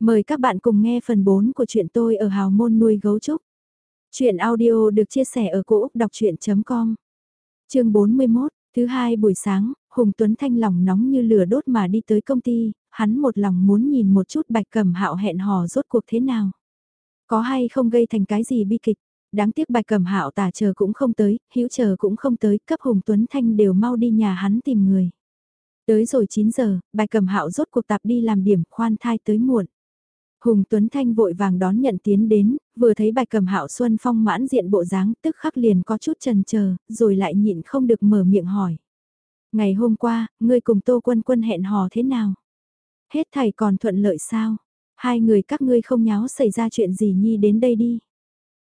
Mời các bạn cùng nghe phần 4 của chuyện tôi ở hào môn nuôi gấu trúc. Chuyện audio được chia sẻ ở cỗ đọc chuyện.com Trường 41, thứ hai buổi sáng, Hùng Tuấn Thanh lòng nóng như lửa đốt mà đi tới công ty, hắn một lòng muốn nhìn một chút bạch cầm hạo hẹn hò rốt cuộc thế nào. Có hay không gây thành cái gì bi kịch, đáng tiếc bạch cầm hạo tả chờ cũng không tới, hữu chờ cũng không tới, cấp Hùng Tuấn Thanh đều mau đi nhà hắn tìm người. Tới rồi 9 giờ, bạch cầm hạo rốt cuộc tạp đi làm điểm khoan thai tới muộn. Hùng Tuấn Thanh vội vàng đón nhận tiến đến, vừa thấy bạch cầm hạo xuân phong mãn diện bộ dáng tức khắc liền có chút trần chờ rồi lại nhịn không được mở miệng hỏi. Ngày hôm qua, ngươi cùng Tô Quân Quân hẹn hò thế nào? Hết thầy còn thuận lợi sao? Hai người các ngươi không nháo xảy ra chuyện gì nhi đến đây đi.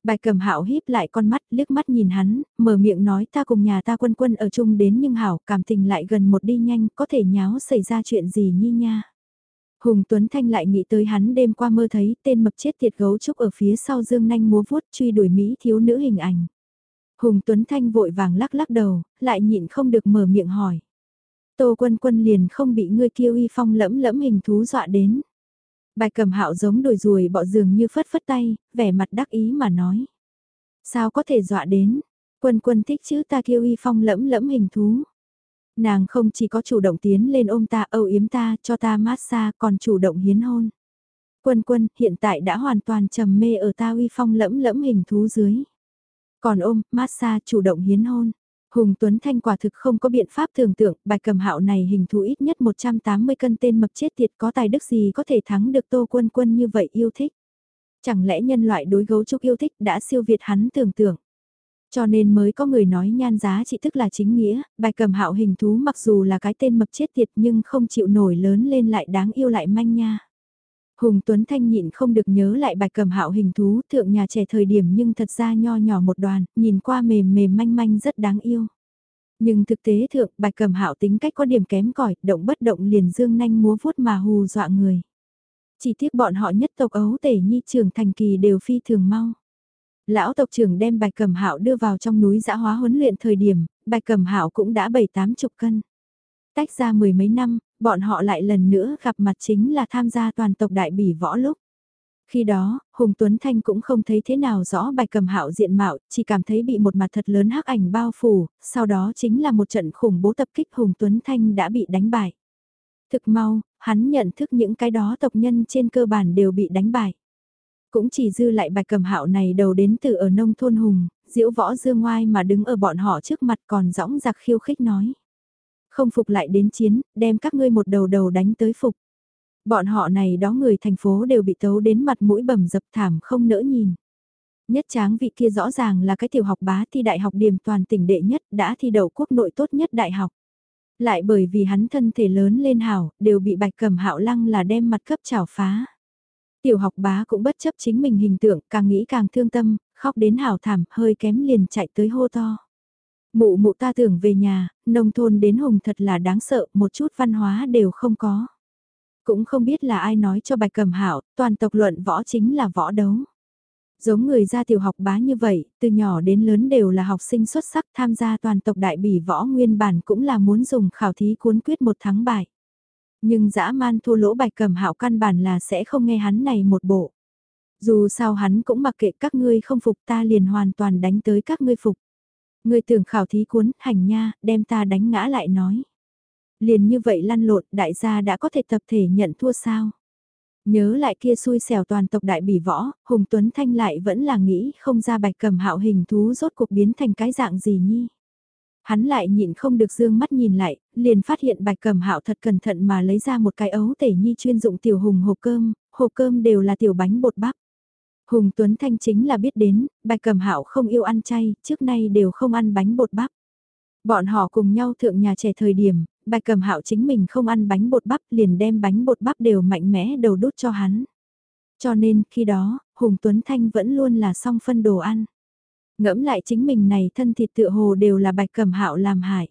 Bạch cầm hạo híp lại con mắt, liếc mắt nhìn hắn, mở miệng nói ta cùng nhà ta quân quân ở chung đến nhưng hảo, cảm tình lại gần một đi nhanh, có thể nháo xảy ra chuyện gì nhi nha. Hùng Tuấn Thanh lại nghĩ tới hắn đêm qua mơ thấy tên mập chết tiệt gấu trúc ở phía sau dương nanh múa vuốt truy đuổi Mỹ thiếu nữ hình ảnh. Hùng Tuấn Thanh vội vàng lắc lắc đầu, lại nhịn không được mở miệng hỏi. Tô quân quân liền không bị ngươi kia uy phong lẫm lẫm hình thú dọa đến. Bài cầm hạo giống đồi ruồi bọ giường như phất phất tay, vẻ mặt đắc ý mà nói. Sao có thể dọa đến? Quân quân thích chữ ta kêu y phong lẫm lẫm hình thú. Nàng không chỉ có chủ động tiến lên ôm ta âu yếm ta cho ta massage còn chủ động hiến hôn. Quân quân hiện tại đã hoàn toàn trầm mê ở ta uy phong lẫm lẫm hình thú dưới. Còn ôm, massage chủ động hiến hôn. Hùng Tuấn Thanh quả thực không có biện pháp tưởng tượng, bài cầm hạo này hình thú ít nhất 180 cân tên mập chết tiệt có tài đức gì có thể thắng được tô quân quân như vậy yêu thích. Chẳng lẽ nhân loại đối gấu trúc yêu thích đã siêu việt hắn tưởng tượng. Cho nên mới có người nói nhan giá trị tức là chính nghĩa, bài cầm hạo hình thú mặc dù là cái tên mập chết tiệt nhưng không chịu nổi lớn lên lại đáng yêu lại manh nha. Hùng Tuấn Thanh nhịn không được nhớ lại bài cầm hạo hình thú thượng nhà trẻ thời điểm nhưng thật ra nho nhỏ một đoàn, nhìn qua mềm mềm manh manh rất đáng yêu. Nhưng thực tế thượng bài cầm hạo tính cách có điểm kém cỏi động bất động liền dương nanh múa vuốt mà hù dọa người. Chỉ tiếc bọn họ nhất tộc ấu tể nhi trường thành kỳ đều phi thường mau. Lão tộc trưởng đem bạch cẩm hạo đưa vào trong núi dã hóa huấn luyện thời điểm, bạch cẩm hạo cũng đã bảy tám chục cân. Tách ra mười mấy năm, bọn họ lại lần nữa gặp mặt chính là tham gia toàn tộc đại bỉ võ lúc. Khi đó, Hùng Tuấn Thanh cũng không thấy thế nào rõ bạch cầm hạo diện mạo, chỉ cảm thấy bị một mặt thật lớn hắc ảnh bao phủ, sau đó chính là một trận khủng bố tập kích Hùng Tuấn Thanh đã bị đánh bại. Thực mau, hắn nhận thức những cái đó tộc nhân trên cơ bản đều bị đánh bại. Cũng chỉ dư lại bạch cầm hạo này đầu đến từ ở nông thôn hùng, diễu võ dương ngoai mà đứng ở bọn họ trước mặt còn rõng giặc khiêu khích nói. Không phục lại đến chiến, đem các ngươi một đầu đầu đánh tới phục. Bọn họ này đó người thành phố đều bị tấu đến mặt mũi bầm dập thảm không nỡ nhìn. Nhất tráng vị kia rõ ràng là cái tiểu học bá thi đại học điểm toàn tỉnh đệ nhất đã thi đậu quốc nội tốt nhất đại học. Lại bởi vì hắn thân thể lớn lên hảo, đều bị bạch cầm hạo lăng là đem mặt cấp trào phá. Tiểu học bá cũng bất chấp chính mình hình tượng, càng nghĩ càng thương tâm, khóc đến hảo thảm, hơi kém liền chạy tới hô to. Mụ mụ ta tưởng về nhà, nông thôn đến hùng thật là đáng sợ, một chút văn hóa đều không có. Cũng không biết là ai nói cho bạch cầm hảo, toàn tộc luận võ chính là võ đấu. Giống người ra tiểu học bá như vậy, từ nhỏ đến lớn đều là học sinh xuất sắc tham gia toàn tộc đại bỉ võ nguyên bản cũng là muốn dùng khảo thí cuốn quyết một thắng bại nhưng dã man thua lỗ bạch cầm hạo căn bản là sẽ không nghe hắn này một bộ. Dù sao hắn cũng mặc kệ các ngươi không phục ta liền hoàn toàn đánh tới các ngươi phục. Ngươi tưởng khảo thí cuốn, hành nha, đem ta đánh ngã lại nói. Liền như vậy lăn lộn, đại gia đã có thể tập thể nhận thua sao. Nhớ lại kia xui xẻo toàn tộc đại bỉ võ, Hùng Tuấn Thanh lại vẫn là nghĩ không ra bạch cầm hạo hình thú rốt cuộc biến thành cái dạng gì nhi. Hắn lại nhịn không được dương mắt nhìn lại, liền phát hiện bạch cầm hạo thật cẩn thận mà lấy ra một cái ấu tể nhi chuyên dụng tiểu hùng hộp cơm, hộp cơm đều là tiểu bánh bột bắp. Hùng Tuấn Thanh chính là biết đến, bạch cầm hạo không yêu ăn chay, trước nay đều không ăn bánh bột bắp. Bọn họ cùng nhau thượng nhà trẻ thời điểm, bạch cầm hạo chính mình không ăn bánh bột bắp liền đem bánh bột bắp đều mạnh mẽ đầu đút cho hắn. Cho nên khi đó, Hùng Tuấn Thanh vẫn luôn là song phân đồ ăn. Ngẫm lại chính mình này thân thịt tựa hồ đều là bạch cẩm hạo làm hại.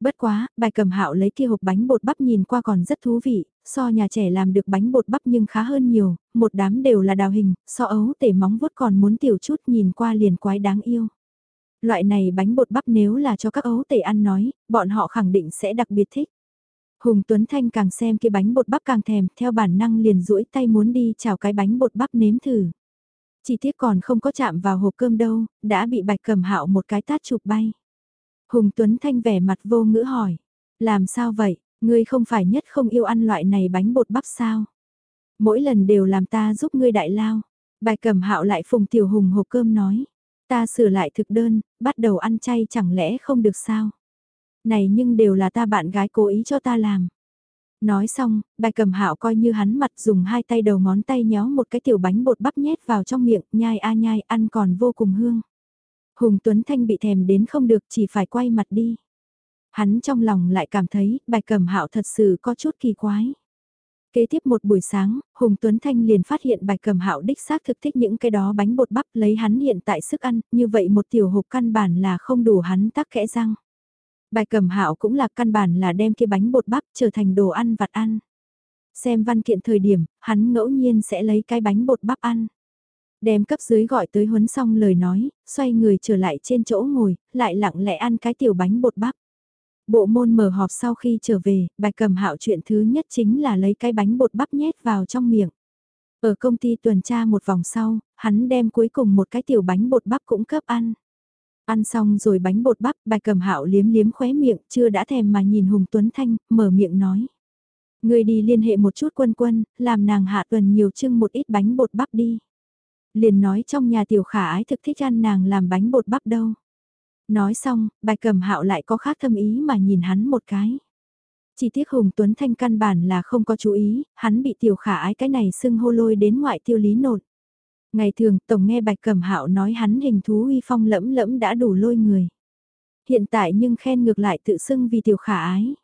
Bất quá, bạch cầm hạo lấy kia hộp bánh bột bắp nhìn qua còn rất thú vị, so nhà trẻ làm được bánh bột bắp nhưng khá hơn nhiều, một đám đều là đào hình, so ấu tể móng vuốt còn muốn tiểu chút nhìn qua liền quái đáng yêu. Loại này bánh bột bắp nếu là cho các ấu tể ăn nói, bọn họ khẳng định sẽ đặc biệt thích. Hùng Tuấn Thanh càng xem cái bánh bột bắp càng thèm, theo bản năng liền duỗi tay muốn đi chào cái bánh bột bắp nếm thử. Chỉ tiếc còn không có chạm vào hộp cơm đâu, đã bị bạch cầm hạo một cái tát chụp bay. Hùng Tuấn Thanh vẻ mặt vô ngữ hỏi, làm sao vậy, ngươi không phải nhất không yêu ăn loại này bánh bột bắp sao? Mỗi lần đều làm ta giúp ngươi đại lao. Bạch cầm hạo lại phùng tiểu hùng hộp cơm nói, ta sửa lại thực đơn, bắt đầu ăn chay chẳng lẽ không được sao? Này nhưng đều là ta bạn gái cố ý cho ta làm. Nói xong, bạch cầm hạo coi như hắn mặt dùng hai tay đầu ngón tay nhéo một cái tiểu bánh bột bắp nhét vào trong miệng, nhai a nhai, ăn còn vô cùng hương. Hùng Tuấn Thanh bị thèm đến không được chỉ phải quay mặt đi. Hắn trong lòng lại cảm thấy bạch cầm hạo thật sự có chút kỳ quái. Kế tiếp một buổi sáng, Hùng Tuấn Thanh liền phát hiện bạch cầm hạo đích xác thực thích những cái đó bánh bột bắp lấy hắn hiện tại sức ăn, như vậy một tiểu hộp căn bản là không đủ hắn tắc kẽ răng. Bài cầm hạo cũng là căn bản là đem cái bánh bột bắp trở thành đồ ăn vặt ăn. Xem văn kiện thời điểm, hắn ngẫu nhiên sẽ lấy cái bánh bột bắp ăn. Đem cấp dưới gọi tới huấn xong lời nói, xoay người trở lại trên chỗ ngồi, lại lặng lẽ ăn cái tiểu bánh bột bắp. Bộ môn mở họp sau khi trở về, bài cầm hạo chuyện thứ nhất chính là lấy cái bánh bột bắp nhét vào trong miệng. Ở công ty tuần tra một vòng sau, hắn đem cuối cùng một cái tiểu bánh bột bắp cũng cấp ăn. Ăn xong rồi bánh bột bắp, bài cầm hạo liếm liếm khóe miệng, chưa đã thèm mà nhìn Hùng Tuấn Thanh, mở miệng nói. Người đi liên hệ một chút quân quân, làm nàng hạ tuần nhiều chưng một ít bánh bột bắp đi. Liền nói trong nhà tiểu khả ái thực thích ăn nàng làm bánh bột bắp đâu. Nói xong, bài cầm hạo lại có khác thâm ý mà nhìn hắn một cái. Chỉ tiếc Hùng Tuấn Thanh căn bản là không có chú ý, hắn bị tiểu khả ái cái này xưng hô lôi đến ngoại tiêu lý nột. Ngày thường, Tổng nghe Bạch Cẩm Hạo nói hắn hình thú uy phong lẫm lẫm đã đủ lôi người. Hiện tại nhưng khen ngược lại tự xưng vì tiểu khả ái.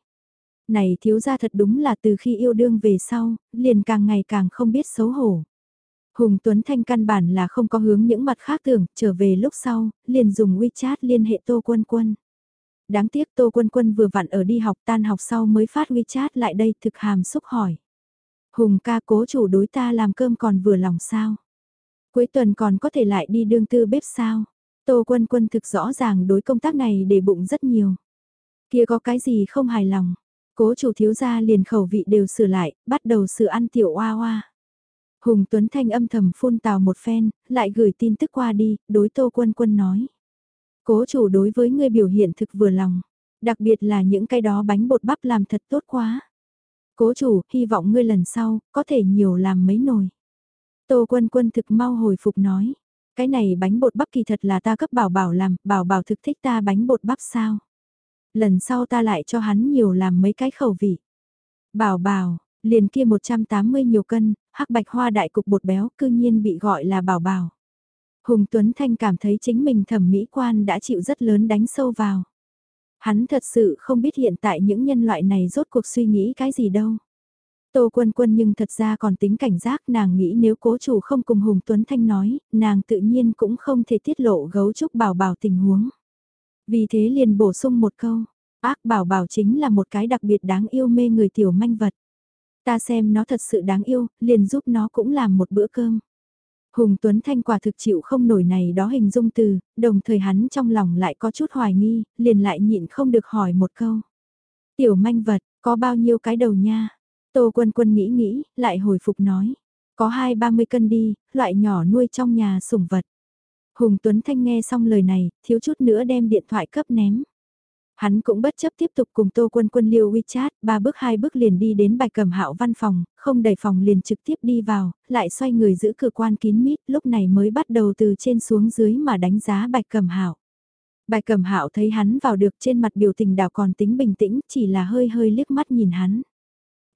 Này thiếu gia thật đúng là từ khi yêu đương về sau, liền càng ngày càng không biết xấu hổ. Hùng Tuấn Thanh căn bản là không có hướng những mặt khác tưởng, trở về lúc sau, liền dùng WeChat liên hệ Tô Quân Quân. Đáng tiếc Tô Quân Quân vừa vặn ở đi học tan học sau mới phát WeChat lại đây thực hàm xúc hỏi. Hùng ca cố chủ đối ta làm cơm còn vừa lòng sao? Cuối tuần còn có thể lại đi đương tư bếp sao? Tô Quân Quân thực rõ ràng đối công tác này để bụng rất nhiều. Kia có cái gì không hài lòng? Cố chủ thiếu gia liền khẩu vị đều sửa lại, bắt đầu sửa ăn tiểu oa oa. Hùng Tuấn Thanh âm thầm phun tào một phen, lại gửi tin tức qua đi, đối Tô Quân Quân nói. Cố chủ đối với ngươi biểu hiện thực vừa lòng, đặc biệt là những cái đó bánh bột bắp làm thật tốt quá. Cố chủ, hy vọng ngươi lần sau, có thể nhiều làm mấy nồi. Tô Quân Quân thực mau hồi phục nói. Cái này bánh bột bắp kỳ thật là ta cấp bảo bảo làm, bảo bảo thực thích ta bánh bột bắp sao. Lần sau ta lại cho hắn nhiều làm mấy cái khẩu vị. Bảo bảo, liền kia 180 nhiều cân, hắc bạch hoa đại cục bột béo cư nhiên bị gọi là bảo bảo. Hùng Tuấn Thanh cảm thấy chính mình thẩm mỹ quan đã chịu rất lớn đánh sâu vào. Hắn thật sự không biết hiện tại những nhân loại này rốt cuộc suy nghĩ cái gì đâu. Tô Quân Quân nhưng thật ra còn tính cảnh giác nàng nghĩ nếu cố chủ không cùng Hùng Tuấn Thanh nói, nàng tự nhiên cũng không thể tiết lộ gấu trúc bảo bảo tình huống. Vì thế liền bổ sung một câu, ác bảo bảo chính là một cái đặc biệt đáng yêu mê người tiểu manh vật. Ta xem nó thật sự đáng yêu, liền giúp nó cũng làm một bữa cơm. Hùng Tuấn Thanh quả thực chịu không nổi này đó hình dung từ, đồng thời hắn trong lòng lại có chút hoài nghi, liền lại nhịn không được hỏi một câu. Tiểu manh vật, có bao nhiêu cái đầu nha? Tô Quân Quân nghĩ nghĩ, lại hồi phục nói. Có hai ba mươi cân đi, loại nhỏ nuôi trong nhà sủng vật. Hùng Tuấn Thanh nghe xong lời này, thiếu chút nữa đem điện thoại cấp ném. Hắn cũng bất chấp tiếp tục cùng Tô Quân Quân liêu WeChat, ba bước hai bước liền đi đến bài cầm hạo văn phòng, không đẩy phòng liền trực tiếp đi vào, lại xoay người giữ cửa quan kín mít, lúc này mới bắt đầu từ trên xuống dưới mà đánh giá bạch cầm hạo. Bài cầm hạo thấy hắn vào được trên mặt biểu tình đảo còn tính bình tĩnh, chỉ là hơi hơi liếc mắt nhìn hắn.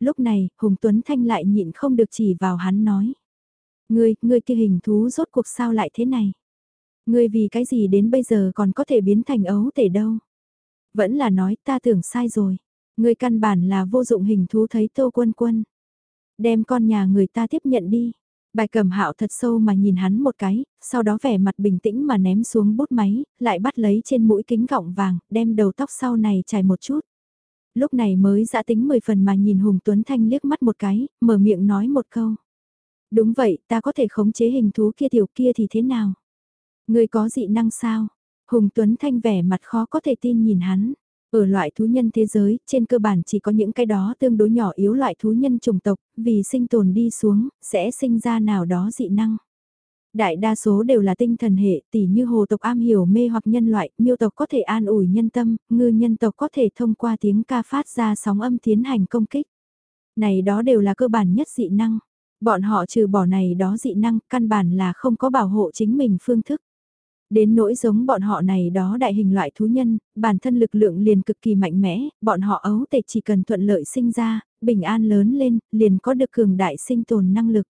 Lúc này, Hùng Tuấn Thanh lại nhịn không được chỉ vào hắn nói. Ngươi, ngươi kia hình thú rốt cuộc sao lại thế này? Ngươi vì cái gì đến bây giờ còn có thể biến thành ấu tể đâu? Vẫn là nói ta tưởng sai rồi. Ngươi căn bản là vô dụng hình thú thấy tô quân quân. Đem con nhà người ta tiếp nhận đi. Bài cầm hạo thật sâu mà nhìn hắn một cái, sau đó vẻ mặt bình tĩnh mà ném xuống bút máy, lại bắt lấy trên mũi kính gọng vàng, đem đầu tóc sau này chải một chút lúc này mới dã tính 10 phần mà nhìn Hùng Tuấn Thanh liếc mắt một cái, mở miệng nói một câu. Đúng vậy, ta có thể khống chế hình thú kia tiểu kia thì thế nào? Người có dị năng sao? Hùng Tuấn Thanh vẻ mặt khó có thể tin nhìn hắn. Ở loại thú nhân thế giới, trên cơ bản chỉ có những cái đó tương đối nhỏ yếu loại thú nhân chủng tộc, vì sinh tồn đi xuống, sẽ sinh ra nào đó dị năng. Đại đa số đều là tinh thần hệ, tỉ như hồ tộc am hiểu mê hoặc nhân loại, miêu tộc có thể an ủi nhân tâm, ngư nhân tộc có thể thông qua tiếng ca phát ra sóng âm tiến hành công kích. Này đó đều là cơ bản nhất dị năng. Bọn họ trừ bỏ này đó dị năng, căn bản là không có bảo hộ chính mình phương thức. Đến nỗi giống bọn họ này đó đại hình loại thú nhân, bản thân lực lượng liền cực kỳ mạnh mẽ, bọn họ ấu tệ chỉ cần thuận lợi sinh ra, bình an lớn lên, liền có được cường đại sinh tồn năng lực.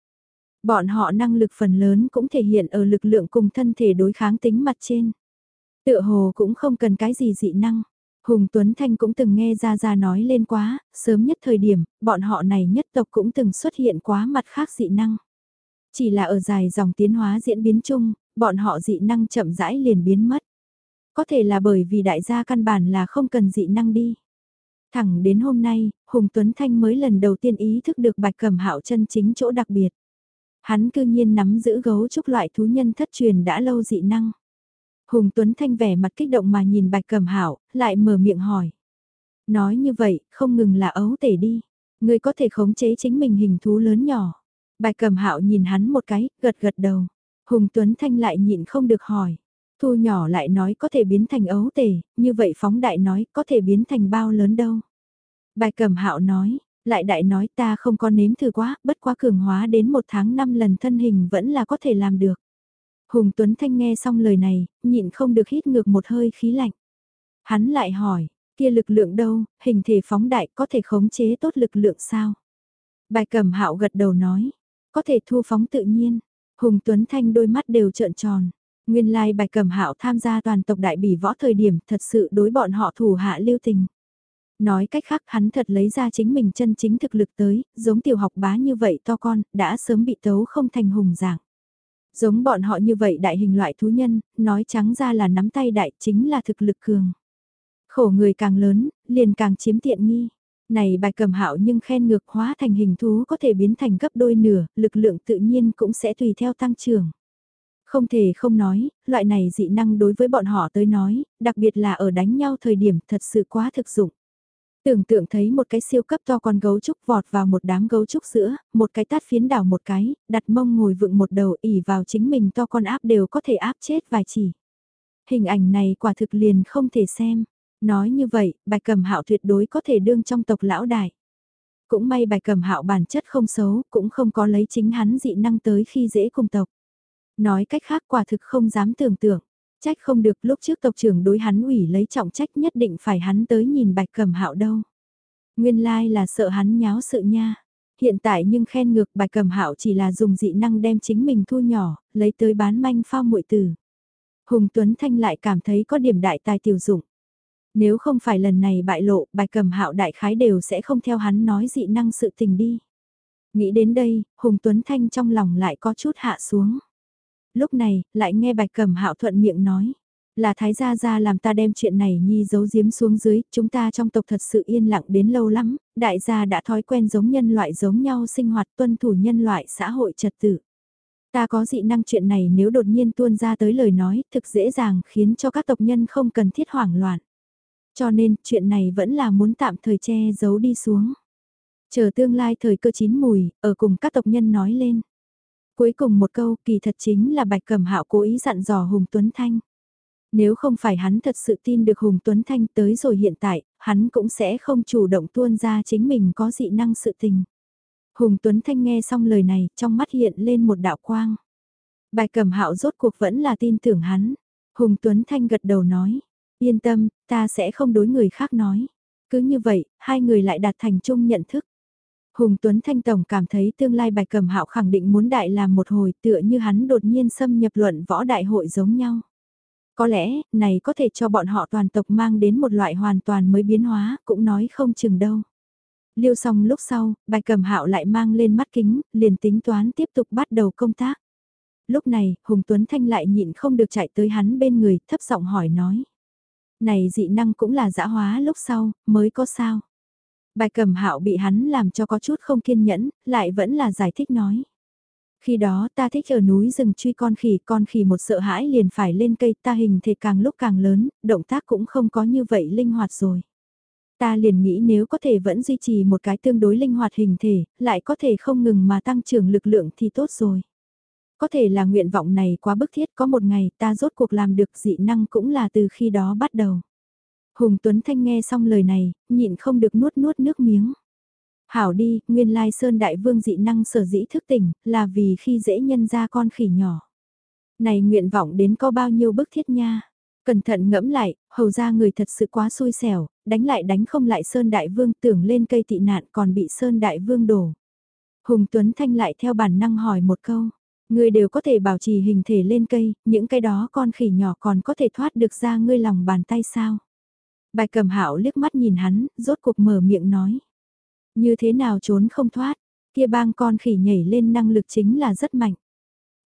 Bọn họ năng lực phần lớn cũng thể hiện ở lực lượng cùng thân thể đối kháng tính mặt trên. Tựa hồ cũng không cần cái gì dị năng. Hùng Tuấn Thanh cũng từng nghe gia gia nói lên quá, sớm nhất thời điểm, bọn họ này nhất tộc cũng từng xuất hiện quá mặt khác dị năng. Chỉ là ở dài dòng tiến hóa diễn biến chung, bọn họ dị năng chậm rãi liền biến mất. Có thể là bởi vì đại gia căn bản là không cần dị năng đi. Thẳng đến hôm nay, Hùng Tuấn Thanh mới lần đầu tiên ý thức được bạch cẩm hạo chân chính chỗ đặc biệt. Hắn cư nhiên nắm giữ gấu trúc loại thú nhân thất truyền đã lâu dị năng. Hùng Tuấn Thanh vẻ mặt kích động mà nhìn bạch cẩm hạo lại mở miệng hỏi. Nói như vậy, không ngừng là ấu tể đi. Người có thể khống chế chính mình hình thú lớn nhỏ. Bạch cẩm hạo nhìn hắn một cái, gật gật đầu. Hùng Tuấn Thanh lại nhịn không được hỏi. Thu nhỏ lại nói có thể biến thành ấu tể, như vậy phóng đại nói có thể biến thành bao lớn đâu. Bài cầm hạo nói, lại đại nói ta không có nếm thử quá, bất quá cường hóa đến một tháng năm lần thân hình vẫn là có thể làm được. Hùng Tuấn Thanh nghe xong lời này, nhịn không được hít ngược một hơi khí lạnh. Hắn lại hỏi, kia lực lượng đâu, hình thể phóng đại có thể khống chế tốt lực lượng sao? Bài cầm hạo gật đầu nói, có thể thu phóng tự nhiên. Hùng Tuấn Thanh đôi mắt đều trợn tròn. Nguyên lai bài cẩm hạo tham gia toàn tộc đại bỉ võ thời điểm thật sự đối bọn họ thủ hạ lưu tình. Nói cách khác hắn thật lấy ra chính mình chân chính thực lực tới, giống tiểu học bá như vậy to con, đã sớm bị tấu không thành hùng dạng. Giống bọn họ như vậy đại hình loại thú nhân, nói trắng ra là nắm tay đại chính là thực lực cường. Khổ người càng lớn, liền càng chiếm tiện nghi. Này bài cầm hạo nhưng khen ngược hóa thành hình thú có thể biến thành gấp đôi nửa, lực lượng tự nhiên cũng sẽ tùy theo tăng trưởng. Không thể không nói, loại này dị năng đối với bọn họ tới nói, đặc biệt là ở đánh nhau thời điểm thật sự quá thực dụng. Tưởng tượng thấy một cái siêu cấp to con gấu trúc vọt vào một đám gấu trúc giữa, một cái tát phiến đảo một cái, đặt mông ngồi vựng một đầu ỉ vào chính mình to con áp đều có thể áp chết vài chỉ. Hình ảnh này quả thực liền không thể xem. Nói như vậy, bạch cầm hạo tuyệt đối có thể đương trong tộc lão đại. Cũng may bạch cầm hạo bản chất không xấu, cũng không có lấy chính hắn dị năng tới khi dễ cùng tộc. Nói cách khác quả thực không dám tưởng tượng. Trách không được lúc trước tộc trưởng đối hắn ủy lấy trọng trách nhất định phải hắn tới nhìn bạch cầm hạo đâu. Nguyên lai là sợ hắn nháo sự nha. Hiện tại nhưng khen ngược bạch cầm hạo chỉ là dùng dị năng đem chính mình thu nhỏ, lấy tới bán manh phao muội tử. Hùng Tuấn Thanh lại cảm thấy có điểm đại tài tiểu dụng. Nếu không phải lần này bại lộ, bạch cầm hạo đại khái đều sẽ không theo hắn nói dị năng sự tình đi. Nghĩ đến đây, Hùng Tuấn Thanh trong lòng lại có chút hạ xuống. Lúc này, lại nghe bạch cẩm hạo thuận miệng nói. Là thái gia gia làm ta đem chuyện này nhi giấu giếm xuống dưới, chúng ta trong tộc thật sự yên lặng đến lâu lắm, đại gia đã thói quen giống nhân loại giống nhau sinh hoạt tuân thủ nhân loại xã hội trật tự. Ta có dị năng chuyện này nếu đột nhiên tuôn ra tới lời nói, thực dễ dàng khiến cho các tộc nhân không cần thiết hoảng loạn. Cho nên, chuyện này vẫn là muốn tạm thời che giấu đi xuống. Chờ tương lai thời cơ chín mùi, ở cùng các tộc nhân nói lên. Cuối cùng một câu kỳ thật chính là Bạch Cẩm Hạo cố ý dặn dò Hùng Tuấn Thanh. Nếu không phải hắn thật sự tin được Hùng Tuấn Thanh tới rồi hiện tại, hắn cũng sẽ không chủ động tuôn ra chính mình có dị năng sự tình. Hùng Tuấn Thanh nghe xong lời này, trong mắt hiện lên một đạo quang. Bạch Cẩm Hạo rốt cuộc vẫn là tin tưởng hắn. Hùng Tuấn Thanh gật đầu nói, Yên tâm, ta sẽ không đối người khác nói. Cứ như vậy, hai người lại đạt thành chung nhận thức. Hùng Tuấn Thanh Tổng cảm thấy tương lai bạch cầm hạo khẳng định muốn đại làm một hồi tựa như hắn đột nhiên xâm nhập luận võ đại hội giống nhau. Có lẽ, này có thể cho bọn họ toàn tộc mang đến một loại hoàn toàn mới biến hóa, cũng nói không chừng đâu. Liêu xong lúc sau, bạch cầm hạo lại mang lên mắt kính, liền tính toán tiếp tục bắt đầu công tác. Lúc này, Hùng Tuấn Thanh lại nhịn không được chạy tới hắn bên người, thấp giọng hỏi nói này dị năng cũng là dã hóa lúc sau, mới có sao. Bài cầm hạo bị hắn làm cho có chút không kiên nhẫn, lại vẫn là giải thích nói. Khi đó ta thích ở núi rừng truy con khỉ, con khỉ một sợ hãi liền phải lên cây ta hình thể càng lúc càng lớn, động tác cũng không có như vậy linh hoạt rồi. Ta liền nghĩ nếu có thể vẫn duy trì một cái tương đối linh hoạt hình thể, lại có thể không ngừng mà tăng trưởng lực lượng thì tốt rồi. Có thể là nguyện vọng này quá bức thiết có một ngày ta rốt cuộc làm được dị năng cũng là từ khi đó bắt đầu. Hùng Tuấn Thanh nghe xong lời này, nhịn không được nuốt nuốt nước miếng. Hảo đi, nguyên lai Sơn Đại Vương dị năng sở dĩ thức tỉnh, là vì khi dễ nhân ra con khỉ nhỏ. Này nguyện vọng đến có bao nhiêu bức thiết nha. Cẩn thận ngẫm lại, hầu ra người thật sự quá xui xẻo, đánh lại đánh không lại Sơn Đại Vương tưởng lên cây tị nạn còn bị Sơn Đại Vương đổ. Hùng Tuấn Thanh lại theo bản năng hỏi một câu, người đều có thể bảo trì hình thể lên cây, những cái đó con khỉ nhỏ còn có thể thoát được ra ngươi lòng bàn tay sao? Bài cầm hạo liếc mắt nhìn hắn, rốt cuộc mở miệng nói. Như thế nào trốn không thoát, kia bang con khỉ nhảy lên năng lực chính là rất mạnh.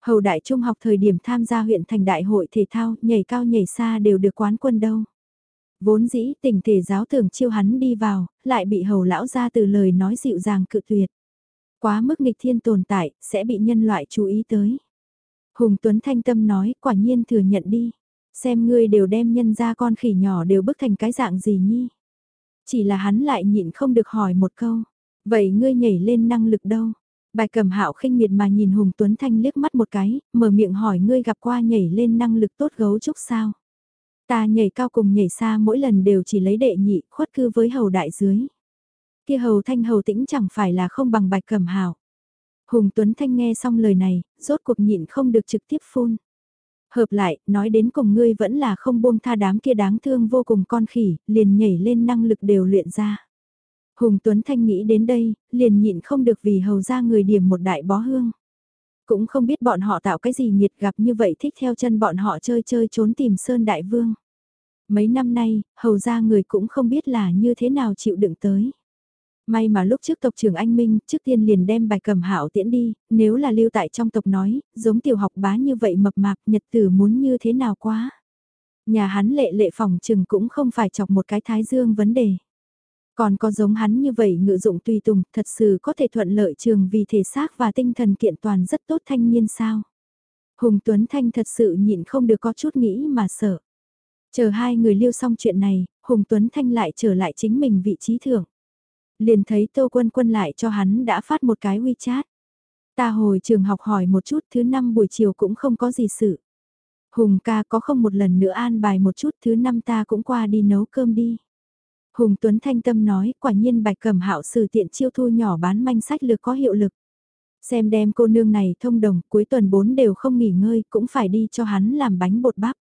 Hầu đại trung học thời điểm tham gia huyện thành đại hội thể thao, nhảy cao nhảy xa đều được quán quân đâu. Vốn dĩ tình thể giáo tưởng chiêu hắn đi vào, lại bị hầu lão ra từ lời nói dịu dàng cự tuyệt. Quá mức nghịch thiên tồn tại, sẽ bị nhân loại chú ý tới. Hùng Tuấn thanh tâm nói, quả nhiên thừa nhận đi. Xem ngươi đều đem nhân ra con khỉ nhỏ đều bức thành cái dạng gì nhi. Chỉ là hắn lại nhịn không được hỏi một câu. Vậy ngươi nhảy lên năng lực đâu? Bài cầm hạo khinh miệt mà nhìn Hùng Tuấn Thanh liếc mắt một cái, mở miệng hỏi ngươi gặp qua nhảy lên năng lực tốt gấu trúc sao? Ta nhảy cao cùng nhảy xa mỗi lần đều chỉ lấy đệ nhị khuất cư với hầu đại dưới. Kia hầu thanh hầu tĩnh chẳng phải là không bằng bạch cầm hạo. Hùng Tuấn Thanh nghe xong lời này, rốt cuộc nhịn không được trực tiếp phun. Hợp lại, nói đến cùng ngươi vẫn là không buông tha đám kia đáng thương vô cùng con khỉ, liền nhảy lên năng lực đều luyện ra. Hùng Tuấn Thanh nghĩ đến đây, liền nhịn không được vì hầu ra người điểm một đại bó hương. Cũng không biết bọn họ tạo cái gì nhiệt gặp như vậy thích theo chân bọn họ chơi chơi trốn tìm Sơn Đại Vương. Mấy năm nay, hầu ra người cũng không biết là như thế nào chịu đựng tới. May mà lúc trước tộc trưởng anh Minh trước tiên liền đem bài cầm hảo tiễn đi, nếu là lưu tại trong tộc nói, giống tiểu học bá như vậy mập mạp nhật tử muốn như thế nào quá. Nhà hắn lệ lệ phòng trừng cũng không phải chọc một cái thái dương vấn đề. Còn có giống hắn như vậy ngự dụng tùy tùng thật sự có thể thuận lợi trường vì thể xác và tinh thần kiện toàn rất tốt thanh niên sao. Hùng Tuấn Thanh thật sự nhịn không được có chút nghĩ mà sợ. Chờ hai người lưu xong chuyện này, Hùng Tuấn Thanh lại trở lại chính mình vị trí thưởng. Liền thấy Tô Quân Quân lại cho hắn đã phát một cái WeChat. Ta hồi trường học hỏi một chút, thứ năm buổi chiều cũng không có gì sự. Hùng ca có không một lần nữa an bài một chút, thứ năm ta cũng qua đi nấu cơm đi. Hùng Tuấn Thanh Tâm nói, quả nhiên bạch cầm hạo sử tiện chiêu thu nhỏ bán manh sách lược có hiệu lực. Xem đem cô nương này thông đồng, cuối tuần bốn đều không nghỉ ngơi, cũng phải đi cho hắn làm bánh bột bắp.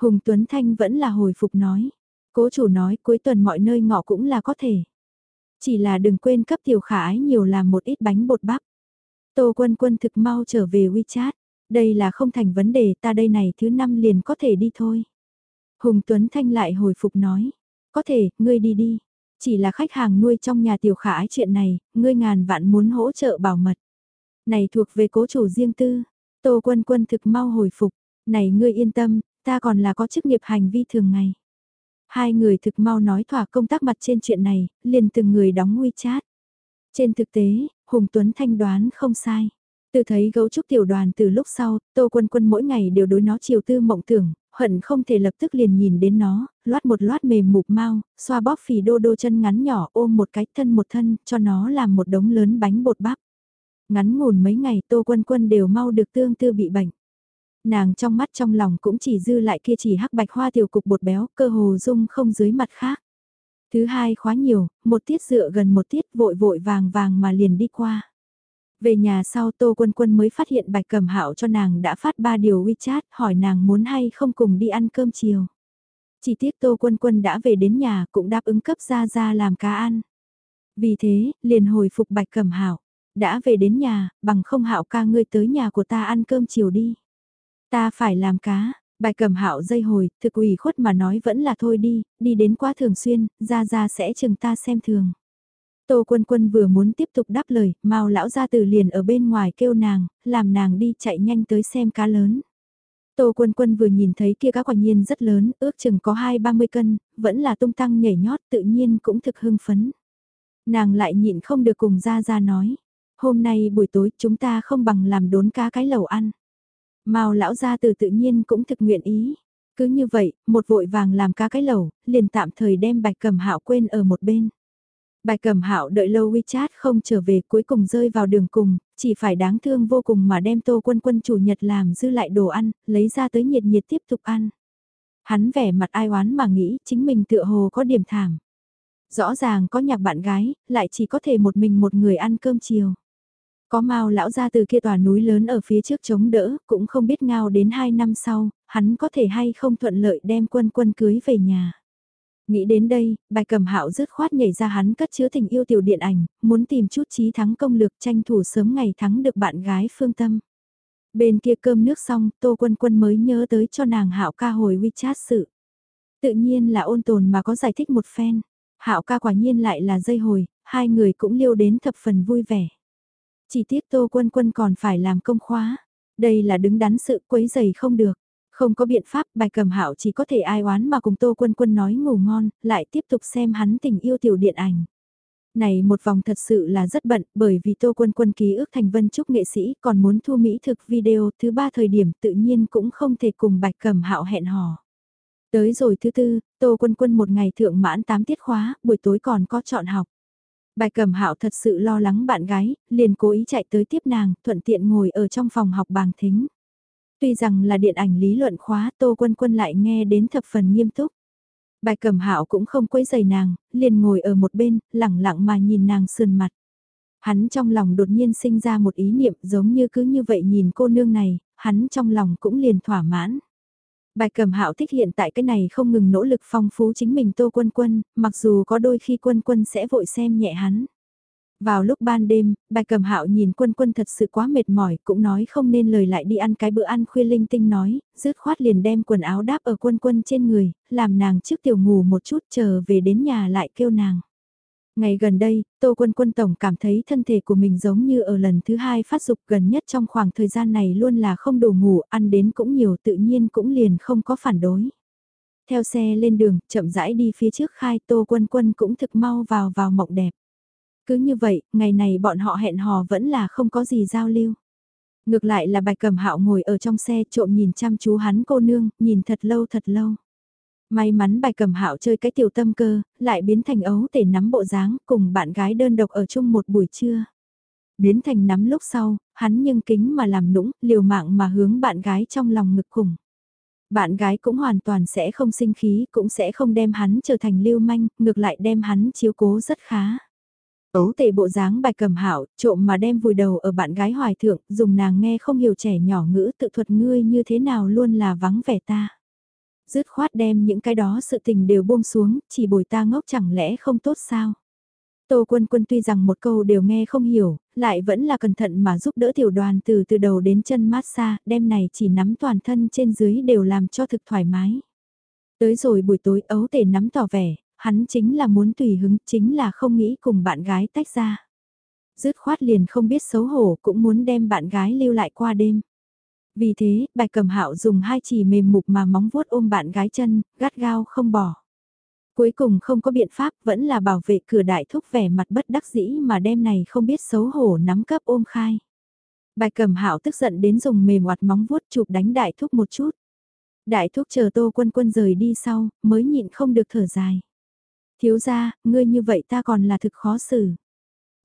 Hùng Tuấn Thanh vẫn là hồi phục nói. Cố chủ nói, cuối tuần mọi nơi ngọ cũng là có thể. Chỉ là đừng quên cấp tiểu khả ái nhiều làm một ít bánh bột bắp. Tô quân quân thực mau trở về WeChat. Đây là không thành vấn đề ta đây này thứ năm liền có thể đi thôi. Hùng Tuấn Thanh lại hồi phục nói. Có thể, ngươi đi đi. Chỉ là khách hàng nuôi trong nhà tiểu khả ái chuyện này, ngươi ngàn vạn muốn hỗ trợ bảo mật. Này thuộc về cố chủ riêng tư. Tô quân quân thực mau hồi phục. Này ngươi yên tâm, ta còn là có chức nghiệp hành vi thường ngày. Hai người thực mau nói thỏa công tác mặt trên chuyện này, liền từng người đóng nguy chat Trên thực tế, Hùng Tuấn thanh đoán không sai. Từ thấy gấu trúc tiểu đoàn từ lúc sau, Tô Quân Quân mỗi ngày đều đối nó chiều tư mộng tưởng, hận không thể lập tức liền nhìn đến nó, loát một loát mềm mục mau, xoa bóp phì đô đô chân ngắn nhỏ ôm một cái thân một thân, cho nó làm một đống lớn bánh bột bắp. Ngắn ngủn mấy ngày Tô Quân Quân đều mau được tương tư bị bệnh. Nàng trong mắt trong lòng cũng chỉ dư lại kia chỉ hắc bạch hoa tiểu cục bột béo, cơ hồ dung không dưới mặt khác. Thứ hai khóa nhiều, một tiết dựa gần một tiết vội vội vàng vàng mà liền đi qua. Về nhà sau Tô Quân Quân mới phát hiện Bạch Cẩm Hạo cho nàng đã phát ba điều WeChat hỏi nàng muốn hay không cùng đi ăn cơm chiều. Chỉ tiếc Tô Quân Quân đã về đến nhà cũng đáp ứng cấp ra ra làm cá ăn. Vì thế, liền hồi phục Bạch Cẩm Hạo, đã về đến nhà, bằng không Hạo ca ngươi tới nhà của ta ăn cơm chiều đi. Ta phải làm cá, Bài cầm hạo dây hồi, thực ủy khuất mà nói vẫn là thôi đi, đi đến quá thường xuyên, ra ra sẽ chừng ta xem thường. Tô quân quân vừa muốn tiếp tục đáp lời, mau lão ra từ liền ở bên ngoài kêu nàng, làm nàng đi chạy nhanh tới xem cá lớn. Tô quân quân vừa nhìn thấy kia cá quả nhiên rất lớn, ước chừng có hai ba mươi cân, vẫn là tung tăng nhảy nhót tự nhiên cũng thực hưng phấn. Nàng lại nhịn không được cùng ra ra nói, hôm nay buổi tối chúng ta không bằng làm đốn cá cái lẩu ăn. Mao lão gia từ tự nhiên cũng thực nguyện ý. Cứ như vậy, một vội vàng làm cá cái lẩu, liền tạm thời đem bạch cầm hạo quên ở một bên. Bạch cầm hạo đợi lâu WeChat không trở về cuối cùng rơi vào đường cùng, chỉ phải đáng thương vô cùng mà đem tô quân quân chủ nhật làm dư lại đồ ăn, lấy ra tới nhiệt nhiệt tiếp tục ăn. Hắn vẻ mặt ai oán mà nghĩ chính mình tựa hồ có điểm thảm. Rõ ràng có nhạc bạn gái, lại chỉ có thể một mình một người ăn cơm chiều. Có Mao lão ra từ kia tòa núi lớn ở phía trước chống đỡ, cũng không biết ngao đến 2 năm sau, hắn có thể hay không thuận lợi đem quân quân cưới về nhà. Nghĩ đến đây, bài cầm hạo dứt khoát nhảy ra hắn cất chứa tình yêu tiểu điện ảnh, muốn tìm chút trí thắng công lược tranh thủ sớm ngày thắng được bạn gái phương tâm. Bên kia cơm nước xong, Tô Quân Quân mới nhớ tới cho nàng hạo ca hồi WeChat sự. Tự nhiên là ôn tồn mà có giải thích một phen. Hạo ca quả nhiên lại là dây hồi, hai người cũng liêu đến thập phần vui vẻ. Chỉ tiếc Tô Quân Quân còn phải làm công khóa. Đây là đứng đắn sự quấy giày không được. Không có biện pháp, bài cầm hạo chỉ có thể ai oán mà cùng Tô Quân Quân nói ngủ ngon, lại tiếp tục xem hắn tình yêu tiểu điện ảnh. Này một vòng thật sự là rất bận, bởi vì Tô Quân Quân ký ước thành vân trúc nghệ sĩ còn muốn thu mỹ thực video thứ ba thời điểm tự nhiên cũng không thể cùng bạch cầm hạo hẹn hò. Tới rồi thứ tư, Tô Quân Quân một ngày thượng mãn 8 tiết khóa, buổi tối còn có chọn học. Bài cầm hạo thật sự lo lắng bạn gái, liền cố ý chạy tới tiếp nàng, thuận tiện ngồi ở trong phòng học bàng thính. Tuy rằng là điện ảnh lý luận khóa, Tô Quân Quân lại nghe đến thập phần nghiêm túc. Bài cầm hạo cũng không quấy giày nàng, liền ngồi ở một bên, lẳng lặng mà nhìn nàng sườn mặt. Hắn trong lòng đột nhiên sinh ra một ý niệm giống như cứ như vậy nhìn cô nương này, hắn trong lòng cũng liền thỏa mãn. Bài cầm hạo thích hiện tại cái này không ngừng nỗ lực phong phú chính mình tô quân quân, mặc dù có đôi khi quân quân sẽ vội xem nhẹ hắn. Vào lúc ban đêm, bài cầm hạo nhìn quân quân thật sự quá mệt mỏi, cũng nói không nên lời lại đi ăn cái bữa ăn khuya linh tinh nói, dứt khoát liền đem quần áo đáp ở quân quân trên người, làm nàng trước tiểu ngủ một chút chờ về đến nhà lại kêu nàng. Ngày gần đây, Tô Quân Quân Tổng cảm thấy thân thể của mình giống như ở lần thứ hai phát dục gần nhất trong khoảng thời gian này luôn là không đủ ngủ, ăn đến cũng nhiều tự nhiên cũng liền không có phản đối. Theo xe lên đường, chậm rãi đi phía trước khai Tô Quân Quân cũng thực mau vào vào mộng đẹp. Cứ như vậy, ngày này bọn họ hẹn hò vẫn là không có gì giao lưu. Ngược lại là bạch cầm hạo ngồi ở trong xe trộm nhìn chăm chú hắn cô nương, nhìn thật lâu thật lâu. May mắn bài cầm hạo chơi cái tiểu tâm cơ, lại biến thành ấu tể nắm bộ dáng cùng bạn gái đơn độc ở chung một buổi trưa. Biến thành nắm lúc sau, hắn nhưng kính mà làm nũng, liều mạng mà hướng bạn gái trong lòng ngực khủng Bạn gái cũng hoàn toàn sẽ không sinh khí, cũng sẽ không đem hắn trở thành lưu manh, ngược lại đem hắn chiếu cố rất khá. Ấu tệ bộ dáng bài cầm hạo trộm mà đem vùi đầu ở bạn gái hoài thượng, dùng nàng nghe không hiểu trẻ nhỏ ngữ tự thuật ngươi như thế nào luôn là vắng vẻ ta. Dứt khoát đem những cái đó sự tình đều buông xuống, chỉ bồi ta ngốc chẳng lẽ không tốt sao? Tô quân quân tuy rằng một câu đều nghe không hiểu, lại vẫn là cẩn thận mà giúp đỡ tiểu đoàn từ từ đầu đến chân mát xa, đêm này chỉ nắm toàn thân trên dưới đều làm cho thực thoải mái. Tới rồi buổi tối ấu tể nắm tỏ vẻ, hắn chính là muốn tùy hứng, chính là không nghĩ cùng bạn gái tách ra. Dứt khoát liền không biết xấu hổ cũng muốn đem bạn gái lưu lại qua đêm. Vì thế, bạch cầm hạo dùng hai chỉ mềm mục mà móng vuốt ôm bạn gái chân, gắt gao không bỏ. Cuối cùng không có biện pháp vẫn là bảo vệ cửa đại thúc vẻ mặt bất đắc dĩ mà đêm này không biết xấu hổ nắm cấp ôm khai. Bạch cầm hạo tức giận đến dùng mềm hoạt móng vuốt chụp đánh đại thúc một chút. Đại thúc chờ tô quân quân rời đi sau, mới nhịn không được thở dài. Thiếu ra, ngươi như vậy ta còn là thực khó xử.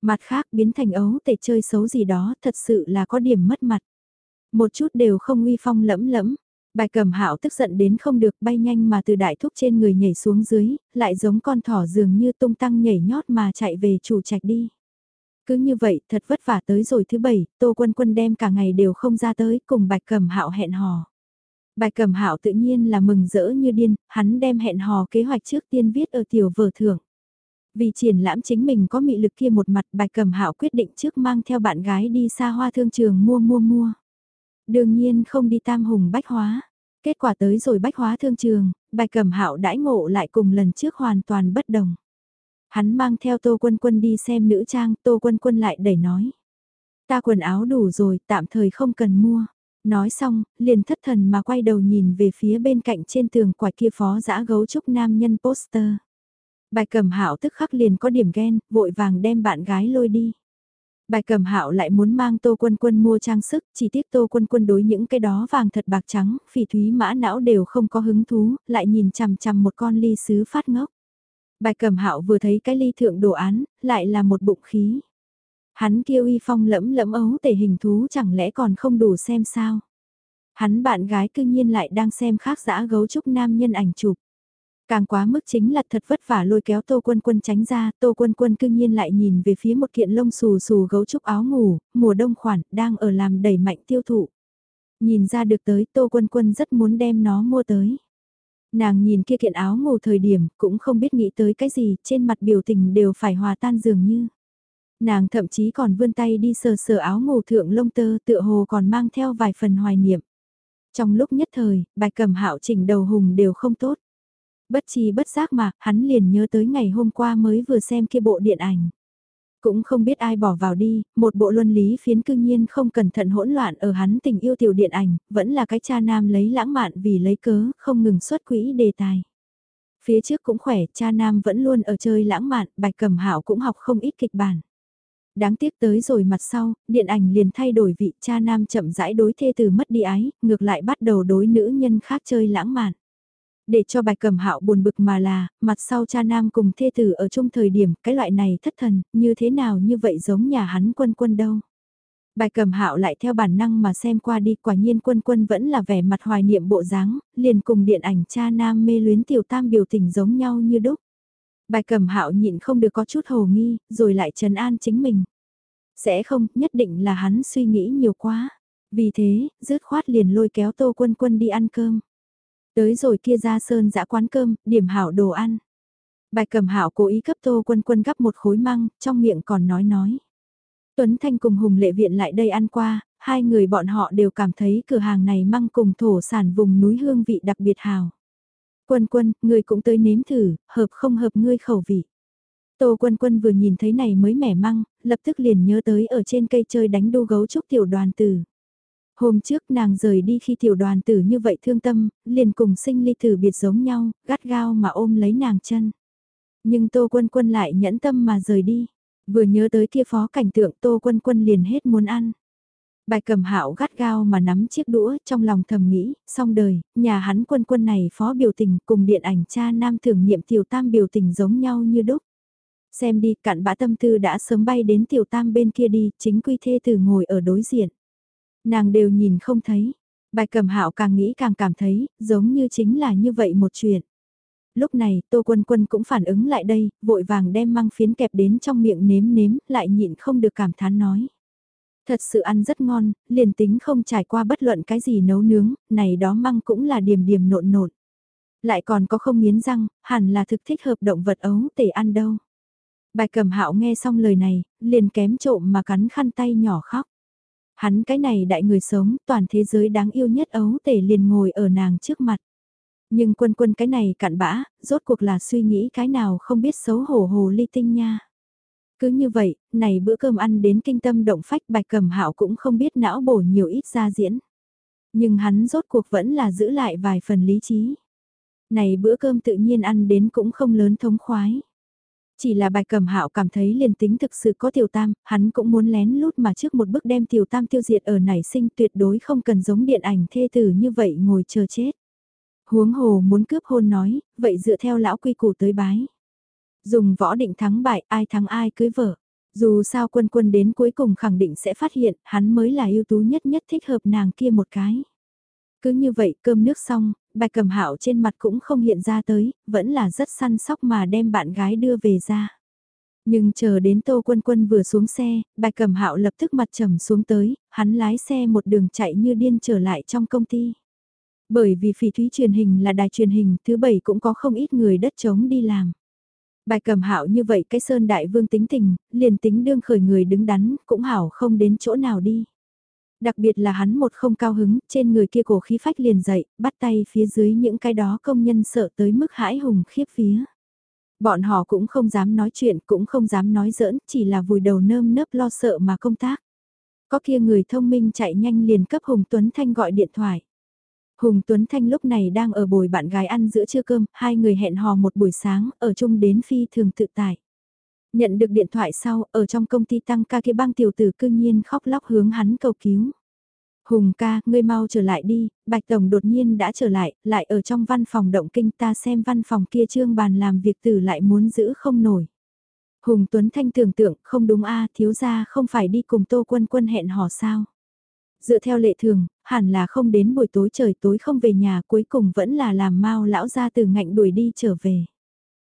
Mặt khác biến thành ấu tệ chơi xấu gì đó thật sự là có điểm mất mặt. Một chút đều không uy phong lẫm lẫm. Bài cầm hạo tức giận đến không được bay nhanh mà từ đại thúc trên người nhảy xuống dưới, lại giống con thỏ dường như tung tăng nhảy nhót mà chạy về chủ trạch đi. Cứ như vậy, thật vất vả tới rồi thứ bảy, Tô Quân Quân đem cả ngày đều không ra tới, cùng Bạch Cầm Hạo hẹn hò. Bạch Cầm Hạo tự nhiên là mừng rỡ như điên, hắn đem hẹn hò kế hoạch trước tiên viết ở tiểu vở thưởng. Vì triển lãm chính mình có mị lực kia một mặt, Bạch Cầm Hạo quyết định trước mang theo bạn gái đi xa hoa thương trường mua mua mua. Đương nhiên không đi tam hùng bách hóa. Kết quả tới rồi bách hóa thương trường, bạch cẩm hạo đãi ngộ lại cùng lần trước hoàn toàn bất đồng. Hắn mang theo tô quân quân đi xem nữ trang, tô quân quân lại đẩy nói. Ta quần áo đủ rồi, tạm thời không cần mua. Nói xong, liền thất thần mà quay đầu nhìn về phía bên cạnh trên tường quải kia phó dã gấu trúc nam nhân poster. Bạch cẩm hạo tức khắc liền có điểm ghen, vội vàng đem bạn gái lôi đi. Bài cầm hạo lại muốn mang Tô Quân Quân mua trang sức, chỉ tiếc Tô Quân Quân đối những cái đó vàng thật bạc trắng, phỉ thúy mã não đều không có hứng thú, lại nhìn chằm chằm một con ly sứ phát ngốc. Bài cầm hạo vừa thấy cái ly thượng đồ án, lại là một bụng khí. Hắn kêu y phong lẫm lẫm ấu tể hình thú chẳng lẽ còn không đủ xem sao. Hắn bạn gái cư nhiên lại đang xem khác dã gấu trúc nam nhân ảnh chụp. Càng quá mức chính là thật vất vả lôi kéo Tô Quân Quân tránh ra, Tô Quân Quân cư nhiên lại nhìn về phía một kiện lông xù xù gấu trúc áo ngủ, mùa đông khoản, đang ở làm đẩy mạnh tiêu thụ. Nhìn ra được tới Tô Quân Quân rất muốn đem nó mua tới. Nàng nhìn kia kiện áo ngủ thời điểm, cũng không biết nghĩ tới cái gì, trên mặt biểu tình đều phải hòa tan dường như. Nàng thậm chí còn vươn tay đi sờ sờ áo ngủ thượng lông tơ tựa hồ còn mang theo vài phần hoài niệm. Trong lúc nhất thời, bài cầm hạo chỉnh đầu hùng đều không tốt. Bất chi bất giác mà, hắn liền nhớ tới ngày hôm qua mới vừa xem kia bộ điện ảnh. Cũng không biết ai bỏ vào đi, một bộ luân lý phiến cư nhiên không cẩn thận hỗn loạn ở hắn tình yêu tiểu điện ảnh, vẫn là cái cha nam lấy lãng mạn vì lấy cớ, không ngừng xuất quỹ đề tài. Phía trước cũng khỏe, cha nam vẫn luôn ở chơi lãng mạn, bạch cầm hảo cũng học không ít kịch bản. Đáng tiếc tới rồi mặt sau, điện ảnh liền thay đổi vị cha nam chậm rãi đối thê từ mất đi ái, ngược lại bắt đầu đối nữ nhân khác chơi lãng mạn. Để cho bạch cầm hạo buồn bực mà là, mặt sau cha nam cùng thê tử ở chung thời điểm, cái loại này thất thần, như thế nào như vậy giống nhà hắn quân quân đâu. Bài cầm hạo lại theo bản năng mà xem qua đi quả nhiên quân quân vẫn là vẻ mặt hoài niệm bộ dáng, liền cùng điện ảnh cha nam mê luyến tiểu tam biểu tình giống nhau như đúc. Bài cầm hạo nhịn không được có chút hồ nghi, rồi lại trấn an chính mình. Sẽ không, nhất định là hắn suy nghĩ nhiều quá. Vì thế, dứt khoát liền lôi kéo tô quân quân đi ăn cơm. Tới rồi kia ra sơn dã quán cơm, điểm hảo đồ ăn. bạch cầm hảo cố ý cấp tô quân quân gắp một khối măng, trong miệng còn nói nói. Tuấn Thanh cùng Hùng Lệ Viện lại đây ăn qua, hai người bọn họ đều cảm thấy cửa hàng này măng cùng thổ sản vùng núi hương vị đặc biệt hào. Quân quân, người cũng tới nếm thử, hợp không hợp ngươi khẩu vị. Tô quân quân vừa nhìn thấy này mới mẻ măng, lập tức liền nhớ tới ở trên cây chơi đánh đu gấu trúc tiểu đoàn tử. Hôm trước nàng rời đi khi tiểu đoàn tử như vậy thương tâm, liền cùng sinh ly tử biệt giống nhau, gắt gao mà ôm lấy nàng chân. Nhưng Tô Quân Quân lại nhẫn tâm mà rời đi. Vừa nhớ tới kia phó cảnh tượng Tô Quân Quân liền hết muốn ăn. Bài cầm hạo gắt gao mà nắm chiếc đũa trong lòng thầm nghĩ, xong đời, nhà hắn quân quân này phó biểu tình cùng điện ảnh cha nam thưởng niệm tiểu tam biểu tình giống nhau như đúc. Xem đi, cạn bã tâm tư đã sớm bay đến tiểu tam bên kia đi, chính quy thê từ ngồi ở đối diện. Nàng đều nhìn không thấy. Bài cầm hạo càng nghĩ càng cảm thấy, giống như chính là như vậy một chuyện. Lúc này, Tô Quân Quân cũng phản ứng lại đây, vội vàng đem măng phiến kẹp đến trong miệng nếm nếm, lại nhịn không được cảm thán nói. Thật sự ăn rất ngon, liền tính không trải qua bất luận cái gì nấu nướng, này đó măng cũng là điểm điểm nộn nộn. Lại còn có không miến răng, hẳn là thực thích hợp động vật ấu tể ăn đâu. Bài cầm hạo nghe xong lời này, liền kém trộm mà cắn khăn tay nhỏ khóc. Hắn cái này đại người sống, toàn thế giới đáng yêu nhất ấu tể liền ngồi ở nàng trước mặt. Nhưng quân quân cái này cạn bã, rốt cuộc là suy nghĩ cái nào không biết xấu hổ hồ ly tinh nha. Cứ như vậy, này bữa cơm ăn đến kinh tâm động phách bạch cầm hạo cũng không biết não bổ nhiều ít ra diễn. Nhưng hắn rốt cuộc vẫn là giữ lại vài phần lý trí. Này bữa cơm tự nhiên ăn đến cũng không lớn thống khoái. Chỉ là bài cầm hạo cảm thấy liền tính thực sự có tiểu tam, hắn cũng muốn lén lút mà trước một bước đem tiểu tam tiêu diệt ở nảy sinh tuyệt đối không cần giống điện ảnh thê tử như vậy ngồi chờ chết. Huống hồ muốn cướp hôn nói, vậy dựa theo lão quy củ tới bái. Dùng võ định thắng bại ai thắng ai cưới vợ. Dù sao quân quân đến cuối cùng khẳng định sẽ phát hiện hắn mới là ưu tú nhất nhất thích hợp nàng kia một cái. Cứ như vậy cơm nước xong, bạch cầm hạo trên mặt cũng không hiện ra tới, vẫn là rất săn sóc mà đem bạn gái đưa về ra. Nhưng chờ đến Tô Quân Quân vừa xuống xe, bạch cầm hạo lập tức mặt trầm xuống tới, hắn lái xe một đường chạy như điên trở lại trong công ty. Bởi vì phỉ thúy truyền hình là đài truyền hình, thứ bảy cũng có không ít người đất trống đi làm. Bài cầm hạo như vậy cái sơn đại vương tính tình, liền tính đương khởi người đứng đắn, cũng hảo không đến chỗ nào đi. Đặc biệt là hắn một không cao hứng, trên người kia cổ khí phách liền dậy, bắt tay phía dưới những cái đó công nhân sợ tới mức hãi hùng khiếp phía. Bọn họ cũng không dám nói chuyện, cũng không dám nói giỡn, chỉ là vùi đầu nơm nớp lo sợ mà công tác. Có kia người thông minh chạy nhanh liền cấp Hùng Tuấn Thanh gọi điện thoại. Hùng Tuấn Thanh lúc này đang ở bồi bạn gái ăn giữa trưa cơm, hai người hẹn hò một buổi sáng, ở chung đến phi thường tự tại. Nhận được điện thoại sau, ở trong công ty tăng ca kia băng tiểu tử cư nhiên khóc lóc hướng hắn cầu cứu. Hùng ca, ngươi mau trở lại đi, Bạch Tổng đột nhiên đã trở lại, lại ở trong văn phòng động kinh ta xem văn phòng kia trương bàn làm việc tử lại muốn giữ không nổi. Hùng Tuấn Thanh tưởng tượng, không đúng a thiếu gia không phải đi cùng Tô Quân Quân hẹn hò sao. Dựa theo lệ thường, hẳn là không đến buổi tối trời tối không về nhà cuối cùng vẫn là làm mau lão ra từ ngạnh đuổi đi trở về.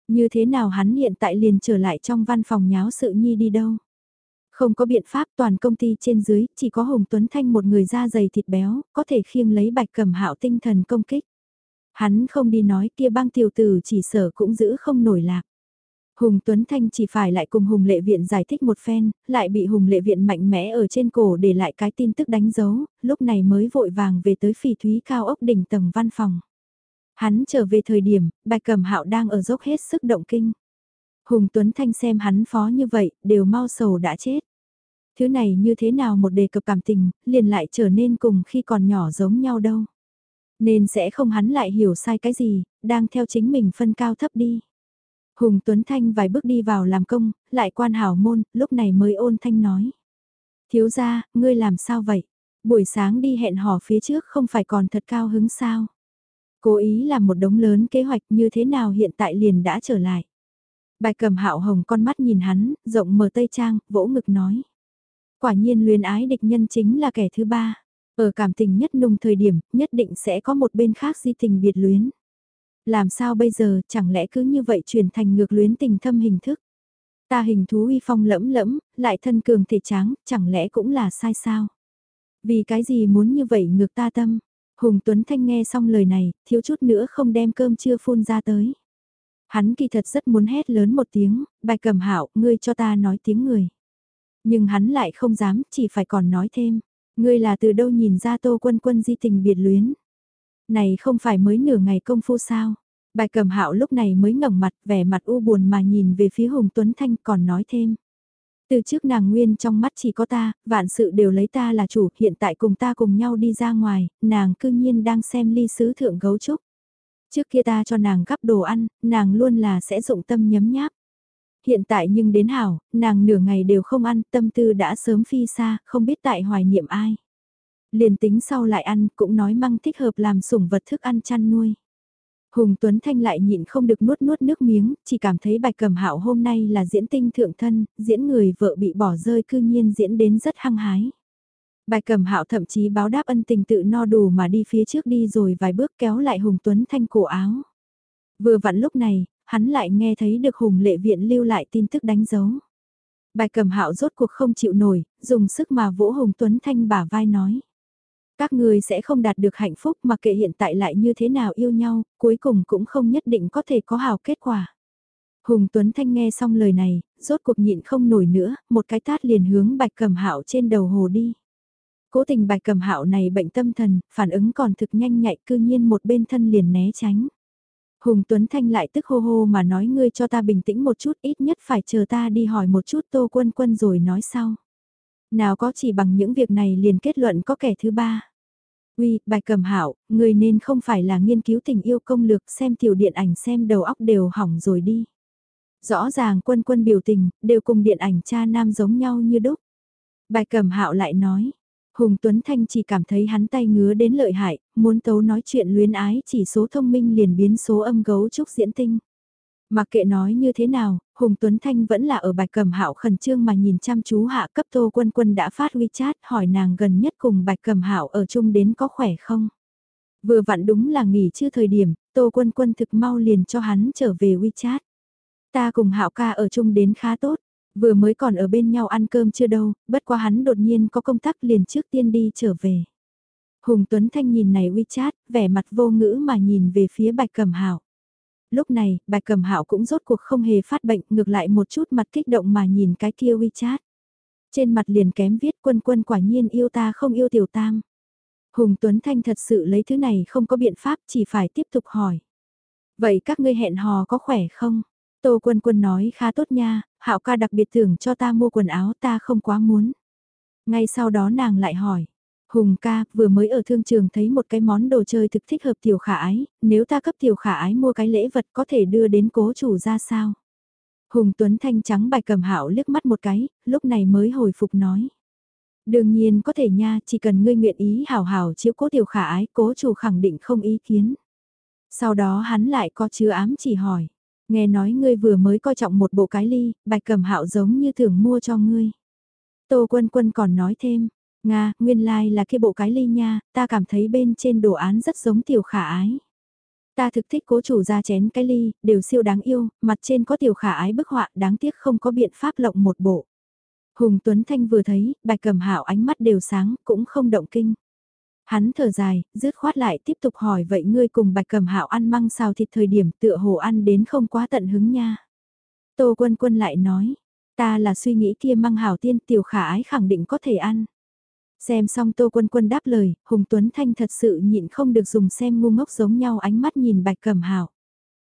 Như thế nào hắn hiện tại liền trở lại trong văn phòng nháo sự nhi đi đâu. Không có biện pháp toàn công ty trên dưới, chỉ có Hùng Tuấn Thanh một người da dày thịt béo, có thể khiêng lấy bạch cẩm hạo tinh thần công kích. Hắn không đi nói kia băng tiểu tử chỉ sở cũng giữ không nổi lạc. Hùng Tuấn Thanh chỉ phải lại cùng Hùng Lệ Viện giải thích một phen, lại bị Hùng Lệ Viện mạnh mẽ ở trên cổ để lại cái tin tức đánh dấu, lúc này mới vội vàng về tới phỉ thúy cao ốc đỉnh tầng văn phòng. Hắn trở về thời điểm, Bạch Cẩm Hạo đang ở dốc hết sức động kinh. Hùng Tuấn Thanh xem hắn phó như vậy, đều mau sầu đã chết. Thứ này như thế nào một đề cập cảm tình, liền lại trở nên cùng khi còn nhỏ giống nhau đâu. Nên sẽ không hắn lại hiểu sai cái gì, đang theo chính mình phân cao thấp đi. Hùng Tuấn Thanh vài bước đi vào làm công, lại quan hảo môn, lúc này mới ôn thanh nói. Thiếu ra, ngươi làm sao vậy? Buổi sáng đi hẹn hò phía trước không phải còn thật cao hứng sao? Cố ý làm một đống lớn kế hoạch như thế nào hiện tại liền đã trở lại. Bài cầm hạo hồng con mắt nhìn hắn, rộng mở tây trang, vỗ ngực nói. Quả nhiên luyến ái địch nhân chính là kẻ thứ ba. Ở cảm tình nhất nung thời điểm, nhất định sẽ có một bên khác di tình biệt luyến. Làm sao bây giờ, chẳng lẽ cứ như vậy chuyển thành ngược luyến tình thâm hình thức? Ta hình thú uy phong lẫm lẫm, lại thân cường thể tráng, chẳng lẽ cũng là sai sao? Vì cái gì muốn như vậy ngược ta tâm? Hùng Tuấn Thanh nghe xong lời này, thiếu chút nữa không đem cơm chưa phun ra tới. Hắn kỳ thật rất muốn hét lớn một tiếng, bài cầm hạo, ngươi cho ta nói tiếng người. Nhưng hắn lại không dám, chỉ phải còn nói thêm. Ngươi là từ đâu nhìn ra tô quân quân di tình biệt luyến. Này không phải mới nửa ngày công phu sao? Bài cầm hạo lúc này mới ngẩng mặt vẻ mặt u buồn mà nhìn về phía Hùng Tuấn Thanh còn nói thêm. Từ trước nàng nguyên trong mắt chỉ có ta, vạn sự đều lấy ta là chủ, hiện tại cùng ta cùng nhau đi ra ngoài, nàng cư nhiên đang xem ly sứ thượng gấu trúc. Trước kia ta cho nàng gắp đồ ăn, nàng luôn là sẽ dụng tâm nhấm nháp. Hiện tại nhưng đến hảo, nàng nửa ngày đều không ăn, tâm tư đã sớm phi xa, không biết tại hoài niệm ai. Liền tính sau lại ăn, cũng nói măng thích hợp làm sủng vật thức ăn chăn nuôi. Hùng Tuấn Thanh lại nhịn không được nuốt nuốt nước miếng, chỉ cảm thấy bạch cầm hạo hôm nay là diễn tinh thượng thân, diễn người vợ bị bỏ rơi cư nhiên diễn đến rất hăng hái. Bạch cầm hạo thậm chí báo đáp ân tình tự no đủ mà đi phía trước đi rồi vài bước kéo lại Hùng Tuấn Thanh cổ áo. Vừa vặn lúc này, hắn lại nghe thấy được Hùng lệ viện lưu lại tin tức đánh dấu. Bạch cầm hạo rốt cuộc không chịu nổi, dùng sức mà vỗ Hùng Tuấn Thanh bả vai nói. Các người sẽ không đạt được hạnh phúc mà kệ hiện tại lại như thế nào yêu nhau, cuối cùng cũng không nhất định có thể có hào kết quả. Hùng Tuấn Thanh nghe xong lời này, rốt cuộc nhịn không nổi nữa, một cái tát liền hướng bạch cầm hạo trên đầu hồ đi. Cố tình bạch cầm hạo này bệnh tâm thần, phản ứng còn thực nhanh nhạy cư nhiên một bên thân liền né tránh. Hùng Tuấn Thanh lại tức hô hô mà nói ngươi cho ta bình tĩnh một chút ít nhất phải chờ ta đi hỏi một chút tô quân quân rồi nói sau. Nào có chỉ bằng những việc này liền kết luận có kẻ thứ ba. Uy, bài cầm hạo, người nên không phải là nghiên cứu tình yêu công lược xem tiểu điện ảnh xem đầu óc đều hỏng rồi đi. Rõ ràng quân quân biểu tình, đều cùng điện ảnh cha nam giống nhau như đúc. Bài cầm hạo lại nói, Hùng Tuấn Thanh chỉ cảm thấy hắn tay ngứa đến lợi hại, muốn tấu nói chuyện luyến ái chỉ số thông minh liền biến số âm gấu trúc diễn tinh. Mặc kệ nói như thế nào, Hùng Tuấn Thanh vẫn là ở bạch cầm hạo khẩn trương mà nhìn chăm chú hạ cấp tô quân quân đã phát WeChat hỏi nàng gần nhất cùng bạch cầm hạo ở chung đến có khỏe không. Vừa vặn đúng là nghỉ chưa thời điểm, tô quân quân thực mau liền cho hắn trở về WeChat. Ta cùng hạo ca ở chung đến khá tốt, vừa mới còn ở bên nhau ăn cơm chưa đâu, bất quá hắn đột nhiên có công tác liền trước tiên đi trở về. Hùng Tuấn Thanh nhìn này WeChat, vẻ mặt vô ngữ mà nhìn về phía bạch cầm hạo Lúc này, bạch cẩm hạo cũng rốt cuộc không hề phát bệnh, ngược lại một chút mặt kích động mà nhìn cái kia WeChat. Trên mặt liền kém viết quân quân quả nhiên yêu ta không yêu tiểu tam. Hùng Tuấn Thanh thật sự lấy thứ này không có biện pháp chỉ phải tiếp tục hỏi. Vậy các ngươi hẹn hò có khỏe không? Tô quân quân nói khá tốt nha, hạo ca đặc biệt tưởng cho ta mua quần áo ta không quá muốn. Ngay sau đó nàng lại hỏi, Hùng ca, vừa mới ở thương trường thấy một cái món đồ chơi thực thích hợp tiểu khả ái, nếu ta cấp tiểu khả ái mua cái lễ vật có thể đưa đến cố chủ ra sao? Hùng Tuấn Thanh trắng bài cầm hạo liếc mắt một cái, lúc này mới hồi phục nói. Đương nhiên có thể nha, chỉ cần ngươi nguyện ý hảo hảo chiếu cố tiểu khả ái, cố chủ khẳng định không ý kiến. Sau đó hắn lại có chứa ám chỉ hỏi. Nghe nói ngươi vừa mới coi trọng một bộ cái ly, bạch cầm hạo giống như thường mua cho ngươi. Tô quân quân còn nói thêm, Nga, nguyên lai like là kia bộ cái ly nha, ta cảm thấy bên trên đồ án rất giống tiểu khả ái. Ta thực thích cố chủ ra chén cái ly, đều siêu đáng yêu, mặt trên có tiểu khả ái bức họa, đáng tiếc không có biện pháp lộng một bộ. Hùng Tuấn Thanh vừa thấy, bạch cầm hạo ánh mắt đều sáng, cũng không động kinh. Hắn thở dài, dứt khoát lại tiếp tục hỏi vậy ngươi cùng bạch cầm hạo ăn măng xào thịt thời điểm tựa hồ ăn đến không quá tận hứng nha. Tô quân quân lại nói, ta là suy nghĩ kia măng hảo tiên tiểu khả ái khẳng định có thể ăn. Xem xong Tô Quân Quân đáp lời, Hùng Tuấn Thanh thật sự nhịn không được dùng xem ngu ngốc giống nhau ánh mắt nhìn Bạch Cẩm Hạo.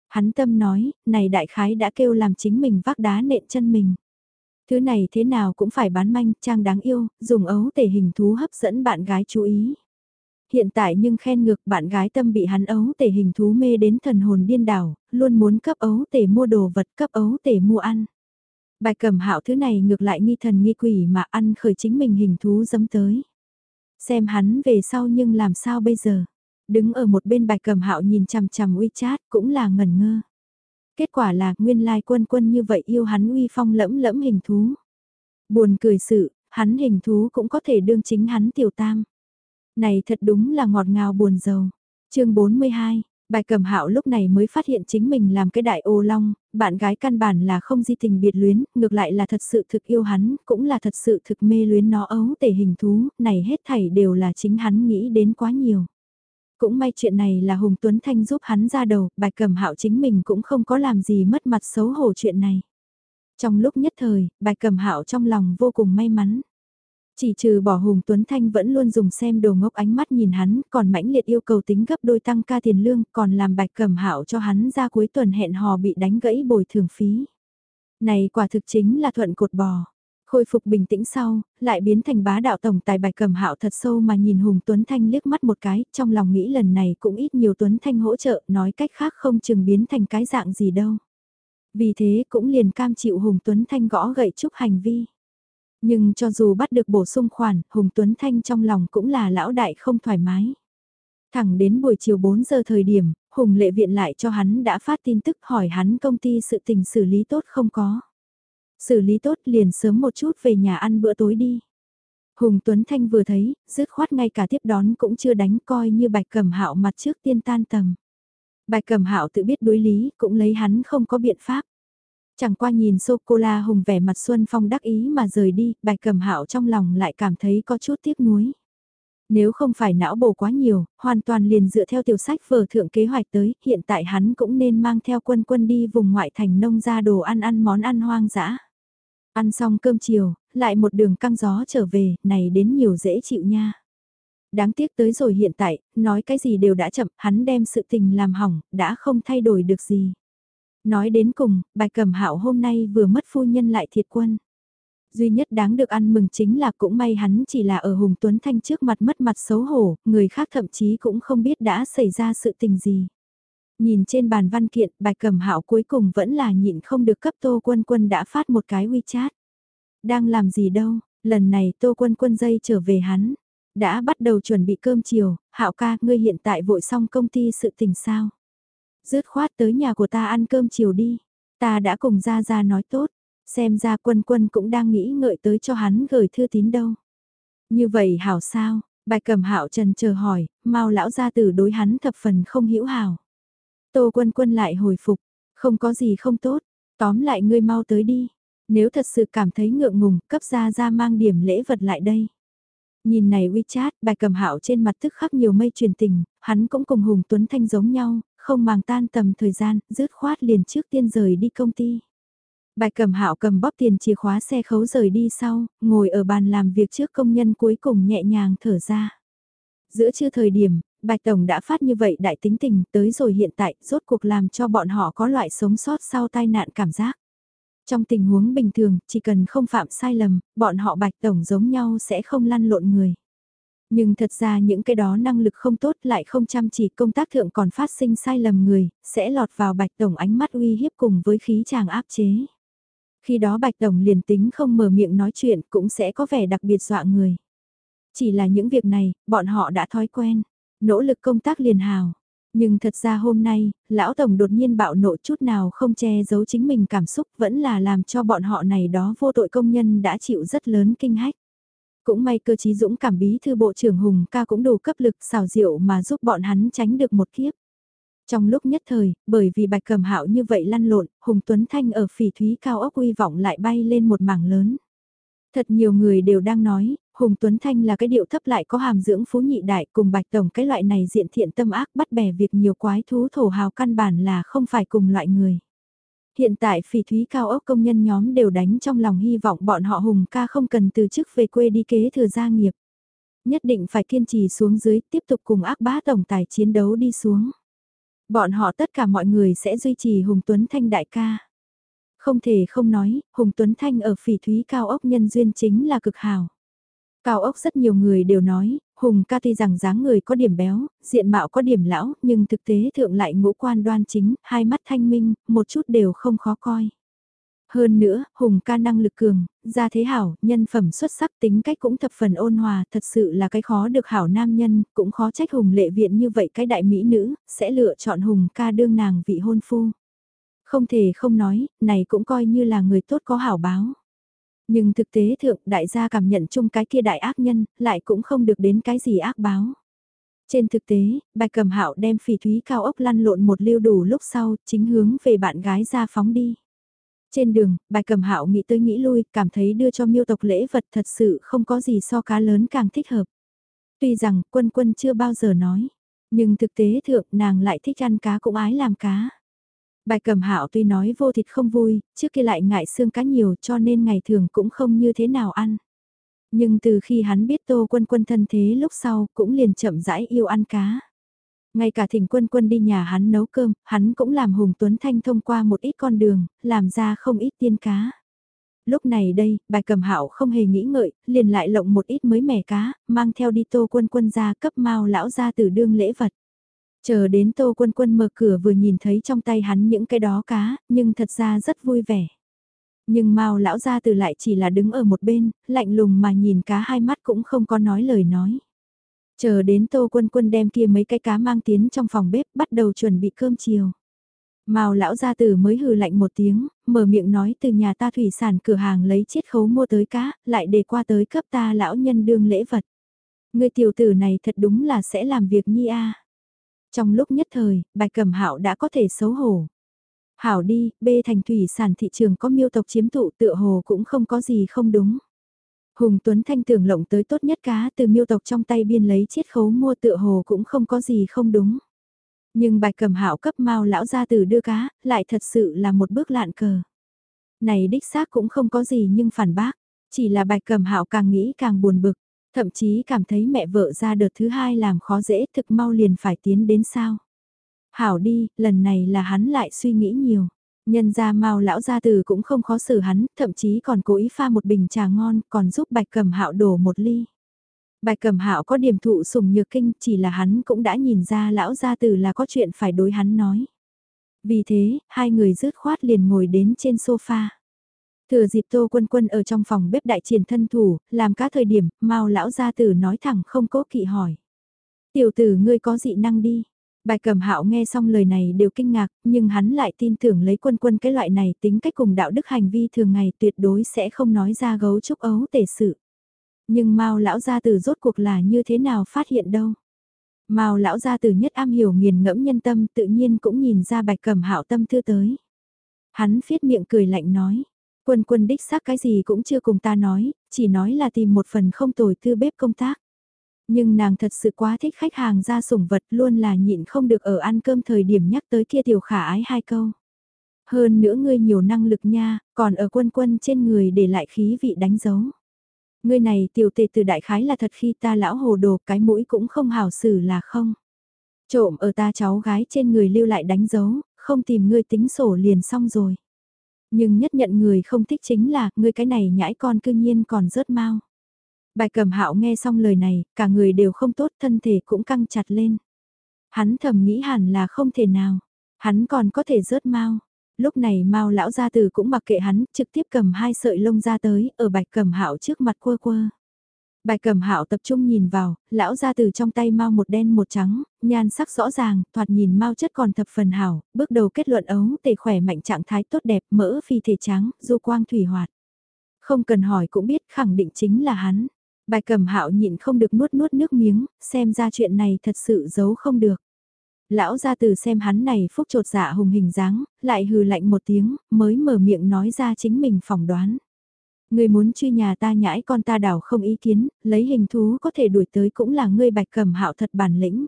Hắn tâm nói, này đại khái đã kêu làm chính mình vác đá nện chân mình. Thứ này thế nào cũng phải bán manh, trang đáng yêu, dùng ấu tể hình thú hấp dẫn bạn gái chú ý. Hiện tại nhưng khen ngược bạn gái tâm bị hắn ấu tể hình thú mê đến thần hồn điên đảo, luôn muốn cấp ấu tể mua đồ vật cấp ấu tể mua ăn. Bài cầm hạo thứ này ngược lại nghi thần nghi quỷ mà ăn khởi chính mình hình thú dấm tới. Xem hắn về sau nhưng làm sao bây giờ. Đứng ở một bên bài cầm hạo nhìn chằm chằm WeChat cũng là ngẩn ngơ. Kết quả là nguyên lai quân quân như vậy yêu hắn uy phong lẫm lẫm hình thú. Buồn cười sự, hắn hình thú cũng có thể đương chính hắn tiểu tam. Này thật đúng là ngọt ngào buồn giàu. chương 42, Bài cầm hạo lúc này mới phát hiện chính mình làm cái đại ô long, bạn gái căn bản là không di tình biệt luyến, ngược lại là thật sự thực yêu hắn, cũng là thật sự thực mê luyến nó ấu tể hình thú, này hết thảy đều là chính hắn nghĩ đến quá nhiều. Cũng may chuyện này là Hùng Tuấn Thanh giúp hắn ra đầu, bài cầm hạo chính mình cũng không có làm gì mất mặt xấu hổ chuyện này. Trong lúc nhất thời, bài cầm hạo trong lòng vô cùng may mắn. Chỉ trừ bỏ Hùng Tuấn Thanh vẫn luôn dùng xem đồ ngốc ánh mắt nhìn hắn, còn mãnh liệt yêu cầu tính gấp đôi tăng ca tiền lương, còn làm bạch cầm hạo cho hắn ra cuối tuần hẹn hò bị đánh gãy bồi thường phí. Này quả thực chính là thuận cột bò. Khôi phục bình tĩnh sau, lại biến thành bá đạo tổng tài bạch cầm hạo thật sâu mà nhìn Hùng Tuấn Thanh liếc mắt một cái, trong lòng nghĩ lần này cũng ít nhiều Tuấn Thanh hỗ trợ, nói cách khác không chừng biến thành cái dạng gì đâu. Vì thế cũng liền cam chịu Hùng Tuấn Thanh gõ gậy chúc hành vi. Nhưng cho dù bắt được bổ sung khoản, Hùng Tuấn Thanh trong lòng cũng là lão đại không thoải mái. Thẳng đến buổi chiều 4 giờ thời điểm, Hùng lệ viện lại cho hắn đã phát tin tức hỏi hắn công ty sự tình xử lý tốt không có. Xử lý tốt liền sớm một chút về nhà ăn bữa tối đi. Hùng Tuấn Thanh vừa thấy, dứt khoát ngay cả tiếp đón cũng chưa đánh coi như bạch cầm hạo mặt trước tiên tan tầm. Bạch cầm hạo tự biết đối lý, cũng lấy hắn không có biện pháp. Chẳng qua nhìn sô-cô-la hùng vẻ mặt Xuân Phong đắc ý mà rời đi, bạch cầm hạo trong lòng lại cảm thấy có chút tiếc nuối. Nếu không phải não bổ quá nhiều, hoàn toàn liền dựa theo tiểu sách vở thượng kế hoạch tới, hiện tại hắn cũng nên mang theo quân quân đi vùng ngoại thành nông ra đồ ăn ăn món ăn hoang dã. Ăn xong cơm chiều, lại một đường căng gió trở về, này đến nhiều dễ chịu nha. Đáng tiếc tới rồi hiện tại, nói cái gì đều đã chậm, hắn đem sự tình làm hỏng, đã không thay đổi được gì. Nói đến cùng, bạch cẩm hạo hôm nay vừa mất phu nhân lại thiệt quân. Duy nhất đáng được ăn mừng chính là cũng may hắn chỉ là ở Hùng Tuấn Thanh trước mặt mất mặt xấu hổ, người khác thậm chí cũng không biết đã xảy ra sự tình gì. Nhìn trên bàn văn kiện, bạch cẩm hạo cuối cùng vẫn là nhịn không được cấp Tô Quân Quân đã phát một cái WeChat. Đang làm gì đâu, lần này Tô Quân Quân dây trở về hắn. Đã bắt đầu chuẩn bị cơm chiều, hạo ca, ngươi hiện tại vội xong công ty sự tình sao? Dứt khoát tới nhà của ta ăn cơm chiều đi. Ta đã cùng gia gia nói tốt. Xem ra quân quân cũng đang nghĩ ngợi tới cho hắn gửi thư tín đâu. Như vậy hảo sao? Bạch cầm hạo trần chờ hỏi, mau lão gia tử đối hắn thập phần không hiểu hảo. Tô quân quân lại hồi phục, không có gì không tốt, tóm lại ngươi mau tới đi. Nếu thật sự cảm thấy ngượng ngùng, cấp gia gia mang điểm lễ vật lại đây. Nhìn này WeChat, bài cầm hạo trên mặt tức khắc nhiều mây truyền tình, hắn cũng cùng Hùng Tuấn Thanh giống nhau, không màng tan tầm thời gian, rứt khoát liền trước tiên rời đi công ty. Bạch cầm hạo cầm bóp tiền chìa khóa xe khấu rời đi sau, ngồi ở bàn làm việc trước công nhân cuối cùng nhẹ nhàng thở ra. Giữa trưa thời điểm, Bạch Tổng đã phát như vậy đại tính tình tới rồi hiện tại rốt cuộc làm cho bọn họ có loại sống sót sau tai nạn cảm giác. Trong tình huống bình thường, chỉ cần không phạm sai lầm, bọn họ Bạch Tổng giống nhau sẽ không lăn lộn người. Nhưng thật ra những cái đó năng lực không tốt lại không chăm chỉ công tác thượng còn phát sinh sai lầm người, sẽ lọt vào bạch tổng ánh mắt uy hiếp cùng với khí chàng áp chế. Khi đó Bạch Tổng liền tính không mở miệng nói chuyện cũng sẽ có vẻ đặc biệt dọa người. Chỉ là những việc này, bọn họ đã thói quen, nỗ lực công tác liền hào. Nhưng thật ra hôm nay, lão tổng đột nhiên bạo nộ chút nào không che giấu chính mình cảm xúc vẫn là làm cho bọn họ này đó vô tội công nhân đã chịu rất lớn kinh hách. Cũng may cơ chí dũng cảm bí thư bộ trưởng Hùng ca cũng đủ cấp lực xào rượu mà giúp bọn hắn tránh được một kiếp. Trong lúc nhất thời, bởi vì bạch cầm hạo như vậy lăn lộn, Hùng Tuấn Thanh ở phỉ thúy cao ốc uy vọng lại bay lên một mảng lớn. Thật nhiều người đều đang nói, Hùng Tuấn Thanh là cái điệu thấp lại có hàm dưỡng phú nhị đại cùng bạch tổng cái loại này diện thiện tâm ác bắt bẻ việc nhiều quái thú thổ hào căn bản là không phải cùng loại người. Hiện tại phỉ thúy cao ốc công nhân nhóm đều đánh trong lòng hy vọng bọn họ Hùng ca không cần từ chức về quê đi kế thừa gia nghiệp. Nhất định phải kiên trì xuống dưới tiếp tục cùng ác bá tổng tài chiến đấu đi xuống. Bọn họ tất cả mọi người sẽ duy trì Hùng Tuấn Thanh đại ca. Không thể không nói, Hùng Tuấn Thanh ở phỉ thúy cao ốc nhân duyên chính là cực hào. Cao ốc rất nhiều người đều nói, Hùng ca tuy rằng dáng người có điểm béo, diện mạo có điểm lão, nhưng thực tế thượng lại ngũ quan đoan chính, hai mắt thanh minh, một chút đều không khó coi. Hơn nữa, Hùng ca năng lực cường, gia thế hảo, nhân phẩm xuất sắc tính cách cũng thập phần ôn hòa, thật sự là cái khó được hảo nam nhân, cũng khó trách Hùng lệ viện như vậy cái đại mỹ nữ, sẽ lựa chọn Hùng ca đương nàng vị hôn phu. Không thể không nói, này cũng coi như là người tốt có hảo báo. Nhưng thực tế thượng đại gia cảm nhận chung cái kia đại ác nhân, lại cũng không được đến cái gì ác báo. Trên thực tế, bạch cầm hạo đem phỉ thúy cao ốc lăn lộn một lưu đủ lúc sau, chính hướng về bạn gái ra phóng đi. Trên đường, bạch cầm hạo nghĩ tới nghĩ lui, cảm thấy đưa cho miêu tộc lễ vật thật sự không có gì so cá lớn càng thích hợp. Tuy rằng quân quân chưa bao giờ nói, nhưng thực tế thượng nàng lại thích ăn cá cũng ái làm cá. Bài cầm hạo tuy nói vô thịt không vui, trước kia lại ngại xương cá nhiều cho nên ngày thường cũng không như thế nào ăn. Nhưng từ khi hắn biết tô quân quân thân thế lúc sau cũng liền chậm rãi yêu ăn cá. Ngay cả thỉnh quân quân đi nhà hắn nấu cơm, hắn cũng làm Hùng Tuấn Thanh thông qua một ít con đường, làm ra không ít tiên cá. Lúc này đây, bài cầm hạo không hề nghĩ ngợi, liền lại lộng một ít mới mẻ cá, mang theo đi tô quân quân ra cấp mau lão ra từ đương lễ vật. Chờ đến Tô Quân Quân mở cửa vừa nhìn thấy trong tay hắn những cái đó cá, nhưng thật ra rất vui vẻ. Nhưng Mao lão gia từ lại chỉ là đứng ở một bên, lạnh lùng mà nhìn cá hai mắt cũng không có nói lời nói. Chờ đến Tô Quân Quân đem kia mấy cái cá mang tiến trong phòng bếp, bắt đầu chuẩn bị cơm chiều. Mao lão gia tử mới hừ lạnh một tiếng, mở miệng nói từ nhà ta thủy sản cửa hàng lấy chiết khấu mua tới cá, lại để qua tới cấp ta lão nhân đương lễ vật. Người tiểu tử này thật đúng là sẽ làm việc nhi a. Trong lúc nhất thời, bạch cẩm hạo đã có thể xấu hổ. Hảo đi, bê thành thủy sản thị trường có miêu tộc chiếm thụ tựa hồ cũng không có gì không đúng. Hùng Tuấn Thanh tưởng lộng tới tốt nhất cá từ miêu tộc trong tay biên lấy chiết khấu mua tựa hồ cũng không có gì không đúng. Nhưng bạch cầm hạo cấp mau lão ra từ đưa cá, lại thật sự là một bước lạn cờ. Này đích xác cũng không có gì nhưng phản bác, chỉ là bạch cầm hạo càng nghĩ càng buồn bực. Thậm chí cảm thấy mẹ vợ ra đợt thứ hai làm khó dễ thực mau liền phải tiến đến sao. Hảo đi, lần này là hắn lại suy nghĩ nhiều. Nhân ra mau lão gia từ cũng không khó xử hắn, thậm chí còn cố ý pha một bình trà ngon, còn giúp bạch cầm hạo đổ một ly. Bạch cầm hạo có điểm thụ sùng nhược kinh, chỉ là hắn cũng đã nhìn ra lão gia từ là có chuyện phải đối hắn nói. Vì thế, hai người rứt khoát liền ngồi đến trên sofa. Thừa dịp Tô Quân Quân ở trong phòng bếp đại triển thân thủ, làm cá thời điểm, Mao lão gia tử nói thẳng không cố kỵ hỏi. Tiểu tử ngươi có dị năng đi. Bài cầm hạo nghe xong lời này đều kinh ngạc, nhưng hắn lại tin tưởng lấy quân quân cái loại này tính cách cùng đạo đức hành vi thường ngày tuyệt đối sẽ không nói ra gấu trúc ấu tể sự. Nhưng Mao lão gia tử rốt cuộc là như thế nào phát hiện đâu. Mao lão gia tử nhất am hiểu nghiền ngẫm nhân tâm tự nhiên cũng nhìn ra bạch cầm hạo tâm thư tới. Hắn phiết miệng cười lạnh nói, Quân quân đích xác cái gì cũng chưa cùng ta nói, chỉ nói là tìm một phần không tồi thư bếp công tác. Nhưng nàng thật sự quá thích khách hàng ra sủng vật luôn là nhịn không được ở ăn cơm thời điểm nhắc tới kia tiểu khả ái hai câu. Hơn nữa ngươi nhiều năng lực nha, còn ở quân quân trên người để lại khí vị đánh dấu. Ngươi này tiểu tề từ đại khái là thật khi ta lão hồ đồ cái mũi cũng không hảo xử là không. Trộm ở ta cháu gái trên người lưu lại đánh dấu, không tìm ngươi tính sổ liền xong rồi. Nhưng nhất nhận người không thích chính là, người cái này nhãi con cư nhiên còn rớt mau. Bài cầm hạo nghe xong lời này, cả người đều không tốt, thân thể cũng căng chặt lên. Hắn thầm nghĩ hẳn là không thể nào, hắn còn có thể rớt mau. Lúc này Mao lão gia tử cũng mặc kệ hắn, trực tiếp cầm hai sợi lông ra tới, ở Bạch Cẩm Hạo trước mặt quơ quơ bài Cẩm Hạo tập trung nhìn vào, lão gia từ trong tay mau một đen một trắng, nhan sắc rõ ràng, thoạt nhìn mau chất còn thập phần hảo, bước đầu kết luận ấu tề khỏe mạnh trạng thái tốt đẹp, mỡ phi thể trắng, du quang thủy hoạt. Không cần hỏi cũng biết khẳng định chính là hắn. bài Cẩm Hạo nhịn không được nuốt nuốt nước miếng, xem ra chuyện này thật sự giấu không được. Lão gia từ xem hắn này phúc trột dạ hùng hình dáng, lại hừ lạnh một tiếng, mới mở miệng nói ra chính mình phỏng đoán. Người muốn truy nhà ta nhãi con ta đảo không ý kiến, lấy hình thú có thể đuổi tới cũng là ngươi bạch cẩm hạo thật bản lĩnh.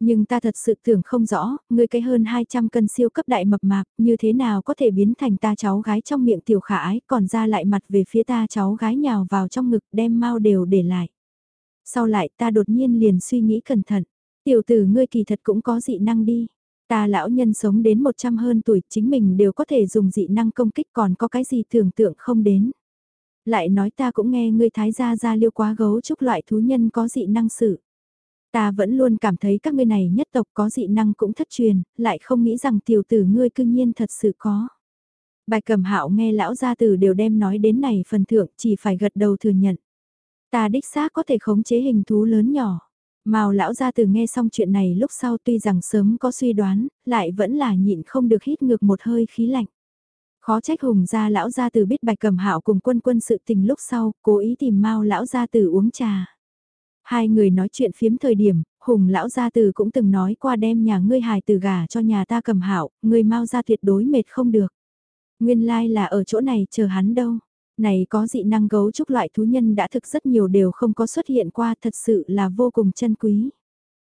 Nhưng ta thật sự tưởng không rõ, ngươi cái hơn 200 cân siêu cấp đại mập mạp, như thế nào có thể biến thành ta cháu gái trong miệng tiểu khả ái, còn ra lại mặt về phía ta cháu gái nhào vào trong ngực đem mau đều để lại. Sau lại ta đột nhiên liền suy nghĩ cẩn thận, tiểu tử ngươi kỳ thật cũng có dị năng đi. Ta lão nhân sống đến 100 hơn tuổi chính mình đều có thể dùng dị năng công kích còn có cái gì tưởng tượng không đến. Lại nói ta cũng nghe ngươi thái gia gia liêu quá gấu trúc loại thú nhân có dị năng sự. Ta vẫn luôn cảm thấy các ngươi này nhất tộc có dị năng cũng thất truyền, lại không nghĩ rằng tiểu tử ngươi cư nhiên thật sự có. Bài cầm hạo nghe lão gia tử đều đem nói đến này phần thượng chỉ phải gật đầu thừa nhận. Ta đích xác có thể khống chế hình thú lớn nhỏ. Mao lão gia tử nghe xong chuyện này lúc sau tuy rằng sớm có suy đoán, lại vẫn là nhịn không được hít ngược một hơi khí lạnh. Khó trách hùng gia lão gia từ biết bạch cầm hạo cùng quân quân sự tình lúc sau, cố ý tìm Mao lão gia từ uống trà. Hai người nói chuyện phiếm thời điểm, hùng lão gia từ cũng từng nói qua đem nhà ngươi hài từ gà cho nhà ta cầm hạo, ngươi Mao gia tuyệt đối mệt không được. Nguyên lai like là ở chỗ này chờ hắn đâu. Này có dị năng gấu trúc loại thú nhân đã thực rất nhiều đều không có xuất hiện qua thật sự là vô cùng chân quý.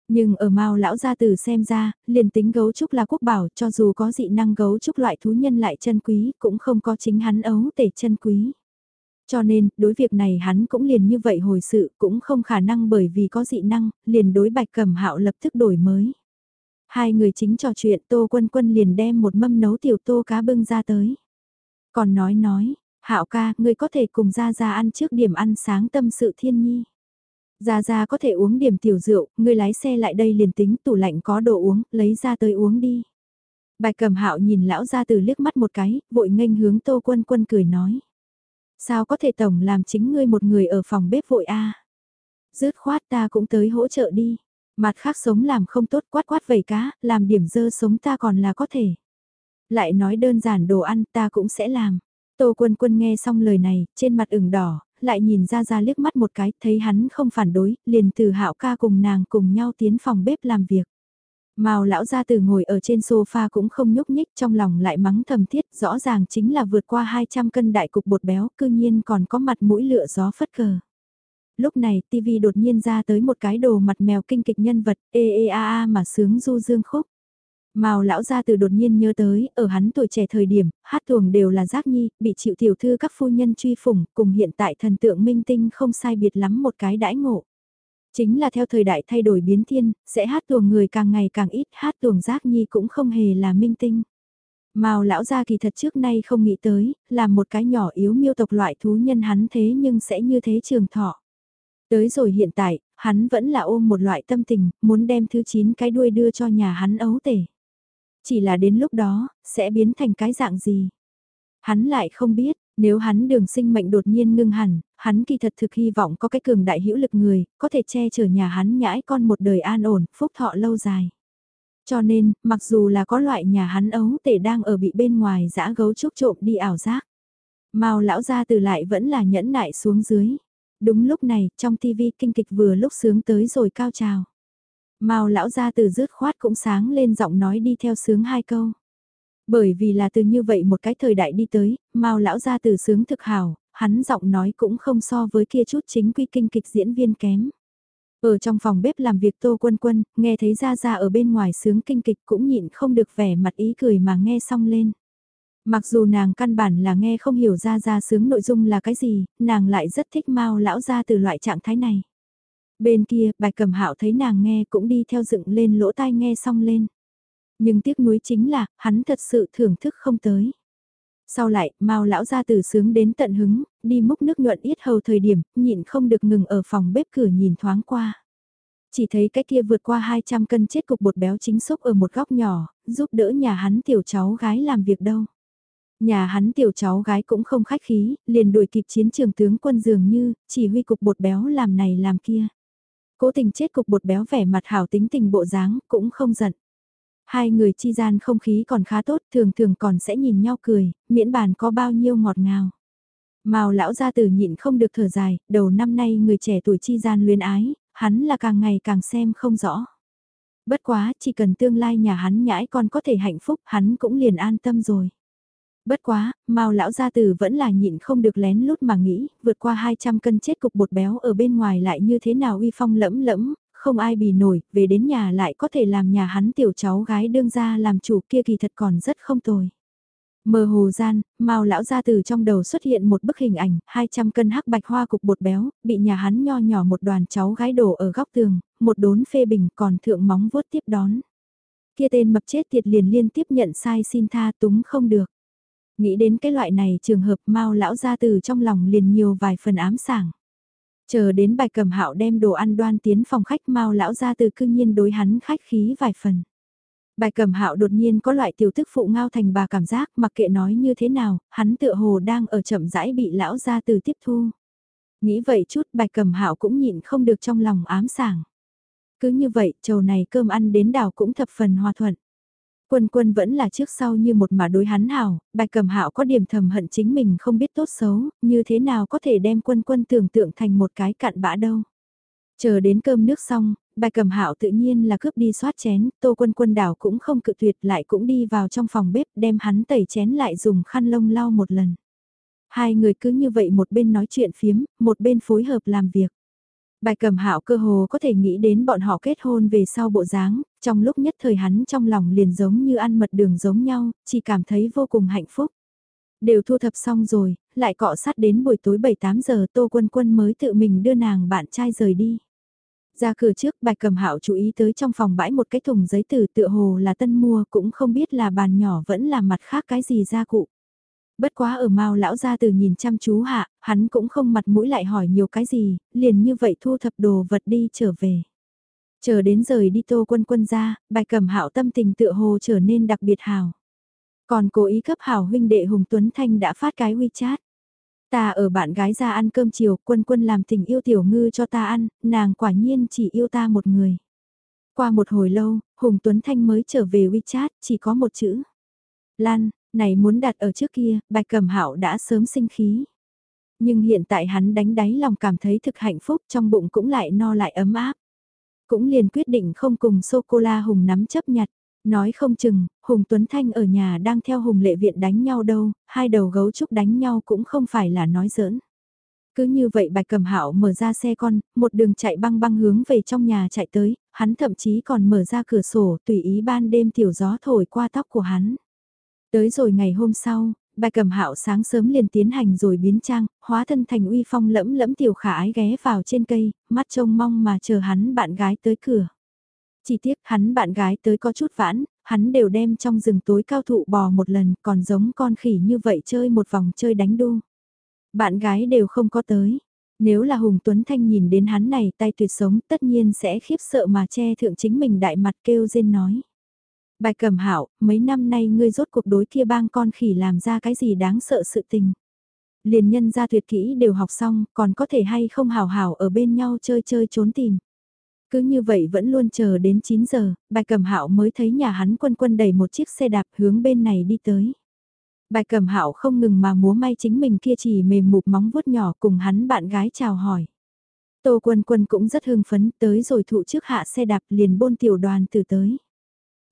Nhưng ở Mao lão gia tử xem ra, liền tính gấu trúc là quốc bảo cho dù có dị năng gấu trúc loại thú nhân lại chân quý, cũng không có chính hắn ấu tể chân quý. Cho nên, đối việc này hắn cũng liền như vậy hồi sự, cũng không khả năng bởi vì có dị năng, liền đối bạch cẩm hạo lập tức đổi mới. Hai người chính trò chuyện Tô Quân Quân liền đem một mâm nấu tiểu tô cá bưng ra tới. Còn nói nói, hạo ca, ngươi có thể cùng ra ra ăn trước điểm ăn sáng tâm sự thiên nhi. Gia Gia có thể uống điểm tiểu rượu, người lái xe lại đây liền tính tủ lạnh có đồ uống, lấy ra tới uống đi. Bạch cầm hạo nhìn lão gia từ liếc mắt một cái, vội nghênh hướng tô quân quân cười nói. Sao có thể tổng làm chính ngươi một người ở phòng bếp vội a à? Dứt khoát ta cũng tới hỗ trợ đi. Mặt khác sống làm không tốt quát quát vầy cá, làm điểm dơ sống ta còn là có thể. Lại nói đơn giản đồ ăn ta cũng sẽ làm. Tô quân quân nghe xong lời này, trên mặt ửng đỏ, lại nhìn ra ra liếc mắt một cái, thấy hắn không phản đối, liền từ hạo ca cùng nàng cùng nhau tiến phòng bếp làm việc. Mao lão gia từ ngồi ở trên sofa cũng không nhúc nhích trong lòng lại mắng thầm thiết rõ ràng chính là vượt qua 200 cân đại cục bột béo cư nhiên còn có mặt mũi lựa gió phất cờ. Lúc này tivi đột nhiên ra tới một cái đồ mặt mèo kinh kịch nhân vật ê ê a a mà sướng du dương khúc. Mao lão gia từ đột nhiên nhớ tới, ở hắn tuổi trẻ thời điểm, hát tuồng đều là giác nhi, bị chịu tiểu thư các phu nhân truy phủng, cùng hiện tại thần tượng minh tinh không sai biệt lắm một cái đãi ngộ. Chính là theo thời đại thay đổi biến thiên, sẽ hát tuồng người càng ngày càng ít, hát tuồng giác nhi cũng không hề là minh tinh. Mao lão gia kỳ thật trước nay không nghĩ tới, là một cái nhỏ yếu miêu tộc loại thú nhân hắn thế nhưng sẽ như thế trường thọ. Tới rồi hiện tại, hắn vẫn là ôm một loại tâm tình, muốn đem thứ 9 cái đuôi đưa cho nhà hắn ấu tể. Chỉ là đến lúc đó, sẽ biến thành cái dạng gì? Hắn lại không biết, nếu hắn đường sinh mệnh đột nhiên ngưng hẳn, hắn kỳ thật thực hy vọng có cái cường đại hữu lực người, có thể che chở nhà hắn nhãi con một đời an ổn, phúc thọ lâu dài. Cho nên, mặc dù là có loại nhà hắn ấu tể đang ở bị bên ngoài dã gấu trúc trộm đi ảo giác. Mao lão gia từ lại vẫn là nhẫn nại xuống dưới. Đúng lúc này, trong tivi kinh kịch vừa lúc sướng tới rồi cao trào. Mao lão gia từ rứt khoát cũng sáng lên giọng nói đi theo sướng hai câu. Bởi vì là từ như vậy một cái thời đại đi tới, Mao lão gia từ sướng thực hào, hắn giọng nói cũng không so với kia chút chính quy kinh kịch diễn viên kém. Ở trong phòng bếp làm việc Tô Quân Quân, nghe thấy Gia Gia ở bên ngoài sướng kinh kịch cũng nhịn không được vẻ mặt ý cười mà nghe xong lên. Mặc dù nàng căn bản là nghe không hiểu Gia Gia sướng nội dung là cái gì, nàng lại rất thích Mao lão gia từ loại trạng thái này. Bên kia, bài cầm hạo thấy nàng nghe cũng đi theo dựng lên lỗ tai nghe xong lên. Nhưng tiếc nuối chính là, hắn thật sự thưởng thức không tới. Sau lại, mau lão ra từ sướng đến tận hứng, đi múc nước nhuận ít hầu thời điểm, nhịn không được ngừng ở phòng bếp cửa nhìn thoáng qua. Chỉ thấy cái kia vượt qua 200 cân chết cục bột béo chính xúc ở một góc nhỏ, giúp đỡ nhà hắn tiểu cháu gái làm việc đâu. Nhà hắn tiểu cháu gái cũng không khách khí, liền đuổi kịp chiến trường tướng quân dường như, chỉ huy cục bột béo làm này làm kia. Cố tình chết cục bột béo vẻ mặt hảo tính tình bộ dáng, cũng không giận. Hai người chi gian không khí còn khá tốt, thường thường còn sẽ nhìn nhau cười, miễn bàn có bao nhiêu ngọt ngào. Mao lão gia tử nhịn không được thở dài, đầu năm nay người trẻ tuổi chi gian luyến ái, hắn là càng ngày càng xem không rõ. Bất quá, chỉ cần tương lai nhà hắn nhãi con có thể hạnh phúc, hắn cũng liền an tâm rồi. Bất quá, Mao lão gia tử vẫn là nhịn không được lén lút mà nghĩ, vượt qua 200 cân chết cục bột béo ở bên ngoài lại như thế nào uy phong lẫm lẫm, không ai bì nổi, về đến nhà lại có thể làm nhà hắn tiểu cháu gái đương ra làm chủ kia kỳ thật còn rất không tồi. Mơ hồ gian, Mao lão gia từ trong đầu xuất hiện một bức hình ảnh, 200 cân hắc bạch hoa cục bột béo, bị nhà hắn nho nhỏ một đoàn cháu gái đổ ở góc tường, một đốn phê bình còn thượng móng vuốt tiếp đón. Kia tên mập chết tiệt liền liên tiếp nhận sai xin tha túng không được. Nghĩ đến cái loại này trường hợp Mao lão gia từ trong lòng liền nhiều vài phần ám sảng. Chờ đến bài cầm hạo đem đồ ăn đoan tiến phòng khách Mao lão gia từ cương nhiên đối hắn khách khí vài phần. Bài cầm hạo đột nhiên có loại tiểu thức phụ ngao thành bà cảm giác mặc kệ nói như thế nào, hắn tựa hồ đang ở chậm rãi bị lão gia từ tiếp thu. Nghĩ vậy chút bài cầm hạo cũng nhịn không được trong lòng ám sảng. Cứ như vậy, trầu này cơm ăn đến đảo cũng thập phần hòa thuận. Quân quân vẫn là trước sau như một mà đối hắn hảo, Bạch cầm hạo có điểm thầm hận chính mình không biết tốt xấu, như thế nào có thể đem quân quân tưởng tượng thành một cái cặn bã đâu. Chờ đến cơm nước xong, Bạch cầm hạo tự nhiên là cướp đi xoát chén, tô quân quân đảo cũng không cự tuyệt lại cũng đi vào trong phòng bếp đem hắn tẩy chén lại dùng khăn lông lau một lần. Hai người cứ như vậy một bên nói chuyện phiếm, một bên phối hợp làm việc. Bài cầm hạo cơ hồ có thể nghĩ đến bọn họ kết hôn về sau bộ dáng, trong lúc nhất thời hắn trong lòng liền giống như ăn mật đường giống nhau, chỉ cảm thấy vô cùng hạnh phúc. Đều thu thập xong rồi, lại cọ sát đến buổi tối 7-8 giờ Tô Quân Quân mới tự mình đưa nàng bạn trai rời đi. Ra cửa trước bạch cầm hạo chú ý tới trong phòng bãi một cái thùng giấy từ tựa hồ là tân mua cũng không biết là bàn nhỏ vẫn là mặt khác cái gì ra cụ. Bất quá ở mau lão ra từ nhìn chăm chú hạ, hắn cũng không mặt mũi lại hỏi nhiều cái gì, liền như vậy thu thập đồ vật đi trở về. Chờ đến rời đi tô quân quân ra, bài cầm hạo tâm tình tựa hồ trở nên đặc biệt hảo Còn cố ý cấp hảo huynh đệ Hùng Tuấn Thanh đã phát cái WeChat. Ta ở bạn gái ra ăn cơm chiều, quân quân làm tình yêu tiểu ngư cho ta ăn, nàng quả nhiên chỉ yêu ta một người. Qua một hồi lâu, Hùng Tuấn Thanh mới trở về WeChat, chỉ có một chữ. Lan, này muốn đặt ở trước kia, bạch cầm hạo đã sớm sinh khí. Nhưng hiện tại hắn đánh đáy lòng cảm thấy thực hạnh phúc trong bụng cũng lại no lại ấm áp. Cũng liền quyết định không cùng sô-cô-la Hùng nắm chấp nhặt. Nói không chừng, Hùng Tuấn Thanh ở nhà đang theo Hùng Lệ Viện đánh nhau đâu, hai đầu gấu trúc đánh nhau cũng không phải là nói giỡn. Cứ như vậy bạch cầm hạo mở ra xe con, một đường chạy băng băng hướng về trong nhà chạy tới, hắn thậm chí còn mở ra cửa sổ tùy ý ban đêm tiểu gió thổi qua tóc của hắn. Tới rồi ngày hôm sau, bài cầm hạo sáng sớm liền tiến hành rồi biến trang, hóa thân thành uy phong lẫm lẫm tiểu khả ái ghé vào trên cây, mắt trông mong mà chờ hắn bạn gái tới cửa. Chỉ tiếc hắn bạn gái tới có chút vãn, hắn đều đem trong rừng tối cao thụ bò một lần còn giống con khỉ như vậy chơi một vòng chơi đánh đu. Bạn gái đều không có tới. Nếu là Hùng Tuấn Thanh nhìn đến hắn này tay tuyệt sống tất nhiên sẽ khiếp sợ mà che thượng chính mình đại mặt kêu rên nói. Bài cầm hạo mấy năm nay ngươi rốt cuộc đối kia bang con khỉ làm ra cái gì đáng sợ sự tình. Liền nhân ra tuyệt kỹ đều học xong, còn có thể hay không hào hào ở bên nhau chơi chơi trốn tìm. Cứ như vậy vẫn luôn chờ đến 9 giờ, bài cầm hạo mới thấy nhà hắn quân quân đẩy một chiếc xe đạp hướng bên này đi tới. Bài cầm hạo không ngừng mà múa may chính mình kia chỉ mềm mục móng vuốt nhỏ cùng hắn bạn gái chào hỏi. Tô quân quân cũng rất hưng phấn tới rồi thụ trước hạ xe đạp liền bôn tiểu đoàn từ tới.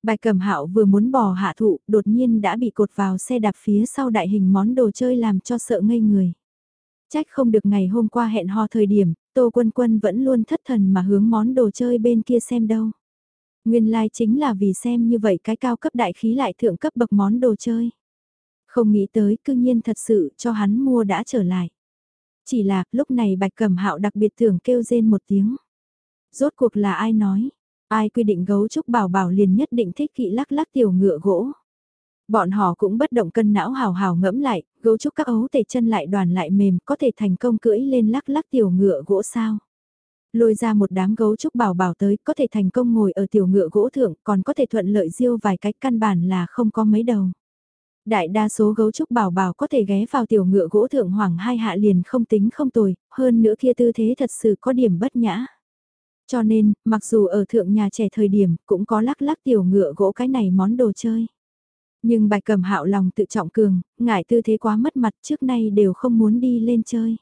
Bài cầm hạo vừa muốn bò hạ thụ, đột nhiên đã bị cột vào xe đạp phía sau đại hình món đồ chơi làm cho sợ ngây người. Trách không được ngày hôm qua hẹn hò thời điểm, Tô Quân Quân vẫn luôn thất thần mà hướng món đồ chơi bên kia xem đâu. Nguyên lai like chính là vì xem như vậy cái cao cấp đại khí lại thượng cấp bậc món đồ chơi. Không nghĩ tới cư nhiên thật sự cho hắn mua đã trở lại. Chỉ là lúc này bạch cẩm hạo đặc biệt tưởng kêu rên một tiếng. Rốt cuộc là ai nói, Ai quy định gấu trúc bảo bảo liền nhất định thích kỵ lắc lắc tiểu ngựa gỗ. Bọn họ cũng bất động cân não hào hào ngẫm lại, gấu trúc các ấu tề chân lại đoàn lại mềm có thể thành công cưỡi lên lắc lắc tiểu ngựa gỗ sao. lôi ra một đám gấu trúc bảo bảo tới, có thể thành công ngồi ở tiểu ngựa gỗ thượng, còn có thể thuận lợi diêu vài cách căn bản là không có mấy đầu. Đại đa số gấu trúc bảo bảo có thể ghé vào tiểu ngựa gỗ thượng hoàng hai hạ liền không tính không tồi, hơn nữa kia tư thế thật sự có điểm bất nhã. Cho nên, mặc dù ở thượng nhà trẻ thời điểm, cũng có lắc lắc tiểu ngựa gỗ cái này món đồ chơi. Nhưng bài cầm hạo lòng tự trọng cường, ngại tư thế quá mất mặt trước nay đều không muốn đi lên chơi.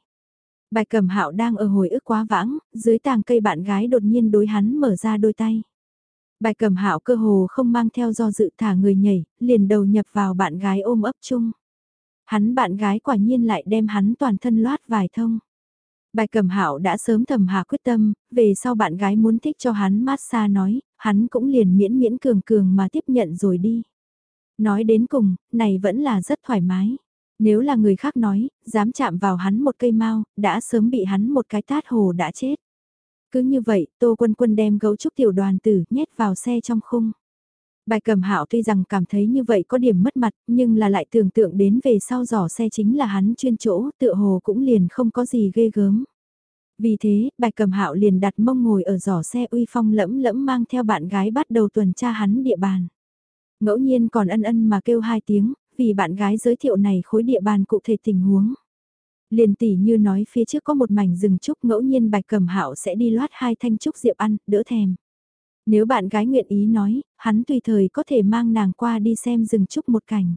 Bài cầm hạo đang ở hồi ức quá vãng, dưới tàng cây bạn gái đột nhiên đối hắn mở ra đôi tay. Bài cầm hạo cơ hồ không mang theo do dự thả người nhảy, liền đầu nhập vào bạn gái ôm ấp chung. Hắn bạn gái quả nhiên lại đem hắn toàn thân loát vài thông. Bài cầm hạo đã sớm thầm hà quyết tâm, về sau bạn gái muốn thích cho hắn massage nói, hắn cũng liền miễn miễn cường cường mà tiếp nhận rồi đi. Nói đến cùng, này vẫn là rất thoải mái. Nếu là người khác nói, dám chạm vào hắn một cây mau, đã sớm bị hắn một cái tát hồ đã chết. Cứ như vậy, Tô Quân Quân đem gấu trúc tiểu đoàn tử nhét vào xe trong khung. Bài cầm hạo tuy rằng cảm thấy như vậy có điểm mất mặt, nhưng là lại tưởng tượng đến về sau giỏ xe chính là hắn chuyên chỗ, tựa hồ cũng liền không có gì ghê gớm. Vì thế, bài cầm hạo liền đặt mông ngồi ở giỏ xe uy phong lẫm lẫm mang theo bạn gái bắt đầu tuần tra hắn địa bàn. Ngẫu nhiên còn ân ân mà kêu hai tiếng, vì bạn gái giới thiệu này khối địa bàn cụ thể tình huống. Liền tỷ như nói phía trước có một mảnh rừng trúc ngẫu nhiên bạch cầm hạo sẽ đi loát hai thanh trúc diệp ăn, đỡ thèm. Nếu bạn gái nguyện ý nói, hắn tùy thời có thể mang nàng qua đi xem rừng trúc một cảnh.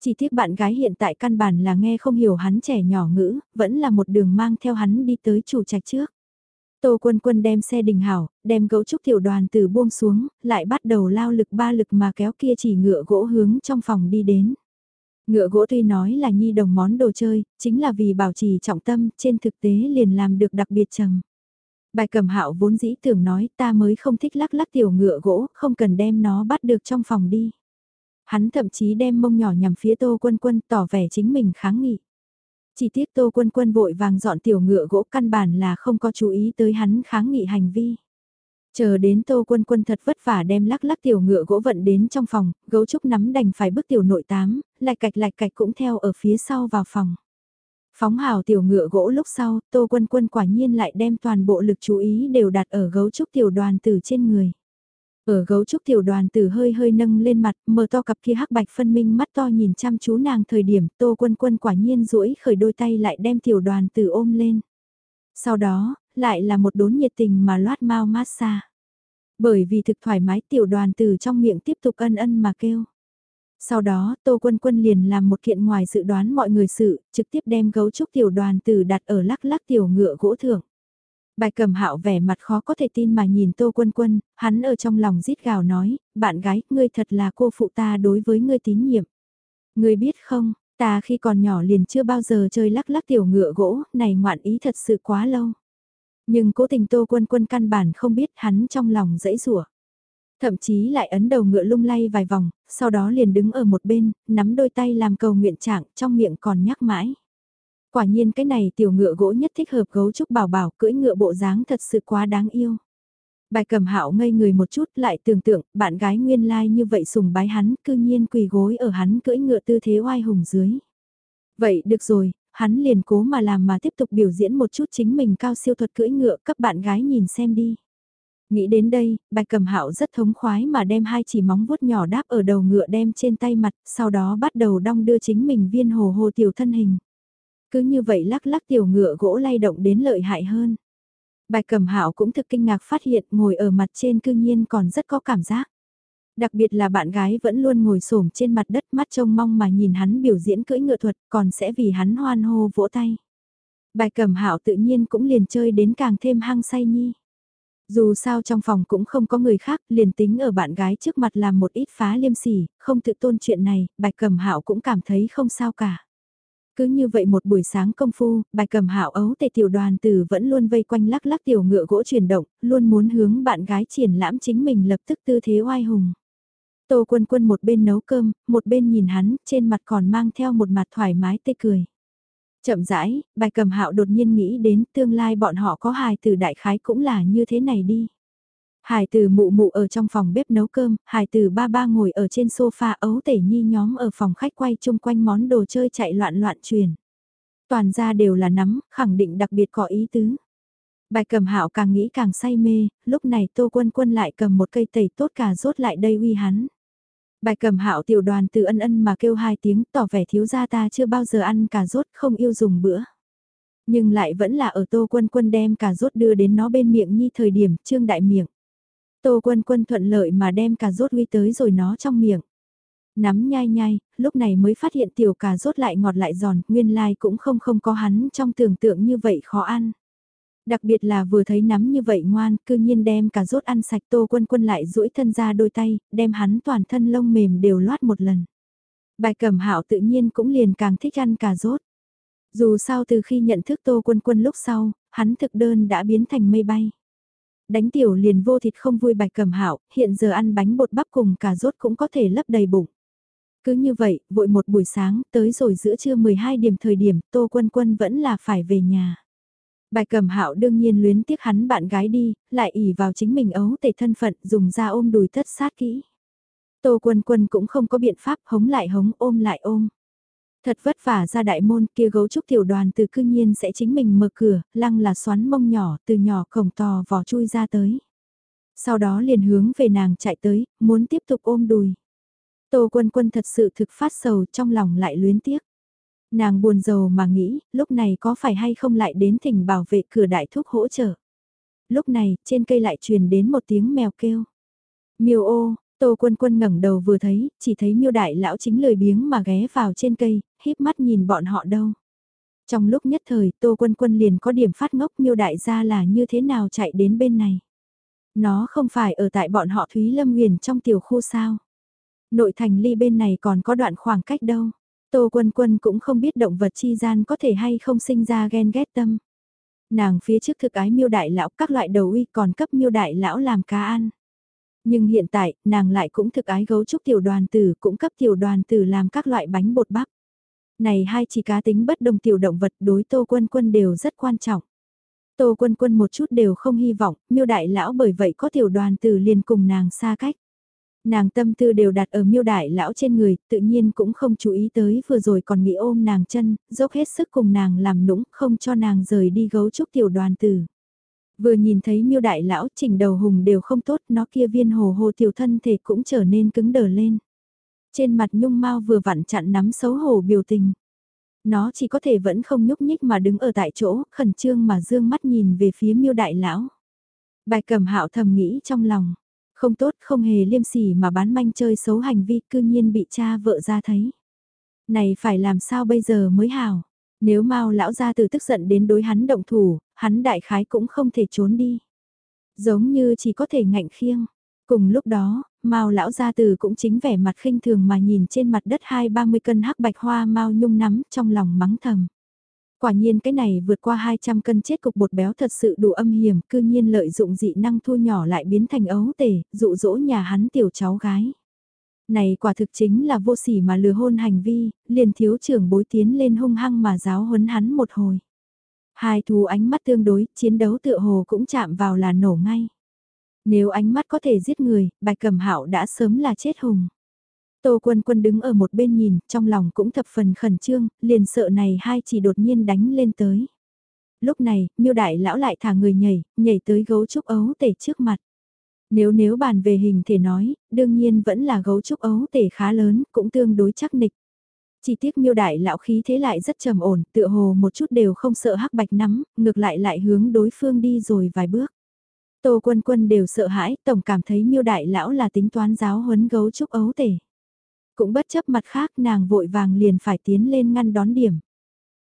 Chỉ tiếc bạn gái hiện tại căn bản là nghe không hiểu hắn trẻ nhỏ ngữ, vẫn là một đường mang theo hắn đi tới chủ trạch trước. Tô quân quân đem xe đình hảo, đem gấu trúc tiểu đoàn từ buông xuống, lại bắt đầu lao lực ba lực mà kéo kia chỉ ngựa gỗ hướng trong phòng đi đến. Ngựa gỗ tuy nói là nhi đồng món đồ chơi, chính là vì bảo trì trọng tâm, trên thực tế liền làm được đặc biệt trầm. Bài cầm hạo vốn dĩ tưởng nói ta mới không thích lắc lắc tiểu ngựa gỗ, không cần đem nó bắt được trong phòng đi. Hắn thậm chí đem mông nhỏ nhằm phía tô quân quân tỏ vẻ chính mình kháng nghị. Chỉ tiếc tô quân quân vội vàng dọn tiểu ngựa gỗ căn bản là không có chú ý tới hắn kháng nghị hành vi. Chờ đến tô quân quân thật vất vả đem lắc lắc tiểu ngựa gỗ vận đến trong phòng, gấu trúc nắm đành phải bước tiểu nội tám, lạch cạch lạch cạch cũng theo ở phía sau vào phòng. Phóng hào tiểu ngựa gỗ lúc sau, tô quân quân quả nhiên lại đem toàn bộ lực chú ý đều đặt ở gấu trúc tiểu đoàn tử trên người. Ở gấu trúc tiểu đoàn tử hơi hơi nâng lên mặt, mở to cặp kia hắc bạch phân minh mắt to nhìn chăm chú nàng thời điểm tô quân quân quả nhiên duỗi khởi đôi tay lại đem tiểu đoàn tử ôm lên. Sau đó, lại là một đốn nhiệt tình mà loát mau massage. Bởi vì thực thoải mái tiểu đoàn tử trong miệng tiếp tục ân ân mà kêu. Sau đó, Tô Quân Quân liền làm một kiện ngoài dự đoán mọi người sự, trực tiếp đem gấu trúc tiểu đoàn tử đặt ở lắc lắc tiểu ngựa gỗ thưởng. Bài cầm hạo vẻ mặt khó có thể tin mà nhìn Tô Quân Quân, hắn ở trong lòng rít gào nói, bạn gái, ngươi thật là cô phụ ta đối với ngươi tín nhiệm. Ngươi biết không, ta khi còn nhỏ liền chưa bao giờ chơi lắc lắc tiểu ngựa gỗ, này ngoạn ý thật sự quá lâu. Nhưng cố tình Tô Quân Quân căn bản không biết hắn trong lòng dãy rủa Thậm chí lại ấn đầu ngựa lung lay vài vòng, sau đó liền đứng ở một bên, nắm đôi tay làm cầu nguyện trạng, trong miệng còn nhắc mãi. Quả nhiên cái này tiểu ngựa gỗ nhất thích hợp gấu trúc bảo bảo cưỡi ngựa bộ dáng thật sự quá đáng yêu. Bài cầm hạo ngây người một chút lại tưởng tượng bạn gái nguyên lai like như vậy sùng bái hắn cư nhiên quỳ gối ở hắn cưỡi ngựa tư thế oai hùng dưới. Vậy được rồi, hắn liền cố mà làm mà tiếp tục biểu diễn một chút chính mình cao siêu thuật cưỡi ngựa cấp bạn gái nhìn xem đi. Nghĩ đến đây, bạch cầm hạo rất thống khoái mà đem hai chỉ móng vuốt nhỏ đáp ở đầu ngựa đem trên tay mặt, sau đó bắt đầu đong đưa chính mình viên hồ hồ tiểu thân hình. Cứ như vậy lắc lắc tiểu ngựa gỗ lay động đến lợi hại hơn. Bạch cầm hạo cũng thực kinh ngạc phát hiện ngồi ở mặt trên cư nhiên còn rất có cảm giác. Đặc biệt là bạn gái vẫn luôn ngồi xổm trên mặt đất mắt trông mong mà nhìn hắn biểu diễn cưỡi ngựa thuật còn sẽ vì hắn hoan hô vỗ tay. Bài cầm hạo tự nhiên cũng liền chơi đến càng thêm hăng say nhi. Dù sao trong phòng cũng không có người khác, liền tính ở bạn gái trước mặt làm một ít phá liêm sỉ, không tự tôn chuyện này, bạch cầm hạo cũng cảm thấy không sao cả. Cứ như vậy một buổi sáng công phu, bạch cầm hạo ấu tề tiểu đoàn tử vẫn luôn vây quanh lắc lắc tiểu ngựa gỗ chuyển động, luôn muốn hướng bạn gái triển lãm chính mình lập tức tư thế oai hùng. Tô quân quân một bên nấu cơm, một bên nhìn hắn, trên mặt còn mang theo một mặt thoải mái tê cười. Chậm rãi, bài cầm hạo đột nhiên nghĩ đến tương lai bọn họ có hài từ đại khái cũng là như thế này đi. Hải từ mụ mụ ở trong phòng bếp nấu cơm, hải từ ba ba ngồi ở trên sofa ấu tể nhi nhóm ở phòng khách quay chung quanh món đồ chơi chạy loạn loạn truyền. Toàn ra đều là nắm, khẳng định đặc biệt có ý tứ. Bài cầm hạo càng nghĩ càng say mê, lúc này Tô Quân Quân lại cầm một cây tẩy tốt cà rốt lại đây uy hắn. Bài cầm hạo tiểu đoàn từ ân ân mà kêu hai tiếng tỏ vẻ thiếu gia ta chưa bao giờ ăn cà rốt không yêu dùng bữa. Nhưng lại vẫn là ở Tô Quân Quân đem cà rốt đưa đến nó bên miệng như thời điểm trương đại miệng. Tô Quân Quân thuận lợi mà đem cà rốt uy tới rồi nó trong miệng. Nắm nhai nhai, lúc này mới phát hiện tiểu cà rốt lại ngọt lại giòn, nguyên lai cũng không không có hắn trong tưởng tượng như vậy khó ăn. Đặc biệt là vừa thấy nắm như vậy ngoan, cư nhiên đem cà rốt ăn sạch tô quân quân lại duỗi thân ra đôi tay, đem hắn toàn thân lông mềm đều loát một lần. Bài cẩm hạo tự nhiên cũng liền càng thích ăn cà rốt. Dù sao từ khi nhận thức tô quân quân lúc sau, hắn thực đơn đã biến thành mây bay. Đánh tiểu liền vô thịt không vui bạch cẩm hạo hiện giờ ăn bánh bột bắp cùng cà rốt cũng có thể lấp đầy bụng. Cứ như vậy, vội một buổi sáng, tới rồi giữa trưa 12 điểm thời điểm, Tô Quân Quân vẫn là phải về nhà. Bài cầm hạo đương nhiên luyến tiếc hắn bạn gái đi, lại ỉ vào chính mình ấu tề thân phận dùng ra ôm đùi thất sát kỹ. Tô Quân Quân cũng không có biện pháp hống lại hống ôm lại ôm. Thật vất vả ra đại môn kia gấu trúc tiểu đoàn từ cư nhiên sẽ chính mình mở cửa, lăng là xoắn mông nhỏ từ nhỏ cổng tò vò chui ra tới. Sau đó liền hướng về nàng chạy tới, muốn tiếp tục ôm đùi. Tô quân quân thật sự thực phát sầu trong lòng lại luyến tiếc. Nàng buồn rầu mà nghĩ, lúc này có phải hay không lại đến thỉnh bảo vệ cửa đại thúc hỗ trợ. Lúc này, trên cây lại truyền đến một tiếng mèo kêu. Miêu ô, Tô Quân Quân ngẩng đầu vừa thấy, chỉ thấy Miêu đại lão chính lười biếng mà ghé vào trên cây, híp mắt nhìn bọn họ đâu. Trong lúc nhất thời, Tô Quân Quân liền có điểm phát ngốc Miêu đại gia là như thế nào chạy đến bên này. Nó không phải ở tại bọn họ Thúy Lâm Nguyền trong tiểu khu sao. Nội thành ly bên này còn có đoạn khoảng cách đâu. Tô Quân Quân cũng không biết động vật chi gian có thể hay không sinh ra ghen ghét tâm. Nàng phía trước thực ái miêu đại lão các loại đầu uy còn cấp miêu đại lão làm cá ăn. Nhưng hiện tại, nàng lại cũng thực ái gấu trúc tiểu đoàn tử cũng cấp tiểu đoàn tử làm các loại bánh bột bắp. Này hai chỉ cá tính bất đồng tiểu động vật đối Tô Quân Quân đều rất quan trọng. Tô Quân Quân một chút đều không hy vọng, miêu đại lão bởi vậy có tiểu đoàn tử liền cùng nàng xa cách. Nàng tâm tư đều đặt ở miêu đại lão trên người, tự nhiên cũng không chú ý tới vừa rồi còn nghĩ ôm nàng chân, dốc hết sức cùng nàng làm nũng, không cho nàng rời đi gấu trúc tiểu đoàn tử. Vừa nhìn thấy miêu đại lão chỉnh đầu hùng đều không tốt, nó kia viên hồ hồ tiểu thân thể cũng trở nên cứng đờ lên. Trên mặt nhung mau vừa vặn chặn nắm xấu hổ biểu tình. Nó chỉ có thể vẫn không nhúc nhích mà đứng ở tại chỗ, khẩn trương mà dương mắt nhìn về phía miêu đại lão. Bài cầm hạo thầm nghĩ trong lòng, không tốt không hề liêm sỉ mà bán manh chơi xấu hành vi cư nhiên bị cha vợ ra thấy. Này phải làm sao bây giờ mới hào. Nếu mau lão ra từ tức giận đến đối hắn động thủ, hắn đại khái cũng không thể trốn đi. Giống như chỉ có thể ngạnh khiêng. Cùng lúc đó, Mao lão gia từ cũng chính vẻ mặt khinh thường mà nhìn trên mặt đất hai ba mươi cân hắc bạch hoa Mao nhung nắm trong lòng mắng thầm. Quả nhiên cái này vượt qua 200 cân chết cục bột béo thật sự đủ âm hiểm, cư nhiên lợi dụng dị năng thu nhỏ lại biến thành ấu tể, dụ dỗ nhà hắn tiểu cháu gái. Này quả thực chính là vô sỉ mà lừa hôn hành vi, liền thiếu trưởng bối tiến lên hung hăng mà giáo huấn hắn một hồi. Hai thú ánh mắt tương đối, chiến đấu tựa hồ cũng chạm vào là nổ ngay. Nếu ánh mắt có thể giết người, bạch cầm hạo đã sớm là chết hùng. Tô Quân Quân đứng ở một bên nhìn, trong lòng cũng thập phần khẩn trương, liền sợ này hai chỉ đột nhiên đánh lên tới. Lúc này, miêu đại lão lại thả người nhảy, nhảy tới gấu trúc ấu tể trước mặt. Nếu nếu bàn về hình thể nói, đương nhiên vẫn là gấu trúc ấu tể khá lớn, cũng tương đối chắc nịch. Chỉ tiếc miêu đại lão khí thế lại rất trầm ổn, tựa hồ một chút đều không sợ hắc bạch nắm, ngược lại lại hướng đối phương đi rồi vài bước. Tô quân quân đều sợ hãi, tổng cảm thấy miêu đại lão là tính toán giáo huấn gấu trúc ấu tể. Cũng bất chấp mặt khác nàng vội vàng liền phải tiến lên ngăn đón điểm.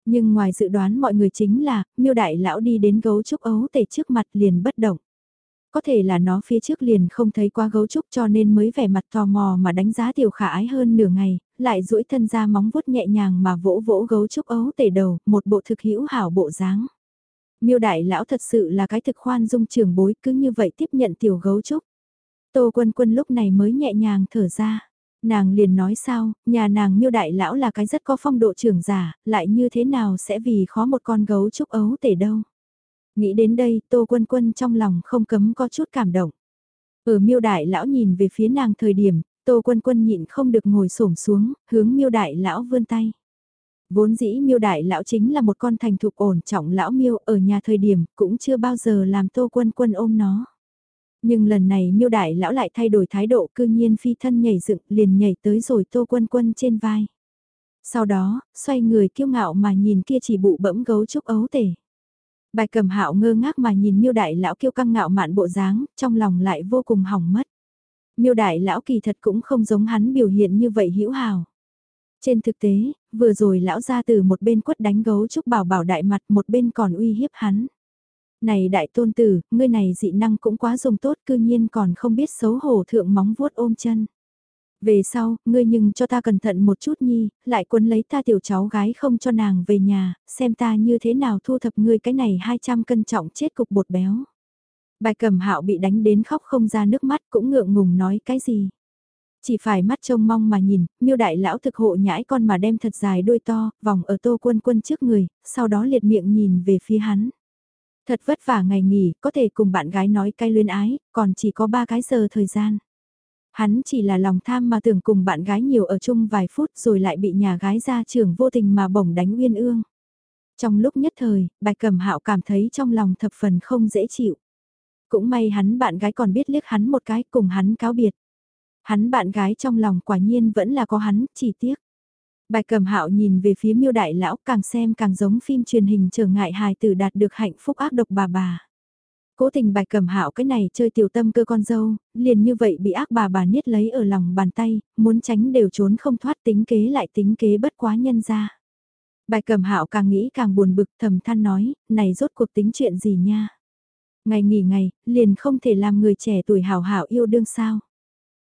Nhưng ngoài dự đoán mọi người chính là, miêu đại lão đi đến gấu trúc ấu tể trước mặt liền bất động. Có thể là nó phía trước liền không thấy qua gấu trúc cho nên mới vẻ mặt tò mò mà đánh giá tiểu khả ái hơn nửa ngày, lại duỗi thân ra móng vuốt nhẹ nhàng mà vỗ vỗ gấu trúc ấu tể đầu, một bộ thực hữu hảo bộ dáng. Miêu đại lão thật sự là cái thực khoan dung trường bối cứ như vậy tiếp nhận tiểu gấu trúc. Tô quân quân lúc này mới nhẹ nhàng thở ra. Nàng liền nói sao, nhà nàng miêu đại lão là cái rất có phong độ trưởng giả, lại như thế nào sẽ vì khó một con gấu trúc ấu tể đâu. Nghĩ đến đây, tô quân quân trong lòng không cấm có chút cảm động. Ở miêu đại lão nhìn về phía nàng thời điểm, tô quân quân nhịn không được ngồi xổm xuống, hướng miêu đại lão vươn tay. Vốn dĩ miêu đại lão chính là một con thành thục ổn trọng lão miêu ở nhà thời điểm cũng chưa bao giờ làm tô quân quân ôm nó. Nhưng lần này miêu đại lão lại thay đổi thái độ cư nhiên phi thân nhảy dựng liền nhảy tới rồi tô quân quân trên vai. Sau đó, xoay người kiêu ngạo mà nhìn kia chỉ bụ bẫm gấu trúc ấu tể. Bài cầm hạo ngơ ngác mà nhìn miêu đại lão kiêu căng ngạo mạn bộ dáng, trong lòng lại vô cùng hỏng mất. Miêu đại lão kỳ thật cũng không giống hắn biểu hiện như vậy hữu hào. Trên thực tế, vừa rồi lão ra từ một bên quất đánh gấu trúc bảo bảo đại mặt một bên còn uy hiếp hắn. Này đại tôn tử, ngươi này dị năng cũng quá dùng tốt cư nhiên còn không biết xấu hổ thượng móng vuốt ôm chân. Về sau, ngươi nhưng cho ta cẩn thận một chút nhi, lại quân lấy ta tiểu cháu gái không cho nàng về nhà, xem ta như thế nào thu thập ngươi cái này 200 cân trọng chết cục bột béo. Bài cầm hạo bị đánh đến khóc không ra nước mắt cũng ngượng ngùng nói cái gì. Chỉ phải mắt trông mong mà nhìn, miêu đại lão thực hộ nhãi con mà đem thật dài đôi to, vòng ở tô quân quân trước người, sau đó liệt miệng nhìn về phía hắn. Thật vất vả ngày nghỉ, có thể cùng bạn gái nói cay luyên ái, còn chỉ có ba cái giờ thời gian. Hắn chỉ là lòng tham mà tưởng cùng bạn gái nhiều ở chung vài phút rồi lại bị nhà gái ra trường vô tình mà bổng đánh uyên ương. Trong lúc nhất thời, bạch cẩm hạo cảm thấy trong lòng thập phần không dễ chịu. Cũng may hắn bạn gái còn biết liếc hắn một cái cùng hắn cáo biệt. Hắn bạn gái trong lòng quả nhiên vẫn là có hắn, chỉ tiếc. Bài cầm hạo nhìn về phía miêu đại lão càng xem càng giống phim truyền hình trở ngại hài tử đạt được hạnh phúc ác độc bà bà. Cố tình bài cầm hạo cái này chơi tiểu tâm cơ con dâu, liền như vậy bị ác bà bà niết lấy ở lòng bàn tay, muốn tránh đều trốn không thoát tính kế lại tính kế bất quá nhân ra. Bài cầm hạo càng nghĩ càng buồn bực thầm than nói, này rốt cuộc tính chuyện gì nha. Ngày nghỉ ngày, liền không thể làm người trẻ tuổi hào hảo yêu đương sao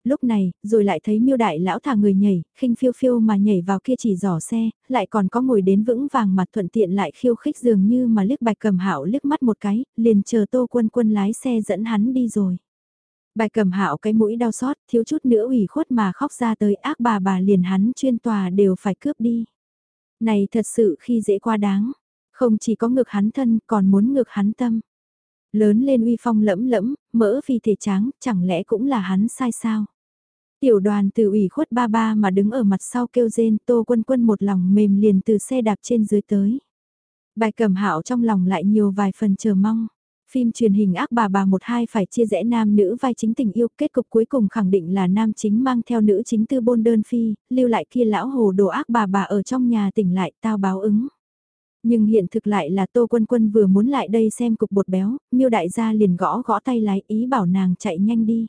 lúc này, rồi lại thấy miêu đại lão thả người nhảy, khinh phiêu phiêu mà nhảy vào kia chỉ giỏ xe, lại còn có ngồi đến vững vàng mặt thuận tiện lại khiêu khích dường như mà liếc bạch cầm hạo liếc mắt một cái, liền chờ tô quân quân lái xe dẫn hắn đi rồi. Bạch cầm hạo cái mũi đau xót, thiếu chút nữa ủy khuất mà khóc ra tới ác bà bà liền hắn chuyên tòa đều phải cướp đi. Này thật sự khi dễ quá đáng, không chỉ có ngược hắn thân còn muốn ngược hắn tâm. Lớn lên uy phong lẫm lẫm, mỡ phi thể tráng, chẳng lẽ cũng là hắn sai sao? Tiểu đoàn từ ủy khuất ba ba mà đứng ở mặt sau kêu rên tô quân quân một lòng mềm liền từ xe đạp trên dưới tới. Bài cầm hạo trong lòng lại nhiều vài phần chờ mong. Phim truyền hình ác bà bà một hai phải chia rẽ nam nữ vai chính tình yêu kết cục cuối cùng khẳng định là nam chính mang theo nữ chính tư bôn đơn phi, lưu lại kia lão hồ đồ ác bà bà ở trong nhà tỉnh lại tao báo ứng. Nhưng hiện thực lại là Tô Quân Quân vừa muốn lại đây xem cục bột béo, miêu đại gia liền gõ gõ tay lái ý bảo nàng chạy nhanh đi.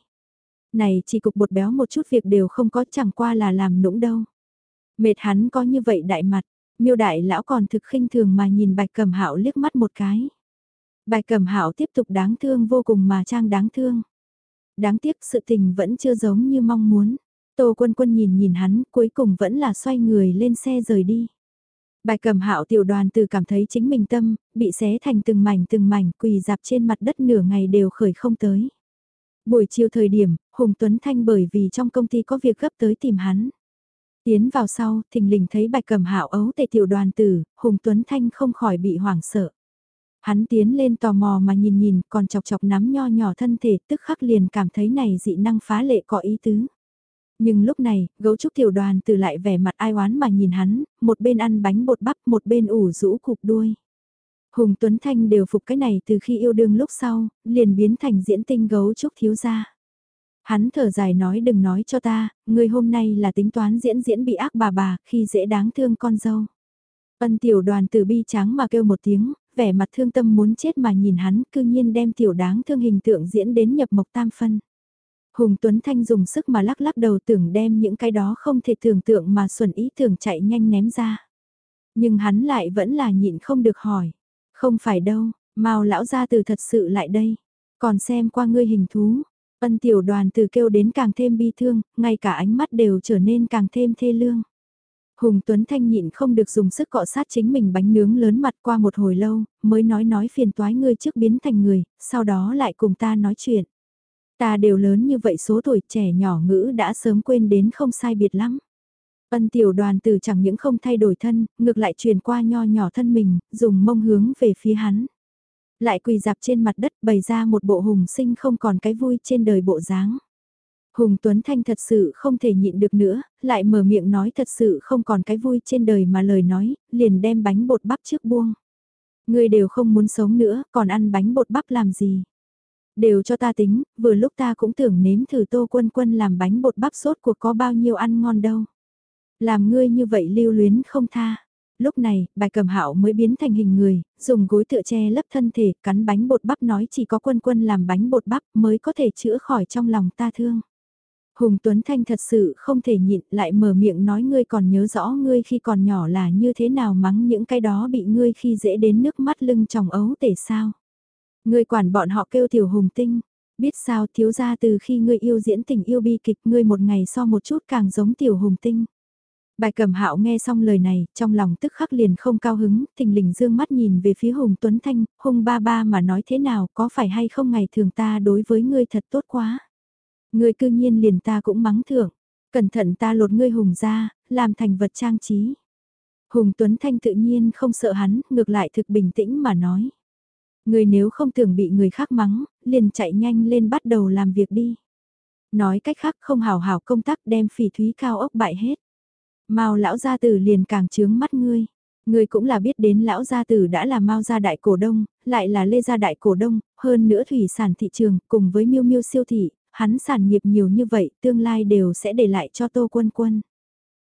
Này chỉ cục bột béo một chút việc đều không có chẳng qua là làm nũng đâu. Mệt hắn có như vậy đại mặt, miêu đại lão còn thực khinh thường mà nhìn bạch cẩm hạo liếc mắt một cái. Bạch cẩm hạo tiếp tục đáng thương vô cùng mà trang đáng thương. Đáng tiếc sự tình vẫn chưa giống như mong muốn. Tô quân quân nhìn nhìn hắn cuối cùng vẫn là xoay người lên xe rời đi. Bài cẩm hạo tiểu đoàn từ cảm thấy chính mình tâm, bị xé thành từng mảnh từng mảnh quỳ dạp trên mặt đất nửa ngày đều khởi không tới. Buổi chiều thời điểm, Hùng Tuấn Thanh bởi vì trong công ty có việc gấp tới tìm hắn. Tiến vào sau, thình lình thấy bạch cầm hạo ấu tề tiểu đoàn tử, Hùng Tuấn Thanh không khỏi bị hoảng sợ. Hắn tiến lên tò mò mà nhìn nhìn, còn chọc chọc nắm nho nhỏ thân thể, tức khắc liền cảm thấy này dị năng phá lệ có ý tứ. Nhưng lúc này, gấu trúc tiểu đoàn tử lại vẻ mặt ai oán mà nhìn hắn, một bên ăn bánh bột bắp, một bên ủ rũ cục đuôi. Hùng Tuấn Thanh đều phục cái này từ khi yêu đương lúc sau, liền biến thành diễn tinh gấu trúc thiếu gia. Hắn thở dài nói đừng nói cho ta, người hôm nay là tính toán diễn diễn bị ác bà bà khi dễ đáng thương con dâu. Ân tiểu đoàn từ bi trắng mà kêu một tiếng, vẻ mặt thương tâm muốn chết mà nhìn hắn cư nhiên đem tiểu đáng thương hình tượng diễn đến nhập mộc tam phân. Hùng Tuấn Thanh dùng sức mà lắc lắc đầu tưởng đem những cái đó không thể tưởng tượng mà xuẩn ý tưởng chạy nhanh ném ra. Nhưng hắn lại vẫn là nhịn không được hỏi. Không phải đâu, mau lão gia từ thật sự lại đây. Còn xem qua ngươi hình thú. Ân tiểu đoàn từ kêu đến càng thêm bi thương, ngay cả ánh mắt đều trở nên càng thêm thê lương. Hùng Tuấn Thanh nhịn không được dùng sức cọ sát chính mình bánh nướng lớn mặt qua một hồi lâu, mới nói nói phiền toái ngươi trước biến thành người, sau đó lại cùng ta nói chuyện. Ta đều lớn như vậy số tuổi trẻ nhỏ ngữ đã sớm quên đến không sai biệt lắm. Ân tiểu đoàn tử chẳng những không thay đổi thân, ngược lại truyền qua nho nhỏ thân mình, dùng mông hướng về phía hắn. Lại quỳ dạp trên mặt đất bày ra một bộ hùng sinh không còn cái vui trên đời bộ dáng. Hùng Tuấn Thanh thật sự không thể nhịn được nữa, lại mở miệng nói thật sự không còn cái vui trên đời mà lời nói, liền đem bánh bột bắp trước buông. Người đều không muốn sống nữa, còn ăn bánh bột bắp làm gì? Đều cho ta tính, vừa lúc ta cũng tưởng nếm thử tô quân quân làm bánh bột bắp sốt của có bao nhiêu ăn ngon đâu. Làm ngươi như vậy lưu luyến không tha. Lúc này, bài cầm hạo mới biến thành hình người, dùng gối tựa che lấp thân thể, cắn bánh bột bắp nói chỉ có quân quân làm bánh bột bắp mới có thể chữa khỏi trong lòng ta thương. Hùng Tuấn Thanh thật sự không thể nhịn lại mở miệng nói ngươi còn nhớ rõ ngươi khi còn nhỏ là như thế nào mắng những cái đó bị ngươi khi dễ đến nước mắt lưng tròng ấu tể sao. Ngươi quản bọn họ kêu tiểu hùng tinh, biết sao thiếu ra từ khi ngươi yêu diễn tình yêu bi kịch ngươi một ngày so một chút càng giống tiểu hùng tinh. Bài cầm hạo nghe xong lời này, trong lòng tức khắc liền không cao hứng, thình lình dương mắt nhìn về phía Hùng Tuấn Thanh, hung ba ba mà nói thế nào, có phải hay không ngày thường ta đối với ngươi thật tốt quá. Ngươi cư nhiên liền ta cũng mắng thưởng, cẩn thận ta lột ngươi Hùng ra, làm thành vật trang trí. Hùng Tuấn Thanh tự nhiên không sợ hắn, ngược lại thực bình tĩnh mà nói. Ngươi nếu không tưởng bị người khác mắng, liền chạy nhanh lên bắt đầu làm việc đi. Nói cách khác không hào hào công tác đem phỉ thúy cao ốc bại hết. Mao lão gia tử liền càng chướng mắt ngươi. Ngươi cũng là biết đến lão gia tử đã là Mao gia đại cổ đông, lại là Lê gia đại cổ đông, hơn nữa thủy sản thị trường, cùng với Miêu Miêu siêu thị, hắn sản nghiệp nhiều như vậy, tương lai đều sẽ để lại cho Tô Quân Quân.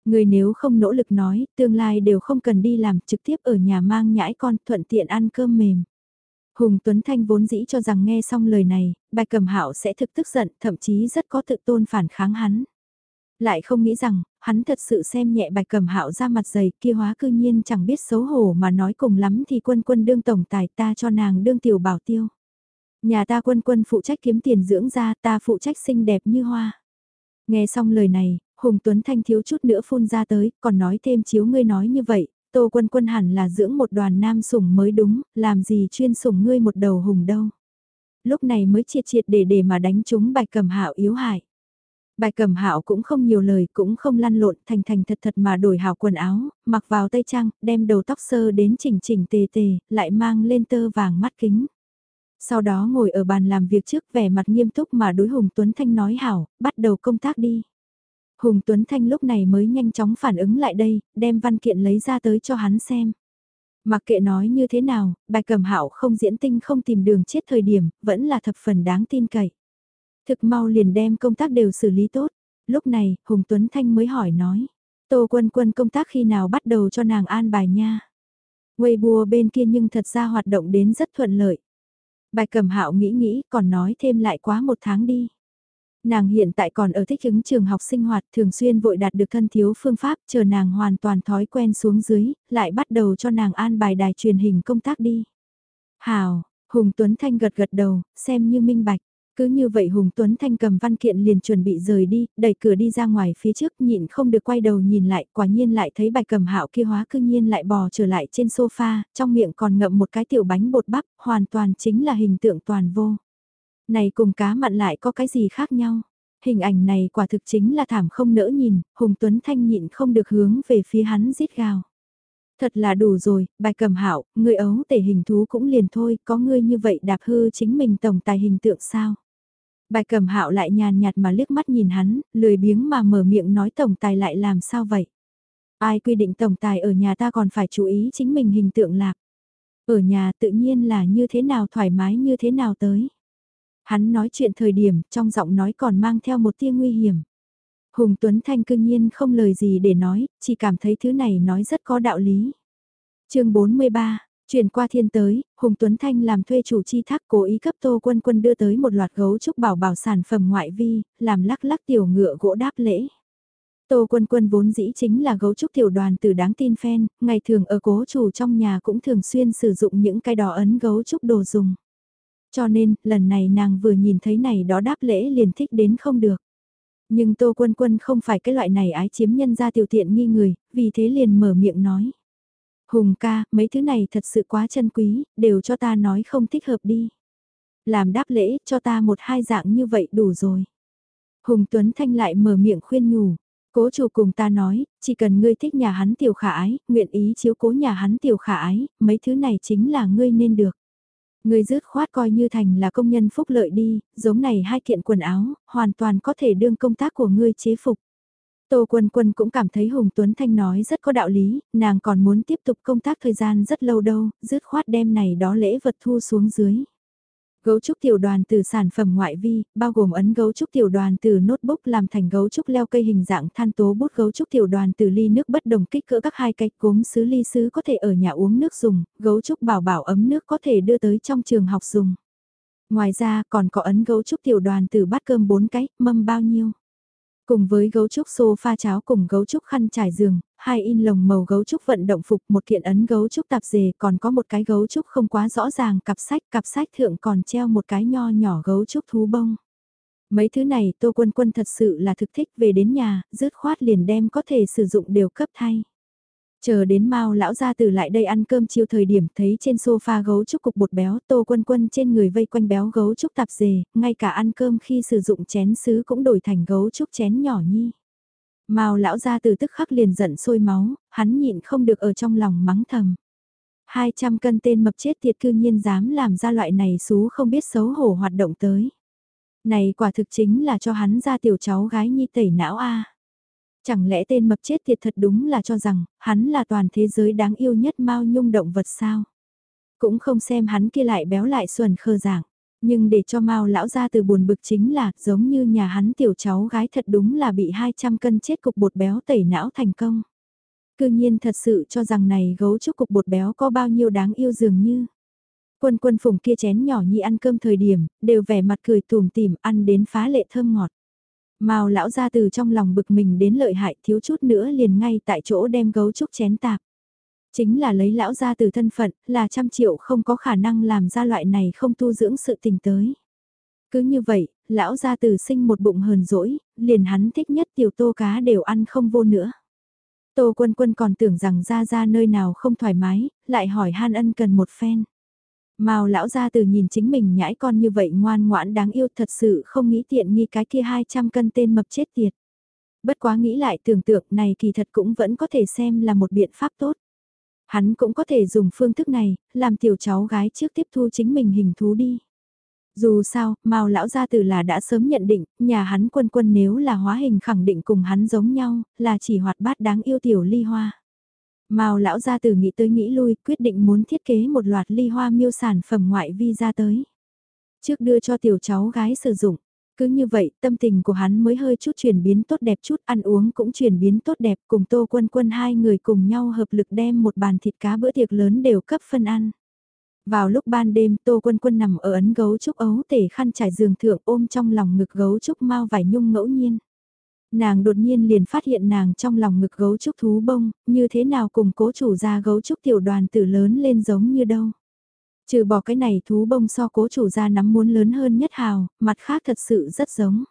Người nếu không nỗ lực nói, tương lai đều không cần đi làm, trực tiếp ở nhà mang nhãi con, thuận tiện ăn cơm mềm. Hùng Tuấn Thanh vốn dĩ cho rằng nghe xong lời này, bài cầm hạo sẽ thực tức giận, thậm chí rất có tự tôn phản kháng hắn. Lại không nghĩ rằng, hắn thật sự xem nhẹ bạch cầm hạo ra mặt dày kia hóa cư nhiên chẳng biết xấu hổ mà nói cùng lắm thì quân quân đương tổng tài ta cho nàng đương tiểu bảo tiêu. Nhà ta quân quân phụ trách kiếm tiền dưỡng ra ta phụ trách xinh đẹp như hoa. Nghe xong lời này, Hùng Tuấn Thanh thiếu chút nữa phun ra tới, còn nói thêm chiếu ngươi nói như vậy, Tô Quân Quân hẳn là dưỡng một đoàn nam sủng mới đúng, làm gì chuyên sủng ngươi một đầu hùng đâu. Lúc này mới triệt triệt để để mà đánh chúng bạch cầm hạo yếu hại. Bài cầm hạo cũng không nhiều lời, cũng không lăn lộn, thành thành thật thật mà đổi hảo quần áo, mặc vào tây trang, đem đầu tóc sơ đến chỉnh chỉnh tề tề, lại mang lên tơ vàng mắt kính. Sau đó ngồi ở bàn làm việc trước vẻ mặt nghiêm túc mà đối Hùng Tuấn Thanh nói hảo, bắt đầu công tác đi. Hùng Tuấn Thanh lúc này mới nhanh chóng phản ứng lại đây, đem văn kiện lấy ra tới cho hắn xem. Mặc kệ nói như thế nào, bài cầm hạo không diễn tinh không tìm đường chết thời điểm, vẫn là thập phần đáng tin cậy. Thực mau liền đem công tác đều xử lý tốt. Lúc này, Hùng Tuấn Thanh mới hỏi nói. Tô quân quân công tác khi nào bắt đầu cho nàng an bài nha. Weibo bên kia nhưng thật ra hoạt động đến rất thuận lợi. Bài cầm hạo nghĩ nghĩ còn nói thêm lại quá một tháng đi. Nàng hiện tại còn ở thích ứng trường học sinh hoạt thường xuyên vội đạt được thân thiếu phương pháp chờ nàng hoàn toàn thói quen xuống dưới, lại bắt đầu cho nàng an bài đài truyền hình công tác đi. Hào, Hùng Tuấn Thanh gật gật đầu, xem như minh bạch. Cứ như vậy Hùng Tuấn Thanh cầm văn kiện liền chuẩn bị rời đi, đẩy cửa đi ra ngoài phía trước nhịn không được quay đầu nhìn lại, quả nhiên lại thấy bài cầm hạo kia hóa cư nhiên lại bò trở lại trên sofa, trong miệng còn ngậm một cái tiểu bánh bột bắp, hoàn toàn chính là hình tượng toàn vô. Này cùng cá mặn lại có cái gì khác nhau? Hình ảnh này quả thực chính là thảm không nỡ nhìn, Hùng Tuấn Thanh nhịn không được hướng về phía hắn rít gào. Thật là đủ rồi, bài cầm hạo người ấu tể hình thú cũng liền thôi, có ngươi như vậy đạp hư chính mình tổng tài hình tượng sao? Bài cầm hạo lại nhàn nhạt mà liếc mắt nhìn hắn, lười biếng mà mở miệng nói tổng tài lại làm sao vậy? Ai quy định tổng tài ở nhà ta còn phải chú ý chính mình hình tượng lạc. Ở nhà tự nhiên là như thế nào thoải mái như thế nào tới. Hắn nói chuyện thời điểm trong giọng nói còn mang theo một tia nguy hiểm. Hùng Tuấn Thanh cương nhiên không lời gì để nói, chỉ cảm thấy thứ này nói rất có đạo lý. chương 43, Chuyển qua thiên tới, Hùng Tuấn Thanh làm thuê chủ chi thác cố ý cấp Tô Quân Quân đưa tới một loạt gấu trúc bảo bảo sản phẩm ngoại vi, làm lắc lắc tiểu ngựa gỗ đáp lễ. Tô Quân Quân vốn dĩ chính là gấu trúc tiểu đoàn từ đáng tin phen, ngày thường ở cố chủ trong nhà cũng thường xuyên sử dụng những cái đỏ ấn gấu trúc đồ dùng. Cho nên, lần này nàng vừa nhìn thấy này đó đáp lễ liền thích đến không được. Nhưng Tô Quân Quân không phải cái loại này ái chiếm nhân ra tiểu tiện nghi người, vì thế liền mở miệng nói. Hùng ca, mấy thứ này thật sự quá chân quý, đều cho ta nói không thích hợp đi. Làm đáp lễ, cho ta một hai dạng như vậy đủ rồi. Hùng Tuấn Thanh lại mở miệng khuyên nhủ. Cố chủ cùng ta nói, chỉ cần ngươi thích nhà hắn tiểu khả ái, nguyện ý chiếu cố nhà hắn tiểu khả ái, mấy thứ này chính là ngươi nên được. Ngươi dứt khoát coi như thành là công nhân phúc lợi đi, giống này hai kiện quần áo, hoàn toàn có thể đương công tác của ngươi chế phục. Tô Quân Quân cũng cảm thấy Hùng Tuấn Thanh nói rất có đạo lý, nàng còn muốn tiếp tục công tác thời gian rất lâu đâu, dứt khoát đem này đó lễ vật thu xuống dưới. Gấu trúc tiểu đoàn từ sản phẩm ngoại vi, bao gồm ấn gấu trúc tiểu đoàn từ notebook làm thành gấu trúc leo cây hình dạng than tố bút gấu trúc tiểu đoàn từ ly nước bất đồng kích cỡ các hai cái cốm sứ ly sứ có thể ở nhà uống nước dùng, gấu trúc bảo bảo ấm nước có thể đưa tới trong trường học dùng. Ngoài ra còn có ấn gấu trúc tiểu đoàn từ bát cơm 4 cái, mâm bao nhiêu. Cùng với gấu trúc sofa cháo cùng gấu trúc khăn trải giường, hai in lồng màu gấu trúc vận động phục, một kiện ấn gấu trúc tạp dề, còn có một cái gấu trúc không quá rõ ràng, cặp sách, cặp sách thượng còn treo một cái nho nhỏ gấu trúc thú bông. Mấy thứ này Tô Quân Quân thật sự là thực thích về đến nhà, dứt khoát liền đem có thể sử dụng đều cấp thay. Chờ đến Mao lão gia từ lại đây ăn cơm chiều thời điểm thấy trên sofa gấu trúc cục bột béo tô quân quân trên người vây quanh béo gấu trúc tạp dề, ngay cả ăn cơm khi sử dụng chén sứ cũng đổi thành gấu trúc chén nhỏ nhi. Mao lão gia từ tức khắc liền giận sôi máu, hắn nhịn không được ở trong lòng mắng thầm. 200 cân tên mập chết tiệt cư nhiên dám làm ra loại này xú không biết xấu hổ hoạt động tới. Này quả thực chính là cho hắn ra tiểu cháu gái nhi tẩy não a. Chẳng lẽ tên mập chết thiệt thật đúng là cho rằng, hắn là toàn thế giới đáng yêu nhất mao nhung động vật sao? Cũng không xem hắn kia lại béo lại xuẩn khơ giảng. Nhưng để cho Mao lão ra từ buồn bực chính là, giống như nhà hắn tiểu cháu gái thật đúng là bị 200 cân chết cục bột béo tẩy não thành công. Cư nhiên thật sự cho rằng này gấu trúc cục bột béo có bao nhiêu đáng yêu dường như. Quân quân phùng kia chén nhỏ nhi ăn cơm thời điểm, đều vẻ mặt cười tùm tìm ăn đến phá lệ thơm ngọt. Mao lão ra từ trong lòng bực mình đến lợi hại thiếu chút nữa liền ngay tại chỗ đem gấu trúc chén tạp. Chính là lấy lão ra từ thân phận là trăm triệu không có khả năng làm ra loại này không tu dưỡng sự tình tới. Cứ như vậy, lão ra từ sinh một bụng hờn dỗi, liền hắn thích nhất tiểu tô cá đều ăn không vô nữa. Tô quân quân còn tưởng rằng ra ra nơi nào không thoải mái, lại hỏi han ân cần một phen. Mao lão gia từ nhìn chính mình nhãi con như vậy ngoan ngoãn đáng yêu thật sự không nghĩ tiện nghi cái kia 200 cân tên mập chết tiệt. Bất quá nghĩ lại tưởng tượng này kỳ thật cũng vẫn có thể xem là một biện pháp tốt. Hắn cũng có thể dùng phương thức này, làm tiểu cháu gái trước tiếp thu chính mình hình thú đi. Dù sao, Mao lão gia từ là đã sớm nhận định, nhà hắn quân quân nếu là hóa hình khẳng định cùng hắn giống nhau, là chỉ hoạt bát đáng yêu tiểu ly hoa. Mao lão gia tử nghĩ tới nghĩ lui, quyết định muốn thiết kế một loạt ly hoa miêu sản phẩm ngoại vi ra tới. Trước đưa cho tiểu cháu gái sử dụng. Cứ như vậy, tâm tình của hắn mới hơi chút chuyển biến tốt đẹp chút, ăn uống cũng chuyển biến tốt đẹp, cùng Tô Quân Quân hai người cùng nhau hợp lực đem một bàn thịt cá bữa tiệc lớn đều cấp phân ăn. Vào lúc ban đêm, Tô Quân Quân nằm ở ấn gấu trúc ấu tể khăn trải giường thượng ôm trong lòng ngực gấu trúc mau vải nhung ngẫu nhiên. Nàng đột nhiên liền phát hiện nàng trong lòng ngực gấu trúc thú bông, như thế nào cùng cố chủ ra gấu trúc tiểu đoàn tử lớn lên giống như đâu. Trừ bỏ cái này thú bông so cố chủ ra nắm muốn lớn hơn nhất hào, mặt khác thật sự rất giống.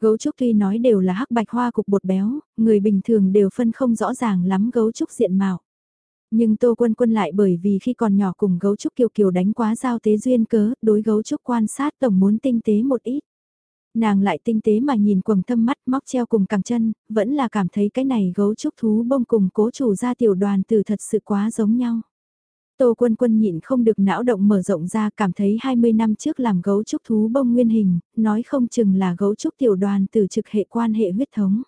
Gấu trúc tuy nói đều là hắc bạch hoa cục bột béo, người bình thường đều phân không rõ ràng lắm gấu trúc diện mạo. Nhưng Tô Quân Quân lại bởi vì khi còn nhỏ cùng gấu trúc kiều kiều đánh quá giao tế duyên cớ, đối gấu trúc quan sát tổng muốn tinh tế một ít. Nàng lại tinh tế mà nhìn quầng thâm mắt móc treo cùng cẳng chân, vẫn là cảm thấy cái này gấu trúc thú bông cùng cố chủ ra tiểu đoàn từ thật sự quá giống nhau. Tô quân quân nhịn không được não động mở rộng ra cảm thấy 20 năm trước làm gấu trúc thú bông nguyên hình, nói không chừng là gấu trúc tiểu đoàn từ trực hệ quan hệ huyết thống.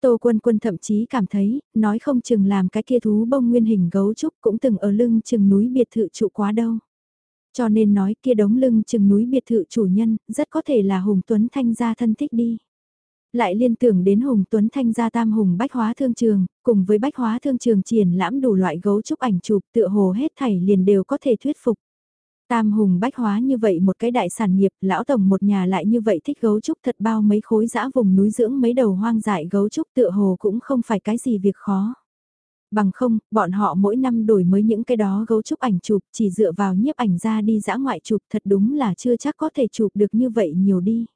Tô quân quân thậm chí cảm thấy, nói không chừng làm cái kia thú bông nguyên hình gấu trúc cũng từng ở lưng chừng núi biệt thự trụ quá đâu. Cho nên nói kia đống lưng chừng núi biệt thự chủ nhân, rất có thể là Hùng Tuấn Thanh gia thân thích đi. Lại liên tưởng đến Hùng Tuấn Thanh gia tam hùng bách hóa thương trường, cùng với bách hóa thương trường triển lãm đủ loại gấu trúc ảnh chụp tựa hồ hết thảy liền đều có thể thuyết phục. Tam hùng bách hóa như vậy một cái đại sản nghiệp, lão tổng một nhà lại như vậy thích gấu trúc thật bao mấy khối dã vùng núi dưỡng mấy đầu hoang dại gấu trúc tựa hồ cũng không phải cái gì việc khó. Bằng không, bọn họ mỗi năm đổi mới những cái đó gấu trúc ảnh chụp chỉ dựa vào nhiếp ảnh ra đi dã ngoại chụp thật đúng là chưa chắc có thể chụp được như vậy nhiều đi.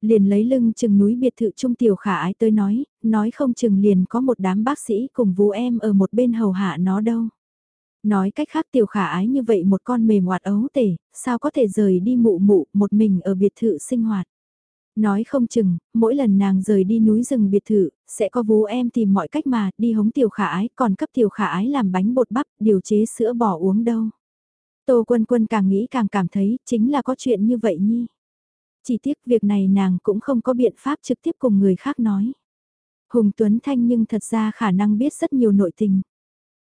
Liền lấy lưng chừng núi biệt thự trung tiểu khả ái tới nói, nói không chừng liền có một đám bác sĩ cùng vũ em ở một bên hầu hạ nó đâu. Nói cách khác tiểu khả ái như vậy một con mềm hoạt ấu tể, sao có thể rời đi mụ mụ một mình ở biệt thự sinh hoạt. Nói không chừng, mỗi lần nàng rời đi núi rừng biệt thự, sẽ có vú em tìm mọi cách mà đi hống tiểu khả ái còn cấp tiểu khả ái làm bánh bột bắp, điều chế sữa bò uống đâu. Tô Quân Quân càng nghĩ càng cảm thấy chính là có chuyện như vậy nhi. Chỉ tiếc việc này nàng cũng không có biện pháp trực tiếp cùng người khác nói. Hùng Tuấn Thanh nhưng thật ra khả năng biết rất nhiều nội tình.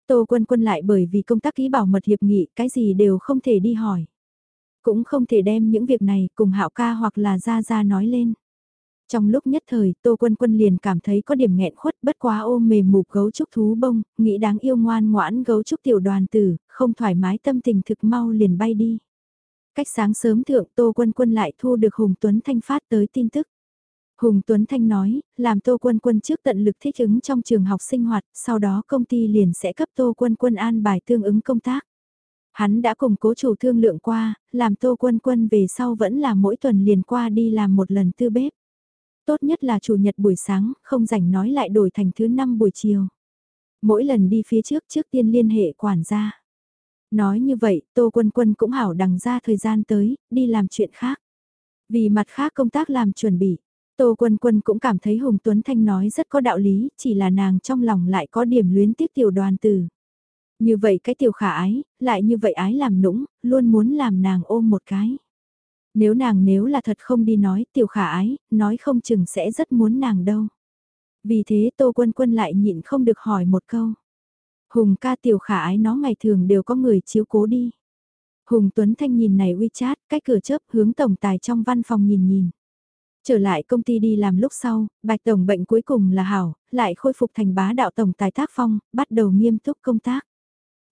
Tô Quân Quân lại bởi vì công tác ký bảo mật hiệp nghị cái gì đều không thể đi hỏi. Cũng không thể đem những việc này cùng Hạo ca hoặc là Ra Ra nói lên. Trong lúc nhất thời, Tô Quân Quân liền cảm thấy có điểm nghẹn khuất bất quá ôm mềm mục gấu trúc thú bông, nghĩ đáng yêu ngoan ngoãn gấu trúc tiểu đoàn tử, không thoải mái tâm tình thực mau liền bay đi. Cách sáng sớm thượng Tô Quân Quân lại thu được Hùng Tuấn Thanh phát tới tin tức. Hùng Tuấn Thanh nói, làm Tô Quân Quân trước tận lực thích ứng trong trường học sinh hoạt, sau đó công ty liền sẽ cấp Tô Quân Quân an bài tương ứng công tác. Hắn đã cùng cố chủ thương lượng qua, làm Tô Quân Quân về sau vẫn là mỗi tuần liền qua đi làm một lần tư bếp. Tốt nhất là chủ nhật buổi sáng, không rảnh nói lại đổi thành thứ năm buổi chiều. Mỗi lần đi phía trước trước tiên liên hệ quản gia. Nói như vậy, Tô Quân Quân cũng hảo đằng ra thời gian tới, đi làm chuyện khác. Vì mặt khác công tác làm chuẩn bị, Tô Quân Quân cũng cảm thấy Hùng Tuấn Thanh nói rất có đạo lý, chỉ là nàng trong lòng lại có điểm luyến tiếc tiểu đoàn tử. Như vậy cái tiểu khả ái, lại như vậy ái làm nũng, luôn muốn làm nàng ôm một cái. Nếu nàng nếu là thật không đi nói tiểu khả ái, nói không chừng sẽ rất muốn nàng đâu. Vì thế Tô Quân Quân lại nhịn không được hỏi một câu. Hùng ca tiểu khả ái nó ngày thường đều có người chiếu cố đi. Hùng Tuấn Thanh nhìn này WeChat, cách cửa chớp hướng tổng tài trong văn phòng nhìn nhìn. Trở lại công ty đi làm lúc sau, bạch tổng bệnh cuối cùng là hảo, lại khôi phục thành bá đạo tổng tài tác phong, bắt đầu nghiêm túc công tác.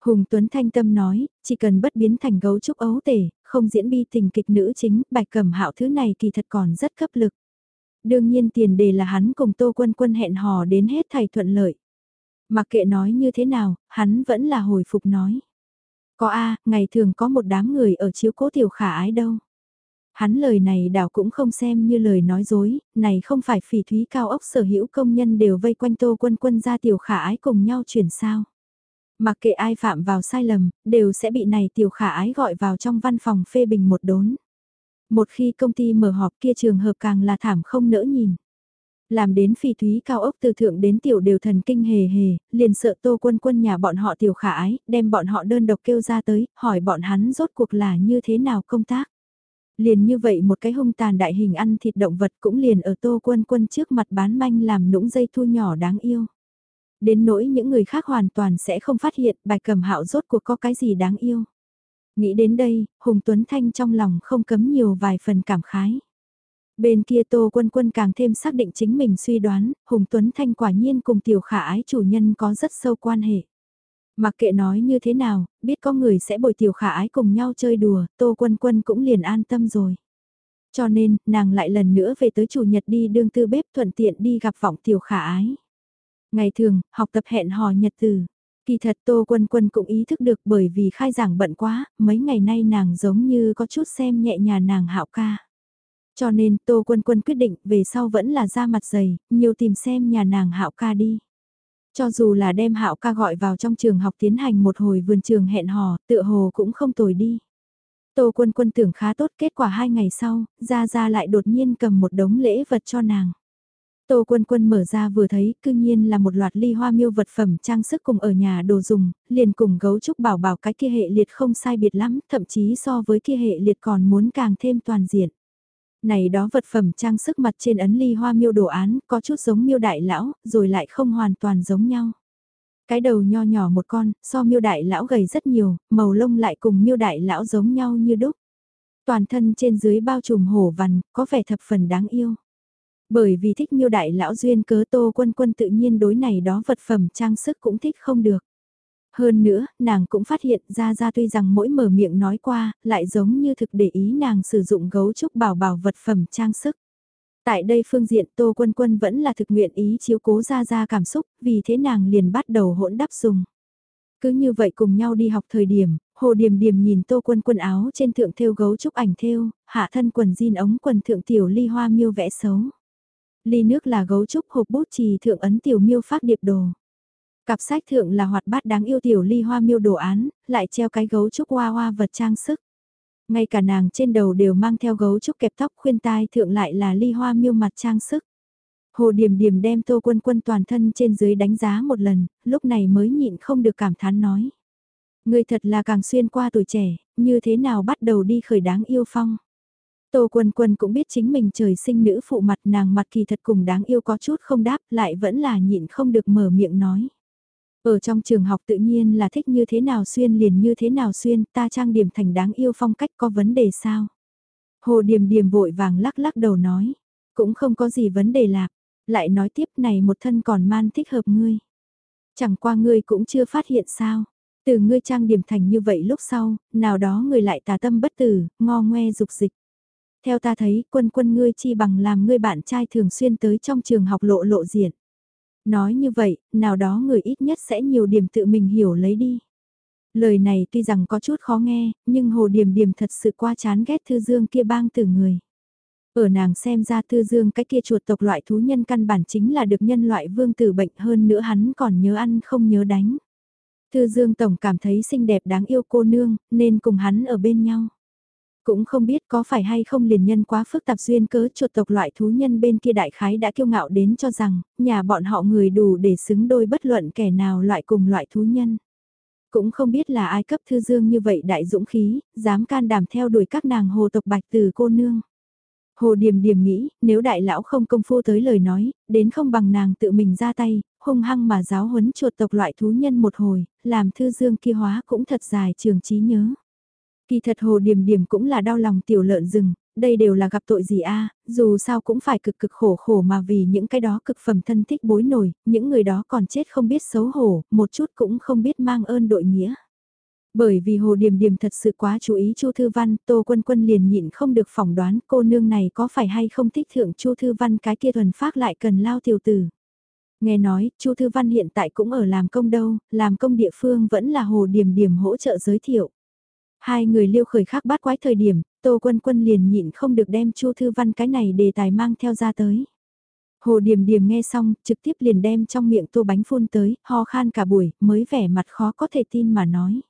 Hùng Tuấn Thanh Tâm nói, chỉ cần bất biến thành gấu trúc ấu tể, không diễn bi tình kịch nữ chính, bạch cẩm hạo thứ này kỳ thật còn rất cấp lực. Đương nhiên tiền đề là hắn cùng Tô Quân Quân hẹn hò đến hết thầy thuận lợi. Mặc kệ nói như thế nào, hắn vẫn là hồi phục nói. Có a ngày thường có một đám người ở chiếu cố tiểu khả ái đâu. Hắn lời này đảo cũng không xem như lời nói dối, này không phải phỉ thúy cao ốc sở hữu công nhân đều vây quanh tô quân quân ra tiểu khả ái cùng nhau chuyển sao. Mặc kệ ai phạm vào sai lầm, đều sẽ bị này tiểu khả ái gọi vào trong văn phòng phê bình một đốn. Một khi công ty mở họp kia trường hợp càng là thảm không nỡ nhìn. Làm đến phi thúy cao ốc từ thượng đến tiểu đều thần kinh hề hề, liền sợ tô quân quân nhà bọn họ tiểu khả ái, đem bọn họ đơn độc kêu ra tới, hỏi bọn hắn rốt cuộc là như thế nào công tác. Liền như vậy một cái hung tàn đại hình ăn thịt động vật cũng liền ở tô quân quân trước mặt bán manh làm nũng dây thu nhỏ đáng yêu. Đến nỗi những người khác hoàn toàn sẽ không phát hiện bài cầm hạo rốt cuộc có cái gì đáng yêu. Nghĩ đến đây, Hùng Tuấn Thanh trong lòng không cấm nhiều vài phần cảm khái. Bên kia Tô Quân Quân càng thêm xác định chính mình suy đoán, Hùng Tuấn Thanh quả nhiên cùng tiểu khả ái chủ nhân có rất sâu quan hệ. Mặc kệ nói như thế nào, biết có người sẽ bồi tiểu khả ái cùng nhau chơi đùa, Tô Quân Quân cũng liền an tâm rồi. Cho nên, nàng lại lần nữa về tới chủ nhật đi đương tư bếp thuận tiện đi gặp vọng tiểu khả ái. Ngày thường, học tập hẹn hò nhật từ. Kỳ thật Tô Quân Quân cũng ý thức được bởi vì khai giảng bận quá, mấy ngày nay nàng giống như có chút xem nhẹ nhà nàng hạo ca. Cho nên Tô Quân Quân quyết định về sau vẫn là ra mặt dày, nhiều tìm xem nhà nàng hạo ca đi. Cho dù là đem hạo ca gọi vào trong trường học tiến hành một hồi vườn trường hẹn hò, tựa hồ cũng không tồi đi. Tô Quân Quân tưởng khá tốt kết quả hai ngày sau, Ra Ra lại đột nhiên cầm một đống lễ vật cho nàng. Tô Quân Quân mở ra vừa thấy, cư nhiên là một loạt ly hoa miêu vật phẩm trang sức cùng ở nhà đồ dùng, liền cùng gấu trúc bảo bảo cái kia hệ liệt không sai biệt lắm, thậm chí so với kia hệ liệt còn muốn càng thêm toàn diện. Này đó vật phẩm trang sức mặt trên ấn ly hoa miêu đồ án, có chút giống miêu đại lão, rồi lại không hoàn toàn giống nhau. Cái đầu nho nhỏ một con, so miêu đại lão gầy rất nhiều, màu lông lại cùng miêu đại lão giống nhau như đúc. Toàn thân trên dưới bao trùm hổ vằn, có vẻ thập phần đáng yêu. Bởi vì thích miêu đại lão duyên cớ tô quân quân tự nhiên đối này đó vật phẩm trang sức cũng thích không được. Hơn nữa, nàng cũng phát hiện ra ra tuy rằng mỗi mở miệng nói qua, lại giống như thực để ý nàng sử dụng gấu trúc bảo bảo vật phẩm trang sức. Tại đây phương diện Tô Quân Quân vẫn là thực nguyện ý chiếu cố ra ra cảm xúc, vì thế nàng liền bắt đầu hỗn đắp dùng. Cứ như vậy cùng nhau đi học thời điểm, Hồ Điềm Điềm nhìn Tô Quân Quân áo trên thượng thêu gấu trúc ảnh thêu, hạ thân quần jean ống quần thượng tiểu ly hoa miêu vẽ xấu. Ly nước là gấu trúc hộp bút trì thượng ấn tiểu miêu phát điệp đồ. Cặp sách thượng là hoạt bát đáng yêu tiểu ly hoa miêu đồ án, lại treo cái gấu trúc hoa hoa vật trang sức. Ngay cả nàng trên đầu đều mang theo gấu trúc kẹp tóc khuyên tai thượng lại là ly hoa miêu mặt trang sức. Hồ Điềm Điềm đem Tô Quân Quân toàn thân trên dưới đánh giá một lần, lúc này mới nhịn không được cảm thán nói. người thật là càng xuyên qua tuổi trẻ, như thế nào bắt đầu đi khởi đáng yêu phong. Tô Quân Quân cũng biết chính mình trời sinh nữ phụ mặt nàng mặt kỳ thật cùng đáng yêu có chút không đáp lại vẫn là nhịn không được mở miệng nói. Ở trong trường học tự nhiên là thích như thế nào xuyên liền như thế nào xuyên ta trang điểm thành đáng yêu phong cách có vấn đề sao. Hồ Điềm Điềm vội vàng lắc lắc đầu nói, cũng không có gì vấn đề lạc, lại nói tiếp này một thân còn man thích hợp ngươi. Chẳng qua ngươi cũng chưa phát hiện sao, từ ngươi trang điểm thành như vậy lúc sau, nào đó người lại tà tâm bất tử, ngo ngoe dục dịch. Theo ta thấy, quân quân ngươi chi bằng làm ngươi bạn trai thường xuyên tới trong trường học lộ lộ diện. Nói như vậy, nào đó người ít nhất sẽ nhiều điểm tự mình hiểu lấy đi. Lời này tuy rằng có chút khó nghe, nhưng Hồ điểm điểm thật sự qua chán ghét Thư Dương kia bang từ người. Ở nàng xem ra Thư Dương cái kia chuột tộc loại thú nhân căn bản chính là được nhân loại vương tử bệnh hơn nữa hắn còn nhớ ăn không nhớ đánh. Thư Dương Tổng cảm thấy xinh đẹp đáng yêu cô nương, nên cùng hắn ở bên nhau. Cũng không biết có phải hay không liền nhân quá phức tạp duyên cớ chuột tộc loại thú nhân bên kia đại khái đã kiêu ngạo đến cho rằng, nhà bọn họ người đủ để xứng đôi bất luận kẻ nào loại cùng loại thú nhân. Cũng không biết là ai cấp thư dương như vậy đại dũng khí, dám can đảm theo đuổi các nàng hồ tộc bạch từ cô nương. Hồ Điềm Điềm nghĩ, nếu đại lão không công phu tới lời nói, đến không bằng nàng tự mình ra tay, hung hăng mà giáo huấn chuột tộc loại thú nhân một hồi, làm thư dương kia hóa cũng thật dài trường trí nhớ. Kỳ thật Hồ điểm điểm cũng là đau lòng tiểu lợn rừng, đây đều là gặp tội gì a dù sao cũng phải cực cực khổ khổ mà vì những cái đó cực phẩm thân thích bối nổi, những người đó còn chết không biết xấu hổ, một chút cũng không biết mang ơn đội nghĩa. Bởi vì Hồ Điềm Điềm thật sự quá chú ý Chu Thư Văn, Tô Quân Quân liền nhịn không được phỏng đoán cô nương này có phải hay không thích thượng Chu Thư Văn cái kia thuần phát lại cần lao tiểu tử. Nghe nói, Chu Thư Văn hiện tại cũng ở làm công đâu, làm công địa phương vẫn là Hồ Điềm Điềm hỗ trợ giới thiệu. Hai người liêu khởi khác bát quái thời điểm, Tô Quân Quân liền nhịn không được đem Chu Thư Văn cái này đề tài mang theo ra tới. Hồ Điềm Điềm nghe xong, trực tiếp liền đem trong miệng tô bánh phun tới, ho khan cả buổi, mới vẻ mặt khó có thể tin mà nói.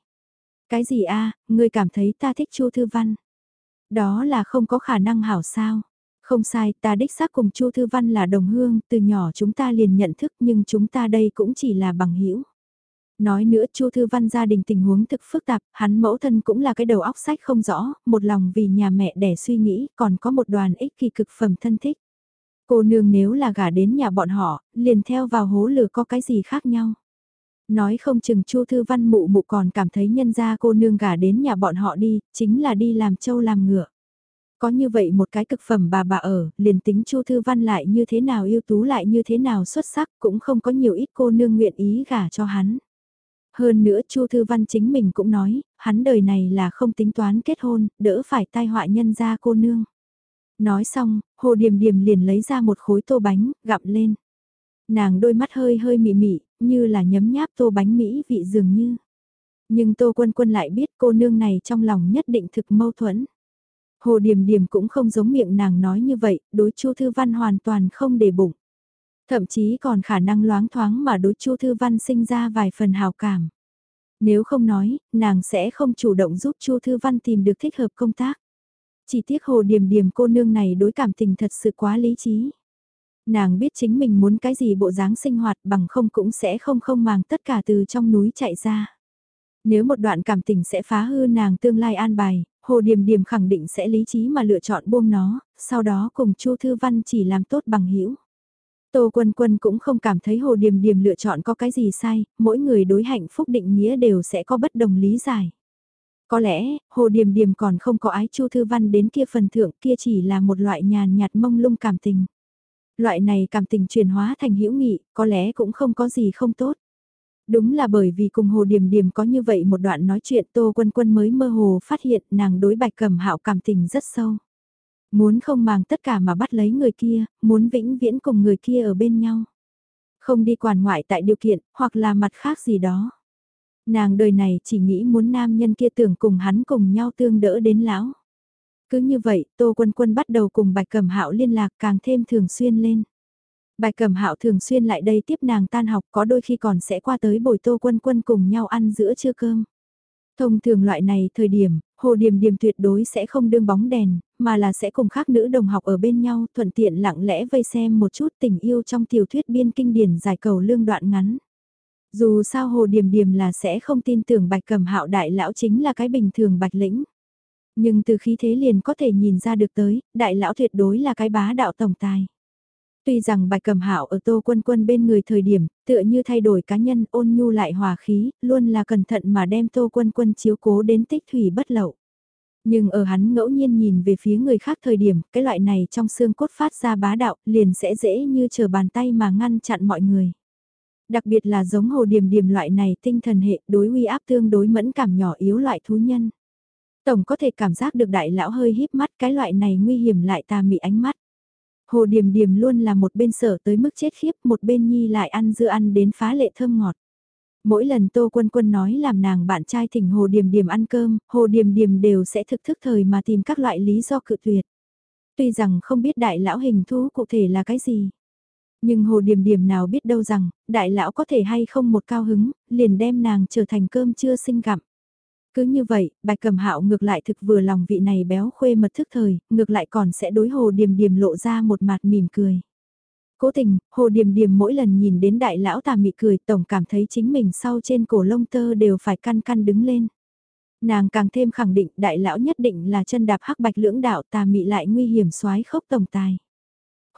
Cái gì a ngươi cảm thấy ta thích Chu Thư Văn? Đó là không có khả năng hảo sao? Không sai, ta đích xác cùng Chu Thư Văn là đồng hương, từ nhỏ chúng ta liền nhận thức nhưng chúng ta đây cũng chỉ là bằng hữu Nói nữa Chu Thư Văn gia đình tình huống thực phức tạp, hắn mẫu thân cũng là cái đầu óc sách không rõ, một lòng vì nhà mẹ đẻ suy nghĩ, còn có một đoàn ích kỳ cực phẩm thân thích. Cô nương nếu là gả đến nhà bọn họ, liền theo vào hố lửa có cái gì khác nhau. Nói không chừng Chu Thư Văn mụ mụ còn cảm thấy nhân gia cô nương gả đến nhà bọn họ đi, chính là đi làm châu làm ngựa. Có như vậy một cái cực phẩm bà bà ở, liền tính Chu Thư Văn lại như thế nào ưu tú lại như thế nào xuất sắc cũng không có nhiều ít cô nương nguyện ý gả cho hắn. Hơn nữa Chu Thư Văn chính mình cũng nói, hắn đời này là không tính toán kết hôn, đỡ phải tai họa nhân gia cô nương. Nói xong, Hồ Điềm Điềm liền lấy ra một khối tô bánh, gặm lên. Nàng đôi mắt hơi hơi mị mị, như là nhấm nháp tô bánh Mỹ vị dường như. Nhưng Tô Quân Quân lại biết cô nương này trong lòng nhất định thực mâu thuẫn. Hồ Điềm Điềm cũng không giống miệng nàng nói như vậy, đối Chu Thư Văn hoàn toàn không để bụng. Thậm chí còn khả năng loáng thoáng mà đối Chu Thư Văn sinh ra vài phần hào cảm. Nếu không nói, nàng sẽ không chủ động giúp Chu Thư Văn tìm được thích hợp công tác. Chỉ tiếc hồ điềm điềm cô nương này đối cảm tình thật sự quá lý trí. Nàng biết chính mình muốn cái gì bộ dáng sinh hoạt bằng không cũng sẽ không không màng tất cả từ trong núi chạy ra. Nếu một đoạn cảm tình sẽ phá hư nàng tương lai an bài, Hồ Điềm Điềm khẳng định sẽ lý trí mà lựa chọn buông nó, sau đó cùng Chu Thư Văn chỉ làm tốt bằng hữu. Tô Quân Quân cũng không cảm thấy Hồ Điềm Điềm lựa chọn có cái gì sai, mỗi người đối hạnh phúc định nghĩa đều sẽ có bất đồng lý giải. Có lẽ, Hồ Điềm Điềm còn không có ái Chu Thư Văn đến kia phần thượng kia chỉ là một loại nhàn nhạt mông lung cảm tình. Loại này cảm tình chuyển hóa thành hữu nghị, có lẽ cũng không có gì không tốt. Đúng là bởi vì cùng Hồ Điềm Điềm có như vậy một đoạn nói chuyện Tô Quân Quân mới mơ hồ phát hiện nàng đối bạch cầm hạo cảm tình rất sâu. Muốn không màng tất cả mà bắt lấy người kia, muốn vĩnh viễn cùng người kia ở bên nhau. Không đi quản ngoại tại điều kiện, hoặc là mặt khác gì đó. Nàng đời này chỉ nghĩ muốn nam nhân kia tưởng cùng hắn cùng nhau tương đỡ đến lão. Cứ như vậy, Tô Quân Quân bắt đầu cùng Bạch Cẩm Hạo liên lạc càng thêm thường xuyên lên. Bạch Cẩm Hạo thường xuyên lại đây tiếp nàng tan học, có đôi khi còn sẽ qua tới bồi Tô Quân Quân cùng nhau ăn giữa trưa cơm. Thông thường loại này thời điểm, Hồ Điềm Điềm tuyệt đối sẽ không đương bóng đèn, mà là sẽ cùng khác nữ đồng học ở bên nhau, thuận tiện lặng lẽ vây xem một chút tình yêu trong tiểu thuyết biên kinh điển giải cầu lương đoạn ngắn. Dù sao Hồ Điềm Điềm là sẽ không tin tưởng Bạch Cẩm Hạo đại lão chính là cái bình thường Bạch Lĩnh. Nhưng từ khí thế liền có thể nhìn ra được tới, đại lão tuyệt đối là cái bá đạo tổng tài. Tuy rằng Bạch Cẩm Hạo ở Tô Quân Quân bên người thời điểm, tựa như thay đổi cá nhân, ôn nhu lại hòa khí, luôn là cẩn thận mà đem Tô Quân Quân chiếu cố đến tích thủy bất lậu. Nhưng ở hắn ngẫu nhiên nhìn về phía người khác thời điểm, cái loại này trong xương cốt phát ra bá đạo, liền sẽ dễ như chờ bàn tay mà ngăn chặn mọi người. Đặc biệt là giống hồ điểm điểm loại này tinh thần hệ đối uy áp tương đối mẫn cảm nhỏ yếu loại thú nhân. Tổng có thể cảm giác được đại lão hơi híp mắt cái loại này nguy hiểm lại tà mị ánh mắt. Hồ điềm điềm luôn là một bên sở tới mức chết khiếp một bên nhi lại ăn dưa ăn đến phá lệ thơm ngọt. Mỗi lần Tô Quân Quân nói làm nàng bạn trai thỉnh Hồ Điềm Điềm ăn cơm, Hồ Điềm Điềm đều sẽ thực thức thời mà tìm các loại lý do cự tuyệt. Tuy rằng không biết đại lão hình thú cụ thể là cái gì. Nhưng Hồ Điềm Điềm nào biết đâu rằng, đại lão có thể hay không một cao hứng, liền đem nàng trở thành cơm chưa sinh gặm. Cứ như vậy, bạch cầm hạo ngược lại thực vừa lòng vị này béo khuê mật thức thời, ngược lại còn sẽ đối Hồ Điềm Điềm lộ ra một mặt mỉm cười. Cố tình, Hồ Điềm Điềm mỗi lần nhìn đến đại lão tà mị cười tổng cảm thấy chính mình sau trên cổ lông tơ đều phải căn căn đứng lên. Nàng càng thêm khẳng định đại lão nhất định là chân đạp hắc bạch lưỡng đạo tà mị lại nguy hiểm soái khốc tổng tài.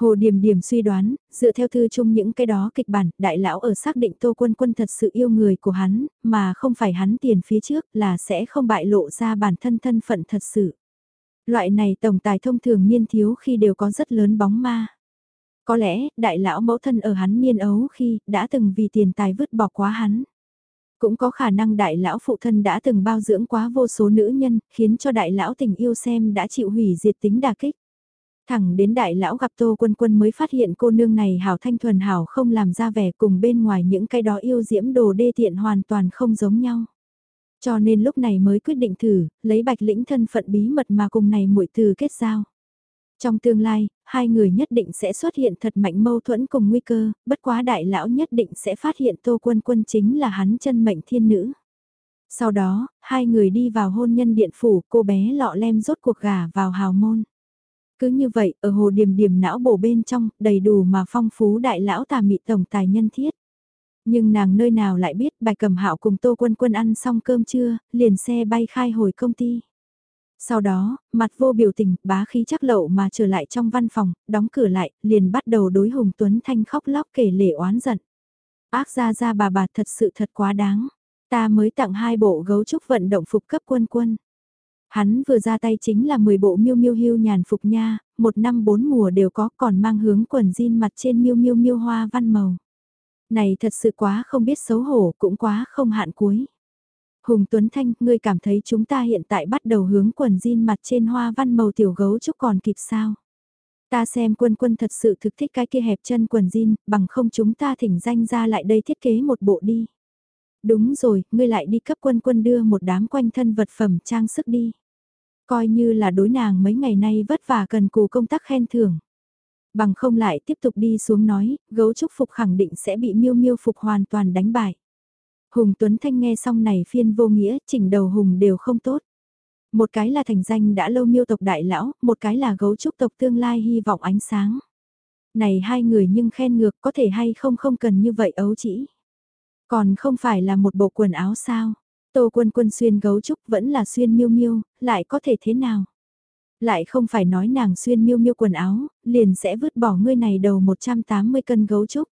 Hồ Điềm Điềm suy đoán, dựa theo thư chung những cái đó kịch bản, đại lão ở xác định Tô Quân Quân thật sự yêu người của hắn, mà không phải hắn tiền phía trước là sẽ không bại lộ ra bản thân thân phận thật sự. Loại này tổng tài thông thường niên thiếu khi đều có rất lớn bóng ma. Có lẽ, đại lão mẫu thân ở hắn niên ấu khi đã từng vì tiền tài vứt bỏ quá hắn. Cũng có khả năng đại lão phụ thân đã từng bao dưỡng quá vô số nữ nhân, khiến cho đại lão tình yêu xem đã chịu hủy diệt tính đà kích. Thẳng đến đại lão gặp Tô Quân Quân mới phát hiện cô nương này hảo thanh thuần hảo không làm ra vẻ cùng bên ngoài những cái đó yêu diễm đồ đê tiện hoàn toàn không giống nhau. Cho nên lúc này mới quyết định thử, lấy bạch lĩnh thân phận bí mật mà cùng này muội từ kết giao. Trong tương lai, hai người nhất định sẽ xuất hiện thật mạnh mâu thuẫn cùng nguy cơ, bất quá đại lão nhất định sẽ phát hiện Tô Quân Quân chính là hắn chân mệnh thiên nữ. Sau đó, hai người đi vào hôn nhân điện phủ, cô bé lọ lem rốt cuộc gà vào hào môn. Cứ như vậy, ở hồ điểm điểm não bổ bên trong, đầy đủ mà phong phú đại lão tà mị tổng tài nhân thiết. Nhưng nàng nơi nào lại biết bài cầm hạo cùng tô quân quân ăn xong cơm trưa, liền xe bay khai hồi công ty. Sau đó, mặt vô biểu tình, bá khí chắc lậu mà trở lại trong văn phòng, đóng cửa lại, liền bắt đầu đối Hùng Tuấn Thanh khóc lóc kể lể oán giận. Ác ra ra bà bà thật sự thật quá đáng. Ta mới tặng hai bộ gấu trúc vận động phục cấp quân quân. Hắn vừa ra tay chính là 10 bộ miêu miêu hưu nhàn phục nha, một năm bốn mùa đều có còn mang hướng quần jean mặt trên miêu miêu miêu hoa văn màu. Này thật sự quá không biết xấu hổ, cũng quá không hạn cuối. Hùng Tuấn Thanh, ngươi cảm thấy chúng ta hiện tại bắt đầu hướng quần jean mặt trên hoa văn màu tiểu gấu chúc còn kịp sao? Ta xem quân quân thật sự thực thích cái kia hẹp chân quần jean, bằng không chúng ta thỉnh danh ra lại đây thiết kế một bộ đi. Đúng rồi, ngươi lại đi cấp quân quân đưa một đám quanh thân vật phẩm trang sức đi. Coi như là đối nàng mấy ngày nay vất vả cần cù công tác khen thưởng. Bằng không lại tiếp tục đi xuống nói, gấu trúc phục khẳng định sẽ bị miêu miêu phục hoàn toàn đánh bại. Hùng Tuấn Thanh nghe xong này phiên vô nghĩa, chỉnh đầu Hùng đều không tốt. Một cái là thành danh đã lâu miêu tộc đại lão, một cái là gấu trúc tộc tương lai hy vọng ánh sáng. Này hai người nhưng khen ngược có thể hay không không cần như vậy ấu chỉ. Còn không phải là một bộ quần áo sao. Tô quân quân xuyên gấu trúc vẫn là xuyên miêu miêu, lại có thể thế nào? Lại không phải nói nàng xuyên miêu miêu quần áo, liền sẽ vứt bỏ ngươi này đầu 180 cân gấu trúc.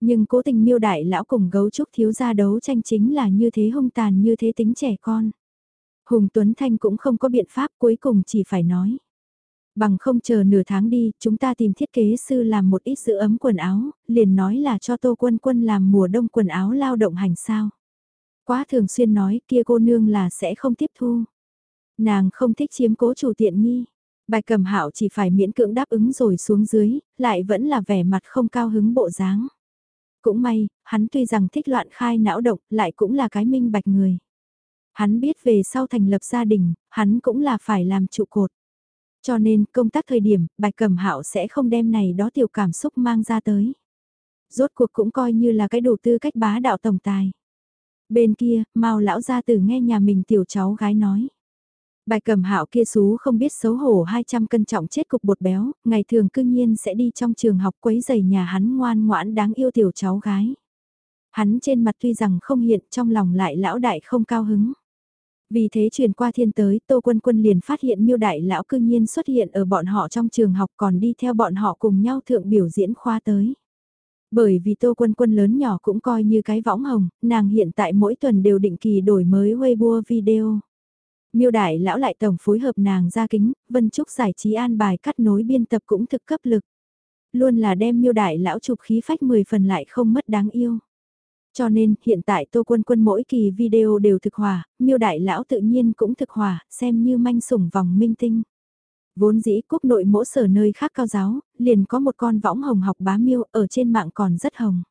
Nhưng cố tình miêu đại lão cùng gấu trúc thiếu gia đấu tranh chính là như thế hung tàn như thế tính trẻ con. Hùng Tuấn Thanh cũng không có biện pháp cuối cùng chỉ phải nói. Bằng không chờ nửa tháng đi, chúng ta tìm thiết kế sư làm một ít giữ ấm quần áo, liền nói là cho Tô Quân Quân làm mùa đông quần áo lao động hành sao. Quá thường xuyên nói kia cô nương là sẽ không tiếp thu. Nàng không thích chiếm cố chủ tiện nghi. Bài cầm hạo chỉ phải miễn cưỡng đáp ứng rồi xuống dưới, lại vẫn là vẻ mặt không cao hứng bộ dáng. Cũng may, hắn tuy rằng thích loạn khai não động, lại cũng là cái minh bạch người. Hắn biết về sau thành lập gia đình, hắn cũng là phải làm trụ cột. Cho nên, công tác thời điểm, bạch cầm hạo sẽ không đem này đó tiểu cảm xúc mang ra tới. Rốt cuộc cũng coi như là cái đủ tư cách bá đạo tổng tài. Bên kia, mau lão ra từ nghe nhà mình tiểu cháu gái nói. Bài cầm hạo kia xú không biết xấu hổ 200 cân trọng chết cục bột béo, ngày thường cương nhiên sẽ đi trong trường học quấy giày nhà hắn ngoan ngoãn đáng yêu tiểu cháu gái. Hắn trên mặt tuy rằng không hiện trong lòng lại lão đại không cao hứng. Vì thế truyền qua thiên tới, Tô Quân Quân liền phát hiện miêu đại lão cương nhiên xuất hiện ở bọn họ trong trường học còn đi theo bọn họ cùng nhau thượng biểu diễn khoa tới. Bởi vì Tô Quân Quân lớn nhỏ cũng coi như cái võng hồng, nàng hiện tại mỗi tuần đều định kỳ đổi mới Weibo video. Miêu đại lão lại tổng phối hợp nàng ra kính, Vân Trúc giải trí an bài cắt nối biên tập cũng thực cấp lực. Luôn là đem miêu đại lão chụp khí phách 10 phần lại không mất đáng yêu. Cho nên, hiện tại Tô Quân Quân mỗi kỳ video đều thực hòa, miêu đại lão tự nhiên cũng thực hòa, xem như manh sủng vòng minh tinh. Vốn dĩ quốc nội mỗi sở nơi khác cao giáo, liền có một con võng hồng học bá miêu ở trên mạng còn rất hồng.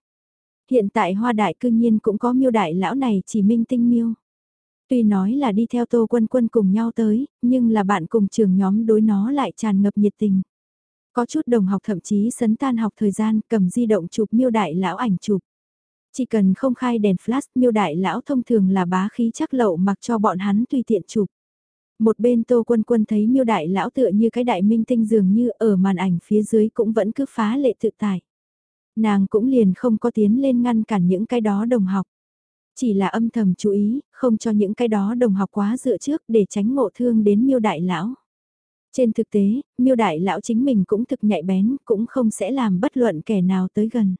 Hiện tại hoa đại cư nhiên cũng có miêu đại lão này chỉ minh tinh miêu. Tuy nói là đi theo Tô Quân Quân cùng nhau tới, nhưng là bạn cùng trường nhóm đối nó lại tràn ngập nhiệt tình. Có chút đồng học thậm chí sấn tan học thời gian cầm di động chụp miêu đại lão ảnh chụp. Chỉ cần không khai đèn flash miêu đại lão thông thường là bá khí chắc lậu mặc cho bọn hắn tùy tiện chụp. Một bên tô quân quân thấy miêu đại lão tựa như cái đại minh tinh dường như ở màn ảnh phía dưới cũng vẫn cứ phá lệ tự tại Nàng cũng liền không có tiến lên ngăn cản những cái đó đồng học. Chỉ là âm thầm chú ý, không cho những cái đó đồng học quá dựa trước để tránh ngộ thương đến miêu đại lão. Trên thực tế, miêu đại lão chính mình cũng thực nhạy bén, cũng không sẽ làm bất luận kẻ nào tới gần.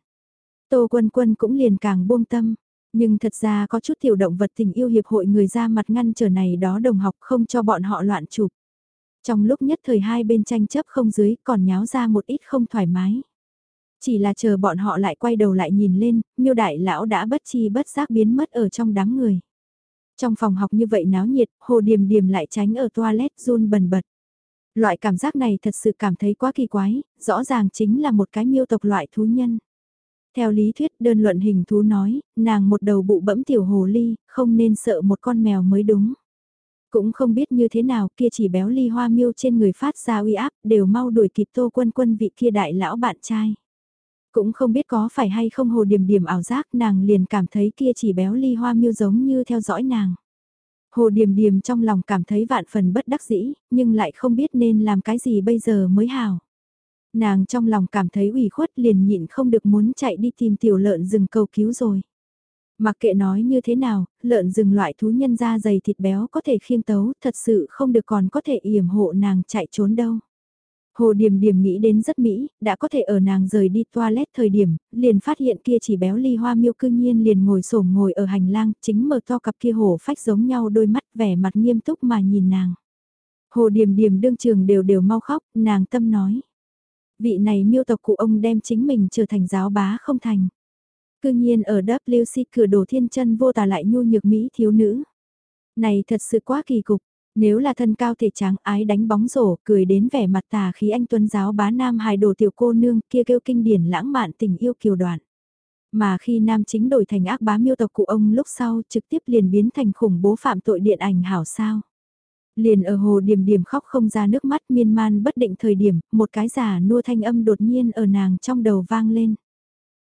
Tô Quân Quân cũng liền càng buông tâm, nhưng thật ra có chút tiểu động vật tình yêu hiệp hội người ra mặt ngăn trở này đó đồng học không cho bọn họ loạn chụp. Trong lúc nhất thời hai bên tranh chấp không dưới còn nháo ra một ít không thoải mái. Chỉ là chờ bọn họ lại quay đầu lại nhìn lên, miêu đại lão đã bất chi bất giác biến mất ở trong đám người. Trong phòng học như vậy náo nhiệt, hồ điềm điềm lại tránh ở toilet run bần bật. Loại cảm giác này thật sự cảm thấy quá kỳ quái, rõ ràng chính là một cái miêu tộc loại thú nhân. Theo lý thuyết đơn luận hình thú nói, nàng một đầu bụ bẫm tiểu hồ ly, không nên sợ một con mèo mới đúng. Cũng không biết như thế nào kia chỉ béo ly hoa miêu trên người phát ra uy áp đều mau đuổi kịp tô quân quân vị kia đại lão bạn trai. Cũng không biết có phải hay không hồ điểm điểm ảo giác nàng liền cảm thấy kia chỉ béo ly hoa miêu giống như theo dõi nàng. Hồ Điềm Điềm trong lòng cảm thấy vạn phần bất đắc dĩ, nhưng lại không biết nên làm cái gì bây giờ mới hào. Nàng trong lòng cảm thấy ủy khuất liền nhịn không được muốn chạy đi tìm tiểu lợn rừng cầu cứu rồi. Mặc kệ nói như thế nào, lợn rừng loại thú nhân da dày thịt béo có thể khiêng tấu, thật sự không được còn có thể yểm hộ nàng chạy trốn đâu. Hồ Điềm Điềm nghĩ đến rất mỹ, đã có thể ở nàng rời đi toilet thời điểm, liền phát hiện kia chỉ béo ly hoa miêu cư nhiên liền ngồi sổm ngồi ở hành lang, chính mở to cặp kia hổ phách giống nhau đôi mắt vẻ mặt nghiêm túc mà nhìn nàng. Hồ Điềm Điềm đương trường đều đều mau khóc, nàng tâm nói. Vị này miêu tộc cụ ông đem chính mình trở thành giáo bá không thành. Cư nhiên ở WC cửa đồ thiên chân vô tà lại nhu nhược Mỹ thiếu nữ. Này thật sự quá kỳ cục, nếu là thân cao thể trắng ái đánh bóng rổ, cười đến vẻ mặt tà khí anh tuấn giáo bá nam hài đồ tiểu cô nương kia kêu kinh điển lãng mạn tình yêu kiều đoạn. Mà khi nam chính đổi thành ác bá miêu tộc cụ ông lúc sau trực tiếp liền biến thành khủng bố phạm tội điện ảnh hảo sao. Liền ở hồ điểm điểm khóc không ra nước mắt miên man bất định thời điểm, một cái giả nua thanh âm đột nhiên ở nàng trong đầu vang lên.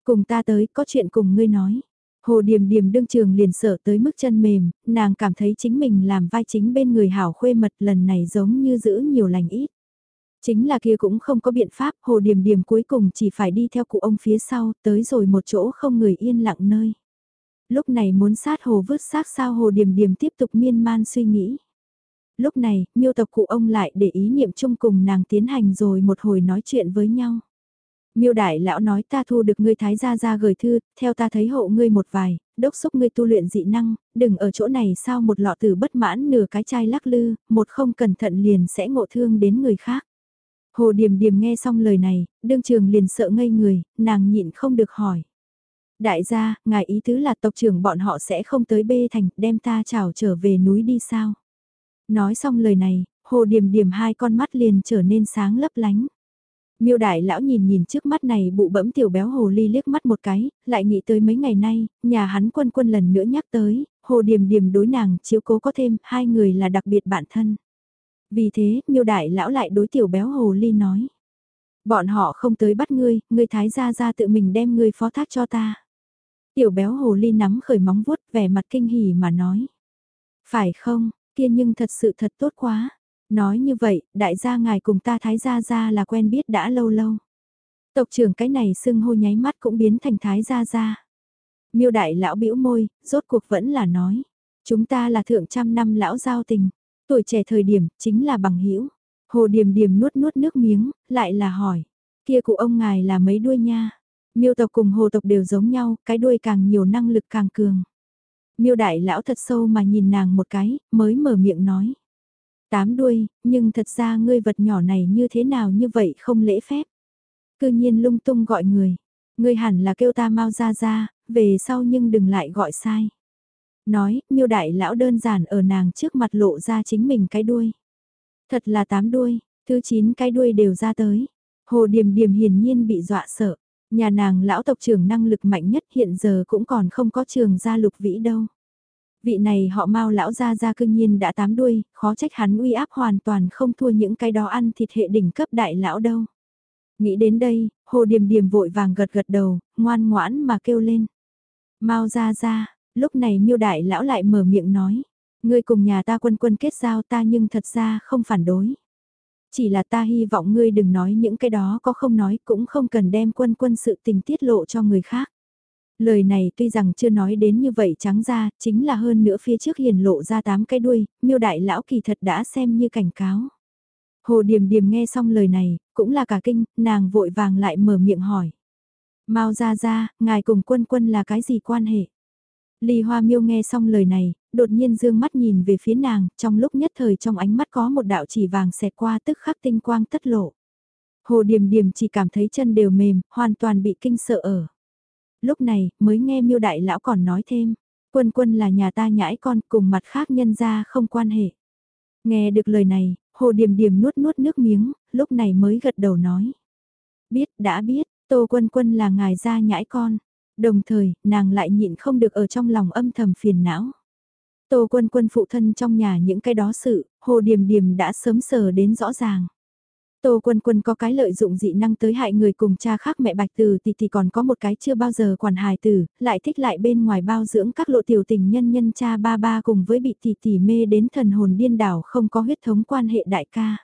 Cùng ta tới, có chuyện cùng ngươi nói. Hồ Điềm Điềm đương trường liền sợ tới mức chân mềm, nàng cảm thấy chính mình làm vai chính bên người hảo khuê mật lần này giống như giữ nhiều lành ít. Chính là kia cũng không có biện pháp, Hồ Điềm Điềm cuối cùng chỉ phải đi theo cụ ông phía sau, tới rồi một chỗ không người yên lặng nơi. Lúc này muốn sát Hồ vứt xác sao Hồ Điềm Điềm tiếp tục miên man suy nghĩ. Lúc này, miêu tộc cụ ông lại để ý niệm chung cùng nàng tiến hành rồi một hồi nói chuyện với nhau. Miêu đại lão nói ta thu được ngươi thái gia ra gửi thư, theo ta thấy hộ ngươi một vài, đốc xúc ngươi tu luyện dị năng, đừng ở chỗ này sao một lọ tử bất mãn nửa cái chai lắc lư, một không cẩn thận liền sẽ ngộ thương đến người khác. Hồ Điềm Điềm nghe xong lời này, đương trường liền sợ ngây người, nàng nhịn không được hỏi. Đại gia, ngài ý tứ là tộc trưởng bọn họ sẽ không tới bê thành, đem ta chào trở về núi đi sao? Nói xong lời này, Hồ Điềm Điềm hai con mắt liền trở nên sáng lấp lánh. Miêu đại lão nhìn nhìn trước mắt này bụ bẫm tiểu béo hồ ly liếc mắt một cái, lại nghĩ tới mấy ngày nay, nhà hắn quân quân lần nữa nhắc tới, hồ điềm điềm đối nàng chiếu cố có thêm, hai người là đặc biệt bạn thân. Vì thế, miêu đại lão lại đối tiểu béo hồ ly nói. Bọn họ không tới bắt ngươi, ngươi thái gia ra tự mình đem ngươi phó thác cho ta. Tiểu béo hồ ly nắm khởi móng vuốt vẻ mặt kinh hỉ mà nói. Phải không, kia nhưng thật sự thật tốt quá. Nói như vậy, đại gia ngài cùng ta thái gia gia là quen biết đã lâu lâu. Tộc trưởng cái này sưng hô nháy mắt cũng biến thành thái gia gia. Miêu đại lão bĩu môi, rốt cuộc vẫn là nói. Chúng ta là thượng trăm năm lão giao tình. Tuổi trẻ thời điểm, chính là bằng hữu Hồ Điềm Điềm nuốt nuốt nước miếng, lại là hỏi. Kia cụ ông ngài là mấy đuôi nha. Miêu tộc cùng hồ tộc đều giống nhau, cái đuôi càng nhiều năng lực càng cường. Miêu đại lão thật sâu mà nhìn nàng một cái, mới mở miệng nói. Tám đuôi, nhưng thật ra ngươi vật nhỏ này như thế nào như vậy không lễ phép. Cư nhiên lung tung gọi người. Ngươi hẳn là kêu ta mau ra ra, về sau nhưng đừng lại gọi sai. Nói, miêu đại lão đơn giản ở nàng trước mặt lộ ra chính mình cái đuôi. Thật là tám đuôi, thứ chín cái đuôi đều ra tới. Hồ Điềm Điềm hiển nhiên bị dọa sợ. Nhà nàng lão tộc trưởng năng lực mạnh nhất hiện giờ cũng còn không có trường gia lục vĩ đâu. Vị này họ mau lão gia gia cương nhiên đã tám đuôi, khó trách hắn uy áp hoàn toàn không thua những cái đó ăn thịt hệ đỉnh cấp đại lão đâu. Nghĩ đến đây, hồ điềm điềm vội vàng gật gật đầu, ngoan ngoãn mà kêu lên. Mau ra ra, lúc này miêu đại lão lại mở miệng nói. Ngươi cùng nhà ta quân quân kết giao ta nhưng thật ra không phản đối. Chỉ là ta hy vọng ngươi đừng nói những cái đó có không nói cũng không cần đem quân quân sự tình tiết lộ cho người khác. Lời này tuy rằng chưa nói đến như vậy trắng ra, chính là hơn nữa phía trước hiền lộ ra tám cái đuôi, miêu đại lão kỳ thật đã xem như cảnh cáo. Hồ Điềm Điềm nghe xong lời này, cũng là cả kinh, nàng vội vàng lại mở miệng hỏi. Mau ra ra, ngài cùng quân quân là cái gì quan hệ? Ly Hoa Miêu nghe xong lời này, đột nhiên dương mắt nhìn về phía nàng, trong lúc nhất thời trong ánh mắt có một đạo chỉ vàng xẹt qua tức khắc tinh quang tất lộ. Hồ Điềm Điềm chỉ cảm thấy chân đều mềm, hoàn toàn bị kinh sợ ở. Lúc này, mới nghe miêu đại lão còn nói thêm, quân quân là nhà ta nhãi con cùng mặt khác nhân ra không quan hệ. Nghe được lời này, Hồ Điềm Điềm nuốt nuốt nước miếng, lúc này mới gật đầu nói. Biết, đã biết, Tô Quân Quân là ngài gia nhãi con. Đồng thời, nàng lại nhịn không được ở trong lòng âm thầm phiền não. Tô Quân Quân phụ thân trong nhà những cái đó sự, Hồ Điềm Điềm đã sớm sờ đến rõ ràng. Tô Quân Quân có cái lợi dụng dị năng tới hại người cùng cha khác mẹ Bạch Từ thì thì còn có một cái chưa bao giờ quản hài tử, lại thích lại bên ngoài bao dưỡng các lộ tiểu tình nhân nhân cha ba ba cùng với bị tỷ tỷ mê đến thần hồn điên đảo không có huyết thống quan hệ đại ca.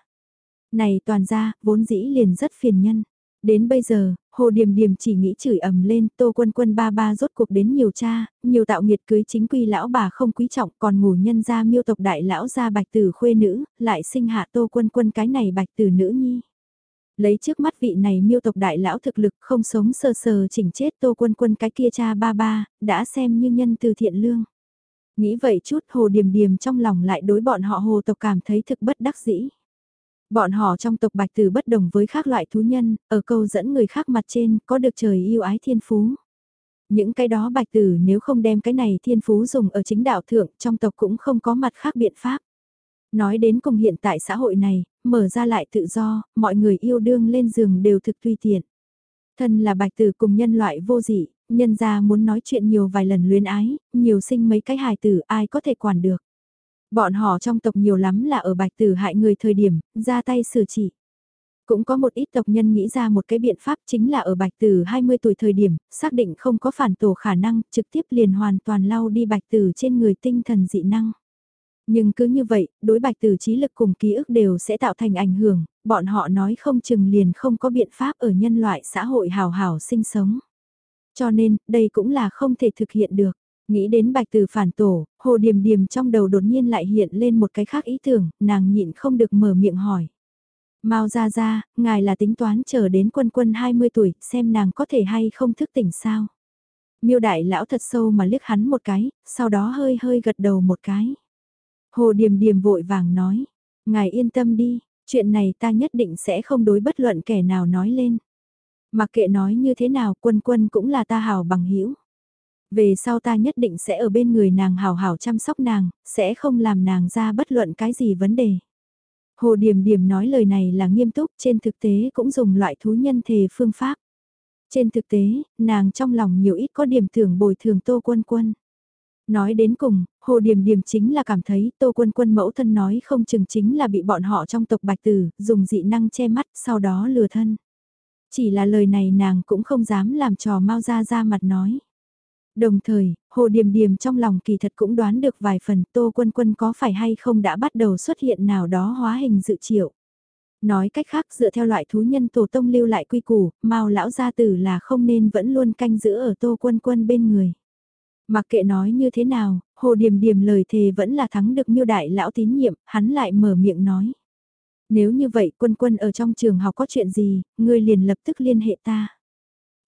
Này toàn ra, vốn dĩ liền rất phiền nhân. Đến bây giờ, Hồ Điềm Điềm chỉ nghĩ chửi ầm lên, Tô Quân Quân ba ba rốt cuộc đến nhiều cha, nhiều tạo nghiệt cưới chính quy lão bà không quý trọng, còn ngủ nhân gia miêu tộc đại lão gia bạch tử khuê nữ, lại sinh hạ Tô Quân Quân cái này bạch tử nữ nhi. Lấy trước mắt vị này miêu tộc đại lão thực lực không sống sờ sờ chỉnh chết Tô Quân Quân cái kia cha ba ba, đã xem như nhân từ thiện lương. Nghĩ vậy chút Hồ Điềm Điềm trong lòng lại đối bọn họ Hồ tộc cảm thấy thực bất đắc dĩ. Bọn họ trong tộc bạch tử bất đồng với khác loại thú nhân, ở câu dẫn người khác mặt trên có được trời yêu ái thiên phú. Những cái đó bạch tử nếu không đem cái này thiên phú dùng ở chính đạo thượng trong tộc cũng không có mặt khác biện pháp. Nói đến cùng hiện tại xã hội này, mở ra lại tự do, mọi người yêu đương lên giường đều thực tùy tiện. Thân là bạch tử cùng nhân loại vô dị, nhân gia muốn nói chuyện nhiều vài lần luyến ái, nhiều sinh mấy cái hài tử ai có thể quản được. Bọn họ trong tộc nhiều lắm là ở bạch tử hại người thời điểm, ra tay xử trị. Cũng có một ít tộc nhân nghĩ ra một cái biện pháp chính là ở bạch tử 20 tuổi thời điểm, xác định không có phản tổ khả năng, trực tiếp liền hoàn toàn lau đi bạch tử trên người tinh thần dị năng. Nhưng cứ như vậy, đối bạch tử trí lực cùng ký ức đều sẽ tạo thành ảnh hưởng, bọn họ nói không chừng liền không có biện pháp ở nhân loại xã hội hào hào sinh sống. Cho nên, đây cũng là không thể thực hiện được. Nghĩ đến bạch từ phản tổ, hồ điềm điềm trong đầu đột nhiên lại hiện lên một cái khác ý tưởng, nàng nhịn không được mở miệng hỏi. Mau ra ra, ngài là tính toán chờ đến quân quân 20 tuổi, xem nàng có thể hay không thức tỉnh sao. Miêu đại lão thật sâu mà liếc hắn một cái, sau đó hơi hơi gật đầu một cái. Hồ điềm điềm vội vàng nói, ngài yên tâm đi, chuyện này ta nhất định sẽ không đối bất luận kẻ nào nói lên. Mặc kệ nói như thế nào quân quân cũng là ta hào bằng hữu về sau ta nhất định sẽ ở bên người nàng hào hào chăm sóc nàng, sẽ không làm nàng ra bất luận cái gì vấn đề. Hồ Điềm Điềm nói lời này là nghiêm túc, trên thực tế cũng dùng loại thú nhân thề phương pháp. Trên thực tế, nàng trong lòng nhiều ít có điểm thưởng bồi thường Tô Quân Quân. Nói đến cùng, Hồ Điềm Điềm chính là cảm thấy Tô Quân Quân mẫu thân nói không chừng chính là bị bọn họ trong tộc bạch tử, dùng dị năng che mắt sau đó lừa thân. Chỉ là lời này nàng cũng không dám làm trò mau ra ra mặt nói. Đồng thời, Hồ Điềm Điềm trong lòng kỳ thật cũng đoán được vài phần Tô Quân Quân có phải hay không đã bắt đầu xuất hiện nào đó hóa hình dự triệu. Nói cách khác dựa theo loại thú nhân tổ tông lưu lại quy củ, Mao lão gia tử là không nên vẫn luôn canh giữ ở Tô Quân Quân bên người. Mặc kệ nói như thế nào, Hồ Điềm Điềm lời thề vẫn là thắng được miêu đại lão tín nhiệm, hắn lại mở miệng nói. Nếu như vậy quân quân ở trong trường học có chuyện gì, ngươi liền lập tức liên hệ ta.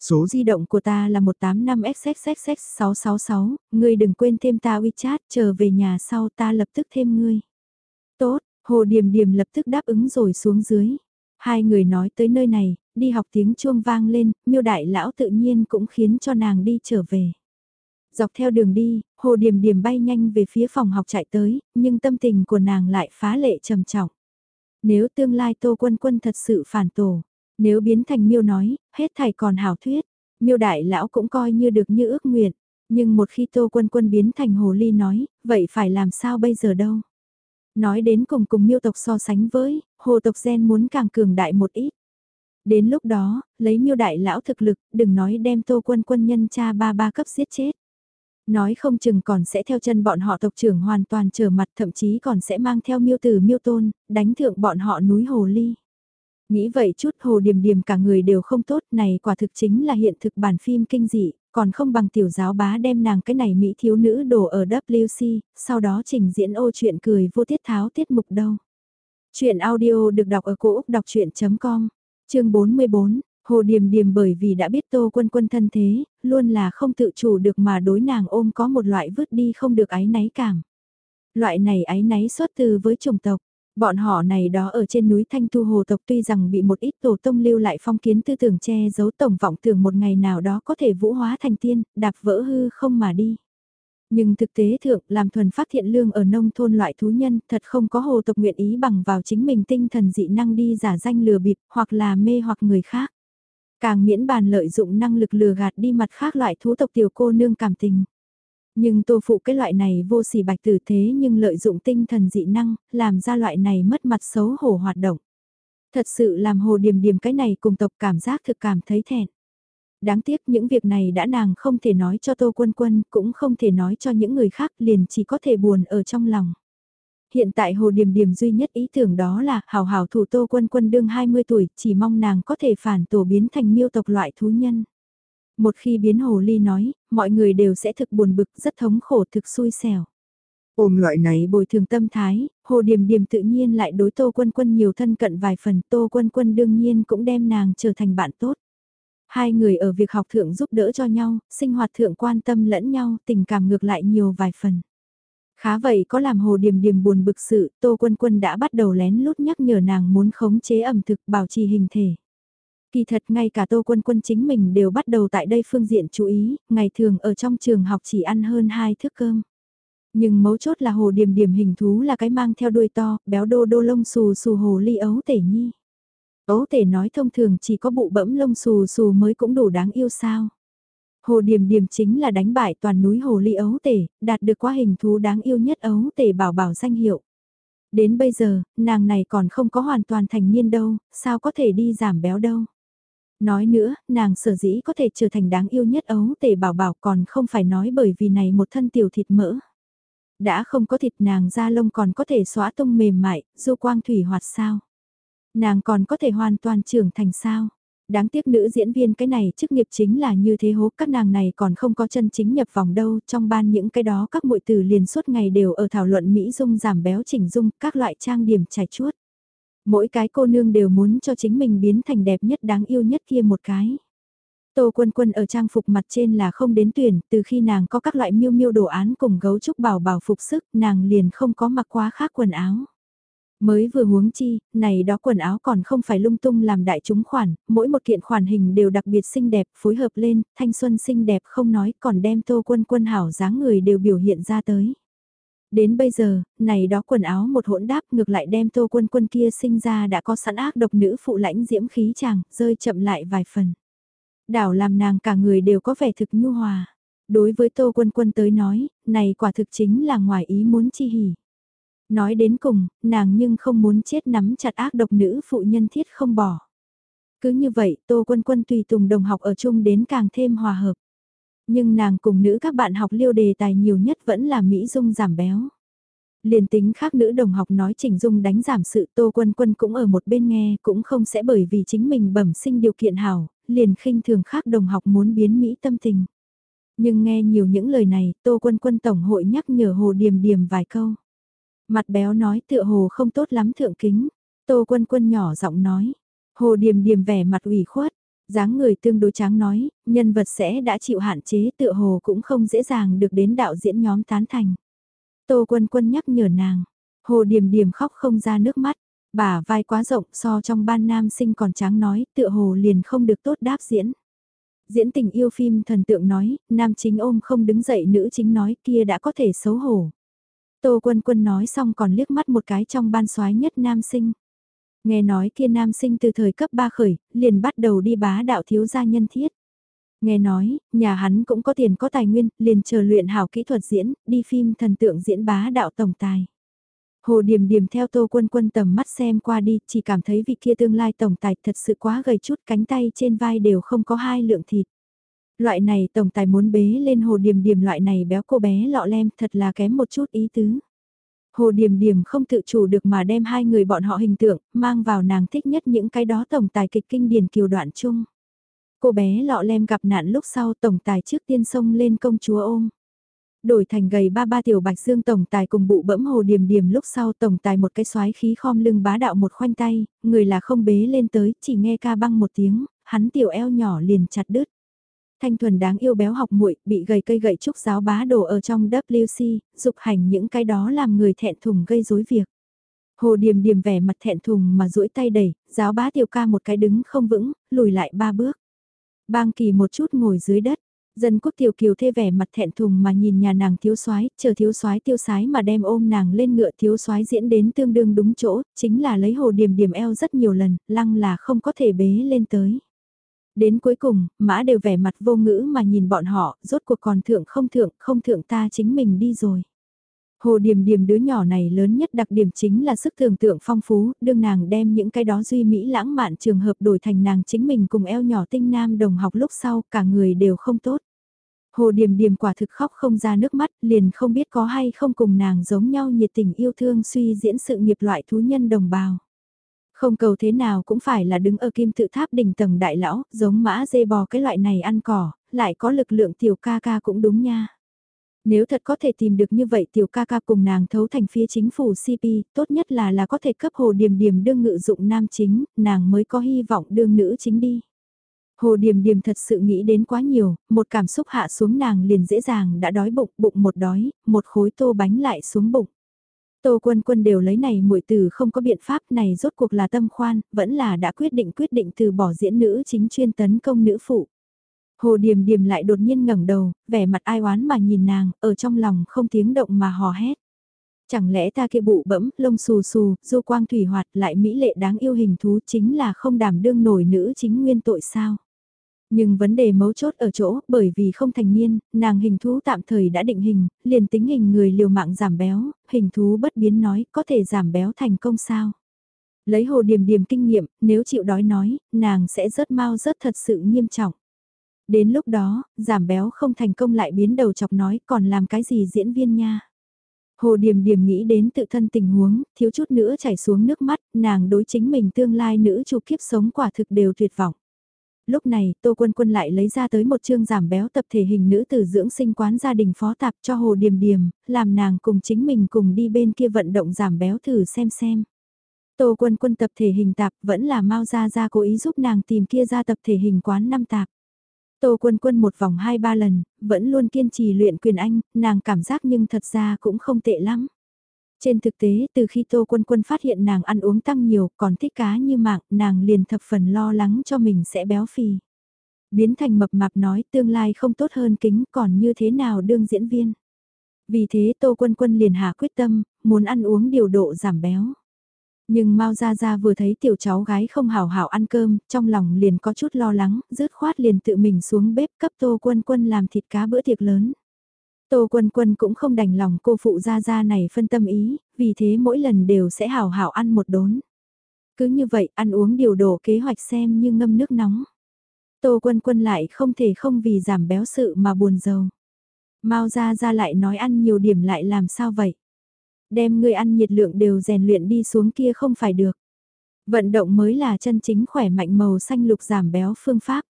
Số di động của ta là 185XXXX666, ngươi đừng quên thêm ta WeChat, chờ về nhà sau ta lập tức thêm ngươi. Tốt, Hồ Điềm Điềm lập tức đáp ứng rồi xuống dưới. Hai người nói tới nơi này, đi học tiếng chuông vang lên, miêu đại lão tự nhiên cũng khiến cho nàng đi trở về. Dọc theo đường đi, Hồ Điềm Điềm bay nhanh về phía phòng học chạy tới, nhưng tâm tình của nàng lại phá lệ trầm trọng. Nếu tương lai Tô Quân Quân thật sự phản tổ, nếu biến thành miêu nói, hết thảy còn hảo thuyết, miêu đại lão cũng coi như được như ước nguyện, nhưng một khi Tô Quân Quân biến thành hồ ly nói, vậy phải làm sao bây giờ đâu? Nói đến cùng cùng miêu tộc so sánh với, hồ tộc gen muốn càng cường đại một ít. Đến lúc đó, lấy miêu đại lão thực lực, đừng nói đem Tô Quân Quân nhân cha ba ba cấp giết chết. Nói không chừng còn sẽ theo chân bọn họ tộc trưởng hoàn toàn trở mặt thậm chí còn sẽ mang theo miêu tử miêu tôn, đánh thượng bọn họ núi hồ ly. Nghĩ vậy chút hồ điềm điềm cả người đều không tốt này quả thực chính là hiện thực bản phim kinh dị, còn không bằng tiểu giáo bá đem nàng cái này mỹ thiếu nữ đổ ở WC, sau đó trình diễn ô chuyện cười vô tiết tháo tiết mục đâu. Chuyện audio được đọc ở cổ Úc đọc chuyện.com, chương 44, Hồ Điềm Điềm bởi vì đã biết Tô Quân Quân thân thế, luôn là không tự chủ được mà đối nàng ôm có một loại vứt đi không được ái náy cảm. Loại này ái náy xuất từ với chủng tộc. Bọn họ này đó ở trên núi Thanh Thu Hồ tộc tuy rằng bị một ít tổ tông lưu lại phong kiến tư tưởng che giấu tổng vọng tưởng một ngày nào đó có thể vũ hóa thành tiên, đạp vỡ hư không mà đi. Nhưng thực tế thượng làm thuần phát thiện lương ở nông thôn loại thú nhân thật không có hồ tộc nguyện ý bằng vào chính mình tinh thần dị năng đi giả danh lừa bịp hoặc là mê hoặc người khác. Càng miễn bàn lợi dụng năng lực lừa gạt đi mặt khác loại thú tộc tiểu cô nương cảm tình. Nhưng tô phụ cái loại này vô sỉ bạch tử thế nhưng lợi dụng tinh thần dị năng, làm ra loại này mất mặt xấu hổ hoạt động. Thật sự làm hồ điềm điềm cái này cùng tộc cảm giác thực cảm thấy thẹn. Đáng tiếc những việc này đã nàng không thể nói cho tô quân quân, cũng không thể nói cho những người khác liền chỉ có thể buồn ở trong lòng. Hiện tại Hồ Điềm Điềm duy nhất ý tưởng đó là hào hào thủ tô quân quân đương 20 tuổi, chỉ mong nàng có thể phản tổ biến thành miêu tộc loại thú nhân. Một khi biến hồ ly nói, mọi người đều sẽ thực buồn bực, rất thống khổ thực xui xẻo. Ôm loại này bồi thường tâm thái, hồ điềm điềm tự nhiên lại đối tô quân quân nhiều thân cận vài phần, tô quân quân đương nhiên cũng đem nàng trở thành bạn tốt. Hai người ở việc học thượng giúp đỡ cho nhau, sinh hoạt thượng quan tâm lẫn nhau, tình cảm ngược lại nhiều vài phần. Khá vậy có làm hồ điềm điềm buồn bực sự, Tô Quân Quân đã bắt đầu lén lút nhắc nhở nàng muốn khống chế ẩm thực bảo trì hình thể. Kỳ thật ngay cả Tô Quân Quân chính mình đều bắt đầu tại đây phương diện chú ý, ngày thường ở trong trường học chỉ ăn hơn hai thước cơm. Nhưng mấu chốt là hồ điểm điểm hình thú là cái mang theo đuôi to, béo đô đô lông xù xù hồ ly ấu tể nhi. Ấu tể nói thông thường chỉ có bụ bẫm lông xù xù mới cũng đủ đáng yêu sao. Hồ điểm điểm chính là đánh bại toàn núi Hồ Ly ấu tể, đạt được qua hình thú đáng yêu nhất ấu tể bảo bảo danh hiệu. Đến bây giờ, nàng này còn không có hoàn toàn thành niên đâu, sao có thể đi giảm béo đâu. Nói nữa, nàng sở dĩ có thể trở thành đáng yêu nhất ấu tề bảo bảo còn không phải nói bởi vì này một thân tiểu thịt mỡ. Đã không có thịt nàng da lông còn có thể xóa tung mềm mại, du quang thủy hoạt sao. Nàng còn có thể hoàn toàn trưởng thành sao. Đáng tiếc nữ diễn viên cái này chức nghiệp chính là như thế hố các nàng này còn không có chân chính nhập vòng đâu, trong ban những cái đó các muội từ liền suốt ngày đều ở thảo luận Mỹ dung giảm béo chỉnh dung, các loại trang điểm trải chuốt. Mỗi cái cô nương đều muốn cho chính mình biến thành đẹp nhất đáng yêu nhất kia một cái. Tô Quân Quân ở trang phục mặt trên là không đến tuyển, từ khi nàng có các loại miêu miêu đồ án cùng gấu trúc bảo bảo phục sức, nàng liền không có mặc quá khác quần áo. Mới vừa huống chi, này đó quần áo còn không phải lung tung làm đại chúng khoản, mỗi một kiện khoản hình đều đặc biệt xinh đẹp, phối hợp lên, thanh xuân xinh đẹp không nói, còn đem tô quân quân hảo dáng người đều biểu hiện ra tới. Đến bây giờ, này đó quần áo một hỗn đáp ngược lại đem tô quân quân kia sinh ra đã có sẵn ác độc nữ phụ lãnh diễm khí chàng, rơi chậm lại vài phần. Đảo làm nàng cả người đều có vẻ thực nhu hòa. Đối với tô quân quân tới nói, này quả thực chính là ngoài ý muốn chi hỉ. Nói đến cùng, nàng nhưng không muốn chết nắm chặt ác độc nữ phụ nhân thiết không bỏ. Cứ như vậy, Tô Quân Quân tùy tùng đồng học ở chung đến càng thêm hòa hợp. Nhưng nàng cùng nữ các bạn học liêu đề tài nhiều nhất vẫn là Mỹ Dung giảm béo. Liền tính khác nữ đồng học nói Trình Dung đánh giảm sự Tô Quân Quân cũng ở một bên nghe cũng không sẽ bởi vì chính mình bẩm sinh điều kiện hảo, liền khinh thường khác đồng học muốn biến Mỹ tâm tình. Nhưng nghe nhiều những lời này, Tô Quân Quân Tổng hội nhắc nhở Hồ Điềm Điềm vài câu. Mặt béo nói tựa hồ không tốt lắm thượng kính. Tô Quân Quân nhỏ giọng nói. Hồ Điềm Điềm vẻ mặt ủy khuất dáng người tương đối tráng nói, nhân vật sẽ đã chịu hạn chế tựa hồ cũng không dễ dàng được đến đạo diễn nhóm tán thành. Tô Quân Quân nhắc nhở nàng. Hồ Điềm Điềm khóc không ra nước mắt. Bà vai quá rộng so trong ban nam sinh còn tráng nói tựa hồ liền không được tốt đáp diễn. Diễn tình yêu phim thần tượng nói, nam chính ôm không đứng dậy nữ chính nói kia đã có thể xấu hổ. Tô Quân Quân nói xong còn liếc mắt một cái trong ban soái nhất nam sinh. Nghe nói kia nam sinh từ thời cấp 3 khởi, liền bắt đầu đi bá đạo thiếu gia nhân thiết. Nghe nói, nhà hắn cũng có tiền có tài nguyên, liền chờ luyện hảo kỹ thuật diễn, đi phim thần tượng diễn bá đạo tổng tài. Hồ Điềm Điềm theo Tô Quân Quân tầm mắt xem qua đi, chỉ cảm thấy vị kia tương lai tổng tài thật sự quá gầy chút cánh tay trên vai đều không có hai lượng thịt. Loại này tổng tài muốn bế lên Hồ Điềm Điềm loại này béo cô bé lọ lem thật là kém một chút ý tứ. Hồ Điềm Điềm không tự chủ được mà đem hai người bọn họ hình tượng, mang vào nàng thích nhất những cái đó tổng tài kịch kinh điển kiều đoạn chung. Cô bé lọ lem gặp nạn lúc sau tổng tài trước tiên sông lên công chúa ôm đổi thành gầy ba ba tiểu bạch dương tổng tài cùng bụ bẫm hồ điềm điềm lúc sau tổng tài một cái xoái khí khom lưng bá đạo một khoanh tay, người là không bế lên tới, chỉ nghe ca băng một tiếng, hắn tiểu eo nhỏ liền chặt đứt. Thanh thuần đáng yêu béo học muội bị gầy cây gậy trúc giáo bá đổ ở trong WC, dục hành những cái đó làm người thẹn thùng gây rối việc. Hồ điềm điềm vẻ mặt thẹn thùng mà duỗi tay đẩy, giáo bá tiểu ca một cái đứng không vững, lùi lại ba bước. Bang kỳ một chút ngồi dưới đất, Dân quốc tiểu kiều thê vẻ mặt thẹn thùng mà nhìn nhà nàng thiếu soái chờ thiếu soái tiêu sái mà đem ôm nàng lên ngựa thiếu soái diễn đến tương đương đúng chỗ, chính là lấy hồ điểm điểm eo rất nhiều lần, lăng là không có thể bế lên tới. Đến cuối cùng, mã đều vẻ mặt vô ngữ mà nhìn bọn họ, rốt cuộc còn thượng không thượng, không thượng ta chính mình đi rồi. Hồ Điềm Điềm đứa nhỏ này lớn nhất đặc điểm chính là sức tưởng tượng phong phú, đương nàng đem những cái đó duy mỹ lãng mạn trường hợp đổi thành nàng chính mình cùng eo nhỏ tinh nam đồng học lúc sau, cả người đều không tốt. Hồ Điềm Điềm quả thực khóc không ra nước mắt, liền không biết có hay không cùng nàng giống nhau nhiệt tình yêu thương suy diễn sự nghiệp loại thú nhân đồng bào. Không cầu thế nào cũng phải là đứng ở kim tự tháp đỉnh tầng đại lão, giống mã dê bò cái loại này ăn cỏ, lại có lực lượng tiểu ca ca cũng đúng nha. Nếu thật có thể tìm được như vậy tiểu ca ca cùng nàng thấu thành phía chính phủ CP, tốt nhất là là có thể cấp hồ điềm điềm đương ngự dụng nam chính, nàng mới có hy vọng đương nữ chính đi. Hồ điềm điềm thật sự nghĩ đến quá nhiều, một cảm xúc hạ xuống nàng liền dễ dàng đã đói bụng, bụng một đói, một khối tô bánh lại xuống bụng. Tô quân quân đều lấy này muội từ không có biện pháp này rốt cuộc là tâm khoan, vẫn là đã quyết định quyết định từ bỏ diễn nữ chính chuyên tấn công nữ phụ. Hồ Điềm Điềm lại đột nhiên ngẩng đầu, vẻ mặt ai oán mà nhìn nàng, ở trong lòng không tiếng động mà hò hét. Chẳng lẽ ta kia bụ bẫm, lông xù xù, du quang thủy hoạt lại mỹ lệ đáng yêu hình thú chính là không đảm đương nổi nữ chính nguyên tội sao? Nhưng vấn đề mấu chốt ở chỗ, bởi vì không thành niên, nàng hình thú tạm thời đã định hình, liền tính hình người liều mạng giảm béo, hình thú bất biến nói, có thể giảm béo thành công sao? Lấy hồ điềm điềm kinh nghiệm, nếu chịu đói nói, nàng sẽ rớt mau rớt thật sự nghiêm trọng. Đến lúc đó, giảm béo không thành công lại biến đầu chọc nói còn làm cái gì diễn viên nha. Hồ Điềm Điềm nghĩ đến tự thân tình huống, thiếu chút nữa chảy xuống nước mắt, nàng đối chính mình tương lai nữ chu kiếp sống quả thực đều tuyệt vọng. Lúc này, Tô Quân Quân lại lấy ra tới một chương giảm béo tập thể hình nữ tử dưỡng sinh quán gia đình phó tạp cho Hồ Điềm Điềm, làm nàng cùng chính mình cùng đi bên kia vận động giảm béo thử xem xem. Tô Quân Quân tập thể hình tạp vẫn là mau ra ra cố ý giúp nàng tìm kia ra tập thể hình quán năm tạp. Tô Quân Quân một vòng hai ba lần, vẫn luôn kiên trì luyện quyền anh, nàng cảm giác nhưng thật ra cũng không tệ lắm. Trên thực tế, từ khi Tô Quân Quân phát hiện nàng ăn uống tăng nhiều, còn thích cá như mạng, nàng liền thập phần lo lắng cho mình sẽ béo phì. Biến thành mập mạp nói tương lai không tốt hơn kính còn như thế nào đương diễn viên. Vì thế Tô Quân Quân liền hạ quyết tâm, muốn ăn uống điều độ giảm béo. Nhưng Mao Gia Gia vừa thấy tiểu cháu gái không hào hảo ăn cơm, trong lòng liền có chút lo lắng, rứt khoát liền tự mình xuống bếp cấp Tô Quân Quân làm thịt cá bữa tiệc lớn. Tô Quân Quân cũng không đành lòng cô phụ Gia Gia này phân tâm ý, vì thế mỗi lần đều sẽ hào hảo ăn một đốn. Cứ như vậy ăn uống điều đổ kế hoạch xem như ngâm nước nóng. Tô Quân Quân lại không thể không vì giảm béo sự mà buồn giàu. Mao Gia Gia lại nói ăn nhiều điểm lại làm sao vậy? đem người ăn nhiệt lượng đều rèn luyện đi xuống kia không phải được. Vận động mới là chân chính khỏe mạnh màu xanh lục giảm béo phương pháp.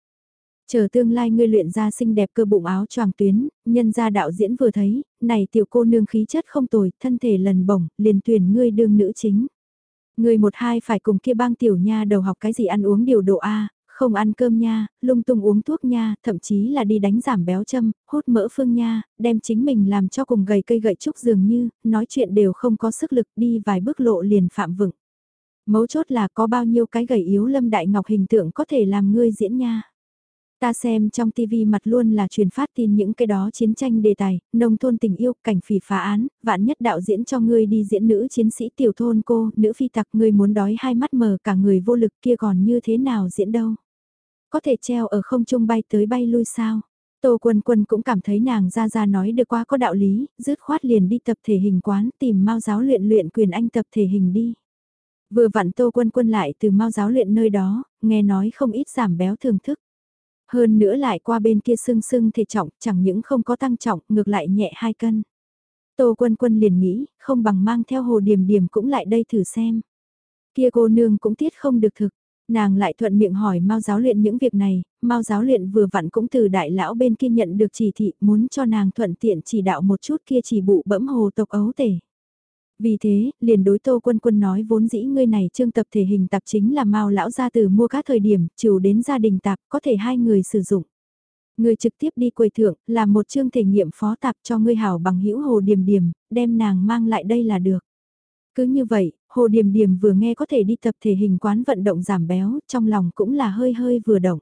Chờ tương lai ngươi luyện ra xinh đẹp cơ bụng áo choàng tuyến, nhân gia đạo diễn vừa thấy, này tiểu cô nương khí chất không tồi, thân thể lần bổng, liền tuyển ngươi đương nữ chính. Ngươi một hai phải cùng kia bang tiểu nha đầu học cái gì ăn uống điều độ A, không ăn cơm nha, lung tung uống thuốc nha, thậm chí là đi đánh giảm béo châm, hút mỡ phương nha, đem chính mình làm cho cùng gầy cây gậy trúc dường như, nói chuyện đều không có sức lực đi vài bước lộ liền phạm vựng. Mấu chốt là có bao nhiêu cái gầy yếu lâm đại ngọc hình tượng có thể làm ngươi diễn nha. Ta xem trong TV mặt luôn là truyền phát tin những cái đó chiến tranh đề tài, nông thôn tình yêu, cảnh phỉ phá án, vạn nhất đạo diễn cho ngươi đi diễn nữ chiến sĩ tiểu thôn cô, nữ phi tặc ngươi muốn đói hai mắt mờ cả người vô lực kia còn như thế nào diễn đâu. Có thể treo ở không trung bay tới bay lui sao. Tô Quân Quân cũng cảm thấy nàng ra ra nói được quá có đạo lý, dứt khoát liền đi tập thể hình quán tìm mau giáo luyện luyện quyền anh tập thể hình đi. Vừa vặn Tô Quân Quân lại từ mau giáo luyện nơi đó, nghe nói không ít giảm béo thưởng thức. Hơn nữa lại qua bên kia sưng sưng thể trọng, chẳng những không có tăng trọng, ngược lại nhẹ hai cân. Tô Quân Quân liền nghĩ, không bằng mang theo hồ điểm điểm cũng lại đây thử xem. Kia cô nương cũng tiết không được thực, nàng lại thuận miệng hỏi mau giáo luyện những việc này, mau giáo luyện vừa vặn cũng từ đại lão bên kia nhận được chỉ thị muốn cho nàng thuận tiện chỉ đạo một chút kia chỉ bụ bẫm hồ tộc ấu tể. Vì thế, liền đối Tô Quân Quân nói vốn dĩ ngươi này trương tập thể hình tạp chính là Mao lão gia từ mua các thời điểm, chiều đến gia đình tạp, có thể hai người sử dụng. Ngươi trực tiếp đi quầy thượng, làm một chương thể nghiệm phó tạp cho ngươi hảo bằng hữu Hồ Điềm Điềm, đem nàng mang lại đây là được. Cứ như vậy, Hồ Điềm Điềm vừa nghe có thể đi tập thể hình quán vận động giảm béo, trong lòng cũng là hơi hơi vừa động.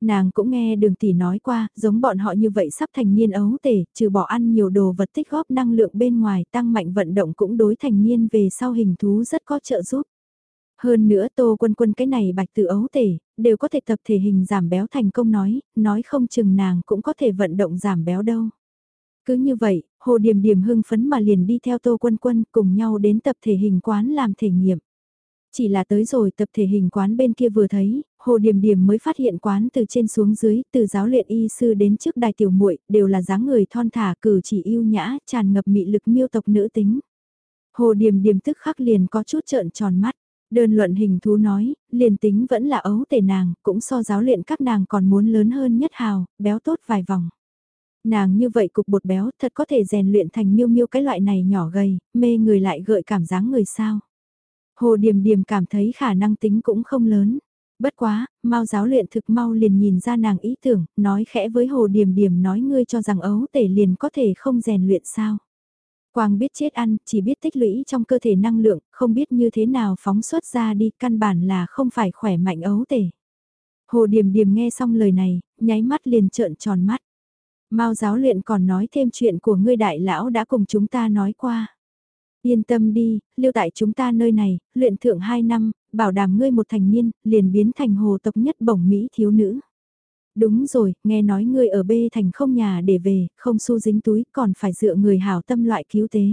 Nàng cũng nghe đường tỷ nói qua, giống bọn họ như vậy sắp thành niên ấu tể, trừ bỏ ăn nhiều đồ vật tích góp năng lượng bên ngoài tăng mạnh vận động cũng đối thành niên về sau hình thú rất có trợ giúp. Hơn nữa tô quân quân cái này bạch tự ấu tể, đều có thể tập thể hình giảm béo thành công nói, nói không chừng nàng cũng có thể vận động giảm béo đâu. Cứ như vậy, Hồ Điềm Điềm hưng phấn mà liền đi theo Tô Quân Quân cùng nhau đến tập thể hình quán làm thể nghiệm. Chỉ là tới rồi tập thể hình quán bên kia vừa thấy, Hồ Điềm Điềm mới phát hiện quán từ trên xuống dưới, từ giáo luyện y sư đến trước đài tiểu muội đều là dáng người thon thả cử chỉ yêu nhã, tràn ngập mị lực miêu tộc nữ tính. Hồ Điềm Điềm tức khắc liền có chút trợn tròn mắt. Đơn luận hình thú nói, liền tính vẫn là ấu tể nàng, cũng so giáo luyện các nàng còn muốn lớn hơn nhất hào, béo tốt vài vòng. Nàng như vậy cục bột béo thật có thể rèn luyện thành miêu miêu cái loại này nhỏ gầy, mê người lại gợi cảm dáng người sao. Hồ Điềm Điềm cảm thấy khả năng tính cũng không lớn. Bất quá, mau giáo luyện thực mau liền nhìn ra nàng ý tưởng, nói khẽ với Hồ Điềm Điềm nói ngươi cho rằng ấu tể liền có thể không rèn luyện sao. Quang biết chết ăn, chỉ biết tích lũy trong cơ thể năng lượng, không biết như thế nào phóng xuất ra đi, căn bản là không phải khỏe mạnh ấu tể. Hồ Điềm Điềm nghe xong lời này, nháy mắt liền trợn tròn mắt. Mao giáo luyện còn nói thêm chuyện của ngươi đại lão đã cùng chúng ta nói qua. Yên tâm đi, lưu tại chúng ta nơi này, luyện thượng 2 năm, bảo đảm ngươi một thành niên, liền biến thành hồ tộc nhất bổng Mỹ thiếu nữ. Đúng rồi, nghe nói ngươi ở B thành không nhà để về, không xu dính túi, còn phải dựa người hảo tâm loại cứu tế.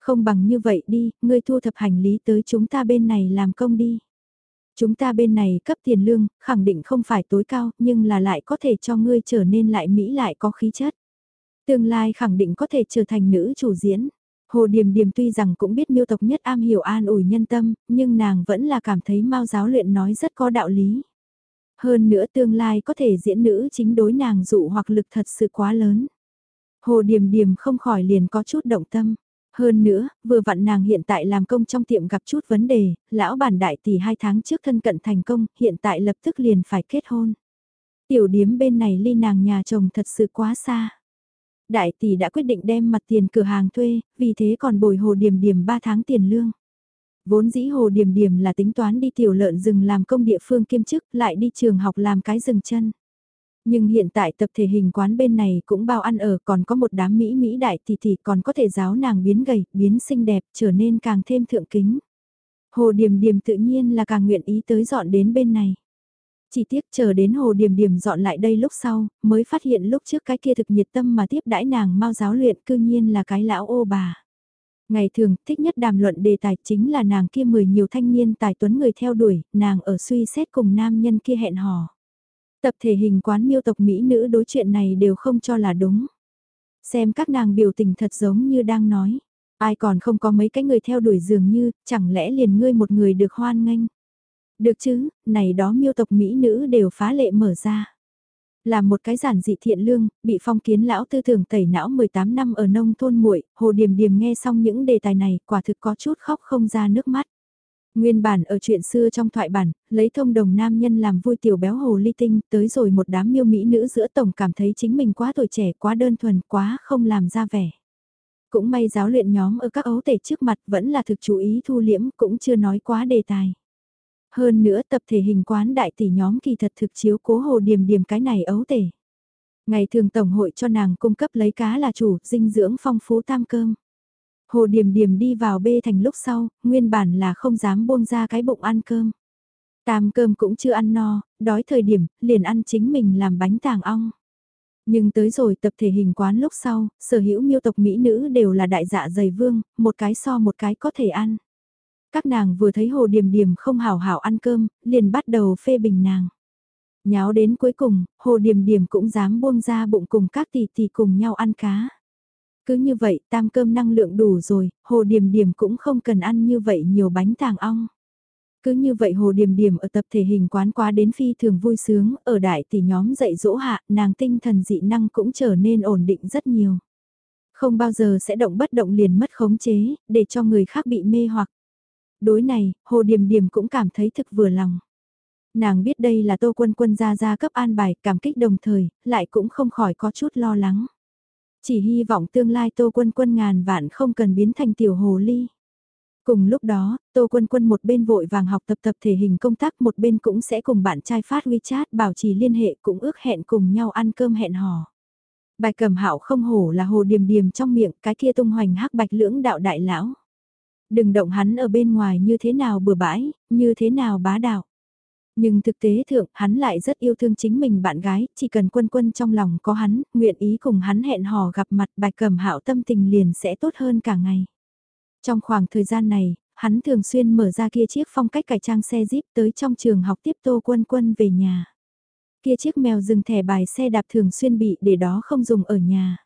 Không bằng như vậy đi, ngươi thu thập hành lý tới chúng ta bên này làm công đi. Chúng ta bên này cấp tiền lương, khẳng định không phải tối cao, nhưng là lại có thể cho ngươi trở nên lại Mỹ lại có khí chất. Tương lai khẳng định có thể trở thành nữ chủ diễn. Hồ Điềm Điềm tuy rằng cũng biết miêu tộc nhất am hiểu an ủi nhân tâm, nhưng nàng vẫn là cảm thấy Mao giáo luyện nói rất có đạo lý. Hơn nữa tương lai có thể diễn nữ chính đối nàng dụ hoặc lực thật sự quá lớn. Hồ Điềm Điềm không khỏi liền có chút động tâm. Hơn nữa, vừa vặn nàng hiện tại làm công trong tiệm gặp chút vấn đề, lão bản đại tỷ hai tháng trước thân cận thành công, hiện tại lập tức liền phải kết hôn. Tiểu điếm bên này ly nàng nhà chồng thật sự quá xa. Đại tỷ đã quyết định đem mặt tiền cửa hàng thuê, vì thế còn bồi hồ điểm điểm 3 tháng tiền lương. Vốn dĩ hồ điểm điểm là tính toán đi tiểu lợn rừng làm công địa phương kiêm chức, lại đi trường học làm cái rừng chân. Nhưng hiện tại tập thể hình quán bên này cũng bao ăn ở còn có một đám Mỹ Mỹ đại tỷ tỷ còn có thể giáo nàng biến gầy, biến xinh đẹp, trở nên càng thêm thượng kính. Hồ Điềm Điềm tự nhiên là càng nguyện ý tới dọn đến bên này. Chỉ tiếc chờ đến Hồ điểm điểm dọn lại đây lúc sau, mới phát hiện lúc trước cái kia thực nhiệt tâm mà tiếp đãi nàng mau giáo luyện cư nhiên là cái lão ô bà. Ngày thường, thích nhất đàm luận đề tài chính là nàng kia mười nhiều thanh niên tài tuấn người theo đuổi, nàng ở suy xét cùng nam nhân kia hẹn hò. Tập thể hình quán miêu tộc Mỹ nữ đối chuyện này đều không cho là đúng. Xem các nàng biểu tình thật giống như đang nói. Ai còn không có mấy cái người theo đuổi dường như, chẳng lẽ liền ngươi một người được hoan nghênh. Được chứ, này đó miêu tộc Mỹ nữ đều phá lệ mở ra. Là một cái giản dị thiện lương, bị phong kiến lão tư tưởng tẩy não 18 năm ở nông thôn muội hồ điềm điềm nghe xong những đề tài này, quả thực có chút khóc không ra nước mắt. Nguyên bản ở chuyện xưa trong thoại bản, lấy thông đồng nam nhân làm vui tiểu béo hồ ly tinh, tới rồi một đám miêu mỹ nữ giữa tổng cảm thấy chính mình quá tuổi trẻ, quá đơn thuần, quá không làm ra vẻ. Cũng may giáo luyện nhóm ở các ấu tể trước mặt vẫn là thực chú ý thu liễm, cũng chưa nói quá đề tài. Hơn nữa tập thể hình quán đại tỷ nhóm kỳ thật thực chiếu cố hồ điềm điềm cái này ấu tể. Ngày thường tổng hội cho nàng cung cấp lấy cá là chủ, dinh dưỡng phong phú tam cơm. Hồ Điềm Điềm đi vào bê thành lúc sau, nguyên bản là không dám buông ra cái bụng ăn cơm. Tam cơm cũng chưa ăn no, đói thời điểm, liền ăn chính mình làm bánh tàng ong. Nhưng tới rồi tập thể hình quán lúc sau, sở hữu miêu tộc mỹ nữ đều là đại dạ dày vương, một cái so một cái có thể ăn. Các nàng vừa thấy hồ điềm điềm không hảo hảo ăn cơm, liền bắt đầu phê bình nàng. Nháo đến cuối cùng, hồ điềm điềm cũng dám buông ra bụng cùng các tỷ tỷ cùng nhau ăn cá. Cứ như vậy, tam cơm năng lượng đủ rồi, hồ điềm điềm cũng không cần ăn như vậy nhiều bánh tàng ong. Cứ như vậy hồ điềm điềm ở tập thể hình quán quá đến phi thường vui sướng, ở đại tỷ nhóm dạy dỗ hạ, nàng tinh thần dị năng cũng trở nên ổn định rất nhiều. Không bao giờ sẽ động bất động liền mất khống chế, để cho người khác bị mê hoặc. Đối này, hồ điềm điềm cũng cảm thấy thực vừa lòng. Nàng biết đây là tô quân quân ra ra cấp an bài, cảm kích đồng thời, lại cũng không khỏi có chút lo lắng. Chỉ hy vọng tương lai Tô Quân Quân ngàn vạn không cần biến thành tiểu hồ ly. Cùng lúc đó, Tô Quân Quân một bên vội vàng học tập tập thể hình công tác một bên cũng sẽ cùng bạn trai phát WeChat bảo trì liên hệ cũng ước hẹn cùng nhau ăn cơm hẹn hò. Bài cầm hạo không hổ là hồ điềm điềm trong miệng cái kia tung hoành hắc bạch lưỡng đạo đại lão. Đừng động hắn ở bên ngoài như thế nào bừa bãi, như thế nào bá đạo. Nhưng thực tế thượng, hắn lại rất yêu thương chính mình bạn gái, chỉ cần quân quân trong lòng có hắn, nguyện ý cùng hắn hẹn hò gặp mặt bạch cẩm hạo tâm tình liền sẽ tốt hơn cả ngày. Trong khoảng thời gian này, hắn thường xuyên mở ra kia chiếc phong cách cải trang xe jeep tới trong trường học tiếp tô quân quân về nhà. Kia chiếc mèo dừng thẻ bài xe đạp thường xuyên bị để đó không dùng ở nhà.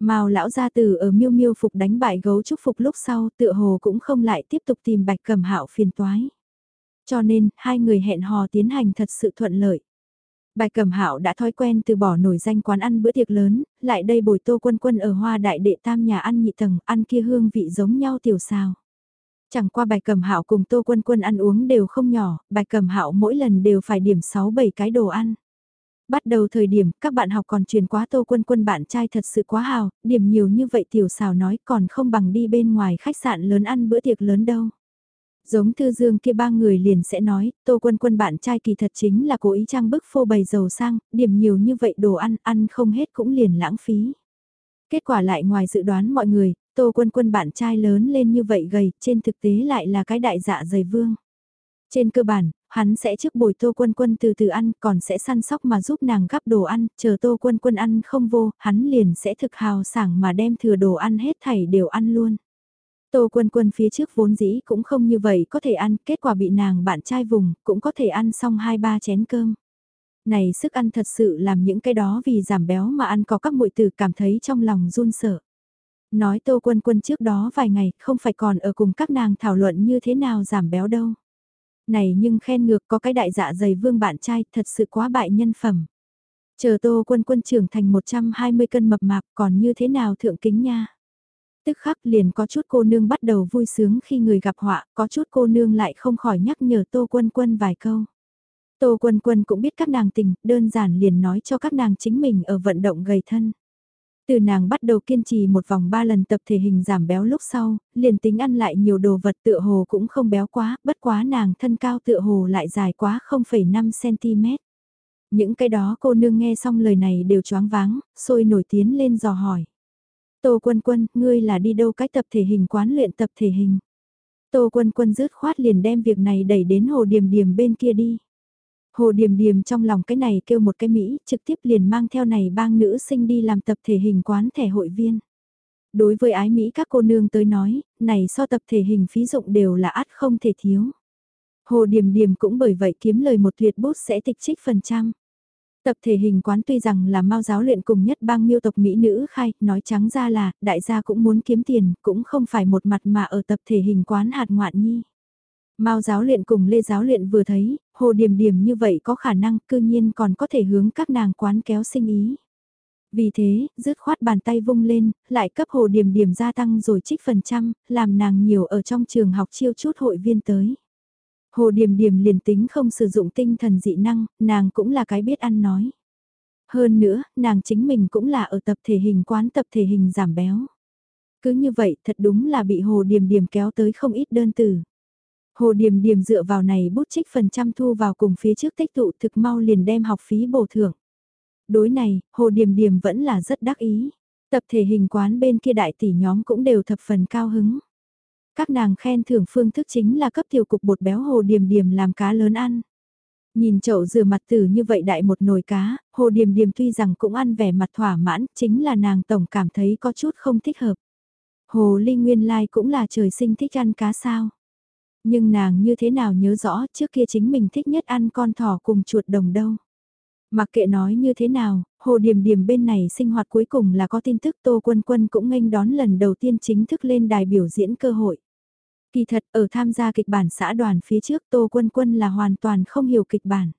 Mao lão gia tử ở miêu miêu phục đánh bại gấu trúc phục lúc sau tựa hồ cũng không lại tiếp tục tìm bạch cẩm hạo phiền toái. Cho nên, hai người hẹn hò tiến hành thật sự thuận lợi. bạch cẩm hạo đã thói quen từ bỏ nổi danh quán ăn bữa tiệc lớn, lại đây bồi tô quân quân ở hoa đại đệ tam nhà ăn nhị tầng, ăn kia hương vị giống nhau tiểu sao. Chẳng qua bạch cẩm hạo cùng tô quân quân ăn uống đều không nhỏ, bạch cẩm hạo mỗi lần đều phải điểm 6-7 cái đồ ăn. Bắt đầu thời điểm, các bạn học còn truyền quá tô quân quân bạn trai thật sự quá hào, điểm nhiều như vậy tiểu xào nói còn không bằng đi bên ngoài khách sạn lớn ăn bữa tiệc lớn đâu. Giống Thư Dương kia ba người liền sẽ nói, Tô Quân Quân bạn trai kỳ thật chính là cố ý trang bức phô bày giàu sang, điểm nhiều như vậy đồ ăn, ăn không hết cũng liền lãng phí. Kết quả lại ngoài dự đoán mọi người, Tô Quân Quân bạn trai lớn lên như vậy gầy, trên thực tế lại là cái đại dạ dày vương. Trên cơ bản, hắn sẽ trước bồi Tô Quân Quân từ từ ăn, còn sẽ săn sóc mà giúp nàng gắp đồ ăn, chờ Tô Quân Quân ăn không vô, hắn liền sẽ thực hào sảng mà đem thừa đồ ăn hết thảy đều ăn luôn. Tô quân quân phía trước vốn dĩ cũng không như vậy có thể ăn, kết quả bị nàng bạn trai vùng, cũng có thể ăn xong hai ba chén cơm. Này sức ăn thật sự làm những cái đó vì giảm béo mà ăn có các muội tử cảm thấy trong lòng run sợ. Nói tô quân quân trước đó vài ngày không phải còn ở cùng các nàng thảo luận như thế nào giảm béo đâu. Này nhưng khen ngược có cái đại dạ dày vương bạn trai thật sự quá bại nhân phẩm. Chờ tô quân quân trưởng thành 120 cân mập mạp còn như thế nào thượng kính nha tức khắc liền có chút cô nương bắt đầu vui sướng khi người gặp họa, có chút cô nương lại không khỏi nhắc nhở Tô Quân Quân vài câu. Tô Quân Quân cũng biết các nàng tình, đơn giản liền nói cho các nàng chính mình ở vận động gầy thân. Từ nàng bắt đầu kiên trì một vòng ba lần tập thể hình giảm béo lúc sau, liền tính ăn lại nhiều đồ vật tựa hồ cũng không béo quá, bất quá nàng thân cao tựa hồ lại dài quá 0,5cm. Những cái đó cô nương nghe xong lời này đều choáng váng, sôi nổi tiến lên dò hỏi. Tô Quân Quân, ngươi là đi đâu cách tập thể hình quán luyện tập thể hình. Tô Quân Quân rứt khoát liền đem việc này đẩy đến Hồ Điềm Điềm bên kia đi. Hồ Điềm Điềm trong lòng cái này kêu một cái Mỹ, trực tiếp liền mang theo này bang nữ sinh đi làm tập thể hình quán thẻ hội viên. Đối với ái Mỹ các cô nương tới nói, này so tập thể hình phí dụng đều là át không thể thiếu. Hồ Điềm Điềm cũng bởi vậy kiếm lời một tuyệt bút sẽ tịch trích phần trăm. Tập thể hình quán tuy rằng là mau giáo luyện cùng nhất bang miêu tộc Mỹ nữ khai, nói trắng ra là, đại gia cũng muốn kiếm tiền, cũng không phải một mặt mà ở tập thể hình quán hạt ngoạn nhi. Mao giáo luyện cùng Lê giáo luyện vừa thấy, hồ điểm điểm như vậy có khả năng cư nhiên còn có thể hướng các nàng quán kéo sinh ý. Vì thế, dứt khoát bàn tay vung lên, lại cấp hồ điểm điểm gia tăng rồi trích phần trăm, làm nàng nhiều ở trong trường học chiêu chút hội viên tới. Hồ điểm điểm liền tính không sử dụng tinh thần dị năng, nàng cũng là cái biết ăn nói. Hơn nữa, nàng chính mình cũng là ở tập thể hình quán tập thể hình giảm béo. Cứ như vậy thật đúng là bị hồ điểm điểm kéo tới không ít đơn từ. Hồ Điềm Điềm dựa vào này bút trích phần trăm thu vào cùng phía trước tích tụ thực mau liền đem học phí bổ thưởng. Đối này, hồ Điềm Điềm vẫn là rất đắc ý. Tập thể hình quán bên kia đại tỷ nhóm cũng đều thập phần cao hứng. Các nàng khen thưởng phương thức chính là cấp tiểu cục bột béo hồ Điềm Điềm làm cá lớn ăn. Nhìn chậu rửa mặt tử như vậy đại một nồi cá, hồ Điềm Điềm tuy rằng cũng ăn vẻ mặt thỏa mãn, chính là nàng tổng cảm thấy có chút không thích hợp. Hồ ly nguyên lai cũng là trời sinh thích ăn cá sao. Nhưng nàng như thế nào nhớ rõ trước kia chính mình thích nhất ăn con thỏ cùng chuột đồng đâu. Mặc kệ nói như thế nào, hồ điểm điểm bên này sinh hoạt cuối cùng là có tin tức Tô Quân Quân cũng nghênh đón lần đầu tiên chính thức lên đài biểu diễn cơ hội. Kỳ thật ở tham gia kịch bản xã đoàn phía trước Tô Quân Quân là hoàn toàn không hiểu kịch bản.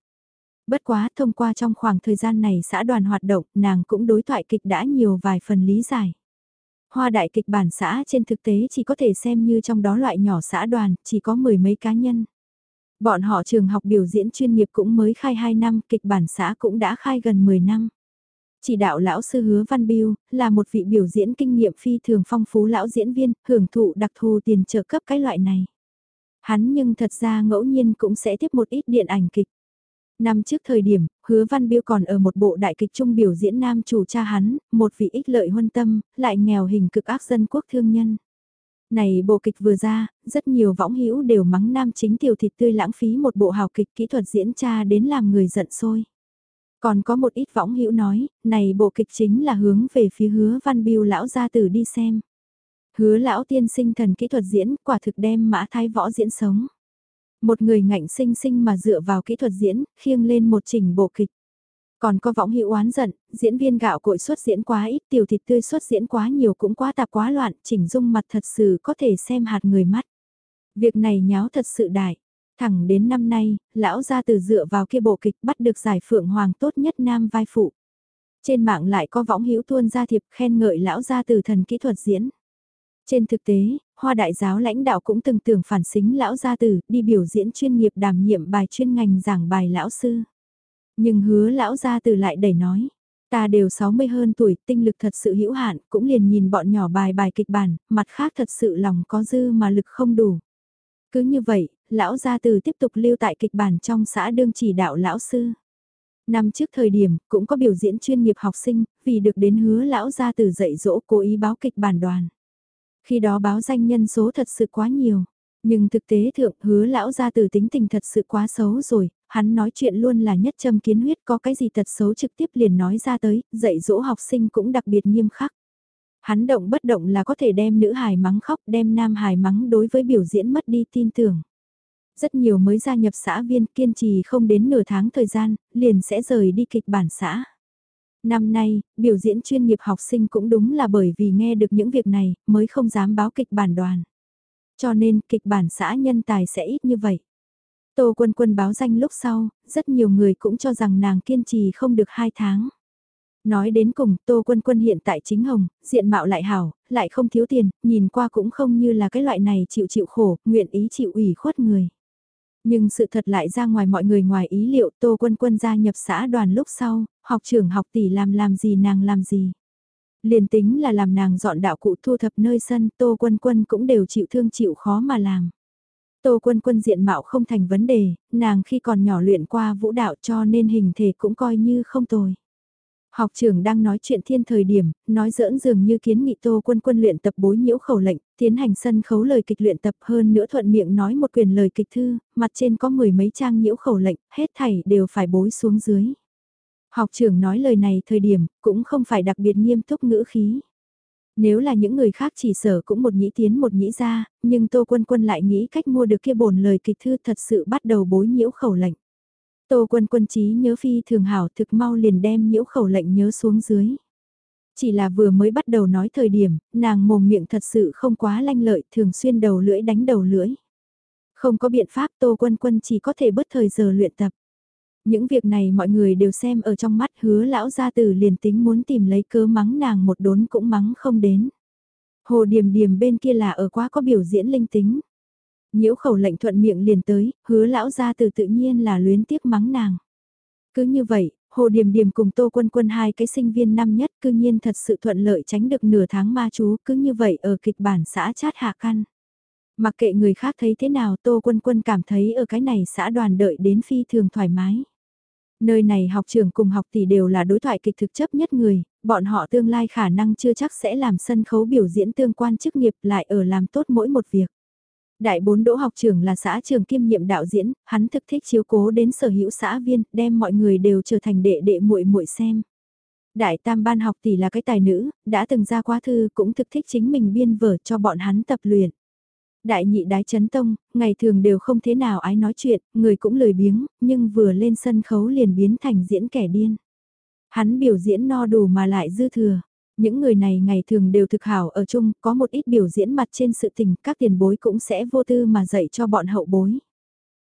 Bất quá thông qua trong khoảng thời gian này xã đoàn hoạt động nàng cũng đối thoại kịch đã nhiều vài phần lý giải. Hoa đại kịch bản xã trên thực tế chỉ có thể xem như trong đó loại nhỏ xã đoàn, chỉ có mười mấy cá nhân. Bọn họ trường học biểu diễn chuyên nghiệp cũng mới khai 2 năm, kịch bản xã cũng đã khai gần 10 năm. Chỉ đạo lão sư hứa Văn Biêu, là một vị biểu diễn kinh nghiệm phi thường phong phú lão diễn viên, hưởng thụ đặc thù tiền trợ cấp cái loại này. Hắn nhưng thật ra ngẫu nhiên cũng sẽ tiếp một ít điện ảnh kịch. Năm trước thời điểm, hứa Văn Biêu còn ở một bộ đại kịch trung biểu diễn nam chủ cha hắn, một vị ích lợi huân tâm, lại nghèo hình cực ác dân quốc thương nhân. Này bộ kịch vừa ra, rất nhiều võng hữu đều mắng nam chính tiểu thịt tươi lãng phí một bộ hào kịch kỹ thuật diễn cha đến làm người giận sôi còn có một ít võng hữu nói, này bộ kịch chính là hướng về phía hứa văn biêu lão gia tử đi xem. Hứa lão tiên sinh thần kỹ thuật diễn quả thực đem mã thái võ diễn sống. Một người ngạnh sinh sinh mà dựa vào kỹ thuật diễn, khiêng lên một trình bộ kịch. Còn có võng hữu oán giận, diễn viên gạo cội xuất diễn quá ít, tiểu thịt tươi xuất diễn quá nhiều cũng quá tạp quá loạn, chỉnh dung mặt thật sự có thể xem hạt người mắt. Việc này nháo thật sự đại. Thẳng đến năm nay, lão gia từ dựa vào kia bộ kịch bắt được giải phượng hoàng tốt nhất nam vai phụ. Trên mạng lại có võng hữu tuôn ra thiệp khen ngợi lão gia từ thần kỹ thuật diễn. Trên thực tế, hoa đại giáo lãnh đạo cũng từng tưởng phản xính lão gia tử đi biểu diễn chuyên nghiệp đảm nhiệm bài chuyên ngành giảng bài lão sư. Nhưng hứa lão gia tử lại đẩy nói, ta đều 60 hơn tuổi, tinh lực thật sự hữu hạn, cũng liền nhìn bọn nhỏ bài bài kịch bản, mặt khác thật sự lòng có dư mà lực không đủ. Cứ như vậy, lão gia tử tiếp tục lưu tại kịch bản trong xã đương chỉ đạo lão sư. Năm trước thời điểm, cũng có biểu diễn chuyên nghiệp học sinh, vì được đến hứa lão gia tử dạy dỗ cố ý báo kịch bản đoàn. Khi đó báo danh nhân số thật sự quá nhiều, nhưng thực tế thượng hứa lão gia từ tính tình thật sự quá xấu rồi, hắn nói chuyện luôn là nhất châm kiến huyết có cái gì thật xấu trực tiếp liền nói ra tới, dạy dỗ học sinh cũng đặc biệt nghiêm khắc. Hắn động bất động là có thể đem nữ hài mắng khóc đem nam hài mắng đối với biểu diễn mất đi tin tưởng. Rất nhiều mới gia nhập xã viên kiên trì không đến nửa tháng thời gian, liền sẽ rời đi kịch bản xã. Năm nay, biểu diễn chuyên nghiệp học sinh cũng đúng là bởi vì nghe được những việc này, mới không dám báo kịch bản đoàn. Cho nên, kịch bản xã nhân tài sẽ ít như vậy. Tô Quân Quân báo danh lúc sau, rất nhiều người cũng cho rằng nàng kiên trì không được 2 tháng. Nói đến cùng, Tô Quân Quân hiện tại chính hồng, diện mạo lại hảo, lại không thiếu tiền, nhìn qua cũng không như là cái loại này chịu chịu khổ, nguyện ý chịu ủy khuất người. Nhưng sự thật lại ra ngoài mọi người ngoài ý liệu Tô Quân Quân gia nhập xã đoàn lúc sau, học trưởng học tỷ làm làm gì nàng làm gì. Liền tính là làm nàng dọn đạo cụ thu thập nơi sân Tô Quân Quân cũng đều chịu thương chịu khó mà làm. Tô Quân Quân diện mạo không thành vấn đề, nàng khi còn nhỏ luyện qua vũ đạo cho nên hình thể cũng coi như không tồi. Học trưởng đang nói chuyện thiên thời điểm, nói giỡn dường như kiến nghị tô quân quân luyện tập bối nhiễu khẩu lệnh, tiến hành sân khấu lời kịch luyện tập hơn nữa thuận miệng nói một quyền lời kịch thư, mặt trên có mười mấy trang nhiễu khẩu lệnh, hết thảy đều phải bối xuống dưới. Học trưởng nói lời này thời điểm, cũng không phải đặc biệt nghiêm túc ngữ khí. Nếu là những người khác chỉ sở cũng một nhĩ tiến một nhĩ ra, nhưng Tô Quân Quân lại nghĩ cách mua được kia bổn lời kịch thư thật sự bắt đầu bối nhiễu khẩu lệnh. Tô quân quân trí nhớ phi thường hảo thực mau liền đem nhiễu khẩu lệnh nhớ xuống dưới. Chỉ là vừa mới bắt đầu nói thời điểm, nàng mồm miệng thật sự không quá lanh lợi thường xuyên đầu lưỡi đánh đầu lưỡi. Không có biện pháp Tô Quân Quân chỉ có thể bớt thời giờ luyện tập. Những việc này mọi người đều xem ở trong mắt hứa lão gia tử liền tính muốn tìm lấy cớ mắng nàng một đốn cũng mắng không đến. Hồ Điềm Điềm bên kia là ở quá có biểu diễn linh tính. Nhiễu khẩu lệnh thuận miệng liền tới, hứa lão gia từ tự nhiên là luyến tiếc mắng nàng. Cứ như vậy, Hồ Điềm Điềm cùng Tô Quân Quân hai cái sinh viên năm nhất cư nhiên thật sự thuận lợi tránh được nửa tháng ma chú cứ như vậy ở kịch bản xã chát hạ căn. Mặc kệ người khác thấy thế nào Tô Quân Quân cảm thấy ở cái này xã đoàn đợi đến phi thường thoải mái. Nơi này học trưởng cùng học tỷ đều là đối thoại kịch thực chấp nhất người, bọn họ tương lai khả năng chưa chắc sẽ làm sân khấu biểu diễn tương quan chức nghiệp lại ở làm tốt mỗi một việc. Đại bốn đỗ học trưởng là xã trường kiêm nhiệm đạo diễn, hắn thực thích chiếu cố đến sở hữu xã viên, đem mọi người đều trở thành đệ đệ muội muội xem. Đại tam ban học tỷ là cái tài nữ, đã từng ra quá thư cũng thực thích chính mình biên vở cho bọn hắn tập luyện. Đại nhị đái chấn tông, ngày thường đều không thế nào ái nói chuyện, người cũng lười biếng, nhưng vừa lên sân khấu liền biến thành diễn kẻ điên. Hắn biểu diễn no đủ mà lại dư thừa. Những người này ngày thường đều thực hảo ở chung, có một ít biểu diễn mặt trên sự tình, các tiền bối cũng sẽ vô tư mà dạy cho bọn hậu bối.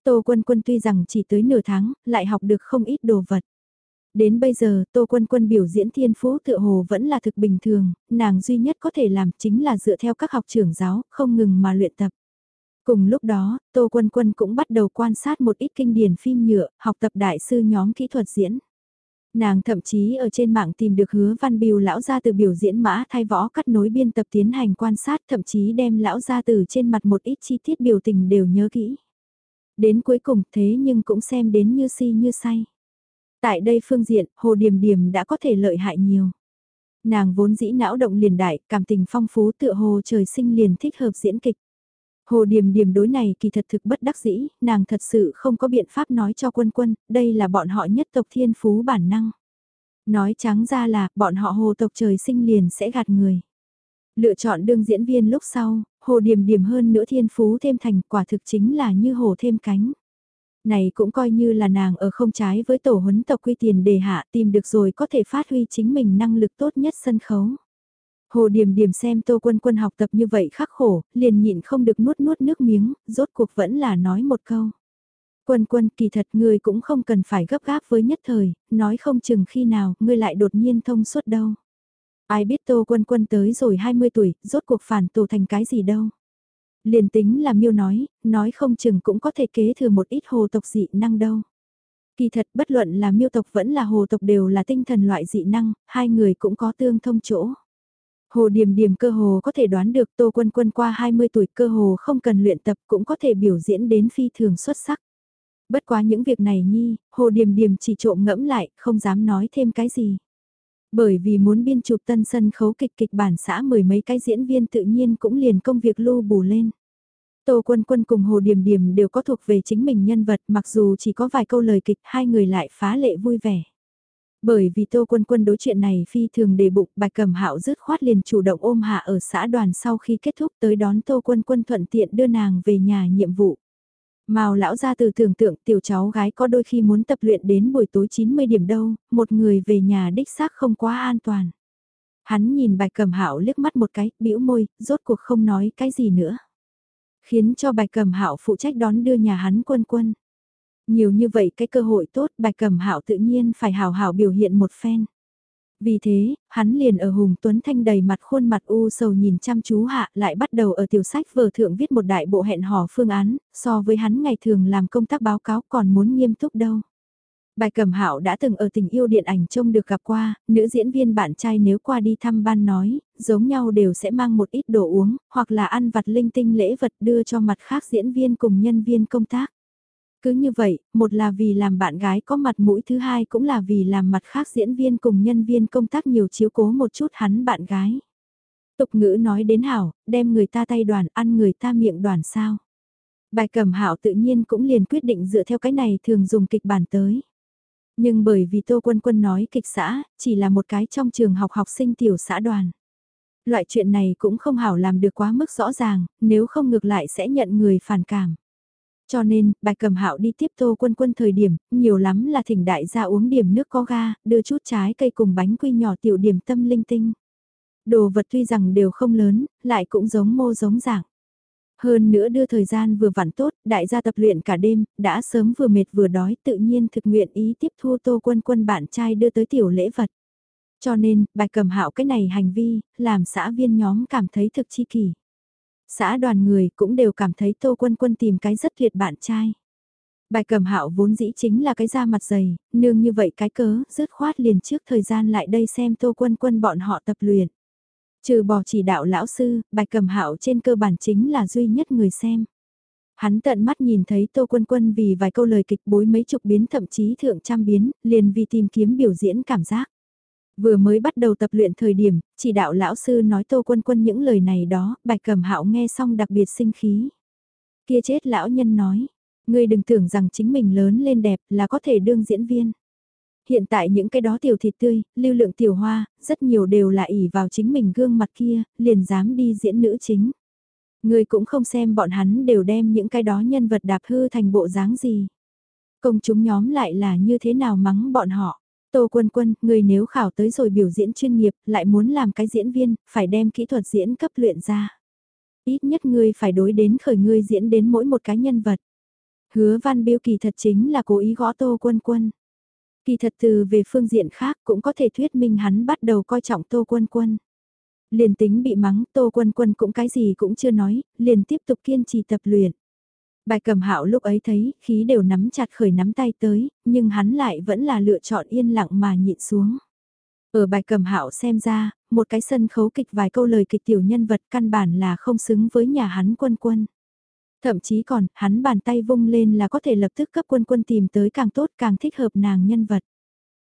Tô Quân Quân tuy rằng chỉ tới nửa tháng, lại học được không ít đồ vật. Đến bây giờ, Tô Quân Quân biểu diễn thiên phú tựa hồ vẫn là thực bình thường, nàng duy nhất có thể làm chính là dựa theo các học trưởng giáo, không ngừng mà luyện tập. Cùng lúc đó, Tô Quân Quân cũng bắt đầu quan sát một ít kinh điển phim nhựa, học tập đại sư nhóm kỹ thuật diễn. Nàng thậm chí ở trên mạng tìm được hứa văn biêu lão gia từ biểu diễn mã thay võ cắt nối biên tập tiến hành quan sát thậm chí đem lão gia từ trên mặt một ít chi tiết biểu tình đều nhớ kỹ. Đến cuối cùng thế nhưng cũng xem đến như si như say. Tại đây phương diện, Hồ Điềm Điềm đã có thể lợi hại nhiều. Nàng vốn dĩ não động liền đại, cảm tình phong phú tựa hồ trời sinh liền thích hợp diễn kịch. Hồ Điềm Điềm đối này kỳ thật thực bất đắc dĩ, nàng thật sự không có biện pháp nói cho quân quân, đây là bọn họ nhất tộc thiên phú bản năng. Nói trắng ra là, bọn họ hồ tộc trời sinh liền sẽ gạt người. Lựa chọn đương diễn viên lúc sau, hồ điềm điềm hơn nữa thiên phú thêm thành quả thực chính là như hồ thêm cánh. Này cũng coi như là nàng ở không trái với tổ huấn tộc quy tiền đề hạ tìm được rồi có thể phát huy chính mình năng lực tốt nhất sân khấu. Hồ Điềm Điềm xem Tô Quân Quân học tập như vậy khắc khổ, liền nhịn không được nuốt nuốt nước miếng, rốt cuộc vẫn là nói một câu. Quân Quân kỳ thật ngươi cũng không cần phải gấp gáp với nhất thời, nói không chừng khi nào ngươi lại đột nhiên thông suốt đâu. Ai biết Tô Quân Quân tới rồi 20 tuổi, rốt cuộc phản tổ thành cái gì đâu. Liền tính là miêu nói, nói không chừng cũng có thể kế thừa một ít hồ tộc dị năng đâu. Kỳ thật bất luận là miêu tộc vẫn là hồ tộc đều là tinh thần loại dị năng, hai người cũng có tương thông chỗ. Hồ Điềm Điềm cơ hồ có thể đoán được Tô Quân Quân qua 20 tuổi cơ hồ không cần luyện tập cũng có thể biểu diễn đến phi thường xuất sắc. Bất quá những việc này nhi, Hồ Điềm Điềm chỉ trộm ngẫm lại, không dám nói thêm cái gì. Bởi vì muốn biên chụp tân sân khấu kịch kịch bản xã mười mấy cái diễn viên tự nhiên cũng liền công việc lưu bù lên. Tô Quân Quân cùng Hồ Điềm Điềm đều có thuộc về chính mình nhân vật mặc dù chỉ có vài câu lời kịch hai người lại phá lệ vui vẻ. Bởi vì Tô Quân Quân đối chuyện này phi thường đề bụng, Bạch Cẩm Hạo dứt khoát liền chủ động ôm hạ ở xã đoàn sau khi kết thúc tới đón Tô Quân Quân thuận tiện đưa nàng về nhà nhiệm vụ. mào lão ra từ tưởng tượng tiểu cháu gái có đôi khi muốn tập luyện đến buổi tối 90 điểm đâu, một người về nhà đích xác không quá an toàn. Hắn nhìn Bạch Cẩm Hạo liếc mắt một cái, bĩu môi, rốt cuộc không nói cái gì nữa. Khiến cho Bạch Cẩm Hạo phụ trách đón đưa nhà hắn quân quân. Nhiều như vậy cái cơ hội tốt bạch cẩm hạo tự nhiên phải hào hào biểu hiện một phen. Vì thế, hắn liền ở Hùng Tuấn Thanh đầy mặt khuôn mặt u sầu nhìn chăm chú hạ lại bắt đầu ở tiểu sách vở thượng viết một đại bộ hẹn hò phương án, so với hắn ngày thường làm công tác báo cáo còn muốn nghiêm túc đâu. Bài Cẩm Hạo đã từng ở tình yêu điện ảnh trông được gặp qua, nữ diễn viên bạn trai nếu qua đi thăm ban nói, giống nhau đều sẽ mang một ít đồ uống, hoặc là ăn vặt linh tinh lễ vật đưa cho mặt khác diễn viên cùng nhân viên công tác. Cứ như vậy, một là vì làm bạn gái có mặt mũi thứ hai cũng là vì làm mặt khác diễn viên cùng nhân viên công tác nhiều chiếu cố một chút hắn bạn gái. Tục ngữ nói đến hảo, đem người ta tay đoàn ăn người ta miệng đoàn sao. Bài cẩm hảo tự nhiên cũng liền quyết định dựa theo cái này thường dùng kịch bản tới. Nhưng bởi vì Tô Quân Quân nói kịch xã, chỉ là một cái trong trường học học sinh tiểu xã đoàn. Loại chuyện này cũng không hảo làm được quá mức rõ ràng, nếu không ngược lại sẽ nhận người phản cảm. Cho nên, bài cầm hạo đi tiếp tô quân quân thời điểm, nhiều lắm là thỉnh đại gia uống điểm nước có ga, đưa chút trái cây cùng bánh quy nhỏ tiểu điểm tâm linh tinh. Đồ vật tuy rằng đều không lớn, lại cũng giống mô giống dạng. Hơn nữa đưa thời gian vừa vặn tốt, đại gia tập luyện cả đêm, đã sớm vừa mệt vừa đói tự nhiên thực nguyện ý tiếp thu tô quân quân bạn trai đưa tới tiểu lễ vật. Cho nên, bài cầm hạo cái này hành vi, làm xã viên nhóm cảm thấy thực chi kỳ. Xã đoàn người cũng đều cảm thấy tô quân quân tìm cái rất tuyệt bạn trai. Bài cầm hạo vốn dĩ chính là cái da mặt dày, nương như vậy cái cớ, rứt khoát liền trước thời gian lại đây xem tô quân quân bọn họ tập luyện. Trừ bỏ chỉ đạo lão sư, bài cầm hạo trên cơ bản chính là duy nhất người xem. Hắn tận mắt nhìn thấy Tô Quân Quân vì vài câu lời kịch bối mấy chục biến thậm chí thượng trăm biến, liền vì tìm kiếm biểu diễn cảm giác. Vừa mới bắt đầu tập luyện thời điểm, chỉ đạo lão sư nói Tô Quân Quân những lời này đó, bạch cẩm hạo nghe xong đặc biệt sinh khí. Kia chết lão nhân nói, ngươi đừng tưởng rằng chính mình lớn lên đẹp là có thể đương diễn viên. Hiện tại những cái đó tiểu thịt tươi, lưu lượng tiểu hoa, rất nhiều đều là ỉ vào chính mình gương mặt kia, liền dám đi diễn nữ chính. Ngươi cũng không xem bọn hắn đều đem những cái đó nhân vật đạp hư thành bộ dáng gì. Công chúng nhóm lại là như thế nào mắng bọn họ. Tô Quân Quân, người nếu khảo tới rồi biểu diễn chuyên nghiệp, lại muốn làm cái diễn viên, phải đem kỹ thuật diễn cấp luyện ra. Ít nhất ngươi phải đối đến khởi ngươi diễn đến mỗi một cái nhân vật. Hứa Văn Biêu kỳ thật chính là cố ý gõ Tô Quân Quân. Kỳ thật từ về phương diện khác cũng có thể thuyết minh hắn bắt đầu coi trọng Tô Quân Quân. Liền tính bị mắng Tô Quân Quân cũng cái gì cũng chưa nói, liền tiếp tục kiên trì tập luyện. Bài cầm hạo lúc ấy thấy, khí đều nắm chặt khởi nắm tay tới, nhưng hắn lại vẫn là lựa chọn yên lặng mà nhịn xuống. Ở bài cầm hạo xem ra, một cái sân khấu kịch vài câu lời kịch tiểu nhân vật căn bản là không xứng với nhà hắn quân quân. Thậm chí còn, hắn bàn tay vung lên là có thể lập tức cấp quân quân tìm tới càng tốt càng thích hợp nàng nhân vật.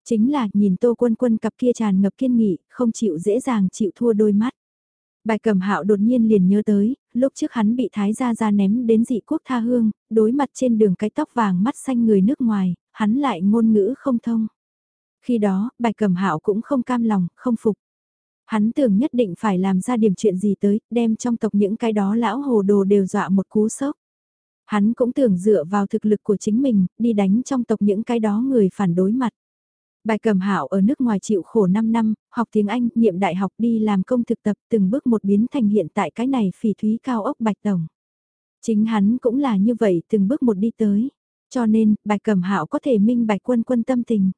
Chính là nhìn tô quân quân cặp kia tràn ngập kiên nghị, không chịu dễ dàng chịu thua đôi mắt. Bài cầm hạo đột nhiên liền nhớ tới, lúc trước hắn bị thái gia ra ném đến dị quốc tha hương, đối mặt trên đường cái tóc vàng mắt xanh người nước ngoài, hắn lại ngôn ngữ không thông. Khi đó, bạch cầm hạo cũng không cam lòng, không phục. Hắn tưởng nhất định phải làm ra điểm chuyện gì tới, đem trong tộc những cái đó lão hồ đồ đều dọa một cú sốc. Hắn cũng tưởng dựa vào thực lực của chính mình, đi đánh trong tộc những cái đó người phản đối mặt. Bài cầm hảo ở nước ngoài chịu khổ 5 năm, học tiếng Anh, nhiệm đại học đi làm công thực tập từng bước một biến thành hiện tại cái này phỉ thúy cao ốc bạch tổng. Chính hắn cũng là như vậy từng bước một đi tới. Cho nên, bài cầm hạo có thể minh bạch quân quân tâm tình.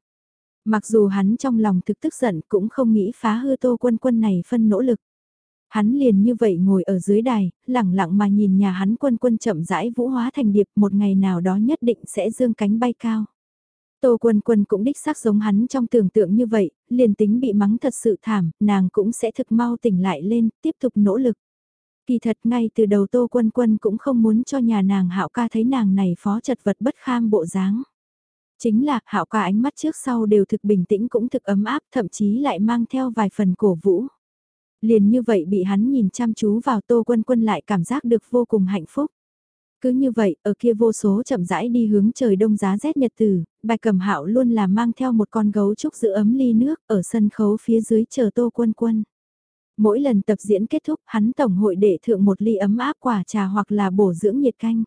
Mặc dù hắn trong lòng thực tức giận cũng không nghĩ phá hư tô quân quân này phân nỗ lực. Hắn liền như vậy ngồi ở dưới đài, lẳng lặng mà nhìn nhà hắn quân quân chậm rãi vũ hóa thành điệp một ngày nào đó nhất định sẽ dương cánh bay cao. Tô Quân Quân cũng đích xác giống hắn trong tưởng tượng như vậy, liền tính bị mắng thật sự thảm, nàng cũng sẽ thực mau tỉnh lại lên, tiếp tục nỗ lực. Kỳ thật ngay từ đầu Tô Quân Quân cũng không muốn cho nhà nàng Hạo ca thấy nàng này phó chật vật bất kham bộ dáng. Chính là Hạo ca ánh mắt trước sau đều thực bình tĩnh cũng thực ấm áp, thậm chí lại mang theo vài phần cổ vũ. Liền như vậy bị hắn nhìn chăm chú vào Tô Quân Quân lại cảm giác được vô cùng hạnh phúc. Cứ như vậy, ở kia vô số chậm rãi đi hướng trời đông giá rét nhật tử, bạch cầm hạo luôn là mang theo một con gấu trúc giữ ấm ly nước ở sân khấu phía dưới chờ tô quân quân. Mỗi lần tập diễn kết thúc hắn tổng hội để thượng một ly ấm áp quả trà hoặc là bổ dưỡng nhiệt canh.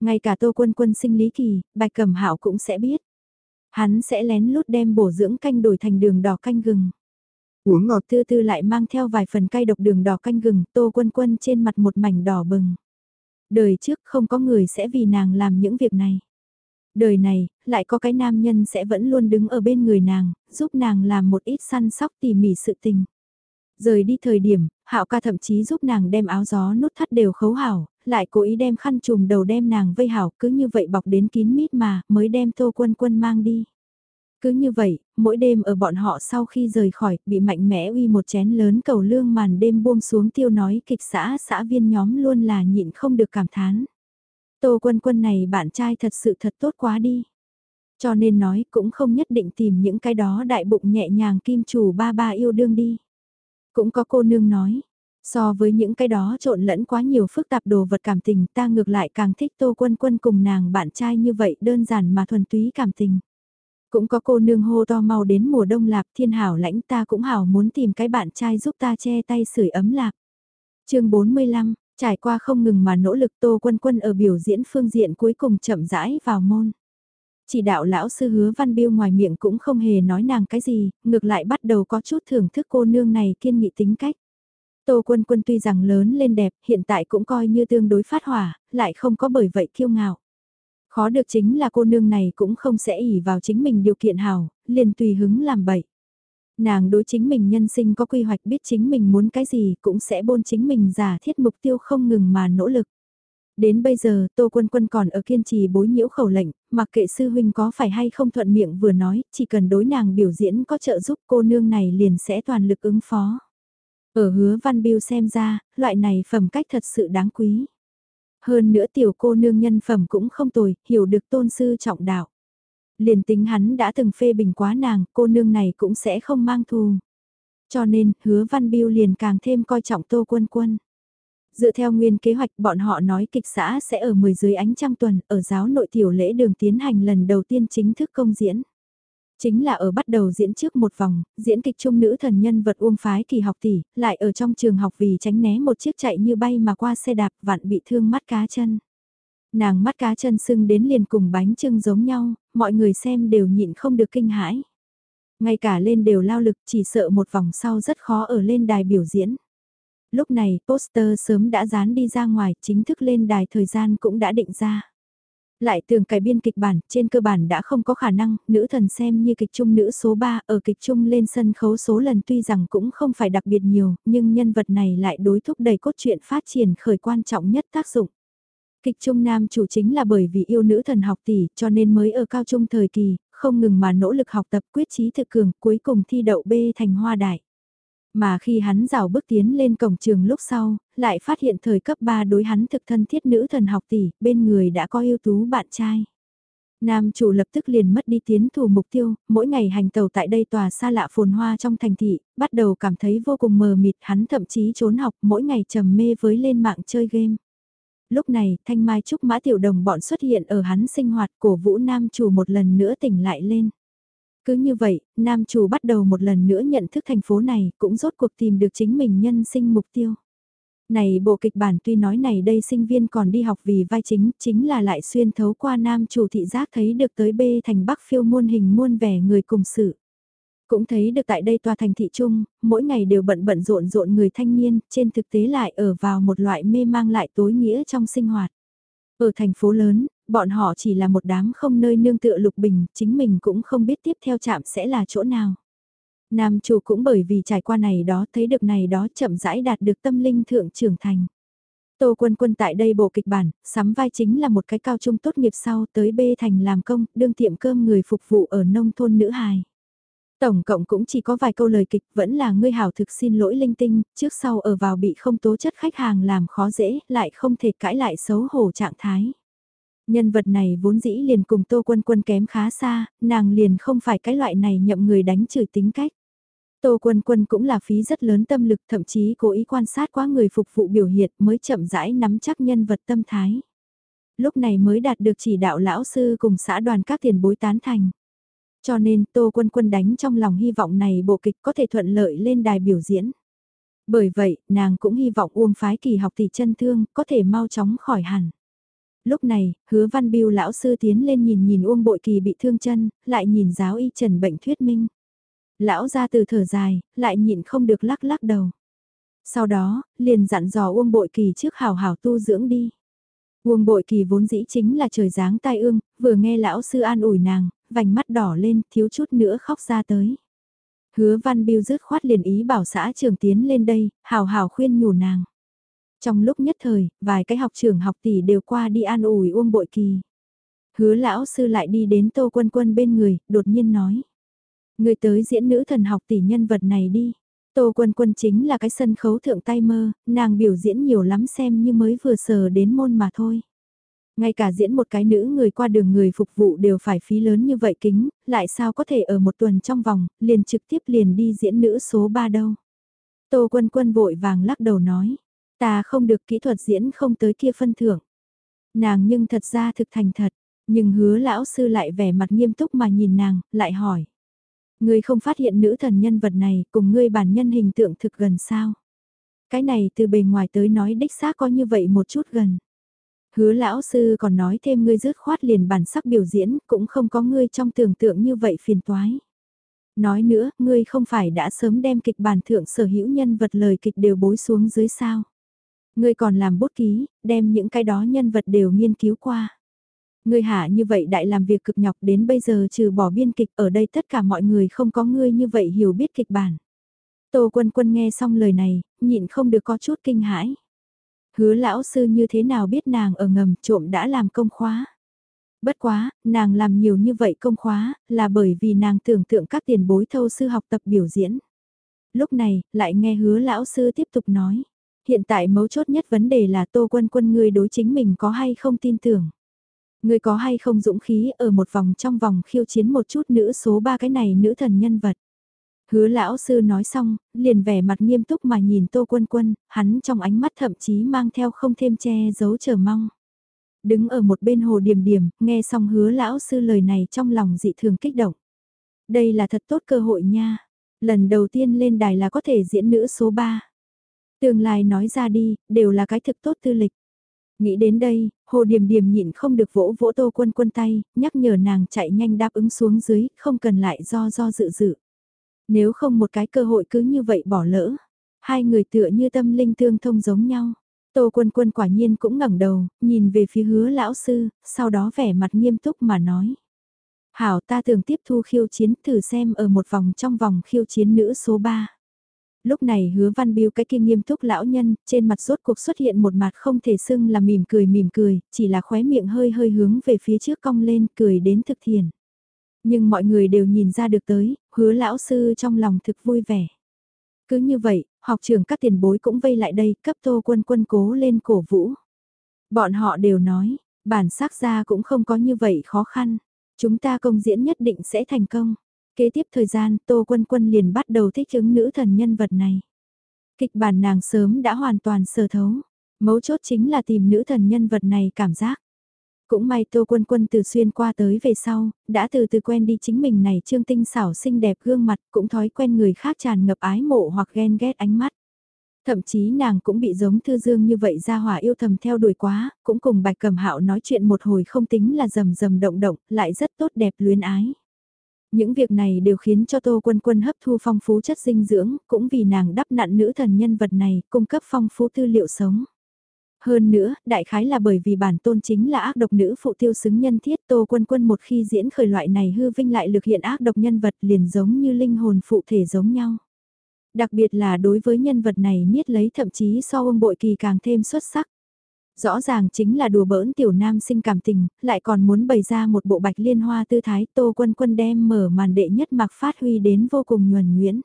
Ngay cả tô quân quân sinh lý kỳ, bạch cầm hạo cũng sẽ biết. Hắn sẽ lén lút đem bổ dưỡng canh đổi thành đường đỏ canh gừng. Uống ngọt tư tư lại mang theo vài phần cay độc đường đỏ canh gừng, tô quân quân trên mặt một mảnh đỏ bừng. Đời trước không có người sẽ vì nàng làm những việc này. Đời này, lại có cái nam nhân sẽ vẫn luôn đứng ở bên người nàng, giúp nàng làm một ít săn sóc tỉ mỉ sự tình. Rời đi thời điểm, hạo ca thậm chí giúp nàng đem áo gió nút thắt đều khấu hảo, lại cố ý đem khăn trùm đầu đem nàng vây hảo cứ như vậy bọc đến kín mít mà mới đem tô quân quân mang đi. Cứ như vậy, mỗi đêm ở bọn họ sau khi rời khỏi, bị mạnh mẽ uy một chén lớn cầu lương màn đêm buông xuống tiêu nói kịch xã xã viên nhóm luôn là nhịn không được cảm thán. Tô quân quân này bạn trai thật sự thật tốt quá đi. Cho nên nói cũng không nhất định tìm những cái đó đại bụng nhẹ nhàng kim chủ ba ba yêu đương đi. Cũng có cô nương nói, so với những cái đó trộn lẫn quá nhiều phức tạp đồ vật cảm tình ta ngược lại càng thích tô quân quân cùng nàng bạn trai như vậy đơn giản mà thuần túy cảm tình. Cũng có cô nương hô to mau đến mùa đông lạp thiên hảo lãnh ta cũng hảo muốn tìm cái bạn trai giúp ta che tay sưởi ấm lạp. chương 45, trải qua không ngừng mà nỗ lực tô quân quân ở biểu diễn phương diện cuối cùng chậm rãi vào môn. Chỉ đạo lão sư hứa văn biêu ngoài miệng cũng không hề nói nàng cái gì, ngược lại bắt đầu có chút thưởng thức cô nương này kiên nghị tính cách. Tô Quân Quân tuy rằng lớn lên đẹp, hiện tại cũng coi như tương đối phát hỏa, lại không có bởi vậy kiêu ngạo. Khó được chính là cô nương này cũng không sẽ ỉ vào chính mình điều kiện hảo, liền tùy hứng làm bậy. Nàng đối chính mình nhân sinh có quy hoạch biết chính mình muốn cái gì cũng sẽ bôn chính mình giả thiết mục tiêu không ngừng mà nỗ lực. Đến bây giờ, Tô Quân Quân còn ở kiên trì bối nhiễu khẩu lệnh, mặc kệ sư huynh có phải hay không thuận miệng vừa nói, chỉ cần đối nàng biểu diễn có trợ giúp cô nương này liền sẽ toàn lực ứng phó. Ở hứa văn biêu xem ra, loại này phẩm cách thật sự đáng quý. Hơn nữa tiểu cô nương nhân phẩm cũng không tồi, hiểu được tôn sư trọng đạo. Liền tính hắn đã từng phê bình quá nàng, cô nương này cũng sẽ không mang thù. Cho nên, hứa văn biêu liền càng thêm coi trọng tô quân quân. Dựa theo nguyên kế hoạch bọn họ nói kịch xã sẽ ở 10 dưới ánh trăng tuần ở giáo nội tiểu lễ đường tiến hành lần đầu tiên chính thức công diễn. Chính là ở bắt đầu diễn trước một vòng, diễn kịch trung nữ thần nhân vật uông phái kỳ học tỷ, lại ở trong trường học vì tránh né một chiếc chạy như bay mà qua xe đạp vạn bị thương mắt cá chân. Nàng mắt cá chân sưng đến liền cùng bánh trưng giống nhau, mọi người xem đều nhịn không được kinh hãi. Ngay cả lên đều lao lực chỉ sợ một vòng sau rất khó ở lên đài biểu diễn. Lúc này poster sớm đã dán đi ra ngoài, chính thức lên đài thời gian cũng đã định ra. Lại tường cải biên kịch bản, trên cơ bản đã không có khả năng, nữ thần xem như kịch trung nữ số 3 ở kịch trung lên sân khấu số lần tuy rằng cũng không phải đặc biệt nhiều, nhưng nhân vật này lại đối thúc đẩy cốt truyện phát triển khởi quan trọng nhất tác dụng. Kịch trung nam chủ chính là bởi vì yêu nữ thần học tỷ cho nên mới ở cao trung thời kỳ, không ngừng mà nỗ lực học tập quyết trí thực cường cuối cùng thi đậu B thành hoa đại. Mà khi hắn rào bước tiến lên cổng trường lúc sau, lại phát hiện thời cấp 3 đối hắn thực thân thiết nữ thần học tỷ, bên người đã có yêu tú bạn trai. Nam chủ lập tức liền mất đi tiến thủ mục tiêu, mỗi ngày hành tàu tại đây tòa xa lạ phồn hoa trong thành thị, bắt đầu cảm thấy vô cùng mờ mịt, hắn thậm chí trốn học mỗi ngày trầm mê với lên mạng chơi game. Lúc này, Thanh Mai Trúc Mã Tiểu Đồng bọn xuất hiện ở hắn sinh hoạt cổ vũ nam chủ một lần nữa tỉnh lại lên. Cứ như vậy, nam chủ bắt đầu một lần nữa nhận thức thành phố này, cũng rốt cuộc tìm được chính mình nhân sinh mục tiêu. Này bộ kịch bản tuy nói này đây sinh viên còn đi học vì vai chính, chính là lại xuyên thấu qua nam chủ thị giác thấy được tới B thành Bắc phiêu muôn hình muôn vẻ người cùng sự. Cũng thấy được tại đây tòa thành thị trung, mỗi ngày đều bận bận rộn rộn người thanh niên, trên thực tế lại ở vào một loại mê mang lại tối nghĩa trong sinh hoạt. Ở thành phố lớn, bọn họ chỉ là một đám không nơi nương tựa lục bình, chính mình cũng không biết tiếp theo chạm sẽ là chỗ nào. Nam chủ cũng bởi vì trải qua này đó thấy được này đó chậm rãi đạt được tâm linh thượng trưởng thành. Tô Quân Quân tại đây bộ kịch bản, sắm vai chính là một cái cao trung tốt nghiệp sau tới B thành làm công, đương tiệm cơm người phục vụ ở nông thôn nữ hài. Tổng cộng cũng chỉ có vài câu lời kịch vẫn là ngươi hảo thực xin lỗi linh tinh, trước sau ở vào bị không tố chất khách hàng làm khó dễ, lại không thể cãi lại xấu hổ trạng thái. Nhân vật này vốn dĩ liền cùng Tô Quân Quân kém khá xa, nàng liền không phải cái loại này nhậm người đánh chửi tính cách. Tô Quân Quân cũng là phí rất lớn tâm lực thậm chí cố ý quan sát quá người phục vụ biểu hiện mới chậm rãi nắm chắc nhân vật tâm thái. Lúc này mới đạt được chỉ đạo lão sư cùng xã đoàn các tiền bối tán thành. Cho nên Tô Quân Quân đánh trong lòng hy vọng này bộ kịch có thể thuận lợi lên đài biểu diễn. Bởi vậy, nàng cũng hy vọng Uông Phái Kỳ học tỷ chân thương có thể mau chóng khỏi hẳn. Lúc này, hứa văn biêu lão sư tiến lên nhìn nhìn Uông Bội Kỳ bị thương chân, lại nhìn giáo y trần bệnh thuyết minh. Lão ra từ thở dài, lại nhịn không được lắc lắc đầu. Sau đó, liền dặn dò Uông Bội Kỳ trước hào hào tu dưỡng đi. Uông Bội Kỳ vốn dĩ chính là trời dáng tai ương, vừa nghe lão sư an ủi nàng, vành mắt đỏ lên, thiếu chút nữa khóc ra tới. Hứa Văn Biêu dứt khoát liền ý bảo xã trường tiến lên đây, hào hào khuyên nhủ nàng. Trong lúc nhất thời, vài cái học trưởng học tỷ đều qua đi an ủi Uông Bội Kỳ. Hứa lão sư lại đi đến Tô Quân Quân bên người, đột nhiên nói. Người tới diễn nữ thần học tỷ nhân vật này đi. Tô Quân Quân chính là cái sân khấu thượng tay mơ, nàng biểu diễn nhiều lắm xem như mới vừa sờ đến môn mà thôi. Ngay cả diễn một cái nữ người qua đường người phục vụ đều phải phí lớn như vậy kính, lại sao có thể ở một tuần trong vòng, liền trực tiếp liền đi diễn nữ số 3 đâu. Tô Quân Quân vội vàng lắc đầu nói, ta không được kỹ thuật diễn không tới kia phân thưởng. Nàng nhưng thật ra thực thành thật, nhưng hứa lão sư lại vẻ mặt nghiêm túc mà nhìn nàng, lại hỏi. Ngươi không phát hiện nữ thần nhân vật này cùng ngươi bản nhân hình tượng thực gần sao? Cái này từ bề ngoài tới nói đích xác có như vậy một chút gần. Hứa lão sư còn nói thêm ngươi rứt khoát liền bản sắc biểu diễn cũng không có ngươi trong tưởng tượng như vậy phiền toái. Nói nữa, ngươi không phải đã sớm đem kịch bản thượng sở hữu nhân vật lời kịch đều bối xuống dưới sao. Ngươi còn làm bút ký, đem những cái đó nhân vật đều nghiên cứu qua. Ngươi hạ như vậy đại làm việc cực nhọc đến bây giờ trừ bỏ biên kịch ở đây tất cả mọi người không có ngươi như vậy hiểu biết kịch bản. Tô quân quân nghe xong lời này, nhịn không được có chút kinh hãi. Hứa lão sư như thế nào biết nàng ở ngầm trộm đã làm công khóa. Bất quá, nàng làm nhiều như vậy công khóa, là bởi vì nàng tưởng tượng các tiền bối thâu sư học tập biểu diễn. Lúc này, lại nghe hứa lão sư tiếp tục nói. Hiện tại mấu chốt nhất vấn đề là tô quân quân ngươi đối chính mình có hay không tin tưởng. Ngươi có hay không dũng khí ở một vòng trong vòng khiêu chiến một chút nữ số ba cái này nữ thần nhân vật. Hứa lão sư nói xong, liền vẻ mặt nghiêm túc mà nhìn tô quân quân, hắn trong ánh mắt thậm chí mang theo không thêm che giấu chờ mong. Đứng ở một bên hồ điểm điểm, nghe xong hứa lão sư lời này trong lòng dị thường kích động. Đây là thật tốt cơ hội nha. Lần đầu tiên lên đài là có thể diễn nữ số 3. Tương lai nói ra đi, đều là cái thực tốt tư lịch. Nghĩ đến đây, hồ điểm điểm nhịn không được vỗ vỗ tô quân quân tay, nhắc nhở nàng chạy nhanh đáp ứng xuống dưới, không cần lại do do dự dự. Nếu không một cái cơ hội cứ như vậy bỏ lỡ, hai người tựa như tâm linh tương thông giống nhau. Tô quân quân quả nhiên cũng ngẩng đầu, nhìn về phía hứa lão sư, sau đó vẻ mặt nghiêm túc mà nói. Hảo ta thường tiếp thu khiêu chiến thử xem ở một vòng trong vòng khiêu chiến nữ số 3. Lúc này hứa văn biêu cái kia nghiêm túc lão nhân, trên mặt rốt cuộc xuất hiện một mặt không thể xưng là mỉm cười mỉm cười, chỉ là khóe miệng hơi hơi hướng về phía trước cong lên cười đến thực thiền. Nhưng mọi người đều nhìn ra được tới, hứa lão sư trong lòng thực vui vẻ. Cứ như vậy, học trường các tiền bối cũng vây lại đây, cấp tô quân quân cố lên cổ vũ. Bọn họ đều nói, bản sắc ra cũng không có như vậy khó khăn. Chúng ta công diễn nhất định sẽ thành công. Kế tiếp thời gian, Tô Quân Quân liền bắt đầu thích ứng nữ thần nhân vật này. Kịch bản nàng sớm đã hoàn toàn sơ thấu. Mấu chốt chính là tìm nữ thần nhân vật này cảm giác. Cũng may Tô Quân Quân từ xuyên qua tới về sau, đã từ từ quen đi chính mình này trương tinh xảo xinh đẹp gương mặt cũng thói quen người khác tràn ngập ái mộ hoặc ghen ghét ánh mắt. Thậm chí nàng cũng bị giống Thư Dương như vậy ra hỏa yêu thầm theo đuổi quá, cũng cùng Bạch Cẩm Hạo nói chuyện một hồi không tính là rầm rầm động động, lại rất tốt đẹp luyến ái. Những việc này đều khiến cho Tô Quân Quân hấp thu phong phú chất dinh dưỡng, cũng vì nàng đắp nặn nữ thần nhân vật này, cung cấp phong phú tư liệu sống. Hơn nữa, đại khái là bởi vì bản tôn chính là ác độc nữ phụ tiêu xứng nhân thiết Tô Quân Quân một khi diễn khởi loại này hư vinh lại lực hiện ác độc nhân vật liền giống như linh hồn phụ thể giống nhau. Đặc biệt là đối với nhân vật này miết lấy thậm chí so ông bội kỳ càng thêm xuất sắc. Rõ ràng chính là đùa bỡn tiểu nam sinh cảm tình, lại còn muốn bày ra một bộ bạch liên hoa tư thái tô quân quân đem mở màn đệ nhất mặc phát huy đến vô cùng nhuần nhuyễn.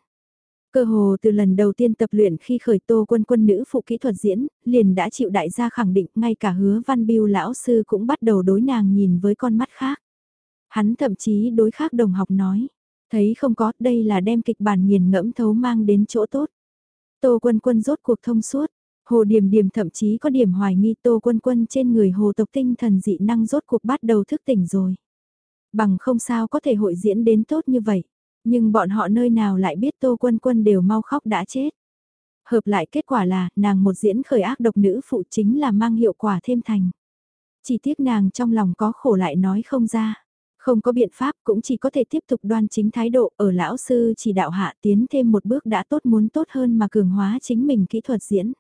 Cơ hồ từ lần đầu tiên tập luyện khi khởi tô quân quân nữ phụ kỹ thuật diễn, liền đã chịu đại gia khẳng định ngay cả hứa văn biêu lão sư cũng bắt đầu đối nàng nhìn với con mắt khác. Hắn thậm chí đối khác đồng học nói, thấy không có đây là đem kịch bản nghiền ngẫm thấu mang đến chỗ tốt. Tô quân quân rốt cuộc thông suốt, hồ điểm điểm thậm chí có điểm hoài nghi tô quân quân trên người hồ tộc tinh thần dị năng rốt cuộc bắt đầu thức tỉnh rồi. Bằng không sao có thể hội diễn đến tốt như vậy. Nhưng bọn họ nơi nào lại biết Tô Quân Quân đều mau khóc đã chết. Hợp lại kết quả là, nàng một diễn khởi ác độc nữ phụ chính là mang hiệu quả thêm thành. Chỉ tiếc nàng trong lòng có khổ lại nói không ra. Không có biện pháp cũng chỉ có thể tiếp tục đoan chính thái độ ở lão sư chỉ đạo hạ tiến thêm một bước đã tốt muốn tốt hơn mà cường hóa chính mình kỹ thuật diễn.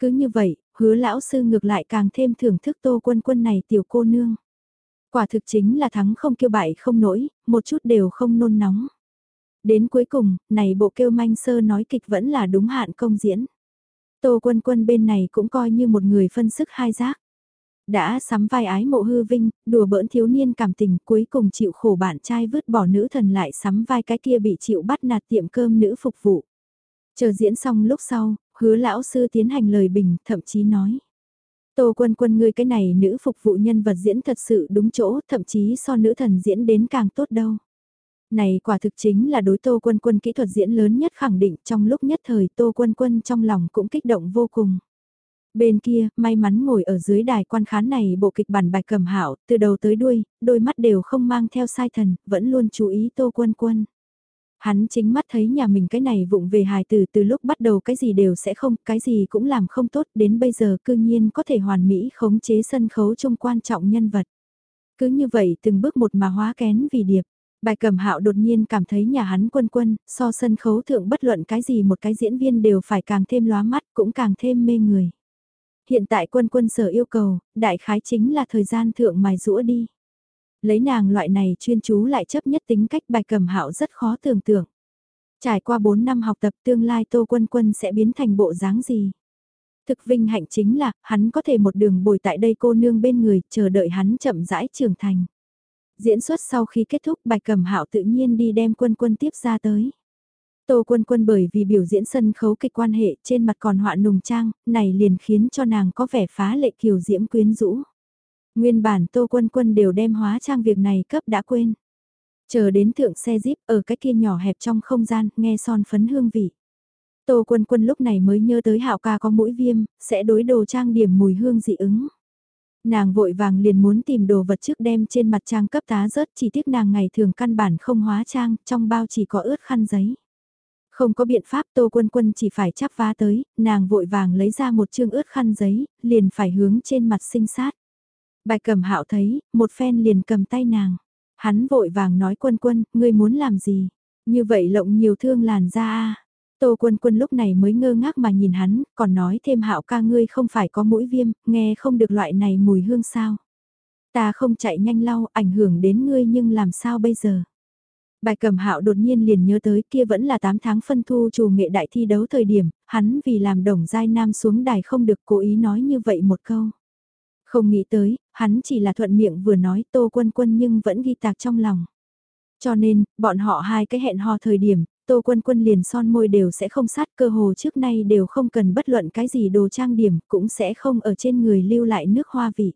Cứ như vậy, hứa lão sư ngược lại càng thêm thưởng thức tô quân quân này tiểu cô nương. Quả thực chính là thắng không kêu bại không nổi, một chút đều không nôn nóng. Đến cuối cùng, này bộ kêu manh sơ nói kịch vẫn là đúng hạn công diễn. Tô quân quân bên này cũng coi như một người phân sức hai giác. Đã sắm vai ái mộ hư vinh, đùa bỡn thiếu niên cảm tình cuối cùng chịu khổ bạn trai vứt bỏ nữ thần lại sắm vai cái kia bị chịu bắt nạt tiệm cơm nữ phục vụ. Chờ diễn xong lúc sau, hứa lão sư tiến hành lời bình, thậm chí nói. Tô quân quân ngươi cái này nữ phục vụ nhân vật diễn thật sự đúng chỗ, thậm chí so nữ thần diễn đến càng tốt đâu. Này quả thực chính là đối Tô Quân Quân kỹ thuật diễn lớn nhất khẳng định trong lúc nhất thời Tô Quân Quân trong lòng cũng kích động vô cùng. Bên kia, may mắn ngồi ở dưới đài quan khán này bộ kịch bản bạch cầm hảo, từ đầu tới đuôi, đôi mắt đều không mang theo sai thần, vẫn luôn chú ý Tô Quân Quân. Hắn chính mắt thấy nhà mình cái này vụng về hài từ từ lúc bắt đầu cái gì đều sẽ không, cái gì cũng làm không tốt, đến bây giờ cư nhiên có thể hoàn mỹ khống chế sân khấu trong quan trọng nhân vật. Cứ như vậy từng bước một mà hóa kén vì điệp, Bài cầm hạo đột nhiên cảm thấy nhà hắn quân quân, so sân khấu thượng bất luận cái gì một cái diễn viên đều phải càng thêm lóa mắt, cũng càng thêm mê người. Hiện tại quân quân sở yêu cầu, đại khái chính là thời gian thượng mài rũa đi. Lấy nàng loại này chuyên chú lại chấp nhất tính cách bài cầm hạo rất khó tưởng tượng. Trải qua 4 năm học tập tương lai Tô Quân Quân sẽ biến thành bộ dáng gì? Thực vinh hạnh chính là, hắn có thể một đường bồi tại đây cô nương bên người, chờ đợi hắn chậm rãi trưởng thành. Diễn xuất sau khi kết thúc bài cầm hạo tự nhiên đi đem quân quân tiếp ra tới. Tô quân quân bởi vì biểu diễn sân khấu kịch quan hệ trên mặt còn họa nùng trang, này liền khiến cho nàng có vẻ phá lệ kiều diễm quyến rũ. Nguyên bản Tô quân quân đều đem hóa trang việc này cấp đã quên. Chờ đến thượng xe jeep ở cái kia nhỏ hẹp trong không gian, nghe son phấn hương vị. Tô quân quân lúc này mới nhớ tới hạo ca có mũi viêm, sẽ đối đồ trang điểm mùi hương dị ứng. Nàng vội vàng liền muốn tìm đồ vật trước đem trên mặt trang cấp tá rớt chỉ tiếc nàng ngày thường căn bản không hóa trang, trong bao chỉ có ướt khăn giấy. Không có biện pháp Tô Quân Quân chỉ phải chắp vá tới, nàng vội vàng lấy ra một chương ướt khăn giấy, liền phải hướng trên mặt sinh sát. Bài cầm hạo thấy, một phen liền cầm tay nàng. Hắn vội vàng nói Quân Quân, ngươi muốn làm gì? Như vậy lộng nhiều thương làn da a Tô Quân Quân lúc này mới ngơ ngác mà nhìn hắn, còn nói thêm hạo ca ngươi không phải có mũi viêm, nghe không được loại này mùi hương sao. Ta không chạy nhanh lau, ảnh hưởng đến ngươi nhưng làm sao bây giờ. Bài cầm hạo đột nhiên liền nhớ tới kia vẫn là 8 tháng phân thu trù nghệ đại thi đấu thời điểm, hắn vì làm đồng giai nam xuống đài không được cố ý nói như vậy một câu. Không nghĩ tới, hắn chỉ là thuận miệng vừa nói tô quân quân nhưng vẫn ghi tạc trong lòng. Cho nên, bọn họ hai cái hẹn hò thời điểm, tô quân quân liền son môi đều sẽ không sát cơ hồ trước nay đều không cần bất luận cái gì đồ trang điểm cũng sẽ không ở trên người lưu lại nước hoa vị.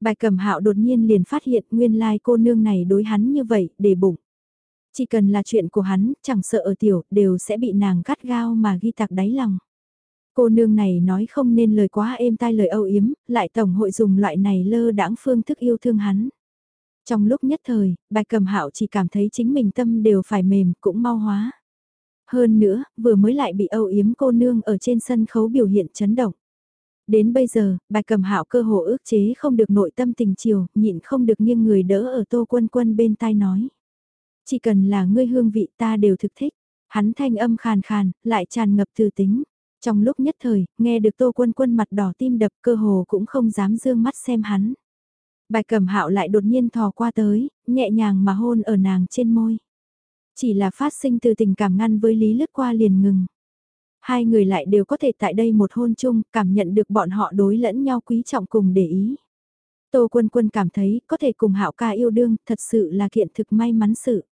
Bài cầm hạo đột nhiên liền phát hiện nguyên lai like cô nương này đối hắn như vậy, để bụng. Chỉ cần là chuyện của hắn, chẳng sợ ở tiểu, đều sẽ bị nàng cắt gao mà ghi tạc đáy lòng. Cô nương này nói không nên lời quá êm tai lời âu yếm, lại tổng hội dùng loại này lơ đãng phương thức yêu thương hắn. Trong lúc nhất thời, bài cầm hạo chỉ cảm thấy chính mình tâm đều phải mềm cũng mau hóa. Hơn nữa, vừa mới lại bị âu yếm cô nương ở trên sân khấu biểu hiện chấn động. Đến bây giờ, bài cầm hạo cơ hồ ước chế không được nội tâm tình chiều, nhịn không được nghiêng người đỡ ở tô quân quân bên tai nói. Chỉ cần là ngươi hương vị ta đều thực thích. Hắn thanh âm khàn khàn, lại tràn ngập từ tính. Trong lúc nhất thời, nghe được tô quân quân mặt đỏ tim đập cơ hồ cũng không dám dương mắt xem hắn. Bài cẩm hạo lại đột nhiên thò qua tới, nhẹ nhàng mà hôn ở nàng trên môi. Chỉ là phát sinh từ tình cảm ngăn với Lý lướt qua liền ngừng. Hai người lại đều có thể tại đây một hôn chung, cảm nhận được bọn họ đối lẫn nhau quý trọng cùng để ý. Tô Quân Quân cảm thấy có thể cùng Hạo ca yêu đương, thật sự là kiện thực may mắn sự.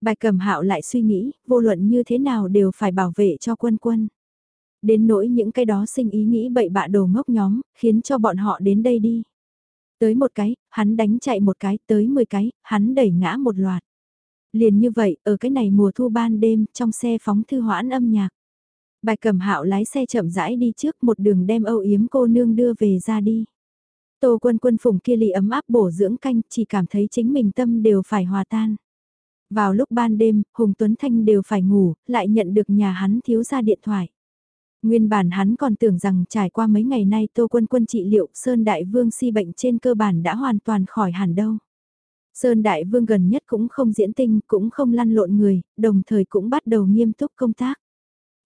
Bài cẩm hạo lại suy nghĩ, vô luận như thế nào đều phải bảo vệ cho quân quân. Đến nỗi những cái đó sinh ý nghĩ bậy bạ đồ ngốc nhóm, khiến cho bọn họ đến đây đi. Tới một cái, hắn đánh chạy một cái, tới 10 cái, hắn đẩy ngã một loạt. Liền như vậy, ở cái này mùa thu ban đêm, trong xe phóng thư hoãn âm nhạc. Bài cầm hạo lái xe chậm rãi đi trước một đường đem âu yếm cô nương đưa về ra đi. Tô quân quân phùng kia lì ấm áp bổ dưỡng canh, chỉ cảm thấy chính mình tâm đều phải hòa tan. Vào lúc ban đêm, Hùng Tuấn Thanh đều phải ngủ, lại nhận được nhà hắn thiếu ra điện thoại. Nguyên bản hắn còn tưởng rằng trải qua mấy ngày nay Tô Quân Quân trị liệu Sơn Đại Vương si bệnh trên cơ bản đã hoàn toàn khỏi hẳn đâu. Sơn Đại Vương gần nhất cũng không diễn tinh, cũng không lăn lộn người, đồng thời cũng bắt đầu nghiêm túc công tác.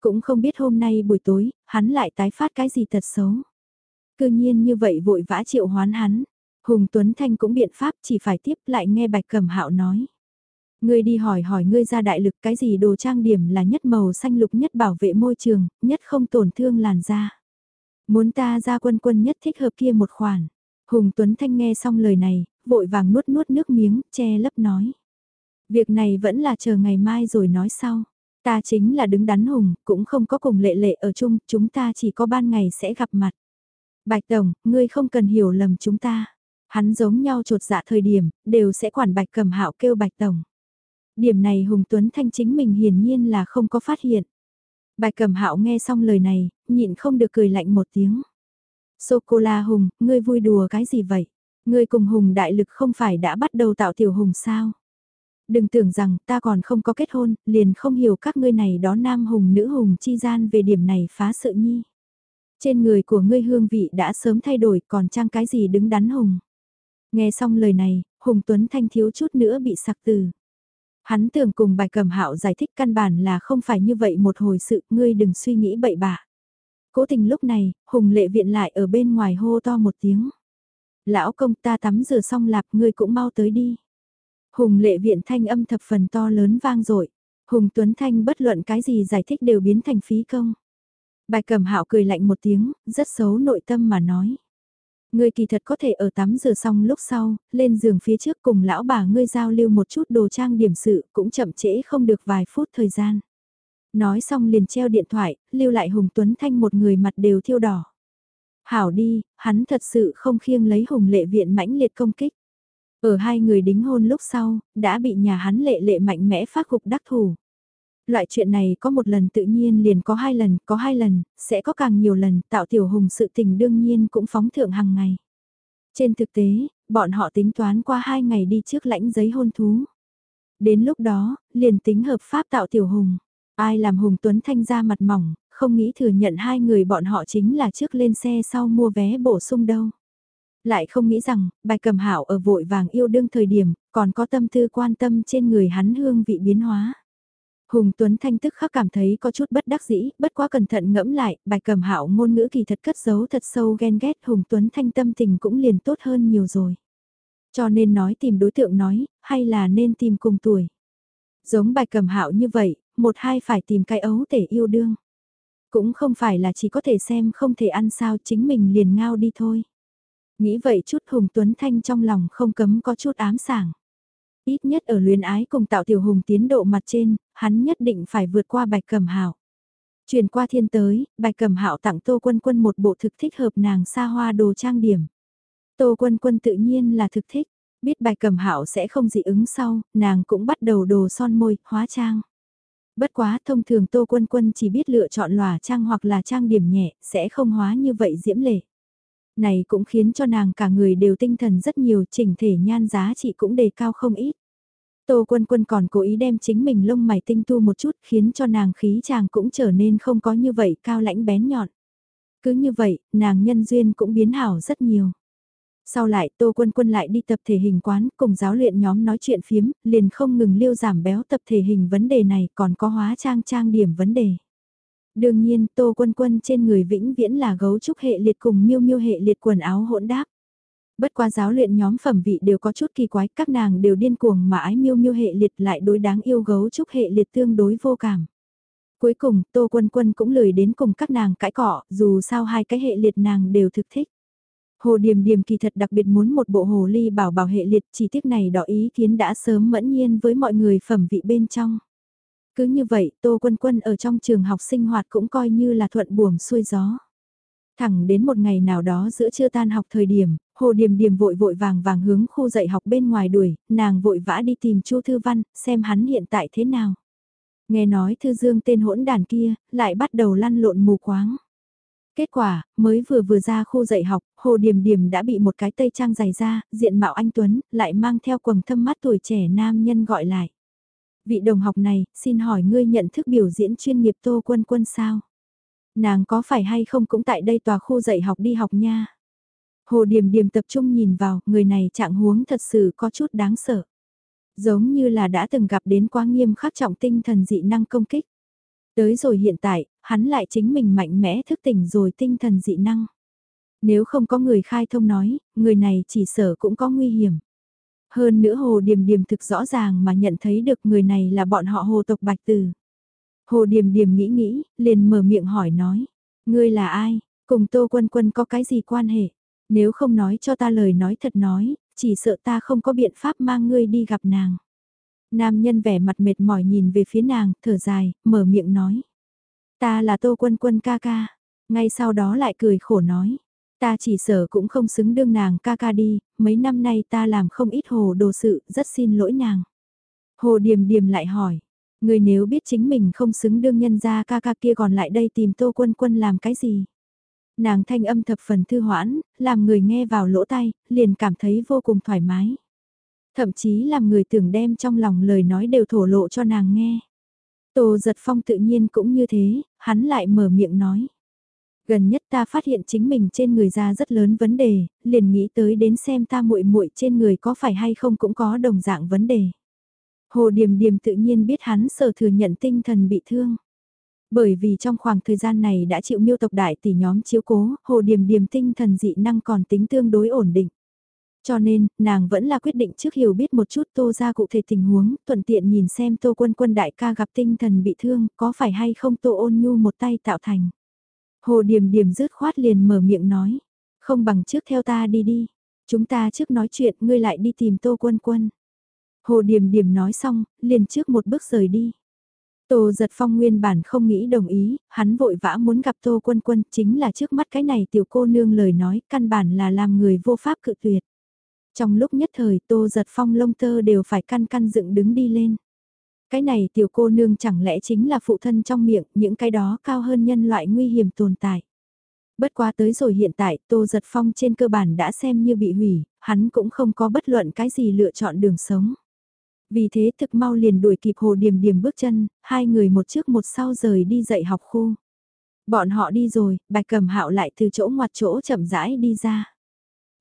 Cũng không biết hôm nay buổi tối, hắn lại tái phát cái gì thật xấu. Cư nhiên như vậy vội vã triệu hoán hắn. Hùng Tuấn Thanh cũng biện pháp chỉ phải tiếp lại nghe Bạch Cẩm Hạo nói. Ngươi đi hỏi hỏi ngươi ra đại lực cái gì đồ trang điểm là nhất màu xanh lục nhất bảo vệ môi trường, nhất không tổn thương làn da. Muốn ta ra quân quân nhất thích hợp kia một khoản. Hùng Tuấn Thanh nghe xong lời này, vội vàng nuốt nuốt nước miếng, che lấp nói. Việc này vẫn là chờ ngày mai rồi nói sau. Ta chính là đứng đắn hùng, cũng không có cùng lệ lệ ở chung, chúng ta chỉ có ban ngày sẽ gặp mặt. Bạch Tổng, ngươi không cần hiểu lầm chúng ta. Hắn giống nhau trột dạ thời điểm, đều sẽ quản Bạch Cầm Hạo kêu Bạch Tổng. Điểm này Hùng Tuấn Thanh chính mình hiển nhiên là không có phát hiện. Bài cầm hạo nghe xong lời này, nhịn không được cười lạnh một tiếng. Sô-cô-la Hùng, ngươi vui đùa cái gì vậy? Ngươi cùng Hùng đại lực không phải đã bắt đầu tạo tiểu Hùng sao? Đừng tưởng rằng ta còn không có kết hôn, liền không hiểu các ngươi này đó nam Hùng nữ Hùng chi gian về điểm này phá sự nhi. Trên người của ngươi hương vị đã sớm thay đổi còn trang cái gì đứng đắn Hùng. Nghe xong lời này, Hùng Tuấn Thanh thiếu chút nữa bị sặc từ. Hắn tưởng cùng bài cầm hạo giải thích căn bản là không phải như vậy một hồi sự, ngươi đừng suy nghĩ bậy bạ. Cố tình lúc này, Hùng lệ viện lại ở bên ngoài hô to một tiếng. Lão công ta tắm rửa xong lạp ngươi cũng mau tới đi. Hùng lệ viện thanh âm thập phần to lớn vang dội Hùng Tuấn Thanh bất luận cái gì giải thích đều biến thành phí công. Bài cầm hạo cười lạnh một tiếng, rất xấu nội tâm mà nói. Ngươi kỳ thật có thể ở tắm rửa xong lúc sau, lên giường phía trước cùng lão bà ngươi giao lưu một chút đồ trang điểm sự, cũng chậm trễ không được vài phút thời gian. Nói xong liền treo điện thoại, lưu lại Hùng Tuấn Thanh một người mặt đều thiêu đỏ. Hảo đi, hắn thật sự không khiêng lấy Hùng lệ viện mãnh liệt công kích. Ở hai người đính hôn lúc sau, đã bị nhà hắn lệ lệ mạnh mẽ phát gục đắc thủ. Loại chuyện này có một lần tự nhiên liền có hai lần, có hai lần, sẽ có càng nhiều lần, tạo tiểu hùng sự tình đương nhiên cũng phóng thượng hàng ngày. Trên thực tế, bọn họ tính toán qua hai ngày đi trước lãnh giấy hôn thú. Đến lúc đó, liền tính hợp pháp tạo tiểu hùng. Ai làm hùng Tuấn Thanh ra mặt mỏng, không nghĩ thừa nhận hai người bọn họ chính là trước lên xe sau mua vé bổ sung đâu. Lại không nghĩ rằng, bài cầm hảo ở vội vàng yêu đương thời điểm, còn có tâm tư quan tâm trên người hắn hương vị biến hóa. Hùng Tuấn Thanh tức khắc cảm thấy có chút bất đắc dĩ, bất quá cẩn thận ngẫm lại, bài cầm hạo ngôn ngữ kỳ thật cất giấu thật sâu ghen ghét Hùng Tuấn Thanh tâm tình cũng liền tốt hơn nhiều rồi. Cho nên nói tìm đối tượng nói, hay là nên tìm cùng tuổi. Giống bài cầm hạo như vậy, một hai phải tìm cái ấu thể yêu đương. Cũng không phải là chỉ có thể xem không thể ăn sao chính mình liền ngao đi thôi. Nghĩ vậy chút Hùng Tuấn Thanh trong lòng không cấm có chút ám sảng. Ít nhất ở luyến ái cùng tạo tiểu hùng tiến độ mặt trên, hắn nhất định phải vượt qua bạch cầm hạo. Chuyển qua thiên tới, bạch cầm hạo tặng Tô Quân Quân một bộ thực thích hợp nàng xa hoa đồ trang điểm. Tô Quân Quân tự nhiên là thực thích, biết bạch cầm hạo sẽ không dị ứng sau, nàng cũng bắt đầu đồ son môi, hóa trang. Bất quá thông thường Tô Quân Quân chỉ biết lựa chọn lòa trang hoặc là trang điểm nhẹ, sẽ không hóa như vậy diễm lệ. Này cũng khiến cho nàng cả người đều tinh thần rất nhiều chỉnh thể nhan giá trị cũng đề cao không ít. Tô Quân Quân còn cố ý đem chính mình lông mày tinh tu một chút khiến cho nàng khí chàng cũng trở nên không có như vậy cao lãnh bén nhọn. Cứ như vậy, nàng nhân duyên cũng biến hảo rất nhiều. Sau lại Tô Quân Quân lại đi tập thể hình quán cùng giáo luyện nhóm nói chuyện phiếm, liền không ngừng liêu giảm béo tập thể hình vấn đề này còn có hóa trang trang điểm vấn đề. Đương nhiên Tô Quân Quân trên người vĩnh viễn là gấu trúc hệ liệt cùng miêu miêu hệ liệt quần áo hỗn đáp. Bất qua giáo luyện nhóm phẩm vị đều có chút kỳ quái, các nàng đều điên cuồng mà ái miêu miêu hệ liệt lại đối đáng yêu gấu trúc hệ liệt tương đối vô cảm. Cuối cùng, Tô Quân Quân cũng lười đến cùng các nàng cãi cọ, dù sao hai cái hệ liệt nàng đều thực thích. Hồ Điềm Điềm kỳ thật đặc biệt muốn một bộ hồ ly bảo bảo hệ liệt, chỉ tiếc này đỏ ý kiến đã sớm mẫn nhiên với mọi người phẩm vị bên trong. Cứ như vậy, Tô Quân Quân ở trong trường học sinh hoạt cũng coi như là thuận buồm xuôi gió. Thẳng đến một ngày nào đó giữa trưa tan học thời điểm, Hồ Điềm Điềm vội vội vàng vàng hướng khu dạy học bên ngoài đuổi, nàng vội vã đi tìm Chu Thư Văn, xem hắn hiện tại thế nào. Nghe nói Thư Dương tên hỗn đàn kia, lại bắt đầu lăn lộn mù quáng. Kết quả, mới vừa vừa ra khu dạy học, Hồ Điềm Điềm đã bị một cái tây trang dày ra, diện mạo anh Tuấn, lại mang theo quầng thâm mắt tuổi trẻ nam nhân gọi lại. Vị đồng học này, xin hỏi ngươi nhận thức biểu diễn chuyên nghiệp Tô Quân Quân sao? Nàng có phải hay không cũng tại đây tòa khu dạy học đi học nha? Hồ Điềm Điềm tập trung nhìn vào, người này trạng huống thật sự có chút đáng sợ. Giống như là đã từng gặp đến quá nghiêm khắc trọng tinh thần dị năng công kích. Tới rồi hiện tại, hắn lại chính mình mạnh mẽ thức tỉnh rồi tinh thần dị năng. Nếu không có người khai thông nói, người này chỉ sở cũng có nguy hiểm. Hơn nữa Hồ Điềm Điềm thực rõ ràng mà nhận thấy được người này là bọn họ Hồ tộc Bạch Tử. Hồ Điềm Điềm nghĩ nghĩ, liền mở miệng hỏi nói, ngươi là ai, cùng Tô Quân Quân có cái gì quan hệ? Nếu không nói cho ta lời nói thật nói, chỉ sợ ta không có biện pháp mang ngươi đi gặp nàng. Nam nhân vẻ mặt mệt mỏi nhìn về phía nàng, thở dài, mở miệng nói. Ta là Tô Quân Quân ca ca. Ngay sau đó lại cười khổ nói. Ta chỉ sợ cũng không xứng đương nàng ca ca đi, mấy năm nay ta làm không ít hồ đồ sự, rất xin lỗi nàng. Hồ Điềm Điềm lại hỏi, người nếu biết chính mình không xứng đương nhân gia ca ca kia còn lại đây tìm Tô Quân Quân làm cái gì? Nàng thanh âm thập phần thư hoãn, làm người nghe vào lỗ tai, liền cảm thấy vô cùng thoải mái. Thậm chí làm người tưởng đem trong lòng lời nói đều thổ lộ cho nàng nghe. Tô giật phong tự nhiên cũng như thế, hắn lại mở miệng nói. Gần nhất ta phát hiện chính mình trên người ra rất lớn vấn đề, liền nghĩ tới đến xem ta muội muội trên người có phải hay không cũng có đồng dạng vấn đề. Hồ Điềm Điềm tự nhiên biết hắn sở thừa nhận tinh thần bị thương. Bởi vì trong khoảng thời gian này đã chịu miêu tộc đại tỷ nhóm chiếu cố, Hồ Điềm Điềm tinh thần dị năng còn tính tương đối ổn định. Cho nên, nàng vẫn là quyết định trước hiểu biết một chút tô ra cụ thể tình huống, thuận tiện nhìn xem tô quân quân đại ca gặp tinh thần bị thương, có phải hay không tô ôn nhu một tay tạo thành. Hồ Điềm Điềm rứt khoát liền mở miệng nói, không bằng trước theo ta đi đi, chúng ta trước nói chuyện ngươi lại đi tìm tô quân quân. Hồ Điềm Điềm nói xong, liền trước một bước rời đi. Tô giật phong nguyên bản không nghĩ đồng ý, hắn vội vã muốn gặp tô quân quân chính là trước mắt cái này tiểu cô nương lời nói căn bản là làm người vô pháp cự tuyệt. Trong lúc nhất thời tô giật phong lông tơ đều phải căn căn dựng đứng đi lên. Cái này tiểu cô nương chẳng lẽ chính là phụ thân trong miệng, những cái đó cao hơn nhân loại nguy hiểm tồn tại. Bất quá tới rồi hiện tại tô giật phong trên cơ bản đã xem như bị hủy, hắn cũng không có bất luận cái gì lựa chọn đường sống. Vì thế thực mau liền đuổi kịp hồ điểm điểm bước chân, hai người một trước một sau rời đi dạy học khu. Bọn họ đi rồi, bạch cầm hạo lại từ chỗ ngoặt chỗ chậm rãi đi ra.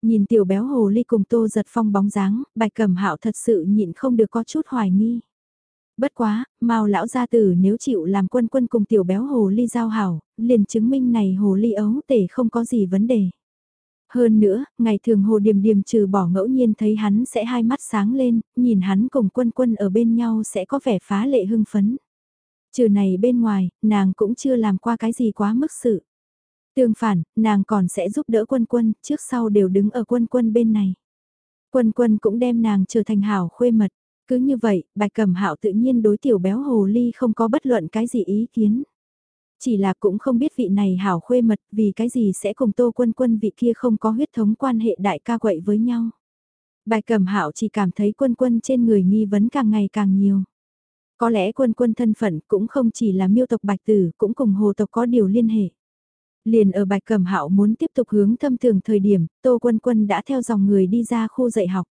Nhìn tiểu béo hồ ly cùng tô giật phong bóng dáng, bạch cầm hạo thật sự nhịn không được có chút hoài nghi. Bất quá, mau lão gia tử nếu chịu làm quân quân cùng tiểu béo hồ ly giao hảo, liền chứng minh này hồ ly ấu tể không có gì vấn đề. Hơn nữa, ngày thường hồ điềm điềm trừ bỏ ngẫu nhiên thấy hắn sẽ hai mắt sáng lên, nhìn hắn cùng quân quân ở bên nhau sẽ có vẻ phá lệ hưng phấn. Trừ này bên ngoài, nàng cũng chưa làm qua cái gì quá mức sự. Tương phản, nàng còn sẽ giúp đỡ quân quân, trước sau đều đứng ở quân quân bên này. Quân quân cũng đem nàng trở thành hảo khuê mật. Cứ như vậy, bạch cầm hạo tự nhiên đối tiểu béo hồ ly không có bất luận cái gì ý kiến. Chỉ là cũng không biết vị này hảo khuê mật vì cái gì sẽ cùng tô quân quân vị kia không có huyết thống quan hệ đại ca quậy với nhau. Bài cầm hạo chỉ cảm thấy quân quân trên người nghi vấn càng ngày càng nhiều. Có lẽ quân quân thân phận cũng không chỉ là miêu tộc bạch tử cũng cùng hồ tộc có điều liên hệ. Liền ở bạch cầm hạo muốn tiếp tục hướng thâm thường thời điểm, tô quân quân đã theo dòng người đi ra khu dạy học.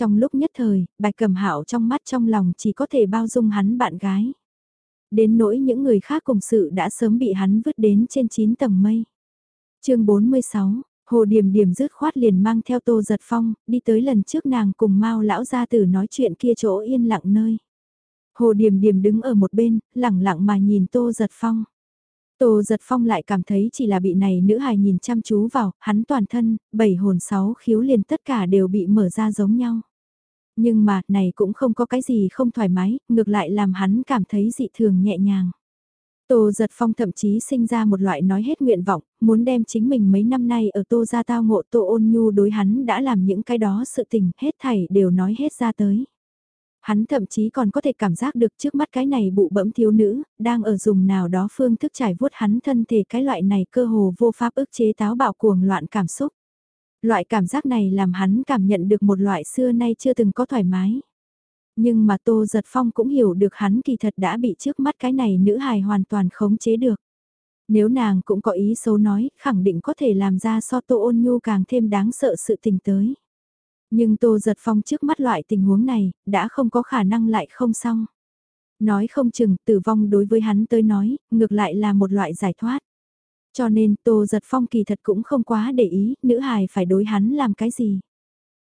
Trong lúc nhất thời, bạch cầm hạo trong mắt trong lòng chỉ có thể bao dung hắn bạn gái. Đến nỗi những người khác cùng sự đã sớm bị hắn vứt đến trên 9 tầng mây. chương 46, Hồ Điềm Điềm rứt khoát liền mang theo Tô Giật Phong, đi tới lần trước nàng cùng Mao lão gia tử nói chuyện kia chỗ yên lặng nơi. Hồ Điềm Điềm đứng ở một bên, lặng lặng mà nhìn Tô Giật Phong. Tô Giật Phong lại cảm thấy chỉ là bị này nữ hài nhìn chăm chú vào, hắn toàn thân, bảy hồn sáu khiếu liền tất cả đều bị mở ra giống nhau. Nhưng mà, này cũng không có cái gì không thoải mái, ngược lại làm hắn cảm thấy dị thường nhẹ nhàng. Tô giật phong thậm chí sinh ra một loại nói hết nguyện vọng, muốn đem chính mình mấy năm nay ở tô gia tao ngộ tô ôn nhu đối hắn đã làm những cái đó sự tình, hết thảy đều nói hết ra tới. Hắn thậm chí còn có thể cảm giác được trước mắt cái này bụ bẫm thiếu nữ, đang ở dùng nào đó phương thức trải vuốt hắn thân thể cái loại này cơ hồ vô pháp ức chế táo bạo cuồng loạn cảm xúc. Loại cảm giác này làm hắn cảm nhận được một loại xưa nay chưa từng có thoải mái. Nhưng mà Tô Giật Phong cũng hiểu được hắn kỳ thật đã bị trước mắt cái này nữ hài hoàn toàn khống chế được. Nếu nàng cũng có ý xấu nói, khẳng định có thể làm ra so Tô ôn nhu càng thêm đáng sợ sự tình tới. Nhưng Tô Giật Phong trước mắt loại tình huống này, đã không có khả năng lại không xong. Nói không chừng tử vong đối với hắn tới nói, ngược lại là một loại giải thoát. Cho nên Tô Giật Phong kỳ thật cũng không quá để ý, nữ hài phải đối hắn làm cái gì.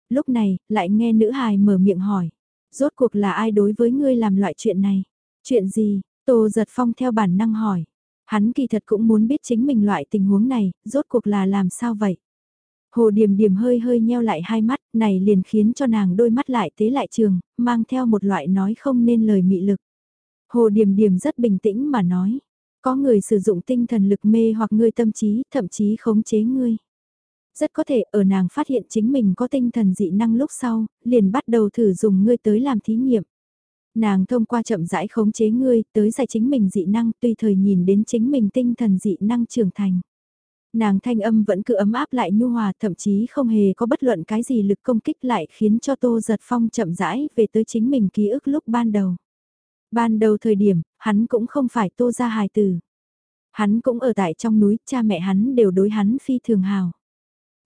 Lúc này, lại nghe nữ hài mở miệng hỏi. Rốt cuộc là ai đối với ngươi làm loại chuyện này? Chuyện gì? Tô Giật Phong theo bản năng hỏi. Hắn kỳ thật cũng muốn biết chính mình loại tình huống này, rốt cuộc là làm sao vậy? Hồ Điềm Điềm hơi hơi nheo lại hai mắt, này liền khiến cho nàng đôi mắt lại tế lại trường, mang theo một loại nói không nên lời mị lực. Hồ Điềm Điềm rất bình tĩnh mà nói, có người sử dụng tinh thần lực mê hoặc ngươi tâm trí, thậm chí khống chế ngươi. Rất có thể ở nàng phát hiện chính mình có tinh thần dị năng lúc sau, liền bắt đầu thử dùng ngươi tới làm thí nghiệm. Nàng thông qua chậm rãi khống chế ngươi tới giải chính mình dị năng tùy thời nhìn đến chính mình tinh thần dị năng trưởng thành. Nàng thanh âm vẫn cứ ấm áp lại nhu hòa thậm chí không hề có bất luận cái gì lực công kích lại khiến cho Tô Giật Phong chậm rãi về tới chính mình ký ức lúc ban đầu. Ban đầu thời điểm, hắn cũng không phải tô ra hài tử. Hắn cũng ở tại trong núi, cha mẹ hắn đều đối hắn phi thường hào.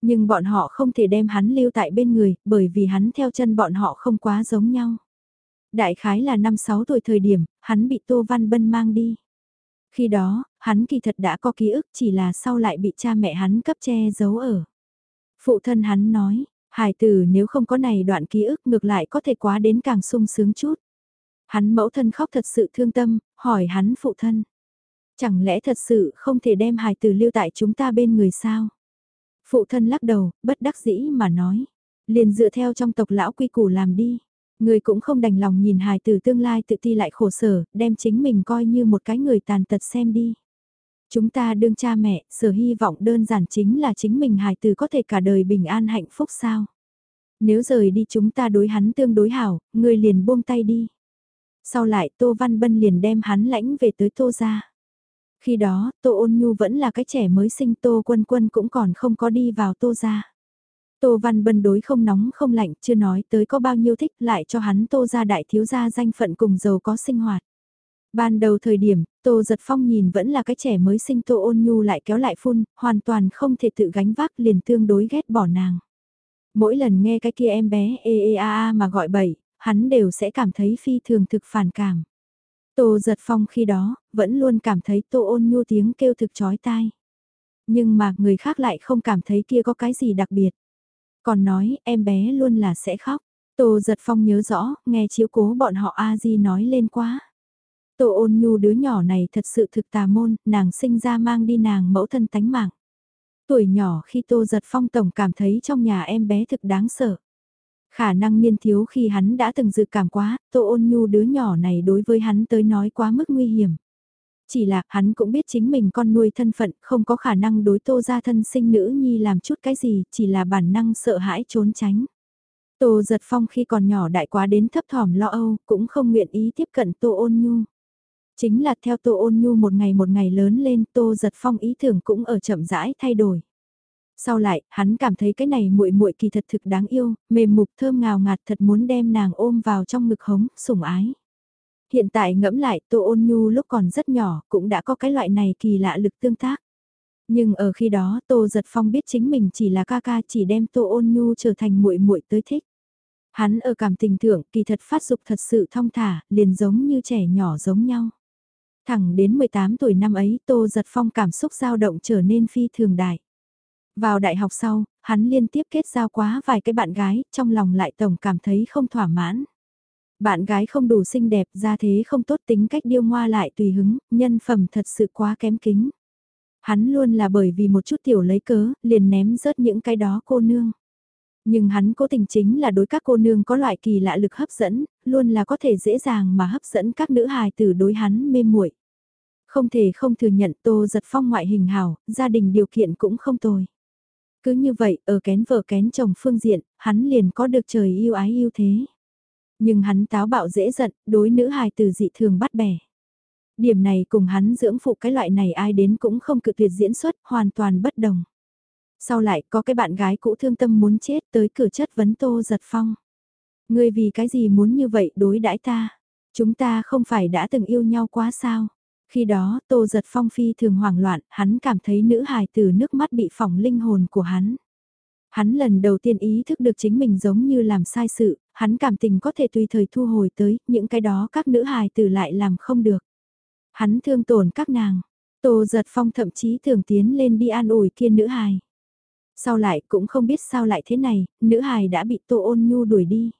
Nhưng bọn họ không thể đem hắn lưu tại bên người, bởi vì hắn theo chân bọn họ không quá giống nhau. Đại khái là năm 6 tuổi thời điểm, hắn bị Tô Văn Bân mang đi. Khi đó, hắn kỳ thật đã có ký ức chỉ là sau lại bị cha mẹ hắn cấp che giấu ở. Phụ thân hắn nói, hài tử nếu không có này đoạn ký ức ngược lại có thể quá đến càng sung sướng chút. Hắn mẫu thân khóc thật sự thương tâm, hỏi hắn phụ thân. Chẳng lẽ thật sự không thể đem hài tử lưu tại chúng ta bên người sao? Phụ thân lắc đầu, bất đắc dĩ mà nói. Liền dựa theo trong tộc lão quy củ làm đi. Người cũng không đành lòng nhìn hài tử tương lai tự ti lại khổ sở, đem chính mình coi như một cái người tàn tật xem đi. Chúng ta đương cha mẹ, sở hy vọng đơn giản chính là chính mình hài tử có thể cả đời bình an hạnh phúc sao. Nếu rời đi chúng ta đối hắn tương đối hảo, người liền buông tay đi. Sau lại Tô Văn Bân liền đem hắn lãnh về tới Tô gia. Khi đó, Tô Ôn Nhu vẫn là cái trẻ mới sinh Tô Quân Quân cũng còn không có đi vào Tô gia. Tô Văn Bân đối không nóng không lạnh, chưa nói tới có bao nhiêu thích lại cho hắn Tô gia đại thiếu gia danh phận cùng giàu có sinh hoạt. Ban đầu thời điểm, Tô Giật Phong nhìn vẫn là cái trẻ mới sinh Tô Ôn Nhu lại kéo lại phun, hoàn toàn không thể tự gánh vác liền tương đối ghét bỏ nàng. Mỗi lần nghe cái kia em bé ê ê a a mà gọi bậy, hắn đều sẽ cảm thấy phi thường thực phản cảm. Tô giật phong khi đó, vẫn luôn cảm thấy tô ôn nhu tiếng kêu thực chói tai. Nhưng mà người khác lại không cảm thấy kia có cái gì đặc biệt. Còn nói em bé luôn là sẽ khóc. Tô giật phong nhớ rõ, nghe chiếu cố bọn họ A-di nói lên quá. Tô ôn nhu đứa nhỏ này thật sự thực tà môn, nàng sinh ra mang đi nàng mẫu thân tánh mạng. Tuổi nhỏ khi Tô Giật Phong tổng cảm thấy trong nhà em bé thực đáng sợ. Khả năng niên thiếu khi hắn đã từng dự cảm quá, Tô ôn nhu đứa nhỏ này đối với hắn tới nói quá mức nguy hiểm. Chỉ là hắn cũng biết chính mình con nuôi thân phận không có khả năng đối tô gia thân sinh nữ nhi làm chút cái gì, chỉ là bản năng sợ hãi trốn tránh. Tô giật phong khi còn nhỏ đại quá đến thấp thỏm lo âu, cũng không nguyện ý tiếp cận tô ôn nhu. Chính là theo tô ôn nhu một ngày một ngày lớn lên tô giật phong ý tưởng cũng ở chậm rãi thay đổi. Sau lại, hắn cảm thấy cái này muội muội kỳ thật thực đáng yêu, mềm mục thơm ngào ngạt thật muốn đem nàng ôm vào trong ngực hống, sủng ái. Hiện tại ngẫm lại Tô Ôn Nhu lúc còn rất nhỏ cũng đã có cái loại này kỳ lạ lực tương tác. Nhưng ở khi đó Tô Giật Phong biết chính mình chỉ là ca ca chỉ đem Tô Ôn Nhu trở thành muội muội tới thích. Hắn ở cảm tình thượng kỳ thật phát dục thật sự thong thả, liền giống như trẻ nhỏ giống nhau. Thẳng đến 18 tuổi năm ấy Tô Giật Phong cảm xúc dao động trở nên phi thường đại. Vào đại học sau, hắn liên tiếp kết giao quá vài cái bạn gái, trong lòng lại tổng cảm thấy không thỏa mãn. Bạn gái không đủ xinh đẹp, ra thế không tốt tính cách điêu ngoa lại tùy hứng, nhân phẩm thật sự quá kém kính. Hắn luôn là bởi vì một chút tiểu lấy cớ, liền ném rớt những cái đó cô nương. Nhưng hắn cố tình chính là đối các cô nương có loại kỳ lạ lực hấp dẫn, luôn là có thể dễ dàng mà hấp dẫn các nữ hài tử đối hắn mê muội. Không thể không thừa nhận Tô Giật Phong ngoại hình hào, gia đình điều kiện cũng không tồi. Cứ như vậy, ở kén vợ kén chồng phương diện, hắn liền có được trời yêu ái yêu thế. Nhưng hắn táo bạo dễ giận, đối nữ hài từ dị thường bắt bẻ. Điểm này cùng hắn dưỡng phụ cái loại này ai đến cũng không cự tuyệt diễn xuất, hoàn toàn bất đồng. Sau lại có cái bạn gái cũ thương tâm muốn chết tới cửa chất vấn tô giật phong. Ngươi vì cái gì muốn như vậy đối đãi ta? Chúng ta không phải đã từng yêu nhau quá sao? Khi đó, Tô Giật Phong phi thường hoảng loạn, hắn cảm thấy nữ hài từ nước mắt bị phỏng linh hồn của hắn. Hắn lần đầu tiên ý thức được chính mình giống như làm sai sự, hắn cảm tình có thể tùy thời thu hồi tới, những cái đó các nữ hài tử lại làm không được. Hắn thương tổn các nàng, Tô Giật Phong thậm chí thường tiến lên đi an ủi kia nữ hài. Sau lại cũng không biết sao lại thế này, nữ hài đã bị Tô Ôn Nhu đuổi đi.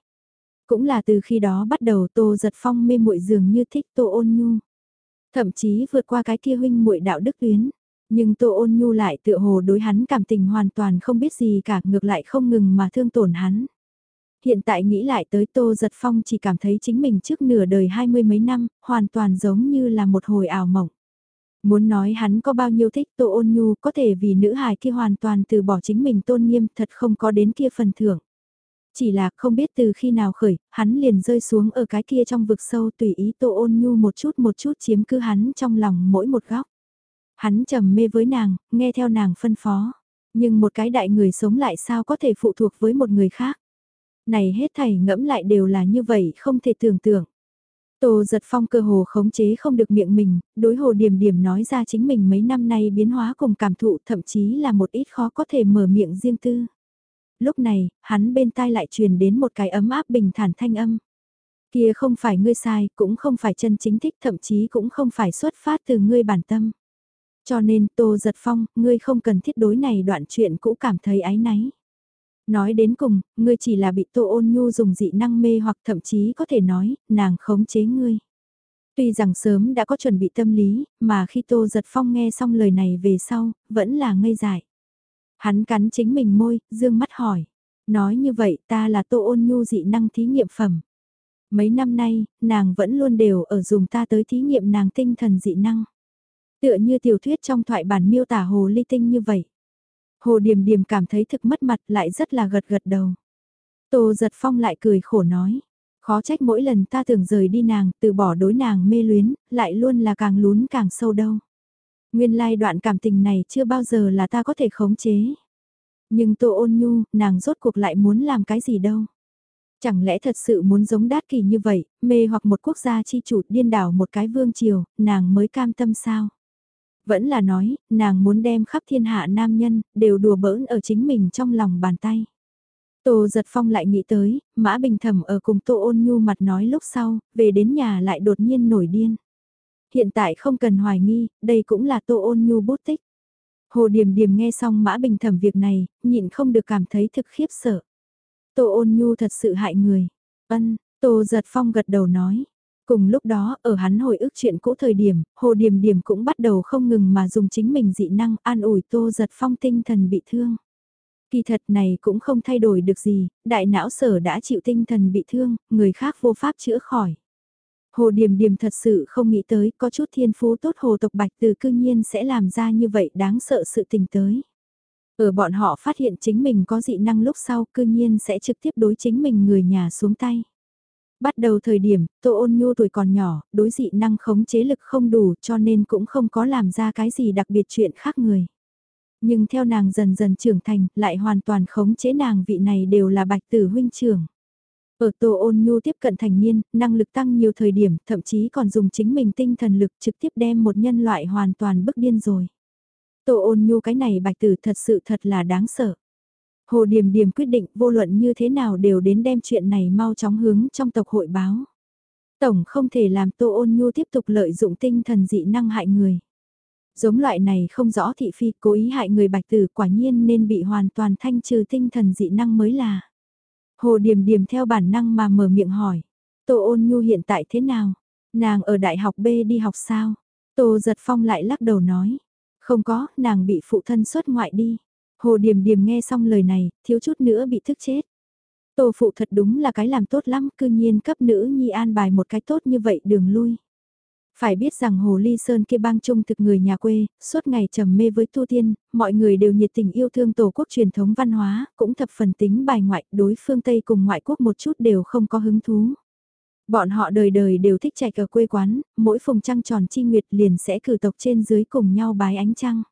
Cũng là từ khi đó bắt đầu Tô Giật Phong mê muội dường như thích Tô Ôn Nhu. Thậm chí vượt qua cái kia huynh muội đạo đức tuyến. Nhưng Tô Ôn Nhu lại tựa hồ đối hắn cảm tình hoàn toàn không biết gì cả ngược lại không ngừng mà thương tổn hắn. Hiện tại nghĩ lại tới Tô Giật Phong chỉ cảm thấy chính mình trước nửa đời hai mươi mấy năm, hoàn toàn giống như là một hồi ảo mộng. Muốn nói hắn có bao nhiêu thích Tô Ôn Nhu có thể vì nữ hài kia hoàn toàn từ bỏ chính mình tôn nghiêm thật không có đến kia phần thưởng. Chỉ là không biết từ khi nào khởi, hắn liền rơi xuống ở cái kia trong vực sâu tùy ý Tô Ôn Nhu một chút một chút chiếm cứ hắn trong lòng mỗi một góc. Hắn trầm mê với nàng, nghe theo nàng phân phó. Nhưng một cái đại người sống lại sao có thể phụ thuộc với một người khác. Này hết thảy ngẫm lại đều là như vậy không thể tưởng tượng. Tô giật phong cơ hồ khống chế không được miệng mình, đối hồ điểm điểm nói ra chính mình mấy năm nay biến hóa cùng cảm thụ thậm chí là một ít khó có thể mở miệng riêng tư. Lúc này, hắn bên tai lại truyền đến một cái ấm áp bình thản thanh âm. Kia không phải ngươi sai, cũng không phải chân chính thích, thậm chí cũng không phải xuất phát từ ngươi bản tâm. Cho nên Tô Giật Phong, ngươi không cần thiết đối này đoạn chuyện cũ cảm thấy ái náy. Nói đến cùng, ngươi chỉ là bị Tô Ôn Nhu dùng dị năng mê hoặc thậm chí có thể nói, nàng khống chế ngươi. Tuy rằng sớm đã có chuẩn bị tâm lý, mà khi Tô Giật Phong nghe xong lời này về sau, vẫn là ngây dại. Hắn cắn chính mình môi, dương mắt hỏi. Nói như vậy ta là Tô Ôn Nhu dị năng thí nghiệm phẩm. Mấy năm nay, nàng vẫn luôn đều ở dùng ta tới thí nghiệm nàng tinh thần dị năng. Tựa như tiểu thuyết trong thoại bản miêu tả hồ ly tinh như vậy. Hồ Điềm Điềm cảm thấy thực mất mặt lại rất là gật gật đầu. Tô giật phong lại cười khổ nói. Khó trách mỗi lần ta tưởng rời đi nàng, từ bỏ đối nàng mê luyến, lại luôn là càng lún càng sâu đâu. Nguyên lai đoạn cảm tình này chưa bao giờ là ta có thể khống chế. Nhưng Tô ôn nhu, nàng rốt cuộc lại muốn làm cái gì đâu. Chẳng lẽ thật sự muốn giống đát kỳ như vậy, mê hoặc một quốc gia chi chủ điên đảo một cái vương triều, nàng mới cam tâm sao? Vẫn là nói, nàng muốn đem khắp thiên hạ nam nhân, đều đùa bỡn ở chính mình trong lòng bàn tay. Tô giật phong lại nghĩ tới, Mã Bình Thẩm ở cùng Tô ôn nhu mặt nói lúc sau, về đến nhà lại đột nhiên nổi điên. Hiện tại không cần hoài nghi, đây cũng là Tô ôn nhu bút tích. Hồ Điềm Điềm nghe xong Mã Bình Thẩm việc này, nhịn không được cảm thấy thực khiếp sợ. Tô ôn nhu thật sự hại người. Ân, Tô giật phong gật đầu nói. Cùng lúc đó, ở hắn hồi ức chuyện cũ thời điểm, Hồ Điềm Điềm cũng bắt đầu không ngừng mà dùng chính mình dị năng an ủi Tô giật phong tinh thần bị thương. Kỳ thật này cũng không thay đổi được gì, đại não sở đã chịu tinh thần bị thương, người khác vô pháp chữa khỏi. Hồ Điềm Điềm thật sự không nghĩ tới có chút thiên phú tốt hồ tộc bạch từ cư nhiên sẽ làm ra như vậy đáng sợ sự tình tới. Ở bọn họ phát hiện chính mình có dị năng lúc sau cư nhiên sẽ trực tiếp đối chính mình người nhà xuống tay. Bắt đầu thời điểm, Tô Ôn Nhu tuổi còn nhỏ, đối dị năng khống chế lực không đủ cho nên cũng không có làm ra cái gì đặc biệt chuyện khác người. Nhưng theo nàng dần dần trưởng thành, lại hoàn toàn khống chế nàng vị này đều là bạch tử huynh trưởng. Ở Tô Ôn Nhu tiếp cận thành niên, năng lực tăng nhiều thời điểm, thậm chí còn dùng chính mình tinh thần lực trực tiếp đem một nhân loại hoàn toàn bức điên rồi. Tô Ôn Nhu cái này bạch tử thật sự thật là đáng sợ. Hồ Điềm Điềm quyết định vô luận như thế nào đều đến đem chuyện này mau chóng hướng trong tộc hội báo. Tổng không thể làm Tô Ôn Nhu tiếp tục lợi dụng tinh thần dị năng hại người. Giống loại này không rõ thị phi cố ý hại người bạch tử quả nhiên nên bị hoàn toàn thanh trừ tinh thần dị năng mới là. Hồ Điềm Điềm theo bản năng mà mở miệng hỏi. Tô ôn nhu hiện tại thế nào? Nàng ở đại học B đi học sao? Tô giật phong lại lắc đầu nói. Không có, nàng bị phụ thân xuất ngoại đi. Hồ Điềm Điềm nghe xong lời này, thiếu chút nữa bị thức chết. Tô phụ thật đúng là cái làm tốt lắm, cư nhiên cấp nữ nhi an bài một cái tốt như vậy đường lui. Phải biết rằng Hồ Ly Sơn kia bang trung thực người nhà quê, suốt ngày trầm mê với tu tiên, mọi người đều nhiệt tình yêu thương tổ quốc truyền thống văn hóa, cũng thập phần tính bài ngoại, đối phương Tây cùng ngoại quốc một chút đều không có hứng thú. Bọn họ đời đời đều thích chạy ở quê quán, mỗi phùng trăng tròn chi nguyệt liền sẽ cử tộc trên dưới cùng nhau bái ánh trăng.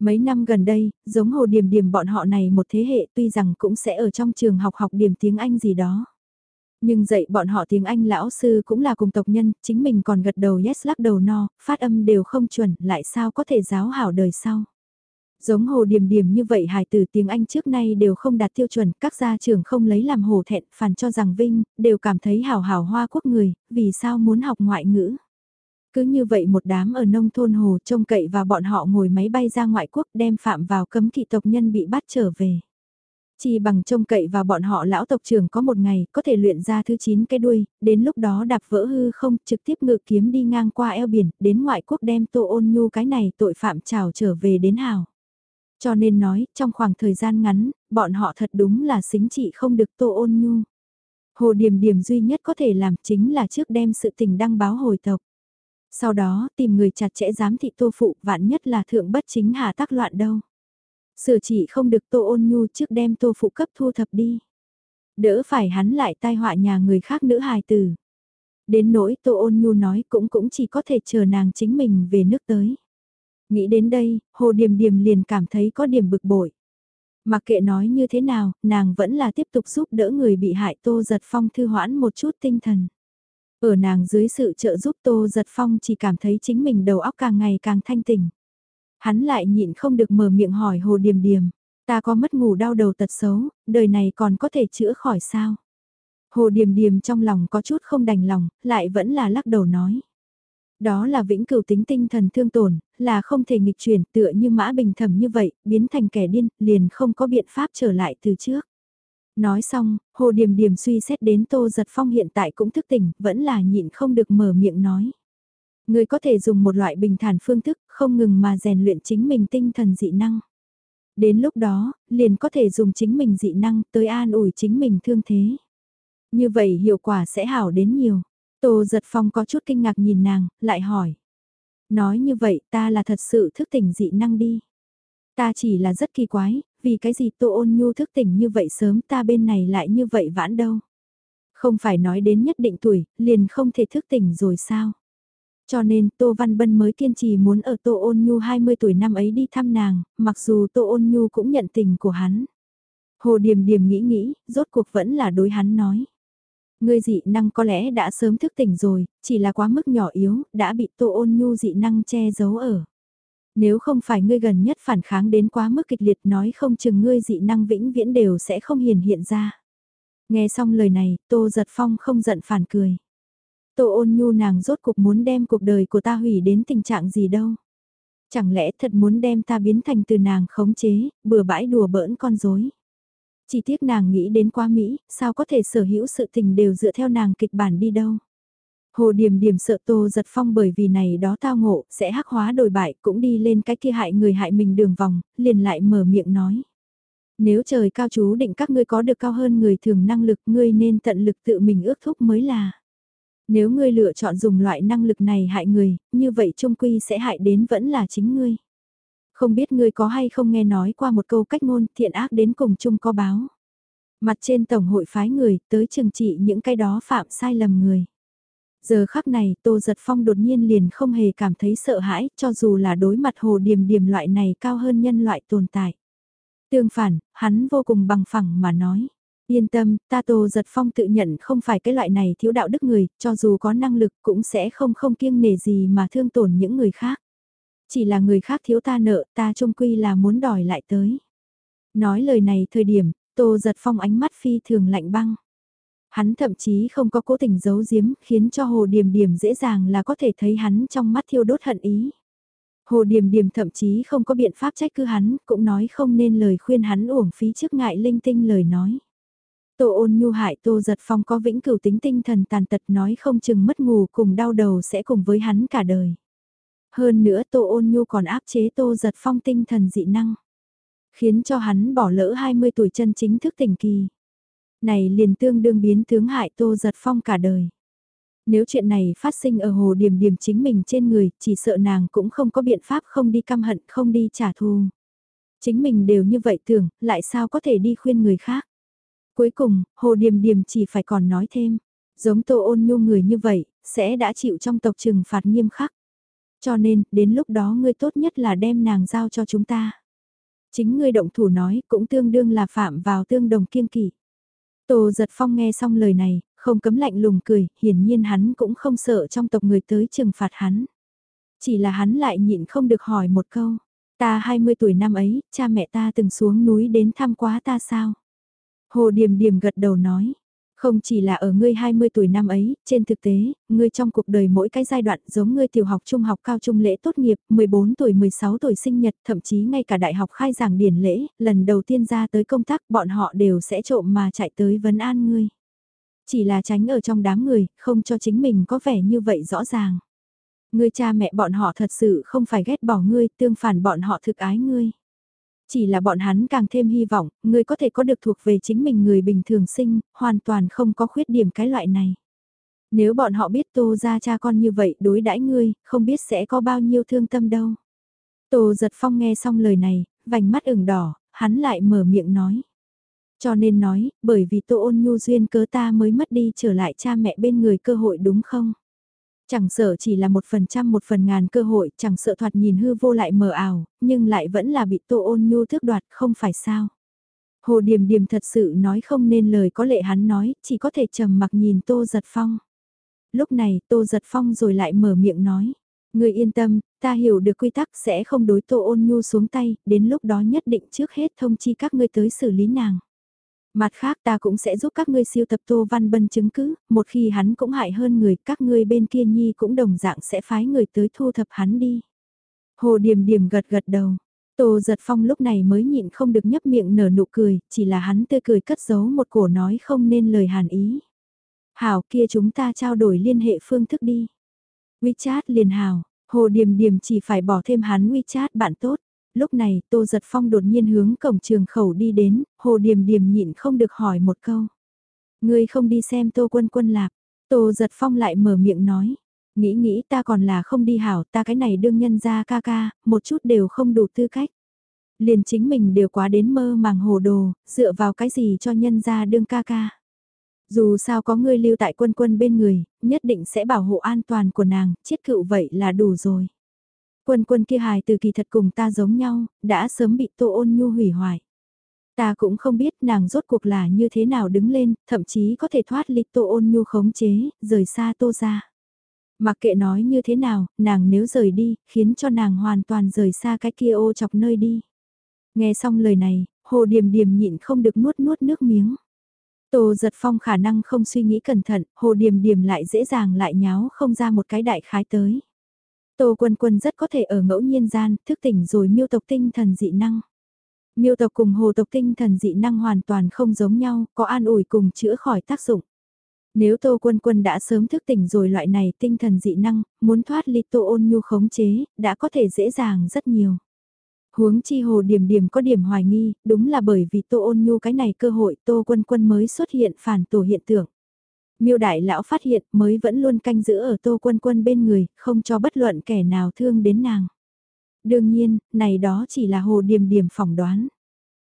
Mấy năm gần đây, giống hồ điểm điểm bọn họ này một thế hệ tuy rằng cũng sẽ ở trong trường học học điểm tiếng Anh gì đó. Nhưng dạy bọn họ tiếng Anh lão sư cũng là cùng tộc nhân, chính mình còn gật đầu yes lắc đầu no, phát âm đều không chuẩn, lại sao có thể giáo hảo đời sau. Giống hồ điểm điểm như vậy hài tử tiếng Anh trước nay đều không đạt tiêu chuẩn, các gia trưởng không lấy làm hồ thẹn, phản cho rằng Vinh, đều cảm thấy hảo hảo hoa quốc người, vì sao muốn học ngoại ngữ. Cứ như vậy một đám ở nông thôn hồ trông cậy và bọn họ ngồi máy bay ra ngoại quốc đem phạm vào cấm kỵ tộc nhân bị bắt trở về. Chỉ bằng trông cậy và bọn họ lão tộc trưởng có một ngày có thể luyện ra thứ 9 cái đuôi, đến lúc đó đạp vỡ hư không trực tiếp ngự kiếm đi ngang qua eo biển, đến ngoại quốc đem tô ôn nhu cái này tội phạm trào trở về đến hào. Cho nên nói, trong khoảng thời gian ngắn, bọn họ thật đúng là xính trị không được tô ôn nhu. Hồ điểm điểm duy nhất có thể làm chính là trước đem sự tình đăng báo hồi tộc. Sau đó tìm người chặt chẽ giám thị tô phụ vạn nhất là thượng bất chính hà tác loạn đâu. Sửa chỉ không được tô ôn nhu trước đem tô phụ cấp thu thập đi. Đỡ phải hắn lại tai họa nhà người khác nữ hài tử. Đến nỗi tô ôn nhu nói cũng cũng chỉ có thể chờ nàng chính mình về nước tới. Nghĩ đến đây, hồ điềm điềm liền cảm thấy có điểm bực bội. Mặc kệ nói như thế nào, nàng vẫn là tiếp tục giúp đỡ người bị hại tô giật phong thư hoãn một chút tinh thần. Ở nàng dưới sự trợ giúp tô giật phong chỉ cảm thấy chính mình đầu óc càng ngày càng thanh tỉnh. Hắn lại nhịn không được mở miệng hỏi hồ điềm điềm, ta có mất ngủ đau đầu tật xấu, đời này còn có thể chữa khỏi sao? Hồ điềm điềm trong lòng có chút không đành lòng, lại vẫn là lắc đầu nói. Đó là vĩnh cửu tính tinh thần thương tổn, là không thể nghịch chuyển tựa như mã bình thầm như vậy, biến thành kẻ điên, liền không có biện pháp trở lại từ trước. Nói xong, Hồ Điềm Điềm suy xét đến Tô Giật Phong hiện tại cũng thức tỉnh, vẫn là nhịn không được mở miệng nói. Người có thể dùng một loại bình thản phương thức, không ngừng mà rèn luyện chính mình tinh thần dị năng. Đến lúc đó, liền có thể dùng chính mình dị năng tới an ủi chính mình thương thế. Như vậy hiệu quả sẽ hảo đến nhiều. Tô giật phong có chút kinh ngạc nhìn nàng, lại hỏi. Nói như vậy ta là thật sự thức tỉnh dị năng đi. Ta chỉ là rất kỳ quái, vì cái gì tô ôn nhu thức tỉnh như vậy sớm ta bên này lại như vậy vãn đâu. Không phải nói đến nhất định tuổi, liền không thể thức tỉnh rồi sao. Cho nên Tô Văn Bân mới kiên trì muốn ở Tô Ôn Nhu 20 tuổi năm ấy đi thăm nàng, mặc dù Tô Ôn Nhu cũng nhận tình của hắn. Hồ Điềm Điềm nghĩ nghĩ, rốt cuộc vẫn là đối hắn nói. Ngươi dị năng có lẽ đã sớm thức tỉnh rồi, chỉ là quá mức nhỏ yếu, đã bị Tô Ôn Nhu dị năng che giấu ở. Nếu không phải ngươi gần nhất phản kháng đến quá mức kịch liệt nói không chừng ngươi dị năng vĩnh viễn đều sẽ không hiền hiện ra. Nghe xong lời này, Tô Giật Phong không giận phản cười. Tô ôn nhu nàng rốt cuộc muốn đem cuộc đời của ta hủy đến tình trạng gì đâu. Chẳng lẽ thật muốn đem ta biến thành từ nàng khống chế, bừa bãi đùa bỡn con dối. Chỉ tiếc nàng nghĩ đến quá Mỹ, sao có thể sở hữu sự tình đều dựa theo nàng kịch bản đi đâu. Hồ Điềm Điềm sợ Tô Giật Phong bởi vì này đó tao ngộ, sẽ hắc hóa đổi bại, cũng đi lên cái kia hại người hại mình đường vòng, liền lại mở miệng nói. Nếu trời cao chú định các ngươi có được cao hơn người thường năng lực, ngươi nên tận lực tự mình ước thúc mới là. Nếu ngươi lựa chọn dùng loại năng lực này hại người, như vậy trung quy sẽ hại đến vẫn là chính ngươi. Không biết ngươi có hay không nghe nói qua một câu cách ngôn thiện ác đến cùng chung có báo. Mặt trên tổng hội phái người tới trừng trị những cái đó phạm sai lầm người. Giờ khắc này Tô Giật Phong đột nhiên liền không hề cảm thấy sợ hãi cho dù là đối mặt hồ điềm điềm loại này cao hơn nhân loại tồn tại. Tương phản, hắn vô cùng bằng phẳng mà nói. Yên tâm, ta Tô Giật Phong tự nhận không phải cái loại này thiếu đạo đức người, cho dù có năng lực cũng sẽ không không kiêng nể gì mà thương tổn những người khác. Chỉ là người khác thiếu ta nợ, ta trung quy là muốn đòi lại tới. Nói lời này thời điểm, Tô Giật Phong ánh mắt phi thường lạnh băng. Hắn thậm chí không có cố tình giấu giếm, khiến cho Hồ Điềm Điềm dễ dàng là có thể thấy hắn trong mắt thiêu đốt hận ý. Hồ Điềm Điềm thậm chí không có biện pháp trách cứ hắn, cũng nói không nên lời khuyên hắn uổng phí trước ngại linh tinh lời nói. Tô ôn nhu hại Tô giật phong có vĩnh cửu tính tinh thần tàn tật nói không chừng mất ngủ cùng đau đầu sẽ cùng với hắn cả đời. Hơn nữa Tô ôn nhu còn áp chế Tô giật phong tinh thần dị năng. Khiến cho hắn bỏ lỡ 20 tuổi chân chính thức tỉnh kỳ. Này liền tương đương biến tướng hại Tô giật phong cả đời. Nếu chuyện này phát sinh ở hồ điểm điểm chính mình trên người, chỉ sợ nàng cũng không có biện pháp không đi căm hận, không đi trả thù. Chính mình đều như vậy tưởng, lại sao có thể đi khuyên người khác. Cuối cùng, Hồ Điềm Điềm chỉ phải còn nói thêm, giống Tô Ôn Nhu người như vậy, sẽ đã chịu trong tộc trừng phạt nghiêm khắc. Cho nên, đến lúc đó ngươi tốt nhất là đem nàng giao cho chúng ta. Chính ngươi động thủ nói cũng tương đương là phạm vào tương đồng kiên kỵ. Tô giật phong nghe xong lời này, không cấm lạnh lùng cười, hiển nhiên hắn cũng không sợ trong tộc người tới trừng phạt hắn. Chỉ là hắn lại nhịn không được hỏi một câu, ta 20 tuổi năm ấy, cha mẹ ta từng xuống núi đến thăm quá ta sao? Hồ Điềm Điềm gật đầu nói. Không chỉ là ở ngươi 20 tuổi năm ấy, trên thực tế, ngươi trong cuộc đời mỗi cái giai đoạn giống ngươi tiểu học trung học cao trung lễ tốt nghiệp, 14 tuổi 16 tuổi sinh nhật, thậm chí ngay cả đại học khai giảng điển lễ, lần đầu tiên ra tới công tác bọn họ đều sẽ trộm mà chạy tới vấn an ngươi. Chỉ là tránh ở trong đám người, không cho chính mình có vẻ như vậy rõ ràng. Ngươi cha mẹ bọn họ thật sự không phải ghét bỏ ngươi, tương phản bọn họ thực ái ngươi. Chỉ là bọn hắn càng thêm hy vọng, người có thể có được thuộc về chính mình người bình thường sinh, hoàn toàn không có khuyết điểm cái loại này. Nếu bọn họ biết tô ra cha con như vậy đối đãi ngươi, không biết sẽ có bao nhiêu thương tâm đâu. Tô giật phong nghe xong lời này, vành mắt ửng đỏ, hắn lại mở miệng nói. Cho nên nói, bởi vì tô ôn nhu duyên cớ ta mới mất đi trở lại cha mẹ bên người cơ hội đúng không? Chẳng sợ chỉ là một phần trăm một phần ngàn cơ hội, chẳng sợ thoạt nhìn hư vô lại mờ ảo, nhưng lại vẫn là bị Tô Ôn Nhu thước đoạt, không phải sao. Hồ Điềm Điềm thật sự nói không nên lời có lệ hắn nói, chỉ có thể trầm mặc nhìn Tô Giật Phong. Lúc này Tô Giật Phong rồi lại mở miệng nói, người yên tâm, ta hiểu được quy tắc sẽ không đối Tô Ôn Nhu xuống tay, đến lúc đó nhất định trước hết thông chi các ngươi tới xử lý nàng. Mặt khác ta cũng sẽ giúp các ngươi siêu tập Tô Văn Bân chứng cứ, một khi hắn cũng hại hơn người, các ngươi bên kia nhi cũng đồng dạng sẽ phái người tới thu thập hắn đi. Hồ Điềm Điềm gật gật đầu. Tô giật phong lúc này mới nhịn không được nhấp miệng nở nụ cười, chỉ là hắn tươi cười cất giấu một cổ nói không nên lời hàn ý. Hảo kia chúng ta trao đổi liên hệ phương thức đi. WeChat liền hảo, Hồ Điềm Điềm chỉ phải bỏ thêm hắn WeChat bạn tốt. Lúc này Tô Giật Phong đột nhiên hướng cổng trường khẩu đi đến, Hồ Điềm Điềm nhịn không được hỏi một câu. Ngươi không đi xem Tô Quân Quân lạc. Tô Giật Phong lại mở miệng nói. Nghĩ nghĩ ta còn là không đi hảo ta cái này đương nhân ra ca ca, một chút đều không đủ tư cách. Liền chính mình đều quá đến mơ màng hồ đồ, dựa vào cái gì cho nhân ra đương ca ca. Dù sao có ngươi lưu tại quân quân bên người, nhất định sẽ bảo hộ an toàn của nàng, chiết cựu vậy là đủ rồi. Quân quân kia hài từ kỳ thật cùng ta giống nhau, đã sớm bị tô ôn nhu hủy hoại. Ta cũng không biết nàng rốt cuộc là như thế nào đứng lên, thậm chí có thể thoát ly tô ôn nhu khống chế, rời xa tô ra. Mặc kệ nói như thế nào, nàng nếu rời đi, khiến cho nàng hoàn toàn rời xa cái kia ô chọc nơi đi. Nghe xong lời này, hồ điềm điềm nhịn không được nuốt nuốt nước miếng. Tô giật phong khả năng không suy nghĩ cẩn thận, hồ điềm điềm lại dễ dàng lại nháo không ra một cái đại khái tới. Tô quân quân rất có thể ở ngẫu nhiên gian, thức tỉnh rồi miêu tộc tinh thần dị năng. Miêu tộc cùng hồ tộc tinh thần dị năng hoàn toàn không giống nhau, có an ủi cùng chữa khỏi tác dụng. Nếu Tô Quân Quân đã sớm thức tỉnh rồi loại này tinh thần dị năng, muốn thoát ly Tô ôn nhu khống chế, đã có thể dễ dàng rất nhiều. Huống chi hồ điểm điểm có điểm hoài nghi, đúng là bởi vì Tô ôn nhu cái này cơ hội Tô Quân Quân mới xuất hiện phản tổ hiện tượng. Miêu đại lão phát hiện mới vẫn luôn canh giữ ở Tô Quân Quân bên người, không cho bất luận kẻ nào thương đến nàng. Đương nhiên, này đó chỉ là hồ điểm điểm phỏng đoán.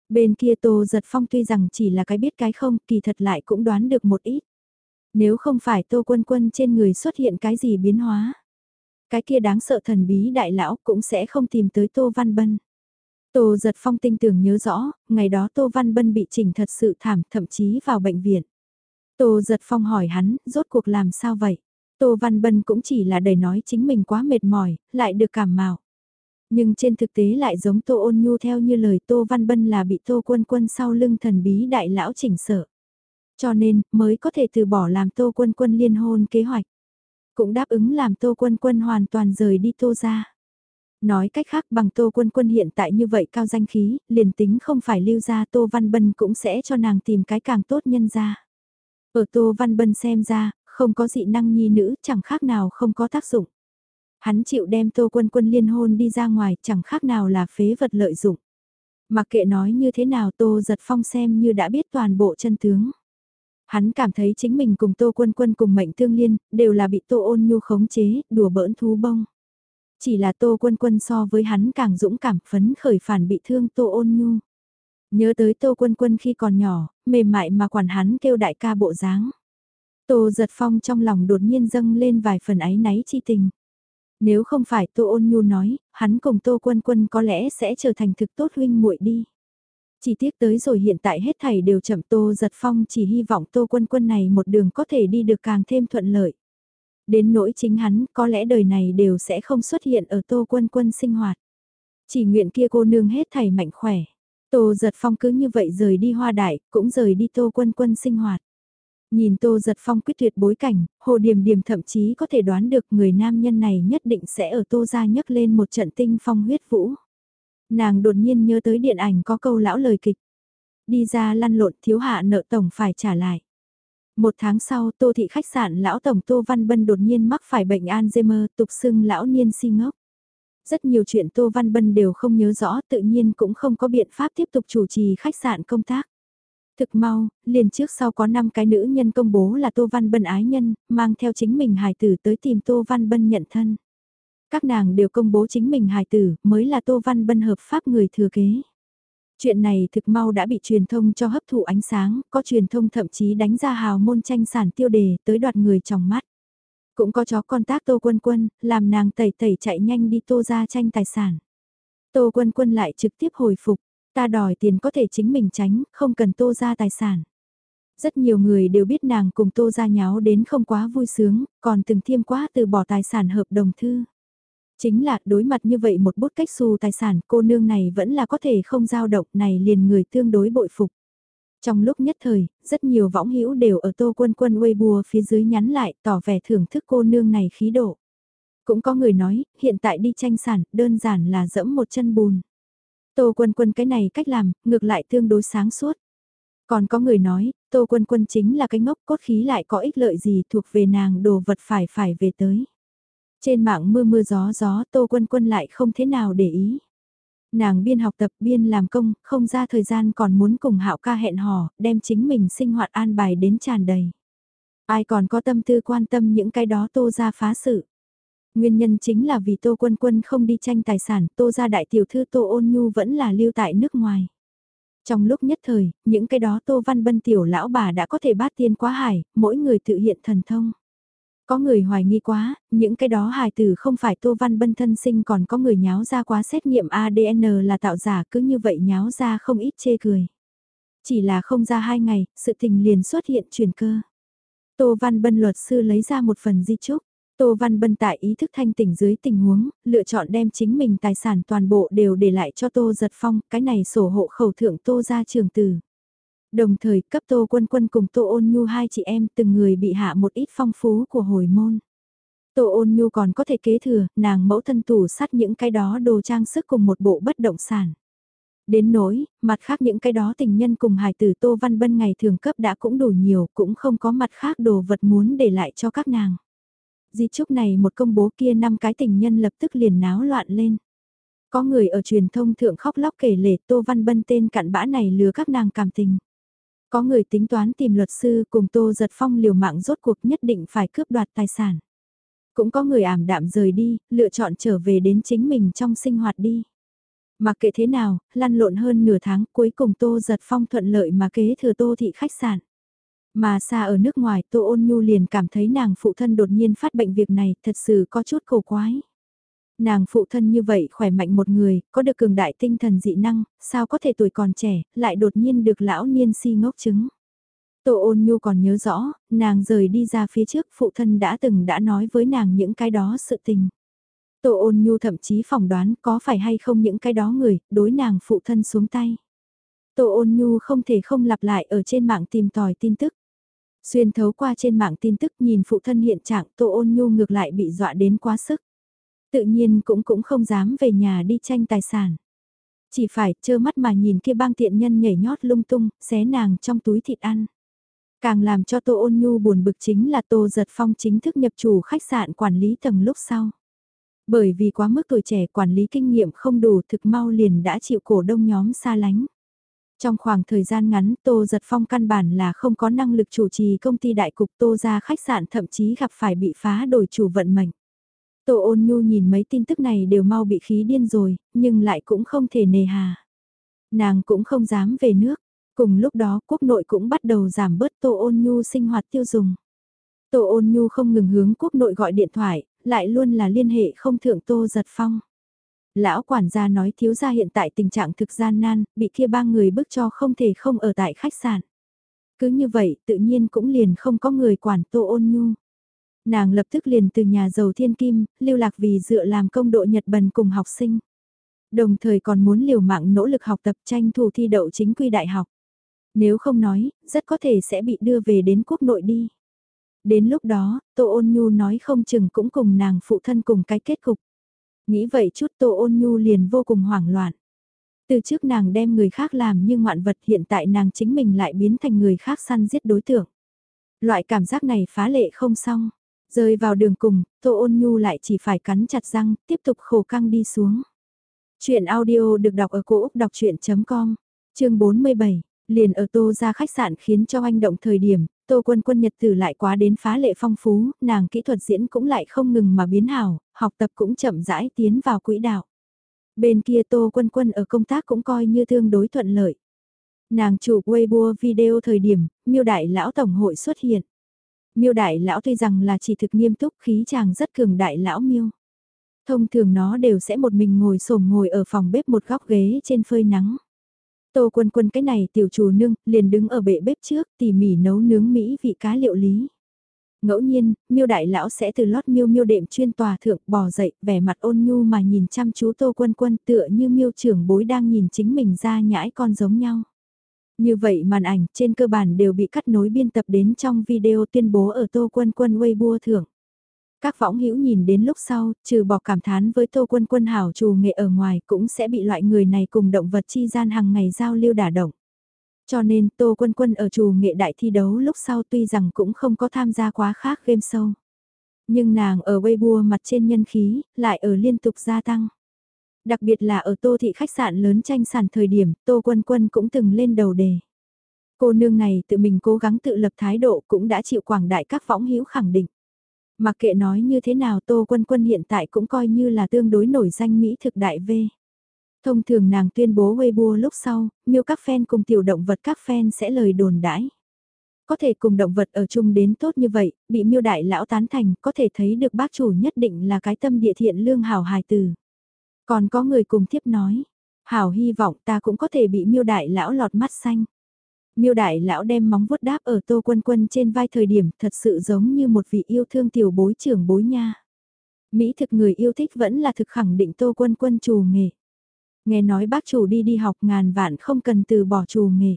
Bên kia Tô Giật Phong tuy rằng chỉ là cái biết cái không, kỳ thật lại cũng đoán được một ít. Nếu không phải Tô Quân Quân trên người xuất hiện cái gì biến hóa, cái kia đáng sợ thần bí đại lão cũng sẽ không tìm tới Tô Văn Bân. Tô Giật Phong tinh tưởng nhớ rõ, ngày đó Tô Văn Bân bị chỉnh thật sự thảm, thậm chí vào bệnh viện. Tô Giật Phong hỏi hắn, rốt cuộc làm sao vậy? Tô Văn Bân cũng chỉ là đầy nói chính mình quá mệt mỏi, lại được cảm mạo. Nhưng trên thực tế lại giống Tô Ôn Nhu theo như lời Tô Văn Bân là bị Tô Quân Quân sau lưng thần bí đại lão chỉnh sợ. Cho nên, mới có thể từ bỏ làm Tô Quân Quân liên hôn kế hoạch. Cũng đáp ứng làm Tô Quân Quân hoàn toàn rời đi Tô ra. Nói cách khác bằng Tô Quân Quân hiện tại như vậy cao danh khí, liền tính không phải lưu ra Tô Văn Bân cũng sẽ cho nàng tìm cái càng tốt nhân ra. Ở Tô Văn Bân xem ra, không có dị năng nhi nữ chẳng khác nào không có tác dụng. Hắn chịu đem Tô Quân Quân liên hôn đi ra ngoài chẳng khác nào là phế vật lợi dụng. Mặc kệ nói như thế nào Tô Giật Phong xem như đã biết toàn bộ chân tướng. Hắn cảm thấy chính mình cùng Tô Quân Quân cùng mệnh tương liên, đều là bị Tô ôn nhu khống chế, đùa bỡn thú bông. Chỉ là Tô Quân Quân so với hắn càng dũng cảm phấn khởi phản bị thương Tô ôn nhu. Nhớ tới Tô Quân Quân khi còn nhỏ, mềm mại mà quản hắn kêu đại ca bộ dáng. Tô giật phong trong lòng đột nhiên dâng lên vài phần áy náy chi tình. Nếu không phải Tô ôn nhu nói, hắn cùng Tô Quân Quân có lẽ sẽ trở thành thực tốt huynh muội đi. Chỉ tiếc tới rồi hiện tại hết thảy đều chậm Tô giật phong chỉ hy vọng Tô Quân Quân này một đường có thể đi được càng thêm thuận lợi. Đến nỗi chính hắn, có lẽ đời này đều sẽ không xuất hiện ở Tô Quân Quân sinh hoạt. Chỉ nguyện kia cô nương hết thảy mạnh khỏe. Tô giật phong cứ như vậy rời đi hoa đại, cũng rời đi Tô Quân Quân sinh hoạt. Nhìn Tô Giật Phong quyết tuyệt bối cảnh, Hồ Điềm Điềm thậm chí có thể đoán được người nam nhân này nhất định sẽ ở Tô gia nhấc lên một trận tinh phong huyết vũ. Nàng đột nhiên nhớ tới điện ảnh có câu lão lời kịch. Đi ra lăn lộn thiếu hạ nợ tổng phải trả lại. Một tháng sau Tô Thị khách sạn lão tổng Tô Văn Bân đột nhiên mắc phải bệnh Alzheimer tục xưng lão niên si ngốc. Rất nhiều chuyện Tô Văn Bân đều không nhớ rõ tự nhiên cũng không có biện pháp tiếp tục chủ trì khách sạn công tác. Thực mau, liền trước sau có 5 cái nữ nhân công bố là Tô Văn Bân ái nhân, mang theo chính mình hài tử tới tìm Tô Văn Bân nhận thân. Các nàng đều công bố chính mình hài tử, mới là Tô Văn Bân hợp pháp người thừa kế. Chuyện này thực mau đã bị truyền thông cho hấp thụ ánh sáng, có truyền thông thậm chí đánh ra hào môn tranh sản tiêu đề tới đoạt người trong mắt. Cũng có chó con tác Tô Quân Quân, làm nàng tẩy tẩy chạy nhanh đi Tô ra tranh tài sản. Tô Quân Quân lại trực tiếp hồi phục, Ta đòi tiền có thể chính mình tránh, không cần tô ra tài sản. Rất nhiều người đều biết nàng cùng tô ra nháo đến không quá vui sướng, còn từng thiêm quá từ bỏ tài sản hợp đồng thư. Chính là đối mặt như vậy một bút cách xù tài sản cô nương này vẫn là có thể không giao động này liền người tương đối bội phục. Trong lúc nhất thời, rất nhiều võng hữu đều ở tô quân quân Weibo phía dưới nhắn lại tỏ vẻ thưởng thức cô nương này khí độ. Cũng có người nói, hiện tại đi tranh sản, đơn giản là dẫm một chân bùn. Tô Quân Quân cái này cách làm, ngược lại tương đối sáng suốt. Còn có người nói, Tô Quân Quân chính là cái ngốc cốt khí lại có ích lợi gì thuộc về nàng đồ vật phải phải về tới. Trên mạng mưa mưa gió gió Tô Quân Quân lại không thế nào để ý. Nàng biên học tập biên làm công, không ra thời gian còn muốn cùng hạo ca hẹn hò, đem chính mình sinh hoạt an bài đến tràn đầy. Ai còn có tâm tư quan tâm những cái đó Tô ra phá sự. Nguyên nhân chính là vì Tô Quân Quân không đi tranh tài sản, Tô ra đại tiểu thư Tô Ôn Nhu vẫn là lưu tại nước ngoài. Trong lúc nhất thời, những cái đó Tô Văn Bân tiểu lão bà đã có thể bát tiên quá hải, mỗi người tự hiện thần thông. Có người hoài nghi quá, những cái đó hài tử không phải Tô Văn Bân thân sinh còn có người nháo ra quá xét nghiệm ADN là tạo giả cứ như vậy nháo ra không ít chê cười. Chỉ là không ra hai ngày, sự tình liền xuất hiện chuyển cơ. Tô Văn Bân luật sư lấy ra một phần di chúc. Tô Văn Bân tại ý thức thanh tỉnh dưới tình huống, lựa chọn đem chính mình tài sản toàn bộ đều để lại cho Tô Giật Phong, cái này sổ hộ khẩu thượng Tô ra trường tử. Đồng thời cấp Tô Quân Quân cùng Tô Ôn Nhu hai chị em từng người bị hạ một ít phong phú của hồi môn. Tô Ôn Nhu còn có thể kế thừa, nàng mẫu thân tủ sắt những cái đó đồ trang sức cùng một bộ bất động sản. Đến nỗi, mặt khác những cái đó tình nhân cùng hài tử Tô Văn Bân ngày thường cấp đã cũng đủ nhiều, cũng không có mặt khác đồ vật muốn để lại cho các nàng. Di chúc này một công bố kia năm cái tình nhân lập tức liền náo loạn lên. Có người ở truyền thông thượng khóc lóc kể lể Tô Văn Bân tên cặn bã này lừa các nàng cảm tình. Có người tính toán tìm luật sư cùng Tô Giật Phong liều mạng rốt cuộc nhất định phải cướp đoạt tài sản. Cũng có người ảm đạm rời đi, lựa chọn trở về đến chính mình trong sinh hoạt đi. Mặc kệ thế nào, lăn lộn hơn nửa tháng cuối cùng Tô Giật Phong thuận lợi mà kế thừa Tô Thị khách sạn. Mà xa ở nước ngoài Tô Ôn Nhu liền cảm thấy nàng phụ thân đột nhiên phát bệnh việc này thật sự có chút cổ quái. Nàng phụ thân như vậy khỏe mạnh một người, có được cường đại tinh thần dị năng, sao có thể tuổi còn trẻ, lại đột nhiên được lão niên si ngốc chứng. Tô ôn nhu còn nhớ rõ, nàng rời đi ra phía trước phụ thân đã từng đã nói với nàng những cái đó sự tình. Tô ôn nhu thậm chí phỏng đoán có phải hay không những cái đó người, đối nàng phụ thân xuống tay. Tô ôn nhu không thể không lặp lại ở trên mạng tìm tòi tin tức. Xuyên thấu qua trên mạng tin tức nhìn phụ thân hiện trạng Tô ôn nhu ngược lại bị dọa đến quá sức. Tự nhiên cũng cũng không dám về nhà đi tranh tài sản. Chỉ phải trơ mắt mà nhìn kia bang tiện nhân nhảy nhót lung tung, xé nàng trong túi thịt ăn. Càng làm cho Tô Ôn Nhu buồn bực chính là Tô Giật Phong chính thức nhập chủ khách sạn quản lý tầng lúc sau. Bởi vì quá mức tuổi trẻ quản lý kinh nghiệm không đủ thực mau liền đã chịu cổ đông nhóm xa lánh. Trong khoảng thời gian ngắn Tô Giật Phong căn bản là không có năng lực chủ trì công ty đại cục Tô ra khách sạn thậm chí gặp phải bị phá đổi chủ vận mệnh. Tô ôn nhu nhìn mấy tin tức này đều mau bị khí điên rồi, nhưng lại cũng không thể nề hà. Nàng cũng không dám về nước, cùng lúc đó quốc nội cũng bắt đầu giảm bớt Tô ôn nhu sinh hoạt tiêu dùng. Tô ôn nhu không ngừng hướng quốc nội gọi điện thoại, lại luôn là liên hệ không thượng Tô giật phong. Lão quản gia nói thiếu gia hiện tại tình trạng thực gian nan, bị kia ba người bức cho không thể không ở tại khách sạn. Cứ như vậy tự nhiên cũng liền không có người quản Tô ôn nhu. Nàng lập tức liền từ nhà giàu thiên kim, lưu lạc vì dựa làm công độ Nhật Bần cùng học sinh. Đồng thời còn muốn liều mạng nỗ lực học tập tranh thủ thi đậu chính quy đại học. Nếu không nói, rất có thể sẽ bị đưa về đến quốc nội đi. Đến lúc đó, Tô Ôn Nhu nói không chừng cũng cùng nàng phụ thân cùng cái kết cục. Nghĩ vậy chút Tô Ôn Nhu liền vô cùng hoảng loạn. Từ trước nàng đem người khác làm như ngoạn vật hiện tại nàng chính mình lại biến thành người khác săn giết đối tượng. Loại cảm giác này phá lệ không xong. Rơi vào đường cùng, Tô Ôn Nhu lại chỉ phải cắn chặt răng, tiếp tục khổ căng đi xuống. Chuyện audio được đọc ở cổ Úc đọc chuyện.com, chương 47, liền ở Tô ra khách sạn khiến cho anh động thời điểm, Tô Quân Quân nhật tử lại quá đến phá lệ phong phú, nàng kỹ thuật diễn cũng lại không ngừng mà biến hảo, học tập cũng chậm rãi tiến vào quỹ đạo. Bên kia Tô Quân Quân ở công tác cũng coi như tương đối thuận lợi. Nàng chụp Weibo video thời điểm, miêu đại lão tổng hội xuất hiện. Miêu đại lão tuy rằng là chỉ thực nghiêm túc khí chàng rất cường đại lão miêu. Thông thường nó đều sẽ một mình ngồi sổm ngồi ở phòng bếp một góc ghế trên phơi nắng. Tô quân quân cái này tiểu chủ nương liền đứng ở bệ bếp trước tỉ mỉ nấu nướng mỹ vị cá liệu lý. Ngẫu nhiên, miêu đại lão sẽ từ lót miêu miêu đệm chuyên tòa thượng bò dậy, vẻ mặt ôn nhu mà nhìn chăm chú tô quân quân tựa như miêu trưởng bối đang nhìn chính mình ra nhãi con giống nhau. Như vậy màn ảnh trên cơ bản đều bị cắt nối biên tập đến trong video tuyên bố ở Tô Quân Quân Weibo thưởng. Các võng hữu nhìn đến lúc sau, trừ bỏ cảm thán với Tô Quân Quân hảo trù nghệ ở ngoài cũng sẽ bị loại người này cùng động vật chi gian hàng ngày giao lưu đả động. Cho nên Tô Quân Quân ở trù nghệ đại thi đấu lúc sau tuy rằng cũng không có tham gia quá khác game show. Nhưng nàng ở Weibo mặt trên nhân khí, lại ở liên tục gia tăng. Đặc biệt là ở tô thị khách sạn lớn tranh sản thời điểm, Tô Quân Quân cũng từng lên đầu đề. Cô nương này tự mình cố gắng tự lập thái độ cũng đã chịu quảng đại các võng hữu khẳng định. Mặc kệ nói như thế nào Tô Quân Quân hiện tại cũng coi như là tương đối nổi danh Mỹ thực đại V. Thông thường nàng tuyên bố Weibo lúc sau, miêu các fan cùng tiểu động vật các fan sẽ lời đồn đãi. Có thể cùng động vật ở chung đến tốt như vậy, bị miêu đại lão tán thành, có thể thấy được bác chủ nhất định là cái tâm địa thiện lương hảo hài từ. Còn có người cùng tiếp nói, hảo hy vọng ta cũng có thể bị miêu đại lão lọt mắt xanh. Miêu đại lão đem móng vuốt đáp ở tô quân quân trên vai thời điểm thật sự giống như một vị yêu thương tiểu bối trưởng bối nha. Mỹ thực người yêu thích vẫn là thực khẳng định tô quân quân trù nghề. Nghe nói bác chủ đi đi học ngàn vạn không cần từ bỏ trù nghề.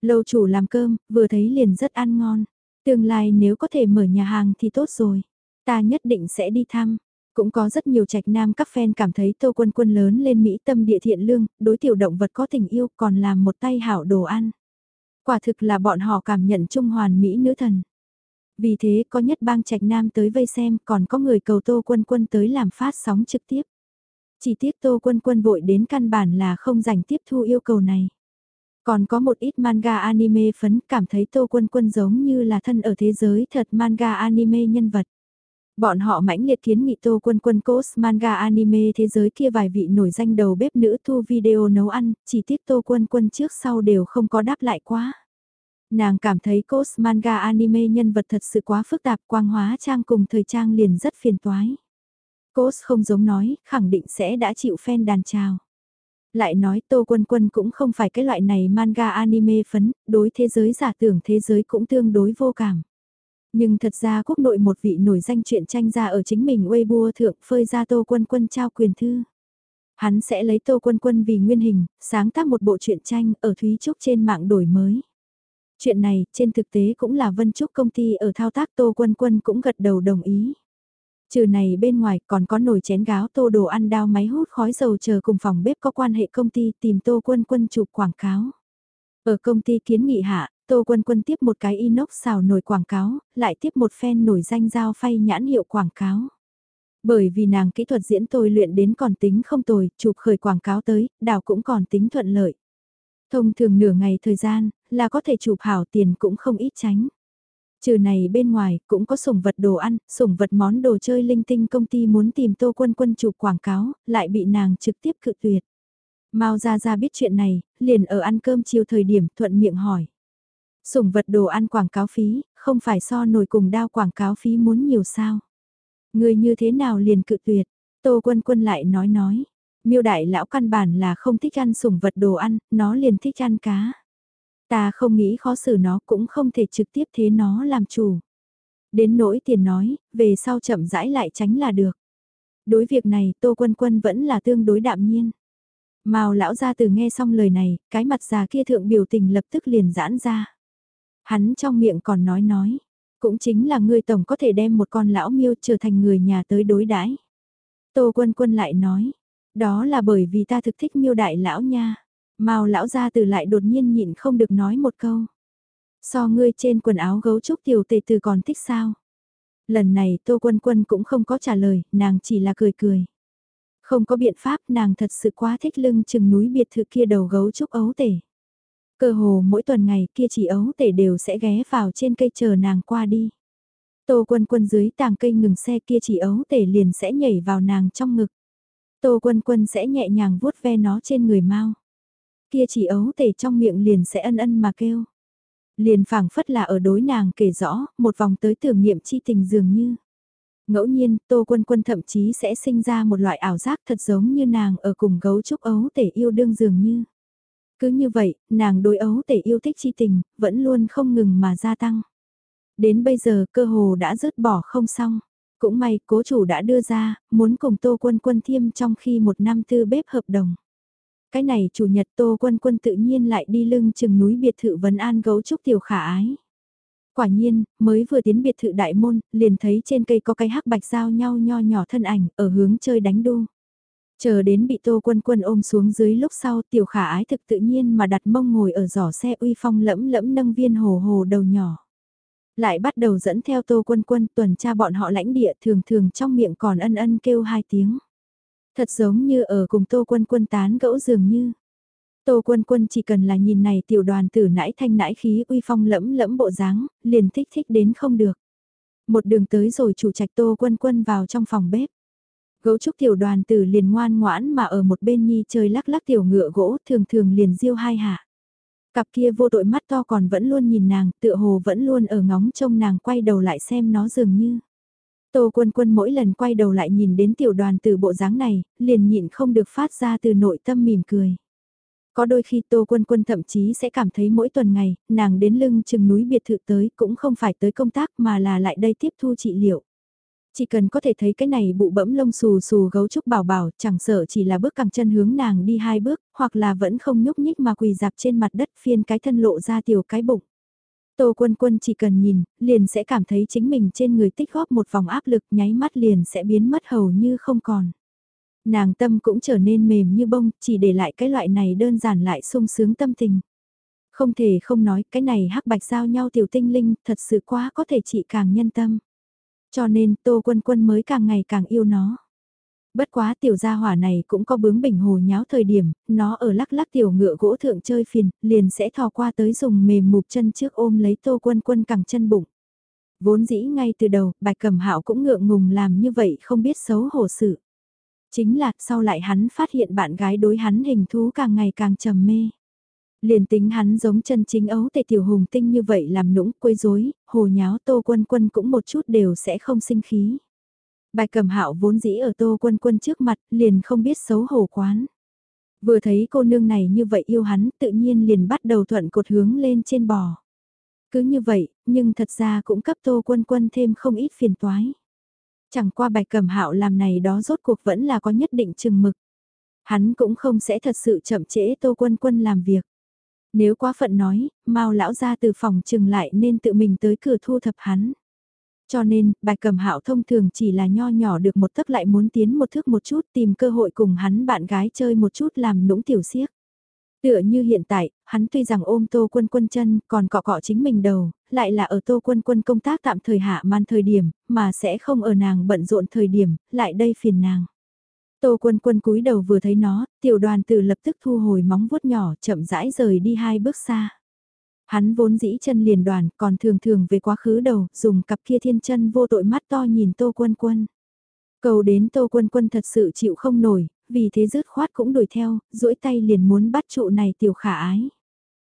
Lâu chủ làm cơm, vừa thấy liền rất ăn ngon. Tương lai nếu có thể mở nhà hàng thì tốt rồi. Ta nhất định sẽ đi thăm. Cũng có rất nhiều trạch nam các fan cảm thấy tô quân quân lớn lên Mỹ tâm địa thiện lương, đối tiểu động vật có tình yêu còn làm một tay hảo đồ ăn. Quả thực là bọn họ cảm nhận trung hoàn Mỹ nữ thần. Vì thế có nhất bang trạch nam tới vây xem còn có người cầu tô quân quân tới làm phát sóng trực tiếp. Chỉ tiếc tô quân quân vội đến căn bản là không dành tiếp thu yêu cầu này. Còn có một ít manga anime phấn cảm thấy tô quân quân giống như là thân ở thế giới thật manga anime nhân vật. Bọn họ mãnh liệt kiến nghị Tô Quân Quân cos manga anime thế giới kia vài vị nổi danh đầu bếp nữ thu video nấu ăn, chỉ tiếc Tô Quân Quân trước sau đều không có đáp lại quá. Nàng cảm thấy cos manga anime nhân vật thật sự quá phức tạp quang hóa trang cùng thời trang liền rất phiền toái. Cos không giống nói, khẳng định sẽ đã chịu fan đàn trào Lại nói Tô Quân Quân cũng không phải cái loại này manga anime phấn, đối thế giới giả tưởng thế giới cũng tương đối vô cảm. Nhưng thật ra quốc nội một vị nổi danh chuyện tranh ra ở chính mình Weibo thượng phơi ra Tô Quân Quân trao quyền thư. Hắn sẽ lấy Tô Quân Quân vì nguyên hình, sáng tác một bộ truyện tranh ở Thúy Trúc trên mạng đổi mới. Chuyện này, trên thực tế cũng là Vân Trúc công ty ở thao tác Tô Quân Quân cũng gật đầu đồng ý. Trừ này bên ngoài còn có nồi chén gáo tô đồ ăn đao máy hút khói dầu chờ cùng phòng bếp có quan hệ công ty tìm Tô Quân Quân chụp quảng cáo. Ở công ty kiến nghị hạ, Tô Quân Quân tiếp một cái inox xào nổi quảng cáo, lại tiếp một phen nổi danh giao phay nhãn hiệu quảng cáo. Bởi vì nàng kỹ thuật diễn tôi luyện đến còn tính không tồi, chụp khởi quảng cáo tới, đào cũng còn tính thuận lợi. Thông thường nửa ngày thời gian, là có thể chụp hảo tiền cũng không ít tránh. Trừ này bên ngoài, cũng có sủng vật đồ ăn, sủng vật món đồ chơi linh tinh công ty muốn tìm Tô Quân Quân chụp quảng cáo, lại bị nàng trực tiếp cự tuyệt. Mao Gia Gia biết chuyện này, liền ở ăn cơm chiều thời điểm thuận miệng hỏi. Sủng vật đồ ăn quảng cáo phí, không phải so nổi cùng đao quảng cáo phí muốn nhiều sao. Người như thế nào liền cự tuyệt, Tô Quân Quân lại nói nói. Miêu đại lão căn bản là không thích ăn sủng vật đồ ăn, nó liền thích ăn cá. Ta không nghĩ khó xử nó cũng không thể trực tiếp thế nó làm chủ. Đến nỗi tiền nói, về sau chậm rãi lại tránh là được. Đối việc này Tô Quân Quân vẫn là tương đối đạm nhiên. Mao lão ra từ nghe xong lời này, cái mặt già kia thượng biểu tình lập tức liền giãn ra. Hắn trong miệng còn nói nói, cũng chính là ngươi tổng có thể đem một con lão miêu trở thành người nhà tới đối đãi. Tô Quân Quân lại nói, đó là bởi vì ta thực thích miêu đại lão nha. Mao lão gia từ lại đột nhiên nhịn không được nói một câu. So ngươi trên quần áo gấu trúc tiểu tề từ còn thích sao? Lần này Tô Quân Quân cũng không có trả lời, nàng chỉ là cười cười. Không có biện pháp nàng thật sự quá thích lưng chừng núi biệt thự kia đầu gấu trúc ấu tể. Cơ hồ mỗi tuần ngày kia chỉ ấu tể đều sẽ ghé vào trên cây chờ nàng qua đi. Tô quân quân dưới tàng cây ngừng xe kia chỉ ấu tể liền sẽ nhảy vào nàng trong ngực. Tô quân quân sẽ nhẹ nhàng vuốt ve nó trên người mau. Kia chỉ ấu tể trong miệng liền sẽ ân ân mà kêu. Liền phảng phất là ở đối nàng kể rõ, một vòng tới tưởng niệm chi tình dường như. Ngẫu nhiên, Tô Quân Quân thậm chí sẽ sinh ra một loại ảo giác thật giống như nàng ở cùng gấu trúc ấu tể yêu đương dường như. Cứ như vậy, nàng đối ấu tể yêu thích chi tình, vẫn luôn không ngừng mà gia tăng. Đến bây giờ cơ hồ đã rớt bỏ không xong. Cũng may cố chủ đã đưa ra, muốn cùng Tô Quân Quân thiêm trong khi một năm tư bếp hợp đồng. Cái này chủ nhật Tô Quân Quân tự nhiên lại đi lưng chừng núi biệt thự vấn an gấu trúc tiểu khả ái. Quả nhiên, mới vừa tiến biệt thự đại môn, liền thấy trên cây có cái hắc bạch giao nhau nho nhỏ thân ảnh, ở hướng chơi đánh đu. Chờ đến bị Tô Quân Quân ôm xuống dưới lúc sau tiểu khả ái thực tự nhiên mà đặt mông ngồi ở giỏ xe uy phong lẫm lẫm nâng viên hồ hồ đầu nhỏ. Lại bắt đầu dẫn theo Tô Quân Quân tuần tra bọn họ lãnh địa thường thường trong miệng còn ân ân kêu hai tiếng. Thật giống như ở cùng Tô Quân Quân tán gẫu dường như. Tô Quân Quân chỉ cần là nhìn này tiểu đoàn tử nãi thanh nãi khí uy phong lẫm lẫm bộ dáng, liền thích thích đến không được. Một đường tới rồi chủ trạch Tô Quân Quân vào trong phòng bếp. Gấu trúc tiểu đoàn tử liền ngoan ngoãn mà ở một bên nhi chơi lắc lắc tiểu ngựa gỗ thường thường liền diêu hai hạ. Cặp kia vô tội mắt to còn vẫn luôn nhìn nàng, tựa hồ vẫn luôn ở ngóng trông nàng quay đầu lại xem nó dường như. Tô quân quân mỗi lần quay đầu lại nhìn đến tiểu đoàn từ bộ dáng này, liền nhịn không được phát ra từ nội tâm mỉm cười. Có đôi khi Tô Quân Quân thậm chí sẽ cảm thấy mỗi tuần ngày, nàng đến lưng chừng núi biệt thự tới cũng không phải tới công tác mà là lại đây tiếp thu trị liệu. Chỉ cần có thể thấy cái này bụ bẫm lông xù xù gấu trúc bảo bảo chẳng sợ chỉ là bước cẳng chân hướng nàng đi hai bước, hoặc là vẫn không nhúc nhích mà quỳ dạp trên mặt đất phiên cái thân lộ ra tiểu cái bụng. Tô quân quân chỉ cần nhìn, liền sẽ cảm thấy chính mình trên người tích góp một vòng áp lực nháy mắt liền sẽ biến mất hầu như không còn. Nàng tâm cũng trở nên mềm như bông, chỉ để lại cái loại này đơn giản lại sung sướng tâm tình. Không thể không nói, cái này hắc bạch giao nhau tiểu tinh linh, thật sự quá có thể trị càng nhân tâm. Cho nên Tô Quân Quân mới càng ngày càng yêu nó. Bất quá tiểu gia hỏa này cũng có bướng bỉnh hồ nháo thời điểm, nó ở lắc lắc tiểu ngựa gỗ thượng chơi phiền, liền sẽ thò qua tới dùng mềm mục chân trước ôm lấy Tô Quân Quân cẳng chân bụng. Vốn dĩ ngay từ đầu, bạch cầm hạo cũng ngượng ngùng làm như vậy không biết xấu hổ sự. Chính là sau lại hắn phát hiện bạn gái đối hắn hình thú càng ngày càng trầm mê. Liền tính hắn giống chân chính ấu tề tiểu hùng tinh như vậy làm nũng quấy rối, hồ nháo tô quân quân cũng một chút đều sẽ không sinh khí. Bài cầm hạo vốn dĩ ở tô quân quân trước mặt liền không biết xấu hổ quán. Vừa thấy cô nương này như vậy yêu hắn tự nhiên liền bắt đầu thuận cột hướng lên trên bò. Cứ như vậy, nhưng thật ra cũng cấp tô quân quân thêm không ít phiền toái. Chẳng qua bài cầm hạo làm này đó rốt cuộc vẫn là có nhất định chừng mực. Hắn cũng không sẽ thật sự chậm trễ tô quân quân làm việc. Nếu quá phận nói, mau lão ra từ phòng trừng lại nên tự mình tới cửa thu thập hắn. Cho nên, bài cầm hạo thông thường chỉ là nho nhỏ được một tấc lại muốn tiến một thước một chút tìm cơ hội cùng hắn bạn gái chơi một chút làm nũng tiểu siếc. Tựa như hiện tại, hắn tuy rằng ôm tô quân quân chân còn cọ cọ chính mình đầu, lại là ở tô quân quân công tác tạm thời hạ man thời điểm, mà sẽ không ở nàng bận rộn thời điểm, lại đây phiền nàng. Tô quân quân cúi đầu vừa thấy nó, tiểu đoàn tử lập tức thu hồi móng vuốt nhỏ chậm rãi rời đi hai bước xa. Hắn vốn dĩ chân liền đoàn còn thường thường về quá khứ đầu dùng cặp kia thiên chân vô tội mắt to nhìn tô quân quân. Cầu đến tô quân quân thật sự chịu không nổi, vì thế rứt khoát cũng đuổi theo, duỗi tay liền muốn bắt trụ này tiểu khả ái.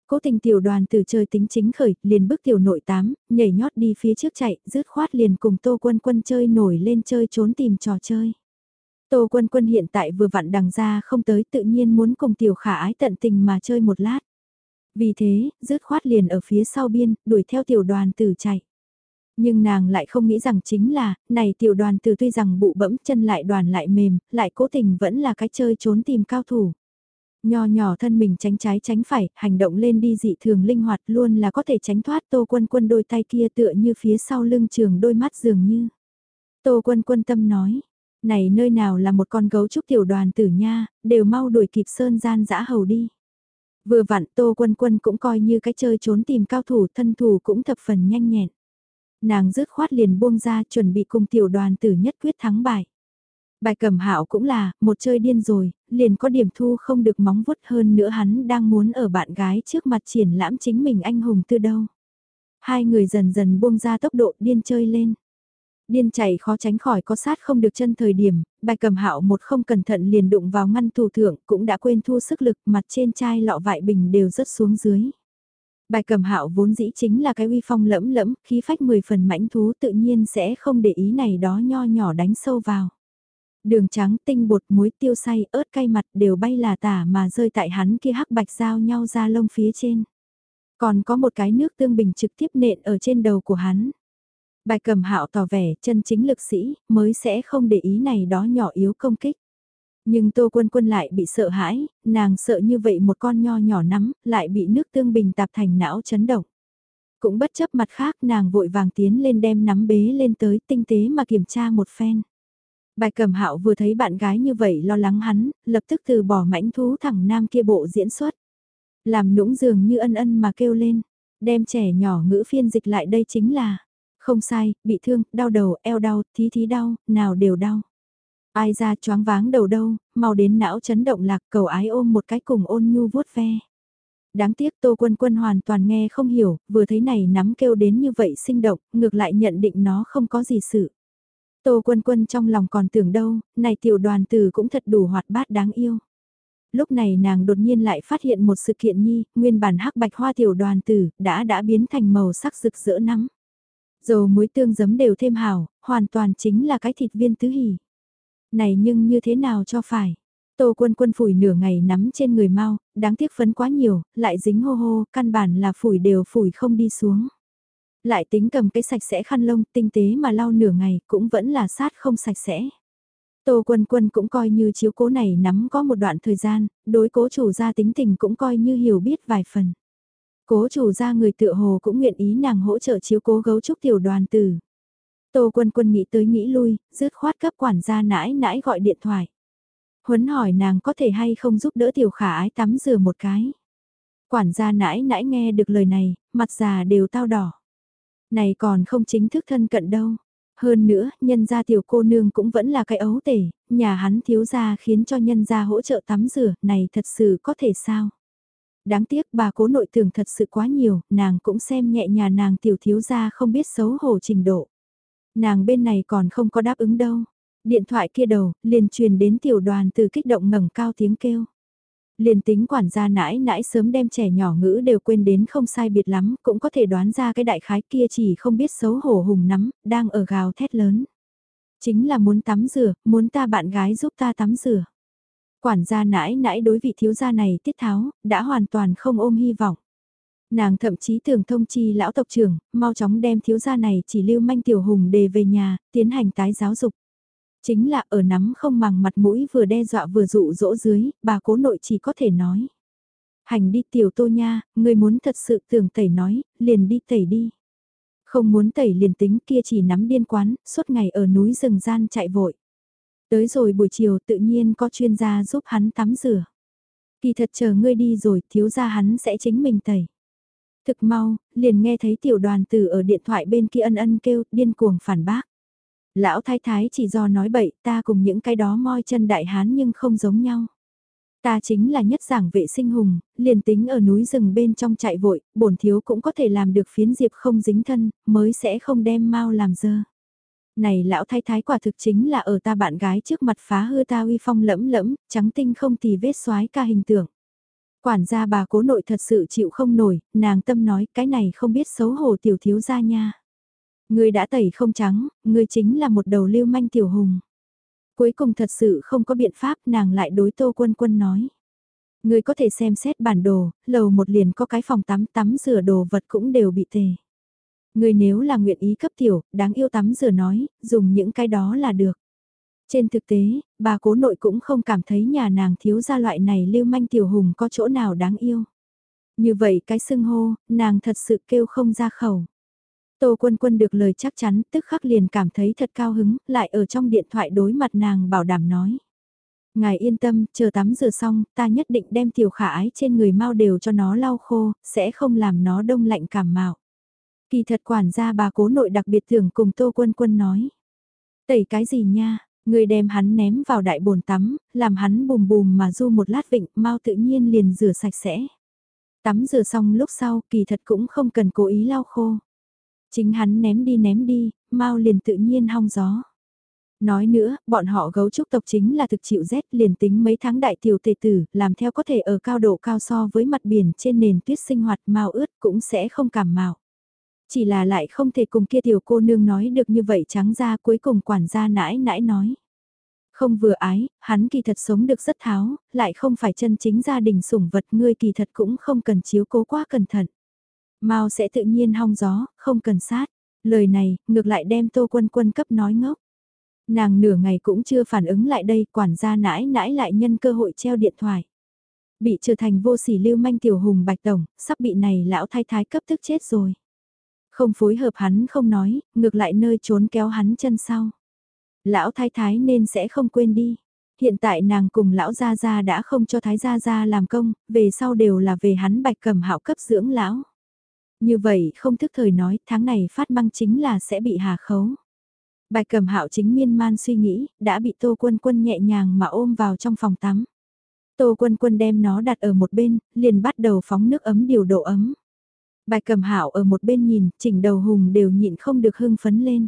Cố tình tiểu đoàn từ chơi tính chính khởi, liền bước tiểu nội tám, nhảy nhót đi phía trước chạy, rứt khoát liền cùng tô quân quân chơi nổi lên chơi trốn tìm trò chơi. Tô Quân Quân hiện tại vừa vặn đằng ra không tới tự nhiên muốn cùng tiểu khả ái tận tình mà chơi một lát. Vì thế, rứt khoát liền ở phía sau biên, đuổi theo tiểu đoàn tử chạy. Nhưng nàng lại không nghĩ rằng chính là, này tiểu đoàn tử tuy rằng bụ bẫm chân lại đoàn lại mềm, lại cố tình vẫn là cái chơi trốn tìm cao thủ. Nho nhỏ thân mình tránh trái tránh phải, hành động lên đi dị thường linh hoạt luôn là có thể tránh thoát tô quân quân đôi tay kia tựa như phía sau lưng trường đôi mắt dường như. Tô quân quân tâm nói, này nơi nào là một con gấu trúc tiểu đoàn tử nha, đều mau đuổi kịp sơn gian dã hầu đi. Vừa vặn Tô Quân Quân cũng coi như cái chơi trốn tìm cao thủ thân thủ cũng thập phần nhanh nhẹn. Nàng rứt khoát liền buông ra chuẩn bị cùng tiểu đoàn tử nhất quyết thắng bài. Bài cầm hạo cũng là, một chơi điên rồi, liền có điểm thu không được móng vuốt hơn nữa hắn đang muốn ở bạn gái trước mặt triển lãm chính mình anh hùng từ đâu. Hai người dần dần buông ra tốc độ điên chơi lên. Điên chạy khó tránh khỏi có sát không được chân thời điểm, bài cầm hạo một không cẩn thận liền đụng vào ngăn thủ thượng cũng đã quên thu sức lực mặt trên chai lọ vại bình đều rớt xuống dưới. Bài cầm hạo vốn dĩ chính là cái uy phong lẫm lẫm, khí phách 10 phần mãnh thú tự nhiên sẽ không để ý này đó nho nhỏ đánh sâu vào. Đường trắng, tinh bột, muối, tiêu say, ớt cay mặt đều bay là tả mà rơi tại hắn kia hắc bạch giao nhau ra lông phía trên. Còn có một cái nước tương bình trực tiếp nện ở trên đầu của hắn. Bài cầm hạo tỏ vẻ chân chính lực sĩ mới sẽ không để ý này đó nhỏ yếu công kích. Nhưng Tô Quân Quân lại bị sợ hãi, nàng sợ như vậy một con nho nhỏ nắm, lại bị nước tương bình tạp thành não chấn động. Cũng bất chấp mặt khác nàng vội vàng tiến lên đem nắm bế lên tới tinh tế mà kiểm tra một phen. Bài cầm hạo vừa thấy bạn gái như vậy lo lắng hắn, lập tức từ bỏ mãnh thú thẳng nam kia bộ diễn xuất. Làm nũng dường như ân ân mà kêu lên, đem trẻ nhỏ ngữ phiên dịch lại đây chính là, không sai, bị thương, đau đầu, eo đau, thí thí đau, nào đều đau. Ai ra choáng váng đầu đâu, mau đến não chấn động lạc cầu ái ôm một cái cùng ôn nhu vuốt ve. Đáng tiếc Tô Quân Quân hoàn toàn nghe không hiểu, vừa thấy này nắm kêu đến như vậy sinh động, ngược lại nhận định nó không có gì sự. Tô Quân Quân trong lòng còn tưởng đâu, này tiểu đoàn tử cũng thật đủ hoạt bát đáng yêu. Lúc này nàng đột nhiên lại phát hiện một sự kiện nhi, nguyên bản hắc bạch hoa tiểu đoàn tử, đã đã biến thành màu sắc rực rỡ nắng. Dầu muối tương giấm đều thêm hảo, hoàn toàn chính là cái thịt viên tứ hỉ. Này nhưng như thế nào cho phải? Tô quân quân phủi nửa ngày nắm trên người mau, đáng tiếc phấn quá nhiều, lại dính hô hô, căn bản là phủi đều phủi không đi xuống. Lại tính cầm cái sạch sẽ khăn lông tinh tế mà lau nửa ngày cũng vẫn là sát không sạch sẽ. Tô quân quân cũng coi như chiếu cố này nắm có một đoạn thời gian, đối cố chủ gia tính tình cũng coi như hiểu biết vài phần. Cố chủ gia người tựa hồ cũng nguyện ý nàng hỗ trợ chiếu cố gấu trúc tiểu đoàn tử. Tô quân quân nghĩ tới nghĩ lui, dứt khoát cấp quản gia nãi nãi gọi điện thoại. Huấn hỏi nàng có thể hay không giúp đỡ tiểu khả ái tắm rửa một cái. Quản gia nãi nãi nghe được lời này, mặt già đều tao đỏ. Này còn không chính thức thân cận đâu. Hơn nữa, nhân gia tiểu cô nương cũng vẫn là cái ấu tể, nhà hắn thiếu gia khiến cho nhân gia hỗ trợ tắm rửa, này thật sự có thể sao? Đáng tiếc bà cố nội tưởng thật sự quá nhiều, nàng cũng xem nhẹ nhà nàng tiểu thiếu gia không biết xấu hổ trình độ. Nàng bên này còn không có đáp ứng đâu. Điện thoại kia đầu, liền truyền đến tiểu đoàn từ kích động ngẩng cao tiếng kêu. Liền tính quản gia nãi nãi sớm đem trẻ nhỏ ngữ đều quên đến không sai biệt lắm, cũng có thể đoán ra cái đại khái kia chỉ không biết xấu hổ hùng nắm, đang ở gào thét lớn. Chính là muốn tắm rửa, muốn ta bạn gái giúp ta tắm rửa. Quản gia nãi nãi đối vị thiếu gia này tiết tháo, đã hoàn toàn không ôm hy vọng. Nàng thậm chí tưởng thông chi lão tộc trưởng, mau chóng đem thiếu gia này chỉ lưu manh tiểu hùng đề về nhà, tiến hành tái giáo dục. Chính là ở nắm không màng mặt mũi vừa đe dọa vừa dụ dỗ dưới, bà cố nội chỉ có thể nói. Hành đi tiểu tô nha, người muốn thật sự tưởng tẩy nói, liền đi tẩy đi. Không muốn tẩy liền tính kia chỉ nắm điên quán, suốt ngày ở núi rừng gian chạy vội. Tới rồi buổi chiều tự nhiên có chuyên gia giúp hắn tắm rửa. Kỳ thật chờ ngươi đi rồi thiếu ra hắn sẽ chính mình tẩy. Thực mau, liền nghe thấy tiểu đoàn tử ở điện thoại bên kia ân ân kêu điên cuồng phản bác. Lão thái thái chỉ do nói bậy ta cùng những cái đó moi chân đại hán nhưng không giống nhau. Ta chính là nhất giảng vệ sinh hùng, liền tính ở núi rừng bên trong chạy vội, bổn thiếu cũng có thể làm được phiến diệp không dính thân, mới sẽ không đem mau làm dơ. Này lão thái thái quả thực chính là ở ta bạn gái trước mặt phá hư ta uy phong lẫm lẫm, trắng tinh không thì vết xoái ca hình tượng. Quản gia bà cố nội thật sự chịu không nổi, nàng tâm nói cái này không biết xấu hổ tiểu thiếu gia nha. Người đã tẩy không trắng, người chính là một đầu lưu manh tiểu hùng. Cuối cùng thật sự không có biện pháp nàng lại đối tô quân quân nói. Người có thể xem xét bản đồ, lầu một liền có cái phòng tắm tắm rửa đồ vật cũng đều bị tề. Người nếu là nguyện ý cấp tiểu, đáng yêu tắm rửa nói, dùng những cái đó là được. Trên thực tế, bà cố nội cũng không cảm thấy nhà nàng thiếu gia loại này lưu manh tiểu hùng có chỗ nào đáng yêu. Như vậy cái xưng hô, nàng thật sự kêu không ra khẩu. Tô Quân Quân được lời chắc chắn, tức khắc liền cảm thấy thật cao hứng, lại ở trong điện thoại đối mặt nàng bảo đảm nói. Ngài yên tâm, chờ tắm rửa xong, ta nhất định đem tiểu khả ái trên người mau đều cho nó lau khô, sẽ không làm nó đông lạnh cảm mạo. Kỳ thật quản gia bà cố nội đặc biệt thường cùng Tô Quân Quân nói. Tẩy cái gì nha, người đem hắn ném vào đại bồn tắm, làm hắn bùm bùm mà du một lát vịnh, mau tự nhiên liền rửa sạch sẽ. Tắm rửa xong lúc sau, kỳ thật cũng không cần cố ý lau khô. Chính hắn ném đi ném đi, mau liền tự nhiên hong gió. Nói nữa, bọn họ gấu trúc tộc chính là thực chịu rét liền tính mấy tháng đại tiểu tề tử, làm theo có thể ở cao độ cao so với mặt biển trên nền tuyết sinh hoạt mau ướt cũng sẽ không cảm mạo. Chỉ là lại không thể cùng kia tiểu cô nương nói được như vậy trắng ra cuối cùng quản gia nãi nãi nói. Không vừa ái, hắn kỳ thật sống được rất tháo, lại không phải chân chính gia đình sủng vật ngươi kỳ thật cũng không cần chiếu cố quá cẩn thận. Mao sẽ tự nhiên hong gió, không cần sát. Lời này, ngược lại đem tô quân quân cấp nói ngốc. Nàng nửa ngày cũng chưa phản ứng lại đây, quản gia nãi nãi lại nhân cơ hội treo điện thoại. Bị trở thành vô sỉ lưu manh tiểu hùng bạch tổng, sắp bị này lão thái thái cấp tức chết rồi. Không phối hợp hắn không nói, ngược lại nơi trốn kéo hắn chân sau. Lão thái thái nên sẽ không quên đi. Hiện tại nàng cùng lão gia gia đã không cho thái gia gia làm công, về sau đều là về hắn bạch cầm hạo cấp dưỡng lão. Như vậy không thức thời nói tháng này phát băng chính là sẽ bị hà khấu. Bạch cầm hạo chính miên man suy nghĩ, đã bị tô quân quân nhẹ nhàng mà ôm vào trong phòng tắm. Tô quân quân đem nó đặt ở một bên, liền bắt đầu phóng nước ấm điều độ ấm. Bạch cầm hảo ở một bên nhìn, chỉnh đầu hùng đều nhịn không được hưng phấn lên.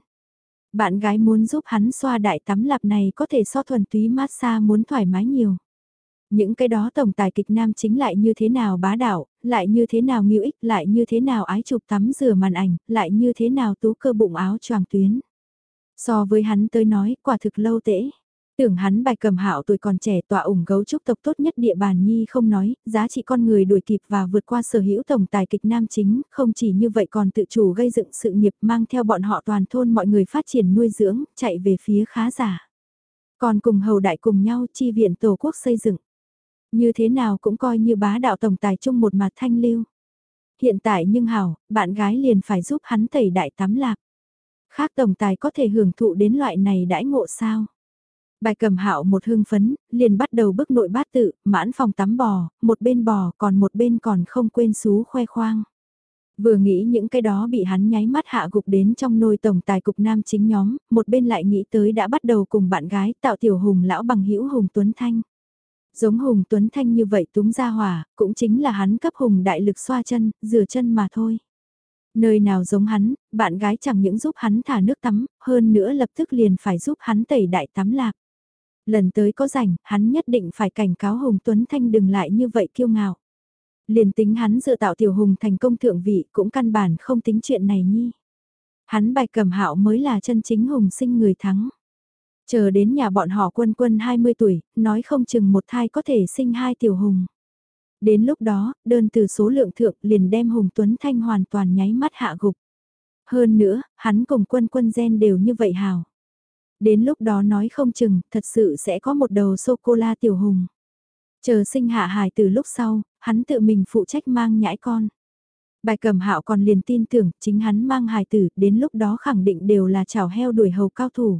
Bạn gái muốn giúp hắn xoa đại tắm lạp này có thể so thuần túy massage muốn thoải mái nhiều. Những cái đó tổng tài kịch nam chính lại như thế nào bá đạo, lại như thế nào nghiêu ích, lại như thế nào ái chụp tắm rửa màn ảnh, lại như thế nào tú cơ bụng áo choàng tuyến. So với hắn tới nói, quả thực lâu tễ. Tưởng hắn bài cầm hạo tuổi còn trẻ tọa ủng gấu trúc tộc tốt nhất địa bàn nhi không nói, giá trị con người đuổi kịp và vượt qua sở hữu tổng tài kịch nam chính, không chỉ như vậy còn tự chủ gây dựng sự nghiệp mang theo bọn họ toàn thôn mọi người phát triển nuôi dưỡng, chạy về phía khá giả. Còn cùng hầu đại cùng nhau chi viện tổ quốc xây dựng. Như thế nào cũng coi như bá đạo tổng tài chung một mặt thanh lưu. Hiện tại nhưng hảo, bạn gái liền phải giúp hắn tẩy đại tắm lạp. Khác tổng tài có thể hưởng thụ đến loại này đãi ngộ sao? Bài cầm hạo một hương phấn, liền bắt đầu bức nội bát tự, mãn phòng tắm bò, một bên bò còn một bên còn không quên xú khoe khoang. Vừa nghĩ những cái đó bị hắn nháy mắt hạ gục đến trong nôi tổng tài cục nam chính nhóm, một bên lại nghĩ tới đã bắt đầu cùng bạn gái tạo tiểu hùng lão bằng hữu Hùng Tuấn Thanh. Giống Hùng Tuấn Thanh như vậy túng ra hỏa, cũng chính là hắn cấp Hùng đại lực xoa chân, rửa chân mà thôi. Nơi nào giống hắn, bạn gái chẳng những giúp hắn thả nước tắm, hơn nữa lập tức liền phải giúp hắn tẩy đại tắm lạc. Lần tới có rảnh, hắn nhất định phải cảnh cáo Hùng Tuấn Thanh đừng lại như vậy kiêu ngạo. Liền tính hắn dự tạo tiểu hùng thành công thượng vị cũng căn bản không tính chuyện này nhi. Hắn bạch cầm hạo mới là chân chính hùng sinh người thắng. Chờ đến nhà bọn họ quân quân 20 tuổi, nói không chừng một thai có thể sinh hai tiểu hùng. Đến lúc đó, đơn từ số lượng thượng liền đem Hùng Tuấn Thanh hoàn toàn nháy mắt hạ gục. Hơn nữa, hắn cùng quân quân gen đều như vậy hào. Đến lúc đó nói không chừng, thật sự sẽ có một đầu sô-cô-la tiểu hùng. Chờ sinh hạ hài từ lúc sau, hắn tự mình phụ trách mang nhãi con. Bài cầm hạo còn liền tin tưởng chính hắn mang hài tử, đến lúc đó khẳng định đều là chảo heo đuổi hầu cao thủ.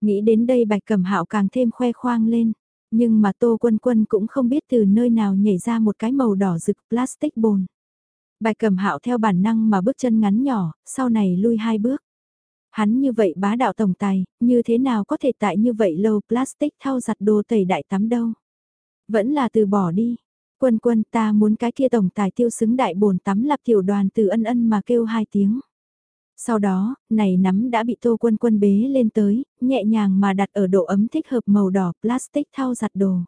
Nghĩ đến đây bạch cầm hạo càng thêm khoe khoang lên. Nhưng mà Tô Quân Quân cũng không biết từ nơi nào nhảy ra một cái màu đỏ rực plastic bồn. Bạch cầm hạo theo bản năng mà bước chân ngắn nhỏ, sau này lui hai bước. Hắn như vậy bá đạo tổng tài, như thế nào có thể tại như vậy lâu plastic thao giặt đồ tẩy đại tắm đâu. Vẫn là từ bỏ đi. Quân quân ta muốn cái kia tổng tài tiêu xứng đại bồn tắm lập tiểu đoàn từ ân ân mà kêu hai tiếng. Sau đó, này nắm đã bị tô quân quân bế lên tới, nhẹ nhàng mà đặt ở độ ấm thích hợp màu đỏ plastic thao giặt đồ.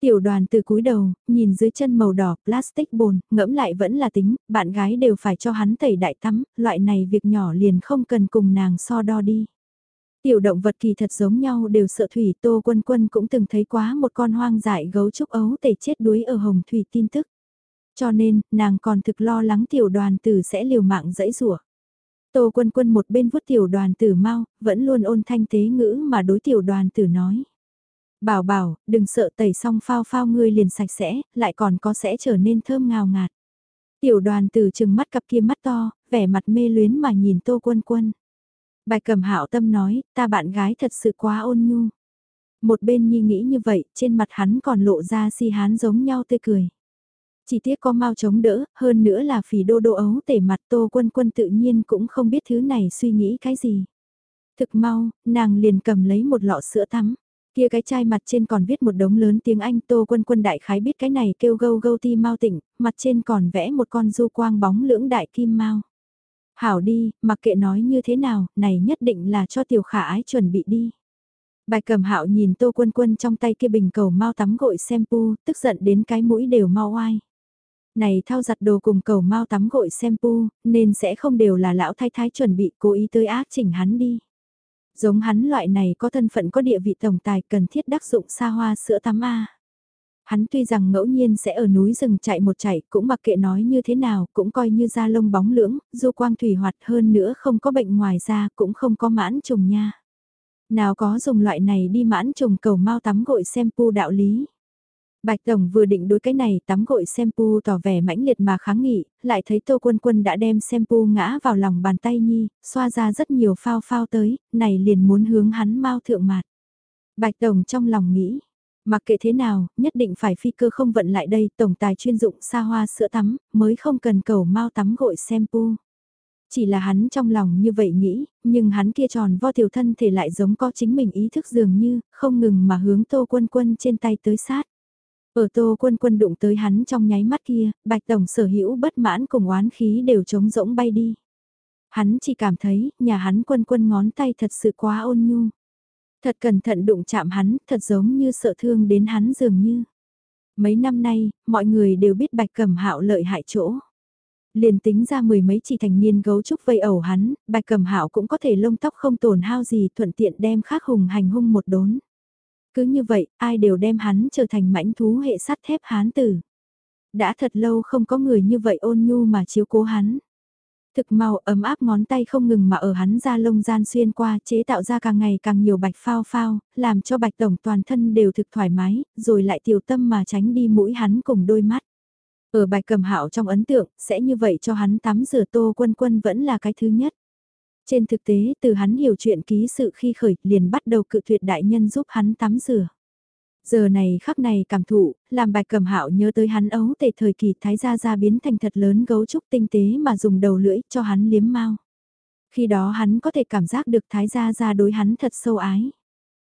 Tiểu đoàn từ cúi đầu, nhìn dưới chân màu đỏ plastic bồn, ngẫm lại vẫn là tính, bạn gái đều phải cho hắn tẩy đại tắm, loại này việc nhỏ liền không cần cùng nàng so đo đi. Tiểu động vật kỳ thật giống nhau đều sợ thủy tô quân quân cũng từng thấy quá một con hoang dại gấu trúc ấu tẩy chết đuối ở hồng thủy tin tức. Cho nên, nàng còn thực lo lắng tiểu đoàn tử sẽ liều mạng dẫy rủa Tô quân quân một bên vuốt tiểu đoàn tử mau, vẫn luôn ôn thanh tế ngữ mà đối tiểu đoàn tử nói. Bảo bảo, đừng sợ tẩy xong phao phao ngươi liền sạch sẽ, lại còn có sẽ trở nên thơm ngào ngạt. Tiểu đoàn tử chừng mắt cặp kia mắt to, vẻ mặt mê luyến mà nhìn tô quân quân. Bài cầm hạo tâm nói, ta bạn gái thật sự quá ôn nhu. Một bên nhi nghĩ như vậy, trên mặt hắn còn lộ ra si hán giống nhau tươi cười. Chỉ tiếc có mau chống đỡ, hơn nữa là phỉ đô đô ấu tể mặt tô quân quân tự nhiên cũng không biết thứ này suy nghĩ cái gì. Thực mau, nàng liền cầm lấy một lọ sữa tắm. Kia cái chai mặt trên còn viết một đống lớn tiếng Anh tô quân quân đại khái biết cái này kêu gâu gâu ti mau tỉnh, mặt trên còn vẽ một con du quang bóng lưỡng đại kim mau. Hảo đi, mặc kệ nói như thế nào, này nhất định là cho tiểu khả ái chuẩn bị đi. Bài cầm hạo nhìn tô quân quân trong tay kia bình cầu mau tắm gội shampoo, tức giận đến cái mũi đều mau oai. Này thao giặt đồ cùng cầu mau tắm gội shampoo, nên sẽ không đều là lão thái thái chuẩn bị cố ý tới ác chỉnh hắn đi. Giống hắn loại này có thân phận có địa vị tổng tài cần thiết đắc dụng xa hoa sữa tắm A. Hắn tuy rằng ngẫu nhiên sẽ ở núi rừng chạy một chạy cũng mặc kệ nói như thế nào cũng coi như da lông bóng lưỡng, du quang thủy hoạt hơn nữa không có bệnh ngoài da cũng không có mãn trùng nha. Nào có dùng loại này đi mãn trùng cầu mau tắm gội xem pu đạo lý. Bạch Tổng vừa định đối cái này tắm gội Sempu tỏ vẻ mãnh liệt mà kháng nghị, lại thấy Tô Quân Quân đã đem Sempu ngã vào lòng bàn tay Nhi, xoa ra rất nhiều phao phao tới, này liền muốn hướng hắn mau thượng mặt. Bạch Tổng trong lòng nghĩ, mặc kệ thế nào, nhất định phải phi cơ không vận lại đây, Tổng tài chuyên dụng xa hoa sữa tắm, mới không cần cầu mau tắm gội Sempu. Chỉ là hắn trong lòng như vậy nghĩ, nhưng hắn kia tròn vo tiểu thân thể lại giống có chính mình ý thức dường như, không ngừng mà hướng Tô Quân Quân trên tay tới sát. Ở tô quân quân đụng tới hắn trong nháy mắt kia, bạch tổng sở hữu bất mãn cùng oán khí đều trống rỗng bay đi. Hắn chỉ cảm thấy, nhà hắn quân quân ngón tay thật sự quá ôn nhu. Thật cẩn thận đụng chạm hắn, thật giống như sợ thương đến hắn dường như. Mấy năm nay, mọi người đều biết bạch cẩm hạo lợi hại chỗ. Liền tính ra mười mấy chỉ thành niên gấu trúc vây ẩu hắn, bạch cẩm hạo cũng có thể lông tóc không tổn hao gì thuận tiện đem khắc hùng hành hung một đốn. Cứ như vậy, ai đều đem hắn trở thành mãnh thú hệ sắt thép hán tử. Đã thật lâu không có người như vậy ôn nhu mà chiếu cố hắn. Thực màu ấm áp ngón tay không ngừng mà ở hắn ra lông gian xuyên qua chế tạo ra càng ngày càng nhiều bạch phao phao, làm cho bạch tổng toàn thân đều thực thoải mái, rồi lại tiểu tâm mà tránh đi mũi hắn cùng đôi mắt. Ở bạch cầm hạo trong ấn tượng, sẽ như vậy cho hắn tắm rửa tô quân quân vẫn là cái thứ nhất. Trên thực tế, từ hắn hiểu chuyện ký sự khi khởi, liền bắt đầu cự tuyệt đại nhân giúp hắn tắm rửa. Giờ này khắc này cảm thụ, làm bạch cầm hạo nhớ tới hắn ấu tề thời kỳ thái gia gia biến thành thật lớn gấu trúc tinh tế mà dùng đầu lưỡi cho hắn liếm mau. Khi đó hắn có thể cảm giác được thái gia gia đối hắn thật sâu ái.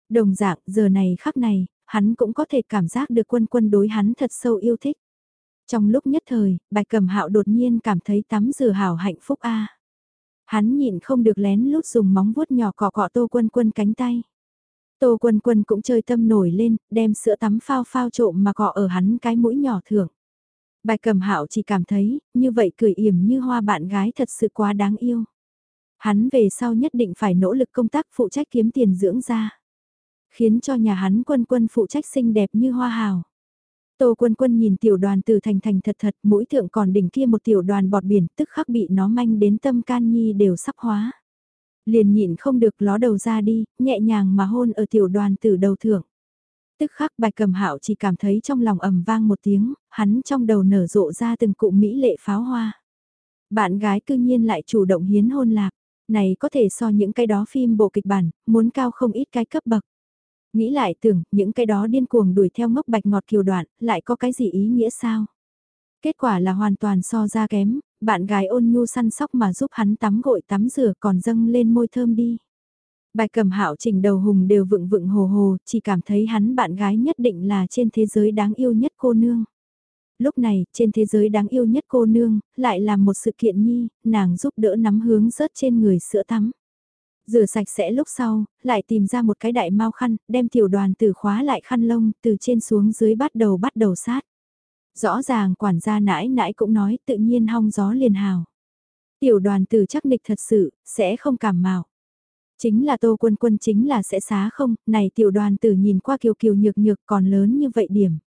Đồng dạng, giờ này khắc này, hắn cũng có thể cảm giác được quân quân đối hắn thật sâu yêu thích. Trong lúc nhất thời, bạch cầm hạo đột nhiên cảm thấy tắm rửa hảo hạnh phúc a Hắn nhịn không được lén lút dùng móng vuốt nhỏ cọ cọ Tô Quân Quân cánh tay. Tô Quân Quân cũng chơi tâm nổi lên, đem sữa tắm phao phao trộm mà cọ ở hắn cái mũi nhỏ thưởng. Bài cầm hạo chỉ cảm thấy, như vậy cười yểm như hoa bạn gái thật sự quá đáng yêu. Hắn về sau nhất định phải nỗ lực công tác phụ trách kiếm tiền dưỡng ra. Khiến cho nhà hắn quân quân phụ trách xinh đẹp như hoa hào. Tô quân quân nhìn tiểu đoàn từ thành thành thật thật, mũi thượng còn đỉnh kia một tiểu đoàn bọt biển, tức khắc bị nó manh đến tâm can nhi đều sắp hóa. Liền nhịn không được ló đầu ra đi, nhẹ nhàng mà hôn ở tiểu đoàn từ đầu thượng. Tức khắc bạch cầm hạo chỉ cảm thấy trong lòng ầm vang một tiếng, hắn trong đầu nở rộ ra từng cụ mỹ lệ pháo hoa. Bạn gái cư nhiên lại chủ động hiến hôn lạc, này có thể so những cái đó phim bộ kịch bản, muốn cao không ít cái cấp bậc. Nghĩ lại tưởng, những cái đó điên cuồng đuổi theo ngốc bạch ngọt kiều đoạn, lại có cái gì ý nghĩa sao? Kết quả là hoàn toàn so ra kém, bạn gái ôn nhu săn sóc mà giúp hắn tắm gội tắm rửa còn dâng lên môi thơm đi. Bạch cầm hạo chỉnh đầu hùng đều vựng vựng hồ hồ, chỉ cảm thấy hắn bạn gái nhất định là trên thế giới đáng yêu nhất cô nương. Lúc này, trên thế giới đáng yêu nhất cô nương, lại làm một sự kiện nhi, nàng giúp đỡ nắm hướng rớt trên người sữa tắm. Rửa sạch sẽ lúc sau, lại tìm ra một cái đại mau khăn, đem tiểu đoàn tử khóa lại khăn lông, từ trên xuống dưới bắt đầu bắt đầu sát. Rõ ràng quản gia nãi nãi cũng nói tự nhiên hong gió liền hào. Tiểu đoàn tử chắc nịch thật sự, sẽ không cảm mạo. Chính là tô quân quân chính là sẽ xá không, này tiểu đoàn tử nhìn qua kiều kiều nhược nhược còn lớn như vậy điểm.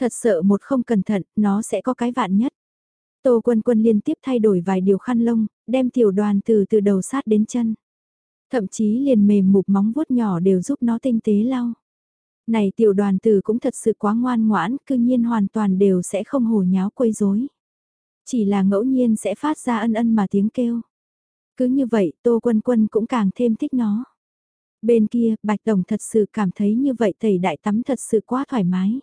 Thật sợ một không cẩn thận, nó sẽ có cái vạn nhất. Tô quân quân liên tiếp thay đổi vài điều khăn lông, đem tiểu đoàn từ từ đầu sát đến chân. Thậm chí liền mềm mục móng vuốt nhỏ đều giúp nó tinh tế lau. Này tiểu đoàn tử cũng thật sự quá ngoan ngoãn, cư nhiên hoàn toàn đều sẽ không hồ nháo quấy rối. Chỉ là ngẫu nhiên sẽ phát ra ân ân mà tiếng kêu. Cứ như vậy, Tô Quân Quân cũng càng thêm thích nó. Bên kia, Bạch Tổng thật sự cảm thấy như vậy thầy đại tắm thật sự quá thoải mái.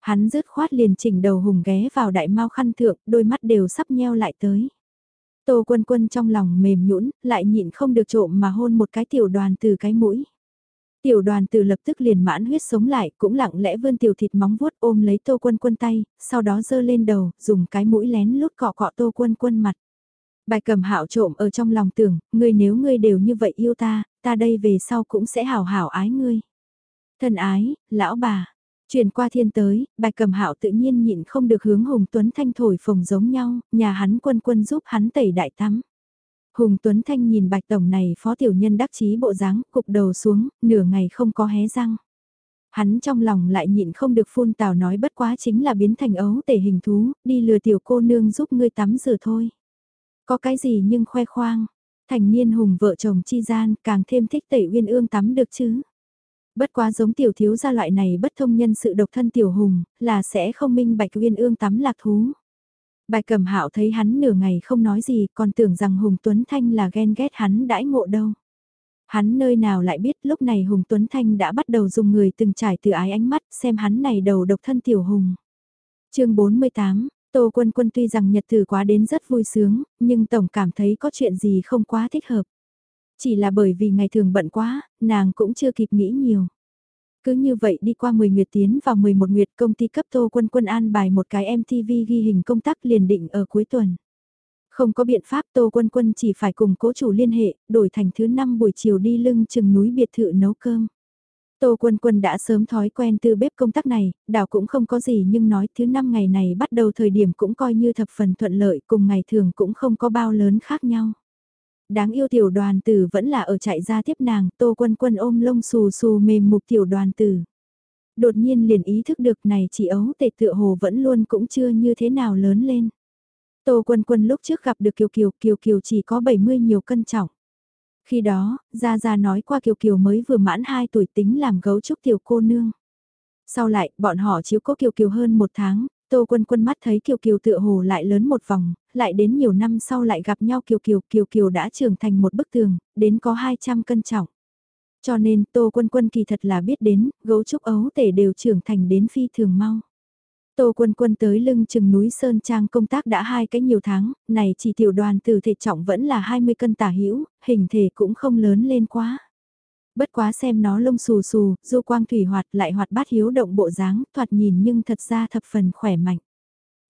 Hắn rứt khoát liền chỉnh đầu hùng ghé vào đại mau khăn thượng, đôi mắt đều sắp nheo lại tới. Tô quân quân trong lòng mềm nhũn lại nhịn không được trộm mà hôn một cái tiểu đoàn từ cái mũi. Tiểu đoàn từ lập tức liền mãn huyết sống lại, cũng lặng lẽ vươn tiểu thịt móng vuốt ôm lấy tô quân quân tay, sau đó giơ lên đầu, dùng cái mũi lén lút cọ cọ tô quân quân mặt. Bài cầm hạo trộm ở trong lòng tưởng, ngươi nếu ngươi đều như vậy yêu ta, ta đây về sau cũng sẽ hảo hảo ái ngươi. Thân ái, lão bà, Chuyển qua thiên tới, bạch cầm hạo tự nhiên nhịn không được hướng Hùng Tuấn Thanh thổi phồng giống nhau, nhà hắn quân quân giúp hắn tẩy đại tắm. Hùng Tuấn Thanh nhìn bạch tổng này phó tiểu nhân đắc chí bộ dáng, cục đầu xuống, nửa ngày không có hé răng. Hắn trong lòng lại nhịn không được phun tào nói bất quá chính là biến thành ấu tể hình thú, đi lừa tiểu cô nương giúp ngươi tắm rửa thôi. Có cái gì nhưng khoe khoang, thành niên hùng vợ chồng chi gian càng thêm thích tẩy uyên ương tắm được chứ. Bất quá giống tiểu thiếu gia loại này bất thông nhân sự độc thân tiểu hùng, là sẽ không minh bạch uyên ương tắm lạc thú. Bạch cẩm hạo thấy hắn nửa ngày không nói gì còn tưởng rằng Hùng Tuấn Thanh là ghen ghét hắn đãi ngộ đâu. Hắn nơi nào lại biết lúc này Hùng Tuấn Thanh đã bắt đầu dùng người từng trải từ ái ánh mắt xem hắn này đầu độc thân tiểu hùng. chương 48, Tô Quân Quân tuy rằng nhật từ quá đến rất vui sướng, nhưng Tổng cảm thấy có chuyện gì không quá thích hợp. Chỉ là bởi vì ngày thường bận quá, nàng cũng chưa kịp nghĩ nhiều. Cứ như vậy đi qua 10 nguyệt tiến vào 11 nguyệt công ty cấp Tô Quân Quân an bài một cái MTV ghi hình công tác liền định ở cuối tuần. Không có biện pháp Tô Quân Quân chỉ phải cùng cố chủ liên hệ, đổi thành thứ năm buổi chiều đi lưng chừng núi biệt thự nấu cơm. Tô Quân Quân đã sớm thói quen từ bếp công tác này, đảo cũng không có gì nhưng nói thứ năm ngày này bắt đầu thời điểm cũng coi như thập phần thuận lợi cùng ngày thường cũng không có bao lớn khác nhau. Đáng yêu tiểu đoàn tử vẫn là ở chạy ra tiếp nàng, Tô Quân Quân ôm lông xù xù mềm mục tiểu đoàn tử. Đột nhiên liền ý thức được này chỉ ấu tệ tựa hồ vẫn luôn cũng chưa như thế nào lớn lên. Tô Quân Quân lúc trước gặp được Kiều Kiều, Kiều Kiều chỉ có 70 nhiều cân trọng. Khi đó, Gia Gia nói qua Kiều Kiều mới vừa mãn 2 tuổi tính làm gấu trúc tiểu cô nương. Sau lại, bọn họ chiếu cố Kiều Kiều hơn một tháng, Tô Quân Quân mắt thấy Kiều Kiều tựa hồ lại lớn một vòng, lại đến nhiều năm sau lại gặp nhau Kiều Kiều, Kiều Kiều đã trưởng thành một bức tường, đến có 200 cân trọng. Cho nên Tô Quân Quân kỳ thật là biết đến, gấu trúc ấu tể đều trưởng thành đến phi thường mau. Tô Quân Quân tới lưng chừng núi Sơn Trang công tác đã hai cái nhiều tháng, này chỉ tiểu đoàn từ thể trọng vẫn là 20 cân tả hữu hình thể cũng không lớn lên quá. Bất quá xem nó lông xù xù, du quang thủy hoạt lại hoạt bát hiếu động bộ dáng, thoạt nhìn nhưng thật ra thập phần khỏe mạnh.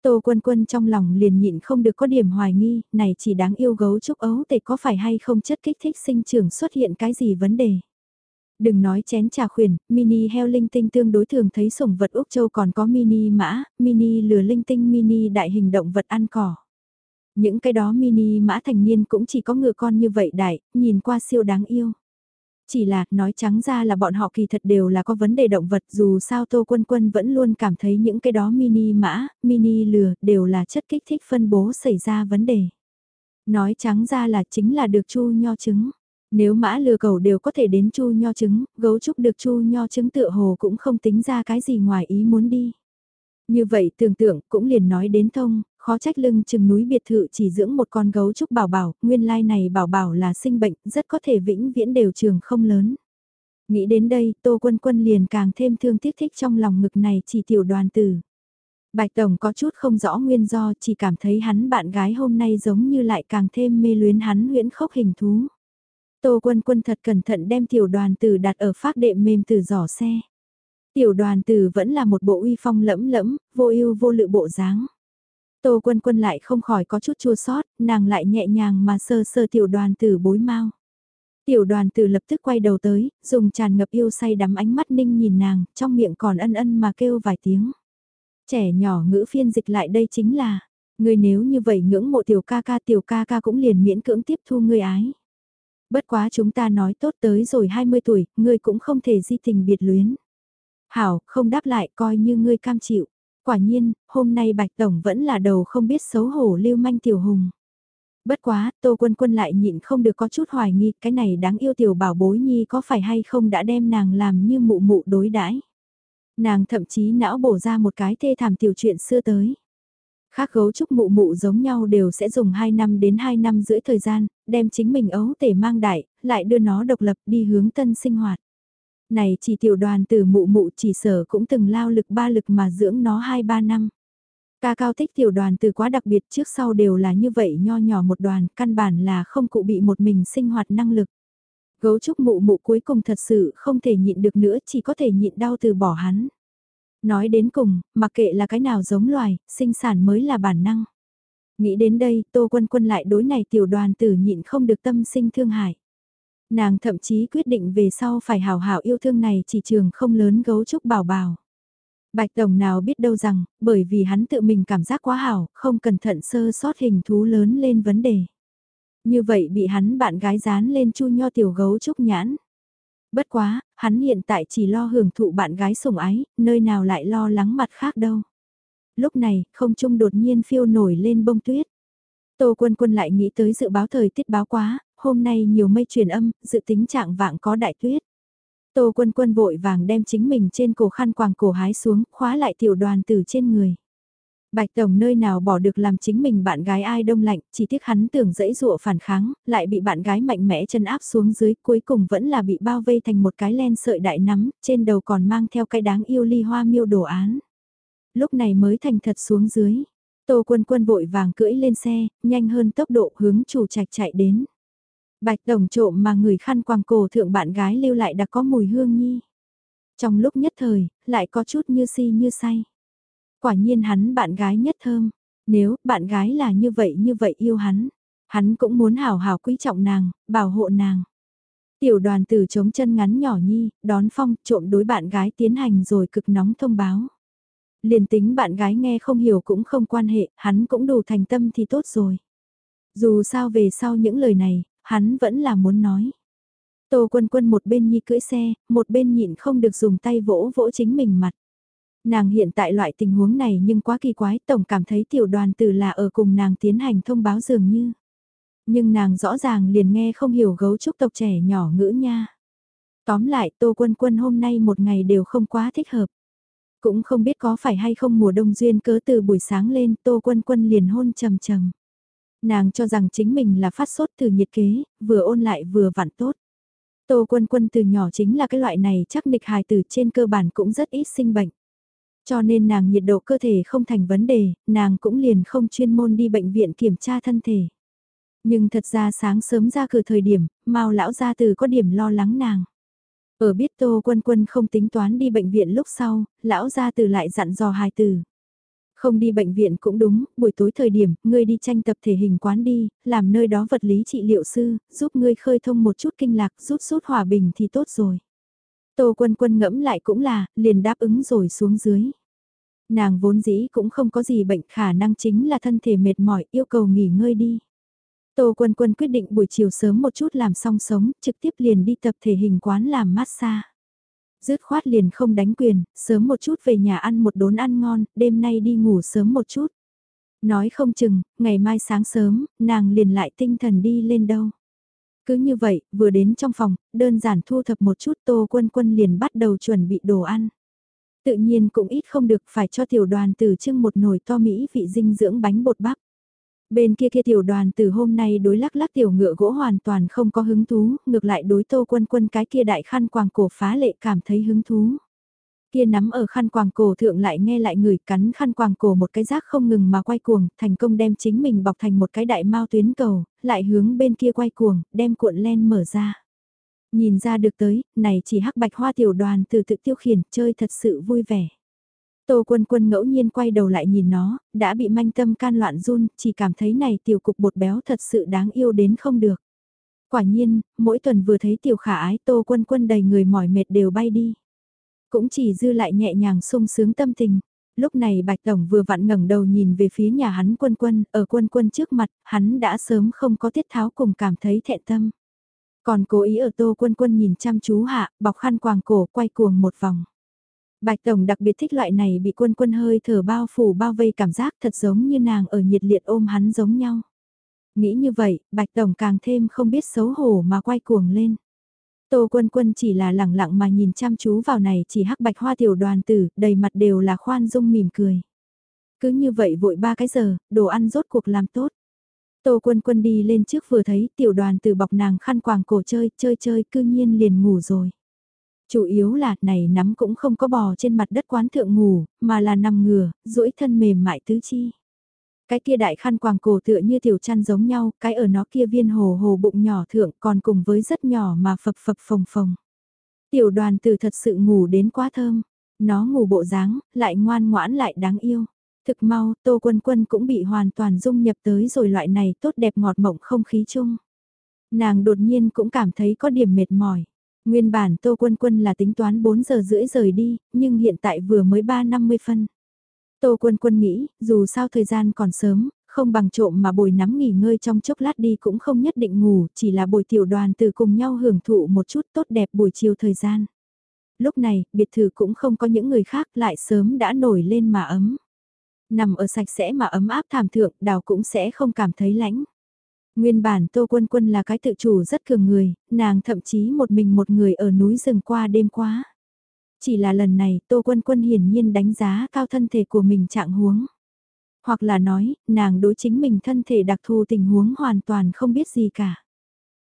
Tô Quân Quân trong lòng liền nhịn không được có điểm hoài nghi, này chỉ đáng yêu gấu trúc ấu tệ có phải hay không chất kích thích sinh trưởng xuất hiện cái gì vấn đề. Đừng nói chén trà khuyển, mini heo linh tinh tương đối thường thấy sủng vật Úc Châu còn có mini mã, mini lừa linh tinh mini đại hình động vật ăn cỏ. Những cái đó mini mã thành niên cũng chỉ có ngựa con như vậy đại, nhìn qua siêu đáng yêu. Chỉ là, nói trắng ra là bọn họ kỳ thật đều là có vấn đề động vật dù sao Tô Quân Quân vẫn luôn cảm thấy những cái đó mini mã, mini lừa đều là chất kích thích phân bố xảy ra vấn đề. Nói trắng ra là chính là được chu nho trứng. Nếu mã lừa cầu đều có thể đến chu nho trứng, gấu trúc được chu nho trứng tựa hồ cũng không tính ra cái gì ngoài ý muốn đi. Như vậy tưởng tượng cũng liền nói đến thông, khó trách lưng chừng núi biệt thự chỉ dưỡng một con gấu trúc bảo bảo, nguyên lai này bảo bảo là sinh bệnh, rất có thể vĩnh viễn đều trường không lớn. Nghĩ đến đây, Tô Quân Quân liền càng thêm thương tiếc thích trong lòng ngực này chỉ tiểu đoàn tử. Bạch Tổng có chút không rõ nguyên do, chỉ cảm thấy hắn bạn gái hôm nay giống như lại càng thêm mê luyến hắn huyễn khốc hình thú. Tô Quân Quân thật cẩn thận đem tiểu đoàn tử đặt ở phát đệm mềm từ giỏ xe. Tiểu đoàn tử vẫn là một bộ uy phong lẫm lẫm, vô ưu vô lự bộ dáng. Tô Quân Quân lại không khỏi có chút chua sót, nàng lại nhẹ nhàng mà sơ sơ tiểu đoàn tử bối mau. Tiểu đoàn tử lập tức quay đầu tới, dùng tràn ngập yêu say đắm ánh mắt ninh nhìn nàng, trong miệng còn ân ân mà kêu vài tiếng. Trẻ nhỏ ngữ phiên dịch lại đây chính là, người nếu như vậy ngưỡng mộ tiểu ca ca tiểu ca ca cũng liền miễn cưỡng tiếp thu người ái. Bất quá chúng ta nói tốt tới rồi 20 tuổi, ngươi cũng không thể di tình biệt luyến. Hảo, không đáp lại coi như ngươi cam chịu. Quả nhiên, hôm nay Bạch Tổng vẫn là đầu không biết xấu hổ lưu manh tiểu hùng. Bất quá, Tô Quân Quân lại nhịn không được có chút hoài nghi cái này đáng yêu tiểu bảo bối nhi có phải hay không đã đem nàng làm như mụ mụ đối đãi Nàng thậm chí não bổ ra một cái thê thảm tiểu chuyện xưa tới. Khác gấu trúc mụ mụ giống nhau đều sẽ dùng 2 năm đến 2 năm rưỡi thời gian, đem chính mình ấu tể mang đại, lại đưa nó độc lập đi hướng tân sinh hoạt. Này chỉ tiểu đoàn từ mụ mụ chỉ sở cũng từng lao lực ba lực mà dưỡng nó 2-3 năm. Ca cao thích tiểu đoàn từ quá đặc biệt trước sau đều là như vậy nho nhỏ một đoàn, căn bản là không cụ bị một mình sinh hoạt năng lực. Gấu trúc mụ mụ cuối cùng thật sự không thể nhịn được nữa chỉ có thể nhịn đau từ bỏ hắn. Nói đến cùng, mặc kệ là cái nào giống loài, sinh sản mới là bản năng. Nghĩ đến đây, Tô Quân Quân lại đối này tiểu đoàn tử nhịn không được tâm sinh thương hại. Nàng thậm chí quyết định về sau phải hào hảo yêu thương này chỉ trường không lớn gấu trúc bảo bảo. Bạch Tổng nào biết đâu rằng, bởi vì hắn tự mình cảm giác quá hảo, không cẩn thận sơ sót hình thú lớn lên vấn đề. Như vậy bị hắn bạn gái dán lên chu nho tiểu gấu trúc nhãn. Bất quá, hắn hiện tại chỉ lo hưởng thụ bạn gái sủng ái, nơi nào lại lo lắng mặt khác đâu. Lúc này, không trung đột nhiên phiêu nổi lên bông tuyết. Tô quân quân lại nghĩ tới dự báo thời tiết báo quá, hôm nay nhiều mây truyền âm, dự tính trạng vạng có đại tuyết. Tô quân quân vội vàng đem chính mình trên cổ khăn quàng cổ hái xuống, khóa lại tiểu đoàn tử trên người. Bạch Tổng nơi nào bỏ được làm chính mình bạn gái ai đông lạnh, chỉ tiếc hắn tưởng dẫy dụa phản kháng, lại bị bạn gái mạnh mẽ chân áp xuống dưới, cuối cùng vẫn là bị bao vây thành một cái len sợi đại nắm, trên đầu còn mang theo cái đáng yêu ly hoa miêu đồ án. Lúc này mới thành thật xuống dưới, Tô Quân Quân vội vàng cưỡi lên xe, nhanh hơn tốc độ hướng chủ trạch chạy đến. Bạch Tổng trộm mà người khăn quàng cổ thượng bạn gái lưu lại đã có mùi hương nhi. Trong lúc nhất thời, lại có chút như si như say quả nhiên hắn bạn gái nhất thơm. Nếu bạn gái là như vậy như vậy yêu hắn, hắn cũng muốn hào hào quý trọng nàng, bảo hộ nàng. Tiểu đoàn tử chống chân ngắn nhỏ nhi, đón phong, trộm đối bạn gái tiến hành rồi cực nóng thông báo. Liền tính bạn gái nghe không hiểu cũng không quan hệ, hắn cũng đủ thành tâm thì tốt rồi. Dù sao về sau những lời này, hắn vẫn là muốn nói. Tô quân quân một bên nhi cưỡi xe, một bên nhịn không được dùng tay vỗ vỗ chính mình mặt. Nàng hiện tại loại tình huống này nhưng quá kỳ quái, tổng cảm thấy tiểu đoàn tử là ở cùng nàng tiến hành thông báo dường như. Nhưng nàng rõ ràng liền nghe không hiểu gấu trúc tộc trẻ nhỏ ngữ nha. Tóm lại Tô Quân Quân hôm nay một ngày đều không quá thích hợp. Cũng không biết có phải hay không mùa đông duyên cớ từ buổi sáng lên Tô Quân Quân liền hôn trầm trầm. Nàng cho rằng chính mình là phát sốt từ nhiệt kế, vừa ôn lại vừa vặn tốt. Tô Quân Quân từ nhỏ chính là cái loại này chắc nịch hài từ trên cơ bản cũng rất ít sinh bệnh. Cho nên nàng nhiệt độ cơ thể không thành vấn đề, nàng cũng liền không chuyên môn đi bệnh viện kiểm tra thân thể. Nhưng thật ra sáng sớm ra cửa thời điểm, mau lão gia từ có điểm lo lắng nàng. Ở biết Tô Quân Quân không tính toán đi bệnh viện lúc sau, lão gia từ lại dặn dò hài tử. Không đi bệnh viện cũng đúng, buổi tối thời điểm, ngươi đi tranh tập thể hình quán đi, làm nơi đó vật lý trị liệu sư, giúp ngươi khơi thông một chút kinh lạc, rút rút hòa bình thì tốt rồi. Tô quân quân ngẫm lại cũng là, liền đáp ứng rồi xuống dưới. Nàng vốn dĩ cũng không có gì bệnh khả năng chính là thân thể mệt mỏi yêu cầu nghỉ ngơi đi. Tô quân quân quyết định buổi chiều sớm một chút làm xong sống, trực tiếp liền đi tập thể hình quán làm massage. Dứt khoát liền không đánh quyền, sớm một chút về nhà ăn một đốn ăn ngon, đêm nay đi ngủ sớm một chút. Nói không chừng, ngày mai sáng sớm, nàng liền lại tinh thần đi lên đâu. Cứ như vậy, vừa đến trong phòng, đơn giản thu thập một chút tô quân quân liền bắt đầu chuẩn bị đồ ăn. Tự nhiên cũng ít không được phải cho tiểu đoàn từ trưng một nồi to mỹ vị dinh dưỡng bánh bột bắp. Bên kia kia tiểu đoàn từ hôm nay đối lắc lắc tiểu ngựa gỗ hoàn toàn không có hứng thú, ngược lại đối tô quân quân cái kia đại khăn quàng cổ phá lệ cảm thấy hứng thú kia nắm ở khăn quàng cổ thượng lại nghe lại người cắn khăn quàng cổ một cái rác không ngừng mà quay cuồng, thành công đem chính mình bọc thành một cái đại mao tuyến cầu, lại hướng bên kia quay cuồng, đem cuộn len mở ra. Nhìn ra được tới, này chỉ hắc bạch hoa tiểu đoàn từ tự tiêu khiển, chơi thật sự vui vẻ. Tô quân quân ngẫu nhiên quay đầu lại nhìn nó, đã bị manh tâm can loạn run, chỉ cảm thấy này tiểu cục bột béo thật sự đáng yêu đến không được. Quả nhiên, mỗi tuần vừa thấy tiểu khả ái tô quân quân đầy người mỏi mệt đều bay đi cũng chỉ dư lại nhẹ nhàng sung sướng tâm tình. Lúc này Bạch Tổng vừa vặn ngẩng đầu nhìn về phía nhà hắn quân quân, ở quân quân trước mặt, hắn đã sớm không có tiết tháo cùng cảm thấy thẹn tâm. Còn cố ý ở tô quân quân nhìn chăm chú hạ, bọc khăn quàng cổ quay cuồng một vòng. Bạch Tổng đặc biệt thích loại này bị quân quân hơi thở bao phủ bao vây cảm giác thật giống như nàng ở nhiệt liệt ôm hắn giống nhau. Nghĩ như vậy, Bạch Tổng càng thêm không biết xấu hổ mà quay cuồng lên. Tô Quân Quân chỉ là lẳng lặng mà nhìn chăm chú vào này chỉ hắc bạch hoa tiểu đoàn tử, đầy mặt đều là khoan dung mỉm cười. Cứ như vậy vội ba cái giờ, đồ ăn rốt cuộc làm tốt. Tô Quân Quân đi lên trước vừa thấy tiểu đoàn tử bọc nàng khăn quàng cổ chơi, chơi chơi cư nhiên liền ngủ rồi. Chủ yếu là này nắm cũng không có bò trên mặt đất quán thượng ngủ, mà là nằm ngửa, duỗi thân mềm mại tứ chi. Cái kia đại khăn quàng cổ tựa như tiểu chăn giống nhau, cái ở nó kia viên hồ hồ bụng nhỏ thượng còn cùng với rất nhỏ mà phập phập phồng phồng. Tiểu đoàn tử thật sự ngủ đến quá thơm, nó ngủ bộ dáng, lại ngoan ngoãn lại đáng yêu. Thực mau, Tô Quân Quân cũng bị hoàn toàn dung nhập tới rồi loại này tốt đẹp ngọt mộng không khí chung. Nàng đột nhiên cũng cảm thấy có điểm mệt mỏi. Nguyên bản Tô Quân Quân là tính toán 4 giờ rưỡi rời đi, nhưng hiện tại vừa mới 3.50 phân. Tô Quân Quân nghĩ, dù sao thời gian còn sớm, không bằng trộm mà bồi nắm nghỉ ngơi trong chốc lát đi cũng không nhất định ngủ, chỉ là bồi tiểu đoàn từ cùng nhau hưởng thụ một chút tốt đẹp buổi chiều thời gian. Lúc này, biệt thự cũng không có những người khác lại sớm đã nổi lên mà ấm. Nằm ở sạch sẽ mà ấm áp thảm thượng, đào cũng sẽ không cảm thấy lạnh. Nguyên bản Tô Quân Quân là cái tự chủ rất cường người, nàng thậm chí một mình một người ở núi rừng qua đêm quá. Chỉ là lần này Tô Quân Quân hiển nhiên đánh giá cao thân thể của mình trạng huống. Hoặc là nói, nàng đối chính mình thân thể đặc thù tình huống hoàn toàn không biết gì cả.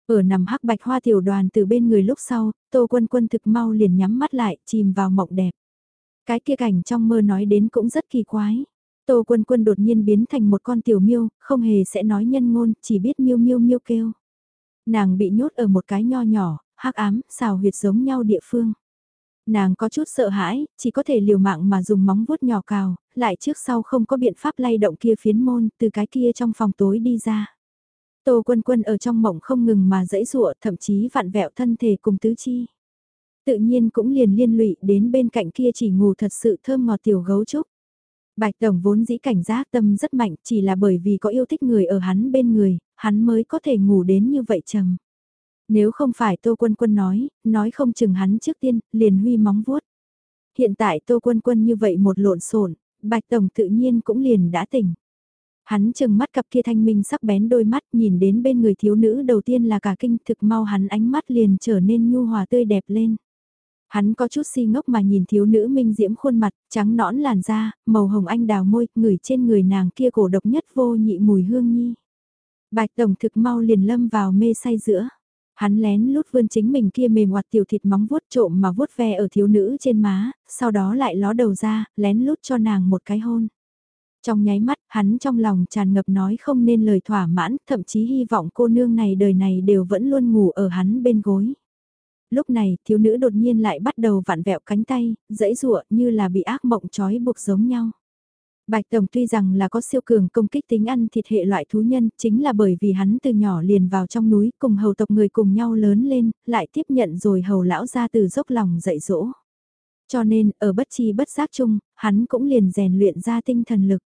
Ở nằm hắc bạch hoa tiểu đoàn từ bên người lúc sau, Tô Quân Quân thực mau liền nhắm mắt lại, chìm vào mộng đẹp. Cái kia cảnh trong mơ nói đến cũng rất kỳ quái. Tô Quân Quân đột nhiên biến thành một con tiểu miêu, không hề sẽ nói nhân ngôn, chỉ biết miêu miêu miêu kêu. Nàng bị nhốt ở một cái nho nhỏ, hắc ám, xào huyệt giống nhau địa phương. Nàng có chút sợ hãi, chỉ có thể liều mạng mà dùng móng vuốt nhỏ cào, lại trước sau không có biện pháp lay động kia phiến môn, từ cái kia trong phòng tối đi ra. Tô Quân Quân ở trong mộng không ngừng mà dẫy dụa, thậm chí vặn vẹo thân thể cùng tứ chi. Tự nhiên cũng liền liên lụy đến bên cạnh kia chỉ ngủ thật sự thơm ngọt tiểu gấu trúc. Bạch Tổng vốn dĩ cảnh giác tâm rất mạnh chỉ là bởi vì có yêu thích người ở hắn bên người, hắn mới có thể ngủ đến như vậy trầm. Nếu không phải Tô Quân Quân nói, nói không chừng hắn trước tiên, liền huy móng vuốt. Hiện tại Tô Quân Quân như vậy một lộn xộn, Bạch Tổng tự nhiên cũng liền đã tỉnh. Hắn chừng mắt cặp kia thanh minh sắc bén đôi mắt nhìn đến bên người thiếu nữ đầu tiên là cả kinh thực mau hắn ánh mắt liền trở nên nhu hòa tươi đẹp lên. Hắn có chút si ngốc mà nhìn thiếu nữ minh diễm khuôn mặt, trắng nõn làn da, màu hồng anh đào môi, ngửi trên người nàng kia cổ độc nhất vô nhị mùi hương nhi. Bạch Tổng thực mau liền lâm vào mê say giữa. Hắn lén lút vươn chính mình kia mềm hoạt tiểu thịt móng vuốt trộm mà vuốt ve ở thiếu nữ trên má, sau đó lại ló đầu ra, lén lút cho nàng một cái hôn. Trong nháy mắt, hắn trong lòng tràn ngập nói không nên lời thỏa mãn, thậm chí hy vọng cô nương này đời này đều vẫn luôn ngủ ở hắn bên gối lúc này thiếu nữ đột nhiên lại bắt đầu vặn vẹo cánh tay, dãy rụa như là bị ác mộng trói buộc giống nhau. Bạch Tổng tuy rằng là có siêu cường công kích tính ăn thịt hệ loại thú nhân, chính là bởi vì hắn từ nhỏ liền vào trong núi cùng hầu tộc người cùng nhau lớn lên, lại tiếp nhận rồi hầu lão ra từ dốc lòng dạy dỗ. Cho nên, ở bất chi bất giác chung, hắn cũng liền rèn luyện ra tinh thần lực.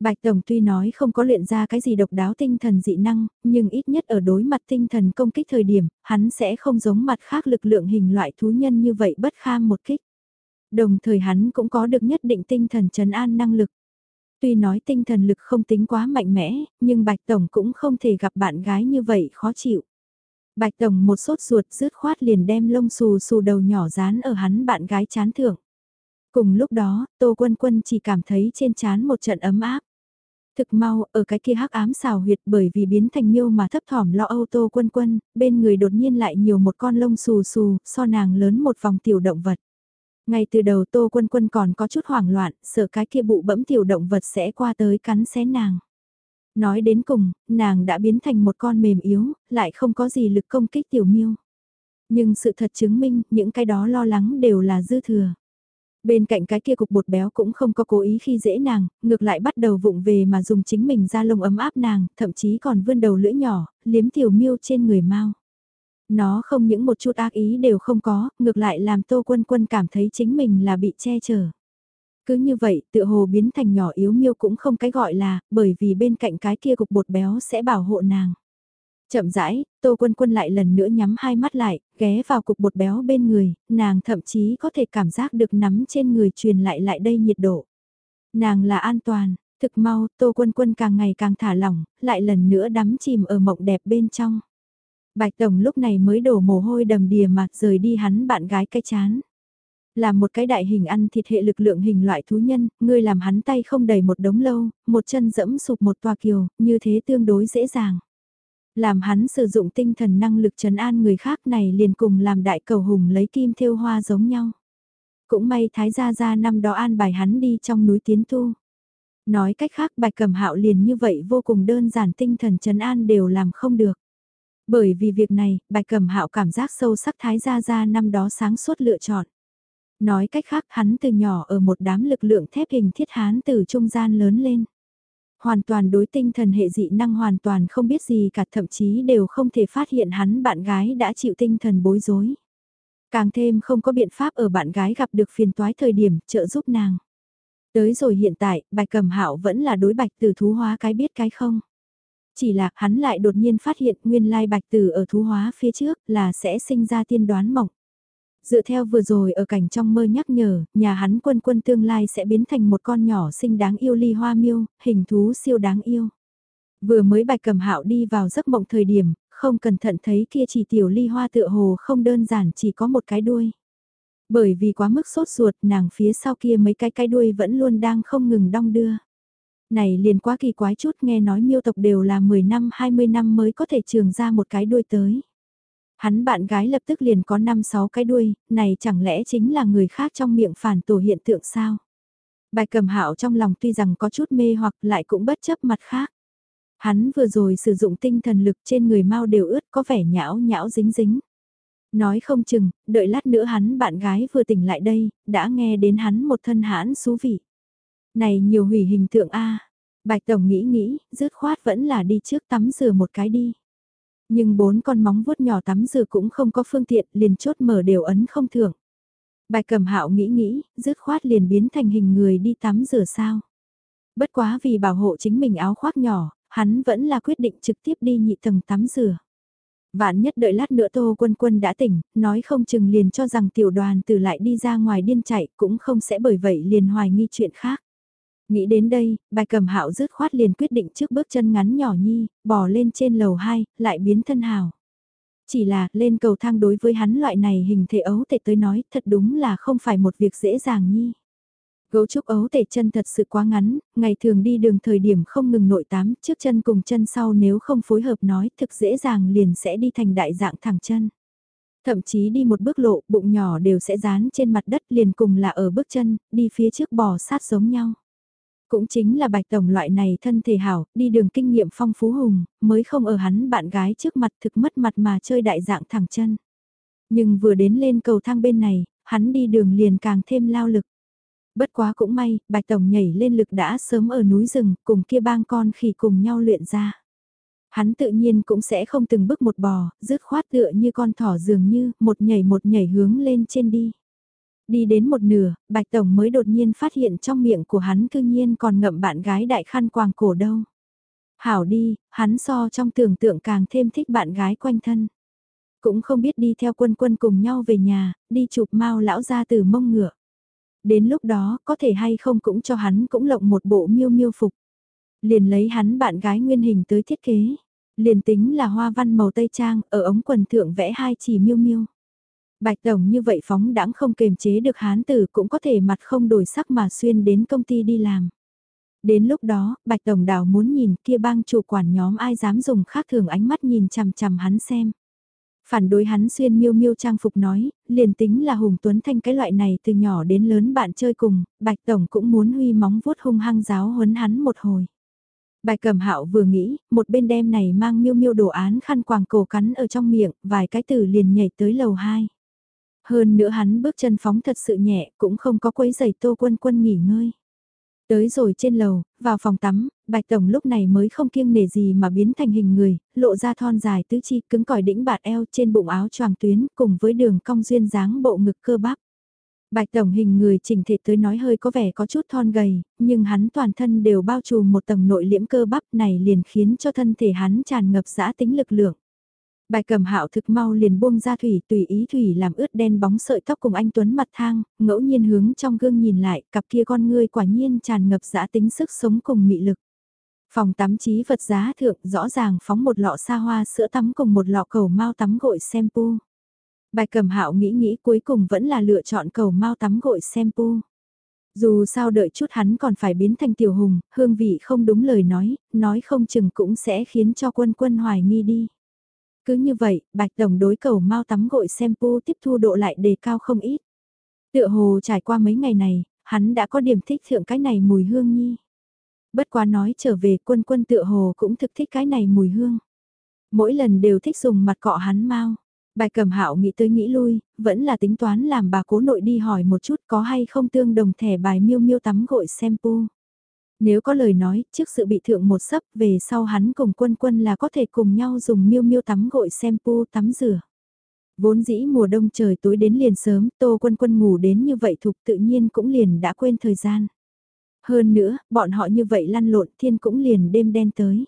Bạch Tổng tuy nói không có luyện ra cái gì độc đáo tinh thần dị năng, nhưng ít nhất ở đối mặt tinh thần công kích thời điểm, hắn sẽ không giống mặt khác lực lượng hình loại thú nhân như vậy bất kham một kích. Đồng thời hắn cũng có được nhất định tinh thần trấn an năng lực. Tuy nói tinh thần lực không tính quá mạnh mẽ, nhưng Bạch Tổng cũng không thể gặp bạn gái như vậy khó chịu. Bạch Tổng một sốt ruột rứt khoát liền đem lông xù xù đầu nhỏ dán ở hắn bạn gái chán thưởng. Cùng lúc đó, Tô Quân Quân chỉ cảm thấy trên chán một trận ấm áp. Thực mau, ở cái kia hắc ám xào huyệt bởi vì biến thành miêu mà thấp thỏm lo âu tô quân quân, bên người đột nhiên lại nhiều một con lông xù xù, so nàng lớn một vòng tiểu động vật. Ngay từ đầu tô quân quân còn có chút hoảng loạn, sợ cái kia bụ bẫm tiểu động vật sẽ qua tới cắn xé nàng. Nói đến cùng, nàng đã biến thành một con mềm yếu, lại không có gì lực công kích tiểu miêu. Nhưng sự thật chứng minh, những cái đó lo lắng đều là dư thừa. Bên cạnh cái kia cục bột béo cũng không có cố ý khi dễ nàng, ngược lại bắt đầu vụng về mà dùng chính mình ra lông ấm áp nàng, thậm chí còn vươn đầu lưỡi nhỏ, liếm tiểu miêu trên người mau. Nó không những một chút ác ý đều không có, ngược lại làm tô quân quân cảm thấy chính mình là bị che chở. Cứ như vậy, tựa hồ biến thành nhỏ yếu miêu cũng không cái gọi là, bởi vì bên cạnh cái kia cục bột béo sẽ bảo hộ nàng. Chậm rãi, Tô Quân Quân lại lần nữa nhắm hai mắt lại, ghé vào cục bột béo bên người, nàng thậm chí có thể cảm giác được nắm trên người truyền lại lại đây nhiệt độ. Nàng là an toàn, thực mau, Tô Quân Quân càng ngày càng thả lỏng, lại lần nữa đắm chìm ở mộng đẹp bên trong. Bạch Tổng lúc này mới đổ mồ hôi đầm đìa mà rời đi hắn bạn gái cái chán. Là một cái đại hình ăn thịt hệ lực lượng hình loại thú nhân, ngươi làm hắn tay không đầy một đống lâu, một chân dẫm sụp một tòa kiều, như thế tương đối dễ dàng. Làm hắn sử dụng tinh thần năng lực trấn an người khác này liền cùng làm đại cầu hùng lấy kim thêu hoa giống nhau. Cũng may Thái Gia Gia năm đó an bài hắn đi trong núi tiến tu. Nói cách khác bạch cầm hạo liền như vậy vô cùng đơn giản tinh thần trấn an đều làm không được. Bởi vì việc này, bạch cầm hạo cảm giác sâu sắc Thái Gia Gia năm đó sáng suốt lựa chọn. Nói cách khác hắn từ nhỏ ở một đám lực lượng thép hình thiết hán từ trung gian lớn lên hoàn toàn đối tinh thần hệ dị năng hoàn toàn không biết gì cả thậm chí đều không thể phát hiện hắn bạn gái đã chịu tinh thần bối rối. Càng thêm không có biện pháp ở bạn gái gặp được phiền toái thời điểm trợ giúp nàng. Tới rồi hiện tại, bạch cầm hạo vẫn là đối bạch từ thú hóa cái biết cái không. Chỉ là hắn lại đột nhiên phát hiện nguyên lai bạch tử ở thú hóa phía trước là sẽ sinh ra tiên đoán mộng. Dựa theo vừa rồi ở cảnh trong mơ nhắc nhở, nhà hắn quân quân tương lai sẽ biến thành một con nhỏ xinh đáng yêu ly hoa miêu, hình thú siêu đáng yêu. Vừa mới bạch cầm hạo đi vào giấc mộng thời điểm, không cẩn thận thấy kia chỉ tiểu ly hoa tựa hồ không đơn giản chỉ có một cái đuôi. Bởi vì quá mức sốt ruột nàng phía sau kia mấy cái cái đuôi vẫn luôn đang không ngừng đong đưa. Này liền quá kỳ quái chút nghe nói miêu tộc đều là 10 năm 20 năm mới có thể trường ra một cái đuôi tới. Hắn bạn gái lập tức liền có 5-6 cái đuôi, này chẳng lẽ chính là người khác trong miệng phản tổ hiện tượng sao? Bài cầm hạo trong lòng tuy rằng có chút mê hoặc lại cũng bất chấp mặt khác. Hắn vừa rồi sử dụng tinh thần lực trên người mau đều ướt có vẻ nhão nhão dính dính. Nói không chừng, đợi lát nữa hắn bạn gái vừa tỉnh lại đây, đã nghe đến hắn một thân hãn xú vị. Này nhiều hủy hình tượng A. Bạch Tổng nghĩ nghĩ, dứt khoát vẫn là đi trước tắm rửa một cái đi. Nhưng bốn con móng vuốt nhỏ tắm rửa cũng không có phương tiện, liền chốt mở đều ấn không thưởng. Bạch Cẩm Hạo nghĩ nghĩ, dứt khoát liền biến thành hình người đi tắm rửa sao. Bất quá vì bảo hộ chính mình áo khoác nhỏ, hắn vẫn là quyết định trực tiếp đi nhị tầng tắm rửa. Vạn nhất đợi lát nữa Tô Quân Quân đã tỉnh, nói không chừng liền cho rằng tiểu đoàn từ lại đi ra ngoài điên chạy cũng không sẽ bởi vậy liền hoài nghi chuyện khác. Nghĩ đến đây, bài cầm hạo rứt khoát liền quyết định trước bước chân ngắn nhỏ nhi, bò lên trên lầu 2, lại biến thân hào. Chỉ là, lên cầu thang đối với hắn loại này hình thể ấu tệ tới nói, thật đúng là không phải một việc dễ dàng nhi. Gấu trúc ấu tể chân thật sự quá ngắn, ngày thường đi đường thời điểm không ngừng nội tám, trước chân cùng chân sau nếu không phối hợp nói thực dễ dàng liền sẽ đi thành đại dạng thẳng chân. Thậm chí đi một bước lộ, bụng nhỏ đều sẽ dán trên mặt đất liền cùng là ở bước chân, đi phía trước bò sát giống nhau. Cũng chính là bạch tổng loại này thân thể hảo, đi đường kinh nghiệm phong phú hùng, mới không ở hắn bạn gái trước mặt thực mất mặt mà chơi đại dạng thẳng chân. Nhưng vừa đến lên cầu thang bên này, hắn đi đường liền càng thêm lao lực. Bất quá cũng may, bạch tổng nhảy lên lực đã sớm ở núi rừng, cùng kia bang con khỉ cùng nhau luyện ra. Hắn tự nhiên cũng sẽ không từng bước một bò, rứt khoát tựa như con thỏ dường như, một nhảy một nhảy hướng lên trên đi. Đi đến một nửa, Bạch Tổng mới đột nhiên phát hiện trong miệng của hắn cư nhiên còn ngậm bạn gái đại khăn quàng cổ đâu. Hảo đi, hắn so trong tưởng tượng càng thêm thích bạn gái quanh thân. Cũng không biết đi theo quân quân cùng nhau về nhà, đi chụp mau lão ra từ mông ngựa. Đến lúc đó, có thể hay không cũng cho hắn cũng lộng một bộ miêu miêu phục. Liền lấy hắn bạn gái nguyên hình tới thiết kế. Liền tính là hoa văn màu tây trang, ở ống quần thượng vẽ hai chỉ miêu miêu. Bạch Tổng như vậy phóng đãng không kềm chế được hán tử cũng có thể mặt không đổi sắc mà xuyên đến công ty đi làm. Đến lúc đó, Bạch Tổng đảo muốn nhìn kia bang chủ quản nhóm ai dám dùng khác thường ánh mắt nhìn chằm chằm hắn xem. Phản đối hắn xuyên miêu miêu trang phục nói, liền tính là Hùng Tuấn Thanh cái loại này từ nhỏ đến lớn bạn chơi cùng, Bạch Tổng cũng muốn huy móng vuốt hung hăng giáo huấn hắn một hồi. Bạch Cẩm Hạo vừa nghĩ, một bên đem này mang miêu miêu đồ án khăn quàng cổ cắn ở trong miệng, vài cái từ liền nhảy tới lầu 2. Hơn nữa hắn bước chân phóng thật sự nhẹ, cũng không có quấy giày tô quân quân nghỉ ngơi. Tới rồi trên lầu, vào phòng tắm, Bạch Tổng lúc này mới không kiêng nể gì mà biến thành hình người, lộ ra thon dài tứ chi cứng cỏi đĩnh bạt eo trên bụng áo choàng tuyến cùng với đường cong duyên dáng bộ ngực cơ bắp. Bạch Tổng hình người chỉnh thể tới nói hơi có vẻ có chút thon gầy, nhưng hắn toàn thân đều bao trùm một tầng nội liễm cơ bắp này liền khiến cho thân thể hắn tràn ngập giã tính lực lượng. Bài cầm hạo thực mau liền buông ra thủy tùy ý thủy làm ướt đen bóng sợi tóc cùng anh Tuấn mặt thang, ngẫu nhiên hướng trong gương nhìn lại, cặp kia con ngươi quả nhiên tràn ngập dã tính sức sống cùng mị lực. Phòng tắm trí vật giá thượng rõ ràng phóng một lọ xa hoa sữa tắm cùng một lọ cầu mau tắm gội shampoo. Bài cầm hạo nghĩ nghĩ cuối cùng vẫn là lựa chọn cầu mau tắm gội shampoo. Dù sao đợi chút hắn còn phải biến thành tiểu hùng, hương vị không đúng lời nói, nói không chừng cũng sẽ khiến cho quân quân hoài nghi đi. Cứ như vậy, Bạch Tổng đối cầu mau tắm gội xem pu tiếp thu độ lại đề cao không ít. Tựa hồ trải qua mấy ngày này, hắn đã có điểm thích thượng cái này mùi hương nhi. Bất quá nói trở về quân quân tựa hồ cũng thực thích cái này mùi hương. Mỗi lần đều thích dùng mặt cọ hắn mau. Bài cầm hạo nghĩ tới nghĩ lui, vẫn là tính toán làm bà cố nội đi hỏi một chút có hay không tương đồng thẻ bài miêu miêu tắm gội xem pu. Nếu có lời nói, trước sự bị thượng một sấp về sau hắn cùng quân quân là có thể cùng nhau dùng miêu miêu tắm gội xem pu tắm rửa. Vốn dĩ mùa đông trời tối đến liền sớm, tô quân quân ngủ đến như vậy thục tự nhiên cũng liền đã quên thời gian. Hơn nữa, bọn họ như vậy lăn lộn thiên cũng liền đêm đen tới.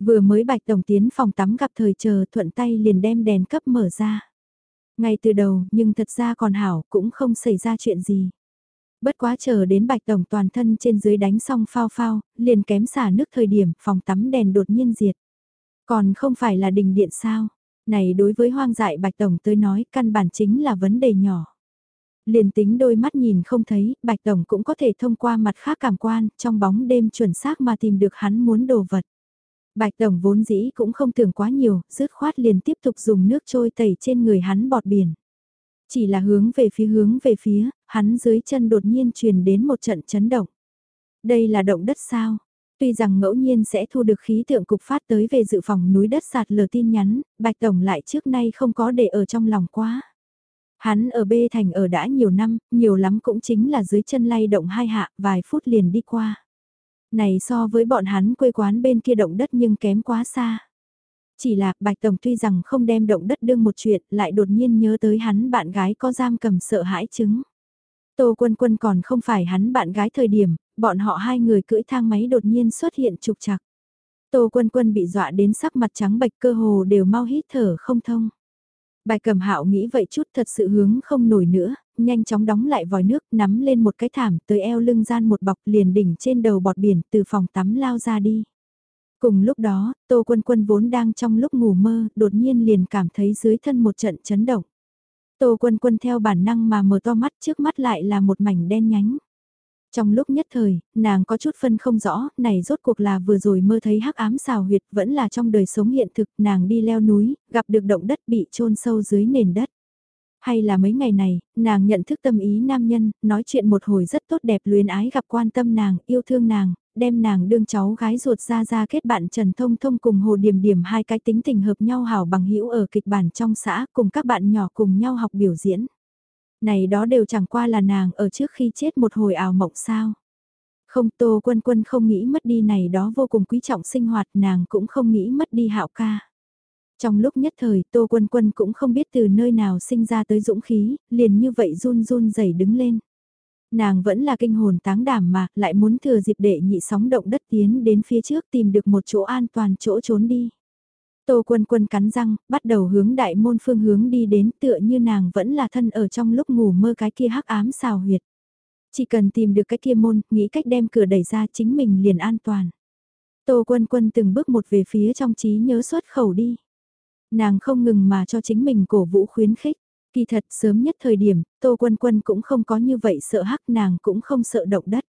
Vừa mới bạch tổng tiến phòng tắm gặp thời chờ thuận tay liền đem đèn cấp mở ra. Ngay từ đầu, nhưng thật ra còn hảo, cũng không xảy ra chuyện gì. Bất quá chờ đến bạch tổng toàn thân trên dưới đánh xong phao phao, liền kém xả nước thời điểm phòng tắm đèn đột nhiên diệt. Còn không phải là đình điện sao? Này đối với hoang dại bạch tổng tới nói căn bản chính là vấn đề nhỏ. Liền tính đôi mắt nhìn không thấy, bạch tổng cũng có thể thông qua mặt khác cảm quan, trong bóng đêm chuẩn xác mà tìm được hắn muốn đồ vật. Bạch Tổng vốn dĩ cũng không tưởng quá nhiều, dứt khoát liền tiếp tục dùng nước trôi tẩy trên người hắn bọt biển. Chỉ là hướng về phía hướng về phía, hắn dưới chân đột nhiên truyền đến một trận chấn động. Đây là động đất sao? Tuy rằng ngẫu nhiên sẽ thu được khí tượng cục phát tới về dự phòng núi đất sạt lở tin nhắn, Bạch Tổng lại trước nay không có để ở trong lòng quá. Hắn ở B thành ở đã nhiều năm, nhiều lắm cũng chính là dưới chân lay động hai hạ, vài phút liền đi qua. Này so với bọn hắn quê quán bên kia động đất nhưng kém quá xa. Chỉ là Bạch Tổng tuy rằng không đem động đất đương một chuyện lại đột nhiên nhớ tới hắn bạn gái có giam cầm sợ hãi chứng. Tô Quân Quân còn không phải hắn bạn gái thời điểm, bọn họ hai người cưỡi thang máy đột nhiên xuất hiện trục trặc. Tô Quân Quân bị dọa đến sắc mặt trắng bệch cơ hồ đều mau hít thở không thông. Bài cầm hạo nghĩ vậy chút thật sự hướng không nổi nữa, nhanh chóng đóng lại vòi nước, nắm lên một cái thảm, tới eo lưng gian một bọc liền đỉnh trên đầu bọt biển, từ phòng tắm lao ra đi. Cùng lúc đó, Tô Quân Quân vốn đang trong lúc ngủ mơ, đột nhiên liền cảm thấy dưới thân một trận chấn động. Tô Quân Quân theo bản năng mà mở to mắt trước mắt lại là một mảnh đen nhánh. Trong lúc nhất thời, nàng có chút phân không rõ, này rốt cuộc là vừa rồi mơ thấy hắc ám xào huyệt vẫn là trong đời sống hiện thực, nàng đi leo núi, gặp được động đất bị chôn sâu dưới nền đất. Hay là mấy ngày này, nàng nhận thức tâm ý nam nhân, nói chuyện một hồi rất tốt đẹp luyến ái gặp quan tâm nàng, yêu thương nàng, đem nàng đương cháu gái ruột ra ra kết bạn Trần Thông Thông cùng Hồ Điểm Điểm hai cái tính tình hợp nhau hảo bằng hữu ở kịch bản trong xã cùng các bạn nhỏ cùng nhau học biểu diễn. Này đó đều chẳng qua là nàng ở trước khi chết một hồi ảo mộng sao. Không Tô Quân Quân không nghĩ mất đi này đó vô cùng quý trọng sinh hoạt nàng cũng không nghĩ mất đi hạo ca. Trong lúc nhất thời Tô Quân Quân cũng không biết từ nơi nào sinh ra tới dũng khí, liền như vậy run run rẩy đứng lên. Nàng vẫn là kinh hồn táng đảm mà, lại muốn thừa dịp để nhị sóng động đất tiến đến phía trước tìm được một chỗ an toàn chỗ trốn đi. Tô quân quân cắn răng, bắt đầu hướng đại môn phương hướng đi đến tựa như nàng vẫn là thân ở trong lúc ngủ mơ cái kia hắc ám xào huyệt. Chỉ cần tìm được cái kia môn, nghĩ cách đem cửa đẩy ra chính mình liền an toàn. Tô quân quân từng bước một về phía trong trí nhớ xuất khẩu đi. Nàng không ngừng mà cho chính mình cổ vũ khuyến khích. Kỳ thật sớm nhất thời điểm, Tô Quân Quân cũng không có như vậy sợ hắc nàng cũng không sợ động đất.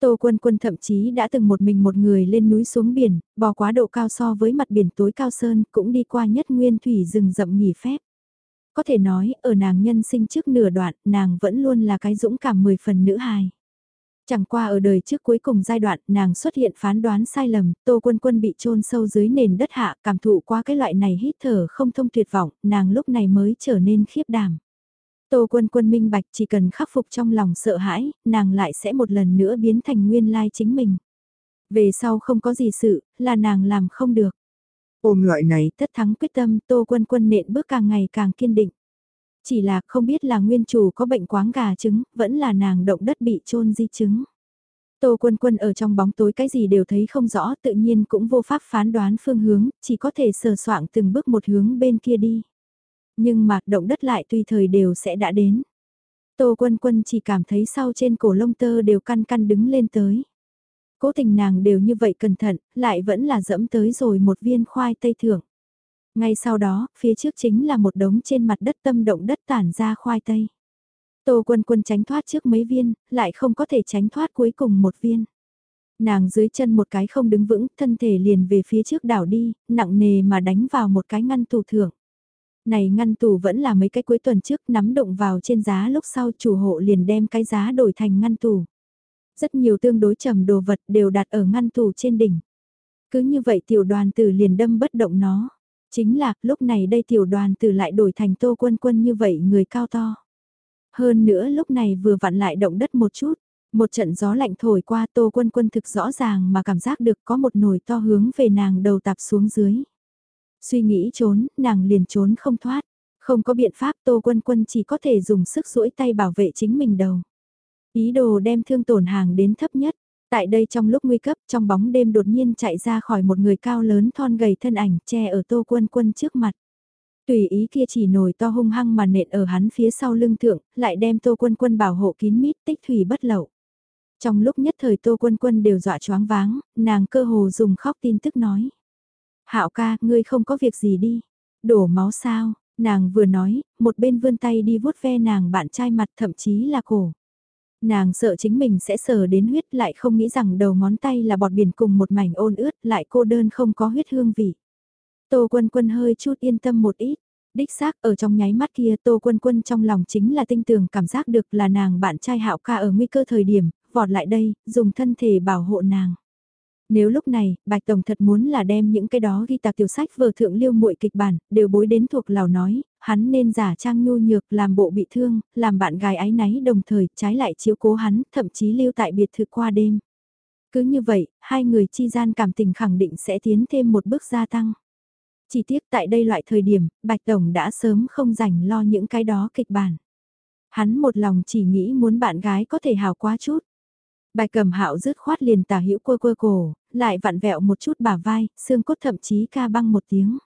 Tô Quân Quân thậm chí đã từng một mình một người lên núi xuống biển, bò quá độ cao so với mặt biển tối cao sơn, cũng đi qua nhất nguyên thủy rừng rậm nghỉ phép. Có thể nói, ở nàng nhân sinh trước nửa đoạn, nàng vẫn luôn là cái dũng cảm mười phần nữ hài. Chẳng qua ở đời trước cuối cùng giai đoạn nàng xuất hiện phán đoán sai lầm, Tô Quân Quân bị chôn sâu dưới nền đất hạ cảm thụ qua cái loại này hít thở không thông tuyệt vọng, nàng lúc này mới trở nên khiếp đảm. Tô Quân Quân minh bạch chỉ cần khắc phục trong lòng sợ hãi, nàng lại sẽ một lần nữa biến thành nguyên lai chính mình. Về sau không có gì sự, là nàng làm không được. Ôm loại này tất thắng quyết tâm Tô Quân Quân nện bước càng ngày càng kiên định. Chỉ là không biết là nguyên chủ có bệnh quáng gà trứng, vẫn là nàng động đất bị trôn di chứng. Tô quân quân ở trong bóng tối cái gì đều thấy không rõ tự nhiên cũng vô pháp phán đoán phương hướng, chỉ có thể sờ soạng từng bước một hướng bên kia đi. Nhưng mà động đất lại tùy thời đều sẽ đã đến. Tô quân quân chỉ cảm thấy sau trên cổ lông tơ đều căn căn đứng lên tới. Cố tình nàng đều như vậy cẩn thận, lại vẫn là dẫm tới rồi một viên khoai tây thưởng. Ngay sau đó, phía trước chính là một đống trên mặt đất tâm động đất tản ra khoai tây. Tô quân quân tránh thoát trước mấy viên, lại không có thể tránh thoát cuối cùng một viên. Nàng dưới chân một cái không đứng vững, thân thể liền về phía trước đảo đi, nặng nề mà đánh vào một cái ngăn tủ thưởng. Này ngăn tủ vẫn là mấy cái cuối tuần trước nắm động vào trên giá lúc sau chủ hộ liền đem cái giá đổi thành ngăn tủ. Rất nhiều tương đối trầm đồ vật đều đặt ở ngăn tủ trên đỉnh. Cứ như vậy tiểu đoàn tử liền đâm bất động nó. Chính là, lúc này đây tiểu đoàn từ lại đổi thành tô quân quân như vậy người cao to. Hơn nữa lúc này vừa vặn lại động đất một chút, một trận gió lạnh thổi qua tô quân quân thực rõ ràng mà cảm giác được có một nồi to hướng về nàng đầu tạp xuống dưới. Suy nghĩ trốn, nàng liền trốn không thoát. Không có biện pháp tô quân quân chỉ có thể dùng sức duỗi tay bảo vệ chính mình đầu. Ý đồ đem thương tổn hàng đến thấp nhất. Tại đây trong lúc nguy cấp trong bóng đêm đột nhiên chạy ra khỏi một người cao lớn thon gầy thân ảnh che ở tô quân quân trước mặt. Tùy ý kia chỉ nổi to hung hăng mà nện ở hắn phía sau lưng thượng, lại đem Tô Quân Quân bảo hộ kín mít tích thủy bất lậu. Trong lúc nhất thời Tô Quân Quân đều dọa choáng váng, nàng cơ hồ dùng khóc tin tức nói. Hạo ca, ngươi không có việc gì đi. Đổ máu sao, nàng vừa nói, một bên vươn tay đi vuốt ve nàng bạn trai mặt thậm chí là cổ. Nàng sợ chính mình sẽ sờ đến huyết lại không nghĩ rằng đầu ngón tay là bọt biển cùng một mảnh ôn ướt lại cô đơn không có huyết hương vị. Tô Quân Quân hơi chút yên tâm một ít. Đích xác ở trong nháy mắt kia Tô Quân Quân trong lòng chính là tinh tường cảm giác được là nàng bạn trai hạo ca ở nguy cơ thời điểm, vọt lại đây, dùng thân thể bảo hộ nàng. Nếu lúc này, Bạch Tổng thật muốn là đem những cái đó ghi tạc tiểu sách vở thượng liêu muội kịch bản, đều bối đến thuộc lào nói, hắn nên giả trang nhu nhược làm bộ bị thương, làm bạn gái ái náy đồng thời trái lại chiếu cố hắn, thậm chí lưu tại biệt thự qua đêm. Cứ như vậy, hai người chi gian cảm tình khẳng định sẽ tiến thêm một bước gia tăng. Chỉ tiếc tại đây loại thời điểm, Bạch Tổng đã sớm không rảnh lo những cái đó kịch bản. Hắn một lòng chỉ nghĩ muốn bạn gái có thể hào quá chút. Bài cầm hạo rứt khoát liền tả hữu quơ quơ cổ, lại vặn vẹo một chút bả vai, xương cốt thậm chí ca băng một tiếng.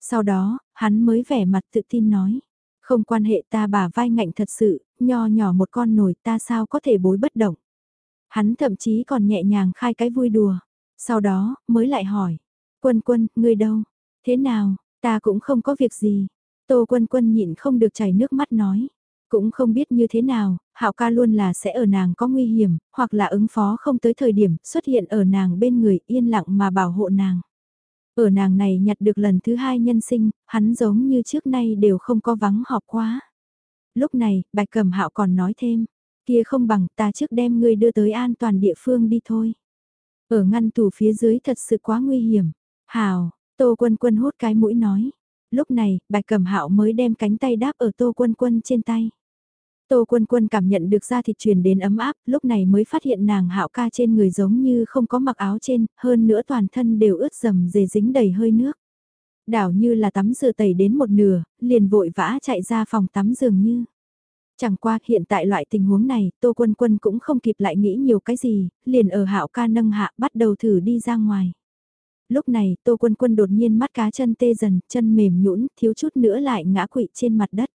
Sau đó, hắn mới vẻ mặt tự tin nói. Không quan hệ ta bà vai ngạnh thật sự, nho nhỏ một con nổi ta sao có thể bối bất động. Hắn thậm chí còn nhẹ nhàng khai cái vui đùa. Sau đó, mới lại hỏi. Quân quân, ngươi đâu? Thế nào, ta cũng không có việc gì. Tô quân quân nhịn không được chảy nước mắt nói. Cũng không biết như thế nào, Hạo ca luôn là sẽ ở nàng có nguy hiểm, hoặc là ứng phó không tới thời điểm xuất hiện ở nàng bên người yên lặng mà bảo hộ nàng. Ở nàng này nhặt được lần thứ hai nhân sinh, hắn giống như trước nay đều không có vắng họp quá. Lúc này, bạch cẩm hạo còn nói thêm, kia không bằng ta trước đem ngươi đưa tới an toàn địa phương đi thôi. Ở ngăn tủ phía dưới thật sự quá nguy hiểm. Hào, Tô Quân Quân hút cái mũi nói. Lúc này, Bạch Cẩm Hạo mới đem cánh tay đáp ở Tô Quân Quân trên tay. Tô Quân Quân cảm nhận được da thịt truyền đến ấm áp, lúc này mới phát hiện nàng Hạo ca trên người giống như không có mặc áo trên, hơn nữa toàn thân đều ướt dầm dề dính đầy hơi nước. Đảo như là tắm rửa tẩy đến một nửa, liền vội vã chạy ra phòng tắm dường như. Chẳng qua hiện tại loại tình huống này, Tô Quân Quân cũng không kịp lại nghĩ nhiều cái gì, liền ở Hạo ca nâng hạ bắt đầu thử đi ra ngoài lúc này Tô Quân Quân đột nhiên mắt cá chân tê dần, chân mềm nhũn thiếu chút nữa lại ngã quỵ trên mặt đất.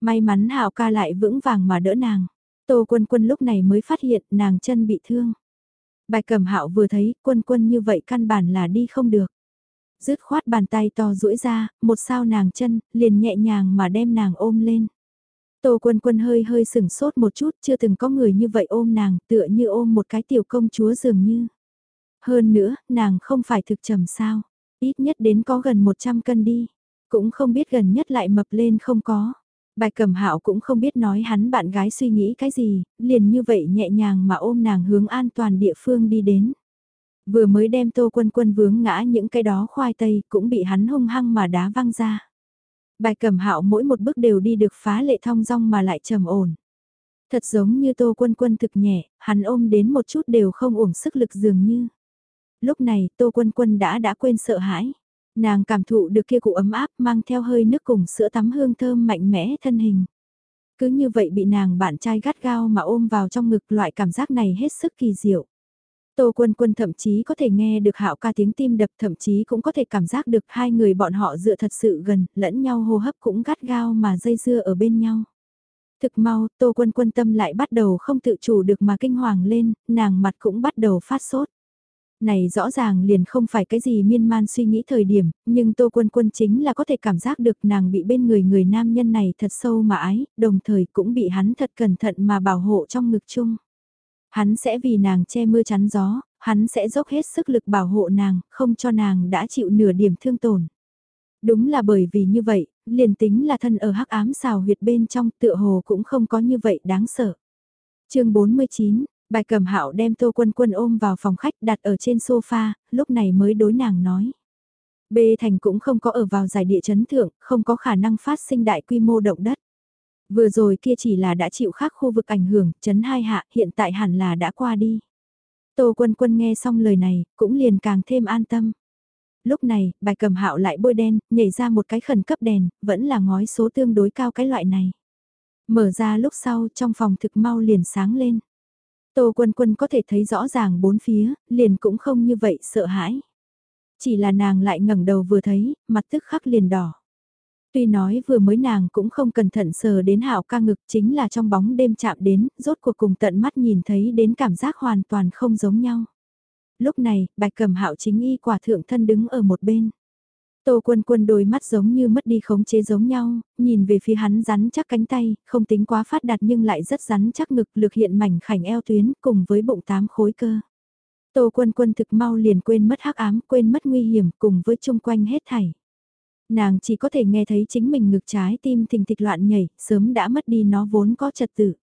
May mắn Hạo ca lại vững vàng mà đỡ nàng. Tô Quân Quân lúc này mới phát hiện nàng chân bị thương. Bài cầm Hạo vừa thấy Quân Quân như vậy căn bản là đi không được. Dứt khoát bàn tay to duỗi ra, một sao nàng chân, liền nhẹ nhàng mà đem nàng ôm lên. Tô Quân Quân hơi hơi sừng sốt một chút, chưa từng có người như vậy ôm nàng, tựa như ôm một cái tiểu công chúa dường như. Hơn nữa, nàng không phải thực trầm sao. Ít nhất đến có gần 100 cân đi. Cũng không biết gần nhất lại mập lên không có. Bài cầm hạo cũng không biết nói hắn bạn gái suy nghĩ cái gì, liền như vậy nhẹ nhàng mà ôm nàng hướng an toàn địa phương đi đến. Vừa mới đem tô quân quân vướng ngã những cái đó khoai tây cũng bị hắn hung hăng mà đá văng ra. Bài cầm hạo mỗi một bước đều đi được phá lệ thong dong mà lại trầm ổn. Thật giống như tô quân quân thực nhẹ, hắn ôm đến một chút đều không uổng sức lực dường như. Lúc này Tô Quân Quân đã đã quên sợ hãi. Nàng cảm thụ được kia cụ ấm áp mang theo hơi nước cùng sữa tắm hương thơm mạnh mẽ thân hình. Cứ như vậy bị nàng bạn trai gắt gao mà ôm vào trong ngực loại cảm giác này hết sức kỳ diệu. Tô Quân Quân thậm chí có thể nghe được hạo ca tiếng tim đập thậm chí cũng có thể cảm giác được hai người bọn họ dựa thật sự gần, lẫn nhau hô hấp cũng gắt gao mà dây dưa ở bên nhau. Thực mau, Tô Quân Quân tâm lại bắt đầu không tự chủ được mà kinh hoàng lên, nàng mặt cũng bắt đầu phát sốt. Này rõ ràng liền không phải cái gì miên man suy nghĩ thời điểm, nhưng Tô Quân Quân chính là có thể cảm giác được nàng bị bên người người nam nhân này thật sâu mà ái, đồng thời cũng bị hắn thật cẩn thận mà bảo hộ trong ngực chung. Hắn sẽ vì nàng che mưa chắn gió, hắn sẽ dốc hết sức lực bảo hộ nàng, không cho nàng đã chịu nửa điểm thương tổn. Đúng là bởi vì như vậy, liền tính là thân ở hắc ám xào huyệt bên trong tựa hồ cũng không có như vậy đáng sợ. chương 49, Bài cầm hạo đem tô quân quân ôm vào phòng khách đặt ở trên sofa, lúc này mới đối nàng nói. B thành cũng không có ở vào giải địa chấn thượng, không có khả năng phát sinh đại quy mô động đất. Vừa rồi kia chỉ là đã chịu khác khu vực ảnh hưởng, chấn hai hạ, hiện tại hẳn là đã qua đi. Tô quân quân nghe xong lời này, cũng liền càng thêm an tâm. Lúc này, bài cầm hạo lại bôi đen, nhảy ra một cái khẩn cấp đèn, vẫn là ngói số tương đối cao cái loại này. Mở ra lúc sau trong phòng thực mau liền sáng lên. Tô Quân Quân có thể thấy rõ ràng bốn phía, liền cũng không như vậy sợ hãi. Chỉ là nàng lại ngẩng đầu vừa thấy, mặt tức khắc liền đỏ. Tuy nói vừa mới nàng cũng không cẩn thận sờ đến hạo ca ngực chính là trong bóng đêm chạm đến, rốt cuộc cùng tận mắt nhìn thấy đến cảm giác hoàn toàn không giống nhau. Lúc này, bạch cầm hạo chính y quả thượng thân đứng ở một bên. Tô quân quân đôi mắt giống như mất đi khống chế giống nhau, nhìn về phía hắn rắn chắc cánh tay, không tính quá phát đạt nhưng lại rất rắn chắc ngực lực hiện mảnh khảnh eo tuyến cùng với bụng tám khối cơ. Tô quân quân thực mau liền quên mất hắc ám, quên mất nguy hiểm cùng với chung quanh hết thảy. Nàng chỉ có thể nghe thấy chính mình ngực trái tim thình thịch loạn nhảy, sớm đã mất đi nó vốn có trật tự.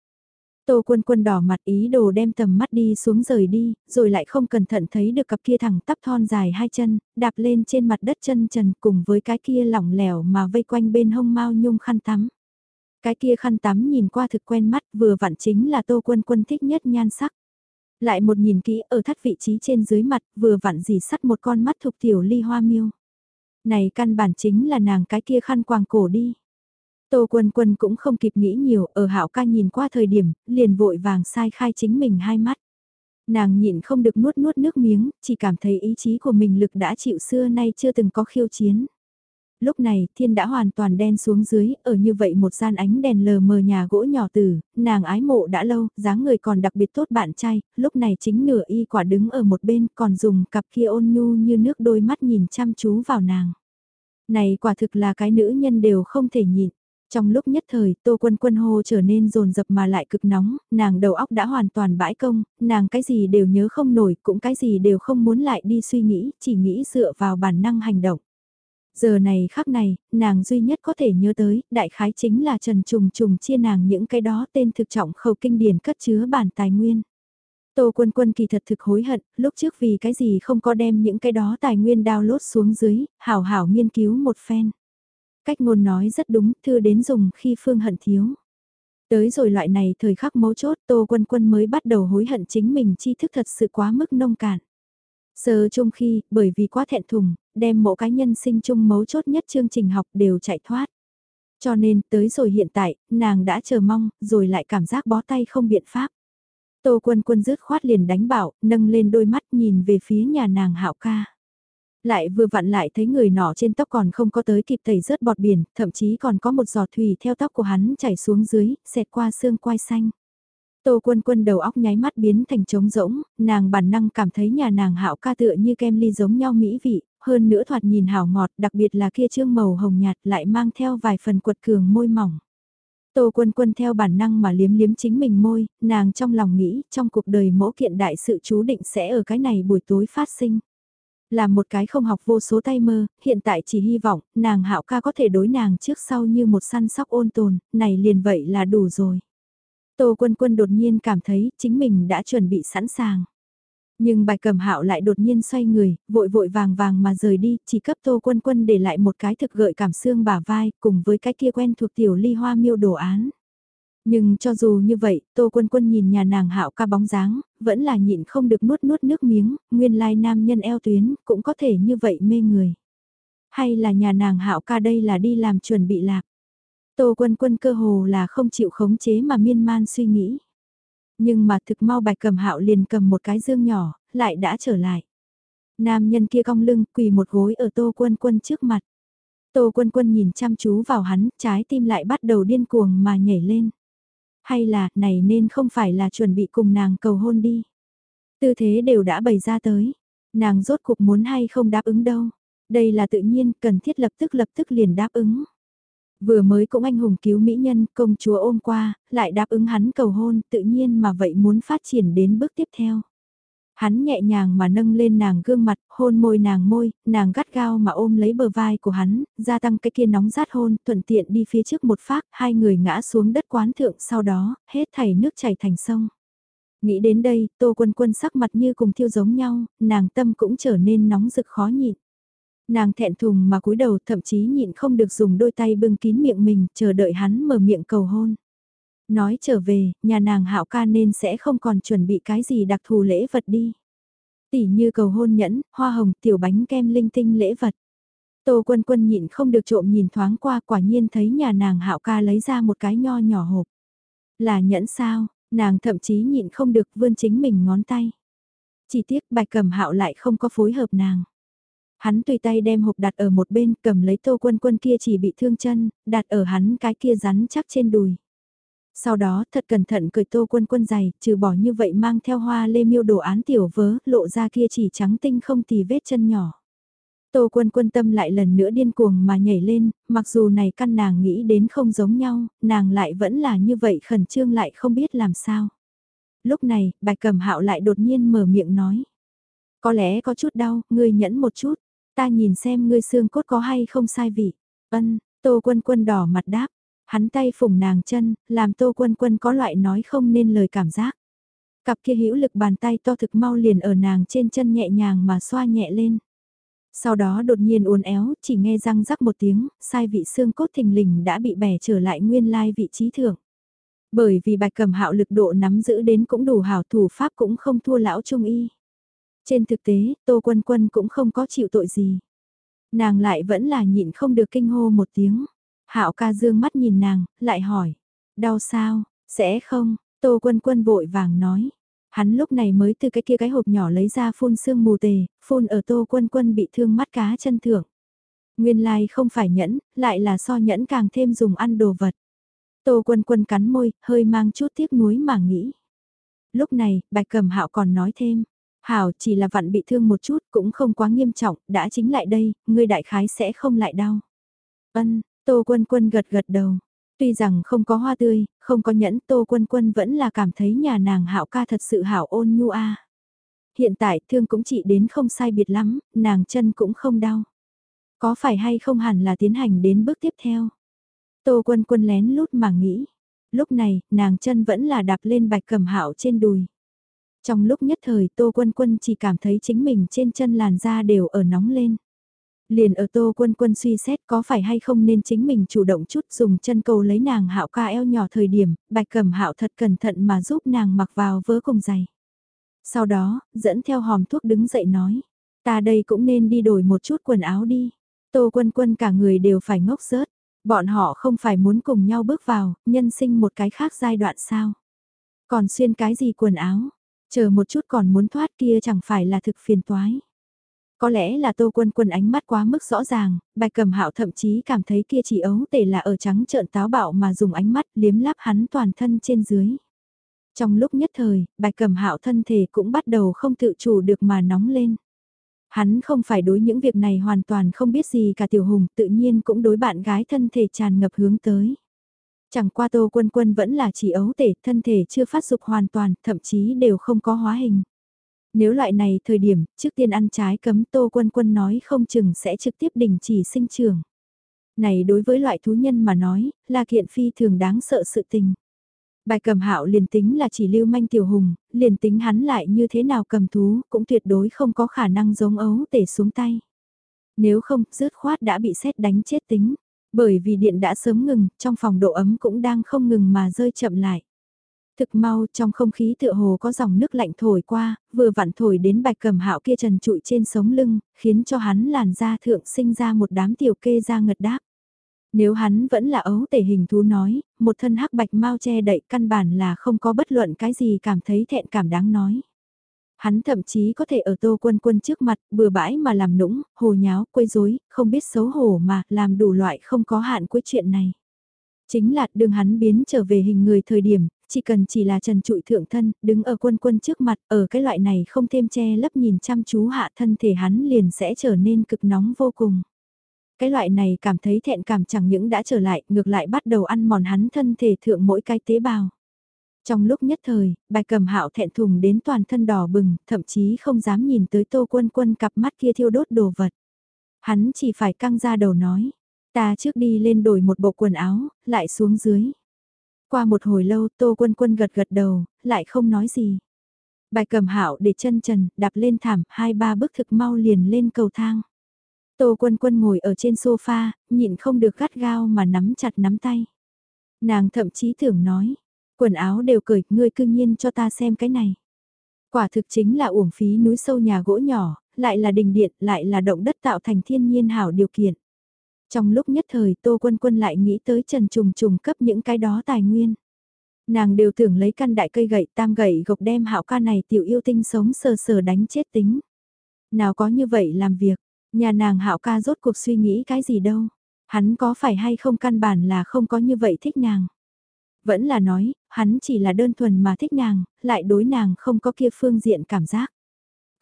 Tô quân quân đỏ mặt ý đồ đem tầm mắt đi xuống rời đi, rồi lại không cẩn thận thấy được cặp kia thẳng tắp thon dài hai chân, đạp lên trên mặt đất chân trần cùng với cái kia lỏng lẻo mà vây quanh bên hông mau nhung khăn tắm. Cái kia khăn tắm nhìn qua thực quen mắt vừa vặn chính là tô quân quân thích nhất nhan sắc. Lại một nhìn kỹ ở thắt vị trí trên dưới mặt vừa vặn dì sắt một con mắt thục tiểu ly hoa miêu. Này căn bản chính là nàng cái kia khăn quàng cổ đi. Tô Quân Quân cũng không kịp nghĩ nhiều, ở hạo ca nhìn qua thời điểm, liền vội vàng sai khai chính mình hai mắt. Nàng nhịn không được nuốt nuốt nước miếng, chỉ cảm thấy ý chí của mình lực đã chịu xưa nay chưa từng có khiêu chiến. Lúc này, thiên đã hoàn toàn đen xuống dưới, ở như vậy một gian ánh đèn lờ mờ nhà gỗ nhỏ tử, nàng ái mộ đã lâu, dáng người còn đặc biệt tốt bạn trai, lúc này chính nửa y quả đứng ở một bên, còn dùng cặp kia ôn nhu như nước đôi mắt nhìn chăm chú vào nàng. Này quả thực là cái nữ nhân đều không thể nhịn. Trong lúc nhất thời, Tô Quân Quân hô trở nên rồn rập mà lại cực nóng, nàng đầu óc đã hoàn toàn bãi công, nàng cái gì đều nhớ không nổi, cũng cái gì đều không muốn lại đi suy nghĩ, chỉ nghĩ dựa vào bản năng hành động. Giờ này khắc này, nàng duy nhất có thể nhớ tới, đại khái chính là Trần Trùng Trùng chia nàng những cái đó tên thực trọng khâu kinh điển cất chứa bản tài nguyên. Tô Quân Quân kỳ thật thực hối hận, lúc trước vì cái gì không có đem những cái đó tài nguyên download xuống dưới, hảo hảo nghiên cứu một phen. Cách ngôn nói rất đúng, thư đến dùng khi phương hận thiếu. Tới rồi loại này thời khắc mấu chốt Tô Quân Quân mới bắt đầu hối hận chính mình tri thức thật sự quá mức nông cạn. Sơ chung khi, bởi vì quá thẹn thùng, đem mỗi cá nhân sinh chung mấu chốt nhất chương trình học đều chạy thoát. Cho nên, tới rồi hiện tại, nàng đã chờ mong, rồi lại cảm giác bó tay không biện pháp. Tô quân quân rứt khoát liền đánh bảo, nâng lên đôi mắt nhìn về phía nhà nàng hạo ca. Lại vừa vặn lại thấy người nọ trên tóc còn không có tới kịp tẩy rớt bọt biển, thậm chí còn có một giọt thủy theo tóc của hắn chảy xuống dưới, xẹt qua xương quai xanh. Tô quân quân đầu óc nháy mắt biến thành trống rỗng, nàng bản năng cảm thấy nhà nàng hạo ca tựa như kem ly giống nhau mỹ vị, hơn nữa thoạt nhìn hảo ngọt, đặc biệt là kia trương màu hồng nhạt lại mang theo vài phần quật cường môi mỏng. Tô quân quân theo bản năng mà liếm liếm chính mình môi, nàng trong lòng nghĩ trong cuộc đời mỗi kiện đại sự chú định sẽ ở cái này buổi tối phát sinh. Là một cái không học vô số tay mơ, hiện tại chỉ hy vọng nàng hạo ca có thể đối nàng trước sau như một săn sóc ôn tồn, này liền vậy là đủ rồi. Tô quân quân đột nhiên cảm thấy chính mình đã chuẩn bị sẵn sàng. Nhưng bài cầm hạo lại đột nhiên xoay người, vội vội vàng vàng mà rời đi, chỉ cấp tô quân quân để lại một cái thực gợi cảm xương bả vai, cùng với cái kia quen thuộc tiểu ly hoa miêu đồ án. Nhưng cho dù như vậy, Tô Quân Quân nhìn nhà nàng hạo ca bóng dáng, vẫn là nhịn không được nuốt nuốt nước miếng, nguyên lai nam nhân eo tuyến, cũng có thể như vậy mê người. Hay là nhà nàng hạo ca đây là đi làm chuẩn bị lạc. Tô Quân Quân cơ hồ là không chịu khống chế mà miên man suy nghĩ. Nhưng mà thực mau bạch cầm hạo liền cầm một cái dương nhỏ, lại đã trở lại. Nam nhân kia cong lưng quỳ một gối ở Tô Quân Quân trước mặt. Tô Quân Quân nhìn chăm chú vào hắn, trái tim lại bắt đầu điên cuồng mà nhảy lên. Hay là, này nên không phải là chuẩn bị cùng nàng cầu hôn đi. Tư thế đều đã bày ra tới. Nàng rốt cuộc muốn hay không đáp ứng đâu. Đây là tự nhiên, cần thiết lập tức lập tức liền đáp ứng. Vừa mới cũng anh hùng cứu mỹ nhân, công chúa ôm qua, lại đáp ứng hắn cầu hôn, tự nhiên mà vậy muốn phát triển đến bước tiếp theo. Hắn nhẹ nhàng mà nâng lên nàng gương mặt, hôn môi nàng môi, nàng gắt gao mà ôm lấy bờ vai của hắn, gia tăng cái kia nóng rát hôn, thuận tiện đi phía trước một phát, hai người ngã xuống đất quán thượng sau đó, hết thảy nước chảy thành sông. Nghĩ đến đây, tô quân quân sắc mặt như cùng thiêu giống nhau, nàng tâm cũng trở nên nóng rực khó nhịn. Nàng thẹn thùng mà cúi đầu thậm chí nhịn không được dùng đôi tay bưng kín miệng mình, chờ đợi hắn mở miệng cầu hôn. Nói trở về, nhà nàng hạo ca nên sẽ không còn chuẩn bị cái gì đặc thù lễ vật đi. Tỉ như cầu hôn nhẫn, hoa hồng, tiểu bánh kem linh tinh lễ vật. Tô quân quân nhịn không được trộm nhìn thoáng qua quả nhiên thấy nhà nàng hạo ca lấy ra một cái nho nhỏ hộp. Là nhẫn sao, nàng thậm chí nhịn không được vươn chính mình ngón tay. Chỉ tiếc bạch cầm hạo lại không có phối hợp nàng. Hắn tùy tay đem hộp đặt ở một bên, cầm lấy tô quân quân kia chỉ bị thương chân, đặt ở hắn cái kia rắn chắc trên đùi. Sau đó thật cẩn thận cười tô quân quân giày, trừ bỏ như vậy mang theo hoa lê miêu đồ án tiểu vớ, lộ ra kia chỉ trắng tinh không tì vết chân nhỏ. Tô quân quân tâm lại lần nữa điên cuồng mà nhảy lên, mặc dù này căn nàng nghĩ đến không giống nhau, nàng lại vẫn là như vậy khẩn trương lại không biết làm sao. Lúc này, bạch cầm hạo lại đột nhiên mở miệng nói. Có lẽ có chút đau, ngươi nhẫn một chút, ta nhìn xem ngươi xương cốt có hay không sai vị. Ân, tô quân quân đỏ mặt đáp, hắn tay phủng nàng chân, làm tô quân quân có loại nói không nên lời cảm giác. Cặp kia hữu lực bàn tay to thực mau liền ở nàng trên chân nhẹ nhàng mà xoa nhẹ lên. Sau đó đột nhiên uốn éo, chỉ nghe răng rắc một tiếng, sai vị xương cốt thình lình đã bị bẻ trở lại nguyên lai vị trí thượng. Bởi vì bạch cầm hạo lực độ nắm giữ đến cũng đủ hảo thủ pháp cũng không thua lão trung y. Trên thực tế, Tô Quân Quân cũng không có chịu tội gì. Nàng lại vẫn là nhịn không được kinh hô một tiếng. Hạo ca dương mắt nhìn nàng, lại hỏi. Đau sao, sẽ không, Tô Quân Quân vội vàng nói. Hắn lúc này mới từ cái kia cái hộp nhỏ lấy ra phun sương mù tề, phun ở Tô Quân Quân bị thương mắt cá chân thượng. Nguyên lai like không phải nhẫn, lại là so nhẫn càng thêm dùng ăn đồ vật. Tô Quân Quân cắn môi, hơi mang chút tiếc nuối mà nghĩ. Lúc này, Bạch Cẩm Hạo còn nói thêm, Hảo chỉ là vặn bị thương một chút cũng không quá nghiêm trọng, đã chính lại đây, ngươi đại khái sẽ không lại đau. Ân, Tô Quân Quân gật gật đầu. Tuy rằng không có hoa tươi, không có nhẫn Tô Quân Quân vẫn là cảm thấy nhà nàng Hạo ca thật sự hảo ôn nhu a. Hiện tại thương cũng chỉ đến không sai biệt lắm, nàng chân cũng không đau. Có phải hay không hẳn là tiến hành đến bước tiếp theo? Tô Quân Quân lén lút mà nghĩ. Lúc này, nàng chân vẫn là đạp lên bạch cầm hạo trên đùi. Trong lúc nhất thời Tô Quân Quân chỉ cảm thấy chính mình trên chân làn da đều ở nóng lên. Liền ở Tô Quân Quân suy xét có phải hay không nên chính mình chủ động chút dùng chân cầu lấy nàng hạo ca eo nhỏ thời điểm, bạch cẩm hạo thật cẩn thận mà giúp nàng mặc vào vớ cùng giày. Sau đó, dẫn theo hòm thuốc đứng dậy nói, ta đây cũng nên đi đổi một chút quần áo đi. Tô Quân Quân cả người đều phải ngốc rớt, bọn họ không phải muốn cùng nhau bước vào, nhân sinh một cái khác giai đoạn sao. Còn xuyên cái gì quần áo, Chờ một chút còn muốn thoát kia chẳng phải là thực phiền toái. Có lẽ là tô quân quân ánh mắt quá mức rõ ràng, bạch cẩm hạo thậm chí cảm thấy kia chỉ ấu tể là ở trắng trợn táo bạo mà dùng ánh mắt liếm láp hắn toàn thân trên dưới. Trong lúc nhất thời, bạch cẩm hạo thân thể cũng bắt đầu không tự chủ được mà nóng lên. Hắn không phải đối những việc này hoàn toàn không biết gì cả tiểu hùng tự nhiên cũng đối bạn gái thân thể tràn ngập hướng tới. Chẳng qua Tô Quân Quân vẫn là chỉ ấu tể, thân thể chưa phát dục hoàn toàn, thậm chí đều không có hóa hình. Nếu loại này thời điểm, trước tiên ăn trái cấm Tô Quân Quân nói không chừng sẽ trực tiếp đình chỉ sinh trưởng. Này đối với loại thú nhân mà nói, là kiện phi thường đáng sợ sự tình. Bài cầm hạo liền tính là chỉ lưu manh tiểu hùng, liền tính hắn lại như thế nào cầm thú, cũng tuyệt đối không có khả năng giống ấu tể xuống tay. Nếu không, rớt khoát đã bị xét đánh chết tính. Bởi vì điện đã sớm ngừng, trong phòng độ ấm cũng đang không ngừng mà rơi chậm lại. Thực mau trong không khí tựa hồ có dòng nước lạnh thổi qua, vừa vặn thổi đến bạch cầm hạo kia trần trụi trên sống lưng, khiến cho hắn làn da thượng sinh ra một đám tiểu kê da ngật đáp. Nếu hắn vẫn là ấu tể hình thú nói, một thân hắc bạch mau che đậy căn bản là không có bất luận cái gì cảm thấy thẹn cảm đáng nói. Hắn thậm chí có thể ở tô quân quân trước mặt, bừa bãi mà làm nũng, hồ nháo, quấy rối, không biết xấu hổ mà, làm đủ loại không có hạn cuối chuyện này. Chính là đường hắn biến trở về hình người thời điểm, chỉ cần chỉ là trần trụi thượng thân, đứng ở quân quân trước mặt, ở cái loại này không thêm che lấp nhìn chăm chú hạ thân thể hắn liền sẽ trở nên cực nóng vô cùng. Cái loại này cảm thấy thẹn cảm chẳng những đã trở lại, ngược lại bắt đầu ăn mòn hắn thân thể thượng mỗi cái tế bào. Trong lúc nhất thời, bạch cầm hạo thẹn thùng đến toàn thân đỏ bừng, thậm chí không dám nhìn tới tô quân quân cặp mắt kia thiêu đốt đồ vật. Hắn chỉ phải căng ra đầu nói, ta trước đi lên đổi một bộ quần áo, lại xuống dưới. Qua một hồi lâu tô quân quân gật gật đầu, lại không nói gì. Bài cầm hạo để chân trần, đạp lên thảm, hai ba bước thực mau liền lên cầu thang. Tô quân quân ngồi ở trên sofa, nhịn không được gắt gao mà nắm chặt nắm tay. Nàng thậm chí tưởng nói, Quần áo đều cởi, ngươi cư nhiên cho ta xem cái này. Quả thực chính là uổng phí núi sâu nhà gỗ nhỏ, lại là đình điện, lại là động đất tạo thành thiên nhiên hảo điều kiện. Trong lúc nhất thời Tô Quân Quân lại nghĩ tới Trần Trùng Trùng cấp những cái đó tài nguyên. Nàng đều tưởng lấy căn đại cây gậy tam gậy gộc đem hạo ca này tiểu yêu tinh sống sờ sờ đánh chết tính. Nào có như vậy làm việc, Nhà nàng hạo ca rốt cuộc suy nghĩ cái gì đâu. Hắn có phải hay không căn bản là không có như vậy thích nàng. Vẫn là nói, hắn chỉ là đơn thuần mà thích nàng, lại đối nàng không có kia phương diện cảm giác.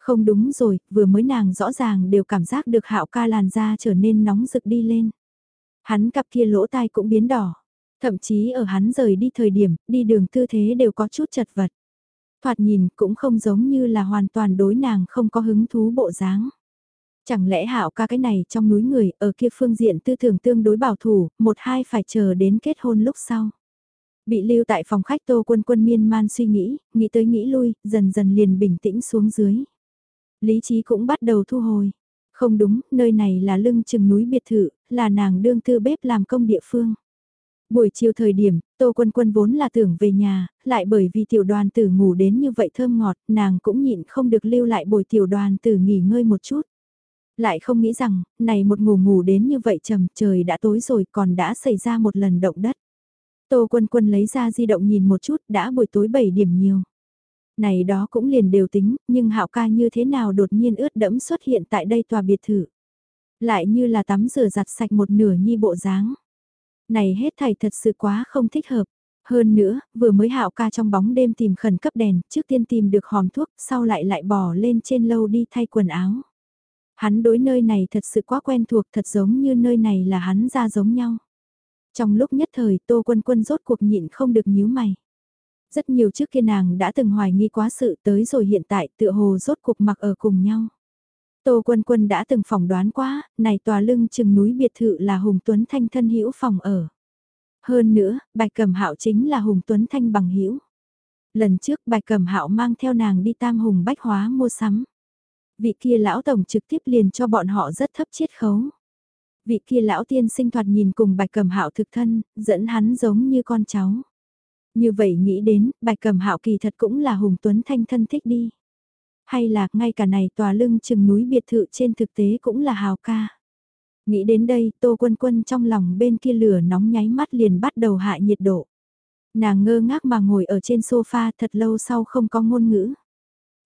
Không đúng rồi, vừa mới nàng rõ ràng đều cảm giác được hạo ca làn da trở nên nóng rực đi lên. Hắn cặp kia lỗ tai cũng biến đỏ. Thậm chí ở hắn rời đi thời điểm, đi đường tư thế đều có chút chật vật. Thoạt nhìn cũng không giống như là hoàn toàn đối nàng không có hứng thú bộ dáng. Chẳng lẽ hạo ca cái này trong núi người ở kia phương diện tư tưởng tương đối bảo thủ, một hai phải chờ đến kết hôn lúc sau. Bị lưu tại phòng khách tô quân quân miên man suy nghĩ, nghĩ tới nghĩ lui, dần dần liền bình tĩnh xuống dưới. Lý trí cũng bắt đầu thu hồi. Không đúng, nơi này là lưng chừng núi biệt thự, là nàng đương tư bếp làm công địa phương. Buổi chiều thời điểm, Tô Quân Quân vốn là tưởng về nhà, lại bởi vì tiểu đoàn tử ngủ đến như vậy thơm ngọt, nàng cũng nhịn không được lưu lại bồi tiểu đoàn tử nghỉ ngơi một chút. Lại không nghĩ rằng, này một ngủ ngủ đến như vậy trầm, trời đã tối rồi còn đã xảy ra một lần động đất. Tô Quân Quân lấy ra di động nhìn một chút, đã buổi tối 7 điểm nhiều. Này đó cũng liền đều tính, nhưng hạo ca như thế nào đột nhiên ướt đẫm xuất hiện tại đây tòa biệt thự. Lại như là tắm rửa giặt sạch một nửa nhi bộ dáng. Này hết thầy thật sự quá không thích hợp. Hơn nữa, vừa mới hạo ca trong bóng đêm tìm khẩn cấp đèn, trước tiên tìm được hòm thuốc, sau lại lại bỏ lên trên lâu đi thay quần áo. Hắn đối nơi này thật sự quá quen thuộc thật giống như nơi này là hắn ra giống nhau. Trong lúc nhất thời Tô Quân Quân rốt cuộc nhịn không được nhíu mày. Rất nhiều trước kia nàng đã từng hoài nghi quá sự tới rồi hiện tại tựa hồ rốt cuộc mặc ở cùng nhau. Tô Quân Quân đã từng phỏng đoán quá, này tòa lưng chừng núi biệt thự là Hùng Tuấn Thanh thân hữu phòng ở. Hơn nữa, Bạch Cẩm Hạo chính là Hùng Tuấn Thanh bằng hữu. Lần trước Bạch Cẩm Hạo mang theo nàng đi Tam Hùng Bách Hóa mua sắm. Vị kia lão tổng trực tiếp liền cho bọn họ rất thấp chiết khấu. Vị kia lão tiên sinh thoạt nhìn cùng Bạch Cẩm Hạo thực thân, dẫn hắn giống như con cháu. Như vậy nghĩ đến, Bạch cầm Hạo kỳ thật cũng là Hùng Tuấn Thanh thân thích đi. Hay là ngay cả này tòa lưng chừng núi biệt thự trên thực tế cũng là hào ca. Nghĩ đến đây, Tô Quân Quân trong lòng bên kia lửa nóng nháy mắt liền bắt đầu hạ nhiệt độ. Nàng ngơ ngác mà ngồi ở trên sofa thật lâu sau không có ngôn ngữ.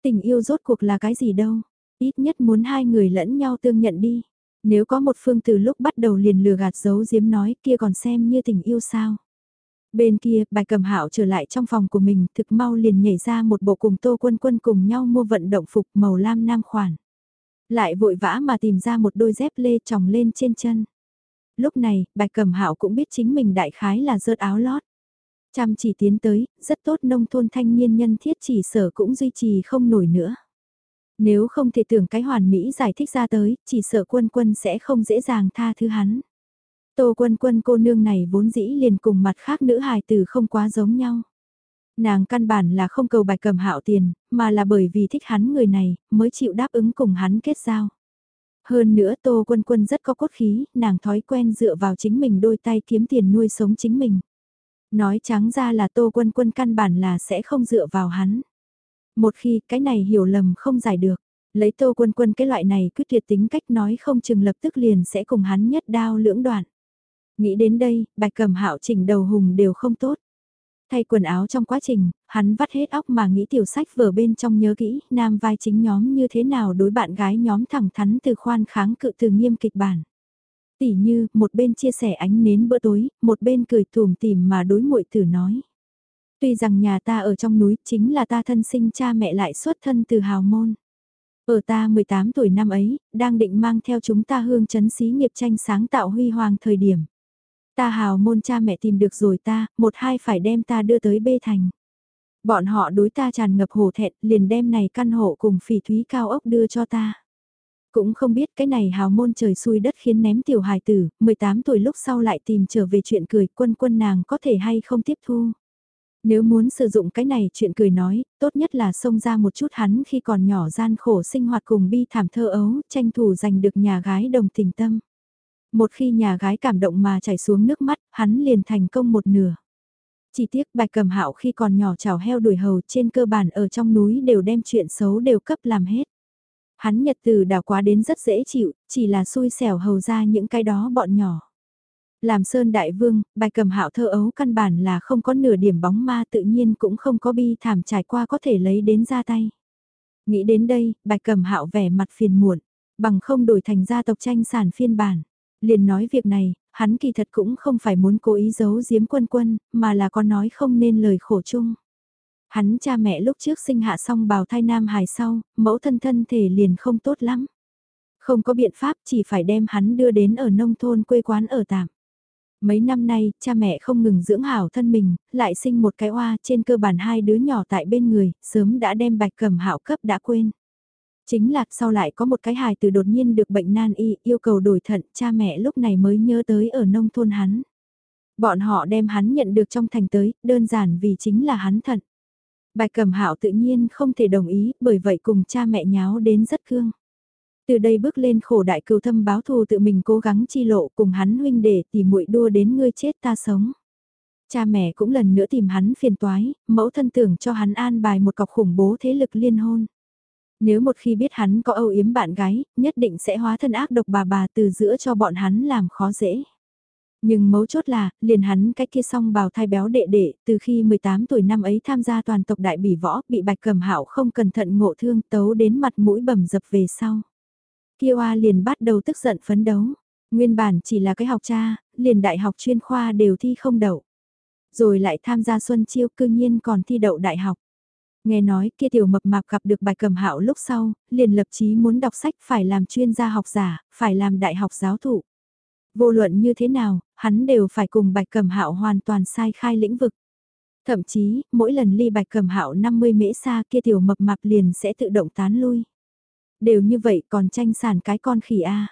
Tình yêu rốt cuộc là cái gì đâu, ít nhất muốn hai người lẫn nhau tương nhận đi. Nếu có một phương từ lúc bắt đầu liền lừa gạt giấu giếm nói kia còn xem như tình yêu sao. Bên kia, bài cầm hạo trở lại trong phòng của mình thực mau liền nhảy ra một bộ cùng tô quân quân cùng nhau mua vận động phục màu lam nam khoản. Lại vội vã mà tìm ra một đôi dép lê tròng lên trên chân. Lúc này, bài cầm hạo cũng biết chính mình đại khái là rớt áo lót. Chăm chỉ tiến tới, rất tốt nông thôn thanh niên nhân thiết chỉ sở cũng duy trì không nổi nữa. Nếu không thể tưởng cái hoàn mỹ giải thích ra tới, chỉ sợ quân quân sẽ không dễ dàng tha thứ hắn. Tô quân quân cô nương này vốn dĩ liền cùng mặt khác nữ hài tử không quá giống nhau. Nàng căn bản là không cầu bài cầm hạo tiền, mà là bởi vì thích hắn người này, mới chịu đáp ứng cùng hắn kết giao. Hơn nữa Tô Quân Quân rất có cốt khí, nàng thói quen dựa vào chính mình đôi tay kiếm tiền nuôi sống chính mình. Nói trắng ra là Tô Quân Quân căn bản là sẽ không dựa vào hắn. Một khi cái này hiểu lầm không giải được, lấy Tô Quân Quân cái loại này quyết tuyệt tính cách nói không chừng lập tức liền sẽ cùng hắn nhất đao lưỡng đoạn. Nghĩ đến đây, bạch cẩm hạo chỉnh đầu hùng đều không tốt. Thay quần áo trong quá trình, hắn vắt hết óc mà nghĩ tiểu sách vở bên trong nhớ kỹ, nam vai chính nhóm như thế nào đối bạn gái nhóm thẳng thắn từ khoan kháng cự từ nghiêm kịch bản. Tỉ như, một bên chia sẻ ánh nến bữa tối, một bên cười thùm tìm mà đối muội tử nói. Tuy rằng nhà ta ở trong núi chính là ta thân sinh cha mẹ lại xuất thân từ hào môn. Ở ta 18 tuổi năm ấy, đang định mang theo chúng ta hương chấn xí nghiệp tranh sáng tạo huy hoàng thời điểm. Ta hào môn cha mẹ tìm được rồi ta, một hai phải đem ta đưa tới bê thành. Bọn họ đối ta tràn ngập hồ thẹn, liền đem này căn hộ cùng phỉ thúy cao ốc đưa cho ta. Cũng không biết cái này hào môn trời xui đất khiến ném tiểu hài tử, 18 tuổi lúc sau lại tìm trở về chuyện cười quân quân nàng có thể hay không tiếp thu. Nếu muốn sử dụng cái này chuyện cười nói, tốt nhất là xông ra một chút hắn khi còn nhỏ gian khổ sinh hoạt cùng bi thảm thơ ấu, tranh thủ giành được nhà gái đồng tình tâm. Một khi nhà gái cảm động mà chảy xuống nước mắt, hắn liền thành công một nửa. Chỉ tiếc bạch cầm hạo khi còn nhỏ chảo heo đuổi hầu trên cơ bản ở trong núi đều đem chuyện xấu đều cấp làm hết. Hắn nhật từ đào quá đến rất dễ chịu, chỉ là xui xẻo hầu ra những cái đó bọn nhỏ. Làm Sơn Đại Vương, bài cầm hạo thơ ấu căn bản là không có nửa điểm bóng ma tự nhiên cũng không có bi thảm trải qua có thể lấy đến ra tay. Nghĩ đến đây, bài cầm hạo vẻ mặt phiền muộn. Bằng không đổi thành gia tộc tranh sản phiên bản. Liền nói việc này, hắn kỳ thật cũng không phải muốn cố ý giấu giếm quân quân, mà là có nói không nên lời khổ chung. Hắn cha mẹ lúc trước sinh hạ xong bào thai nam hài sau, mẫu thân thân thể liền không tốt lắm. Không có biện pháp chỉ phải đem hắn đưa đến ở nông thôn quê quán ở tạm. Mấy năm nay, cha mẹ không ngừng dưỡng hảo thân mình, lại sinh một cái oa trên cơ bản hai đứa nhỏ tại bên người, sớm đã đem bạch cẩm hạo cấp đã quên. Chính là sau lại có một cái hài từ đột nhiên được bệnh nan y yêu cầu đổi thận, cha mẹ lúc này mới nhớ tới ở nông thôn hắn. Bọn họ đem hắn nhận được trong thành tới, đơn giản vì chính là hắn thận. bài cẩm hạo tự nhiên không thể đồng ý, bởi vậy cùng cha mẹ nháo đến rất cương. Từ đây bước lên khổ đại cừu thâm báo thù tự mình cố gắng chi lộ cùng hắn huynh để tỉ muội đua đến ngươi chết ta sống. Cha mẹ cũng lần nữa tìm hắn phiền toái, mẫu thân tưởng cho hắn an bài một cọc khủng bố thế lực liên hôn. Nếu một khi biết hắn có âu yếm bạn gái, nhất định sẽ hóa thân ác độc bà bà từ giữa cho bọn hắn làm khó dễ. Nhưng mấu chốt là, liền hắn cái kia xong bào thai béo đệ đệ, từ khi 18 tuổi năm ấy tham gia toàn tộc đại bỉ võ, bị bạch cầm hạo không cẩn thận ngộ thương tấu đến mặt mũi bầm dập về sau. Kiêu liền bắt đầu tức giận phấn đấu. Nguyên bản chỉ là cái học cha, liền đại học chuyên khoa đều thi không đậu. Rồi lại tham gia xuân chiêu cư nhiên còn thi đậu đại học. Nghe nói kia tiểu mập mạp gặp được bài cầm hạo lúc sau, liền lập chí muốn đọc sách phải làm chuyên gia học giả, phải làm đại học giáo thụ. Vô luận như thế nào, hắn đều phải cùng bạch cầm hạo hoàn toàn sai khai lĩnh vực. Thậm chí, mỗi lần ly bạch cầm hạo 50 mễ xa kia tiểu mập mạp liền sẽ tự động tán lui. Đều như vậy còn tranh sản cái con khỉ A.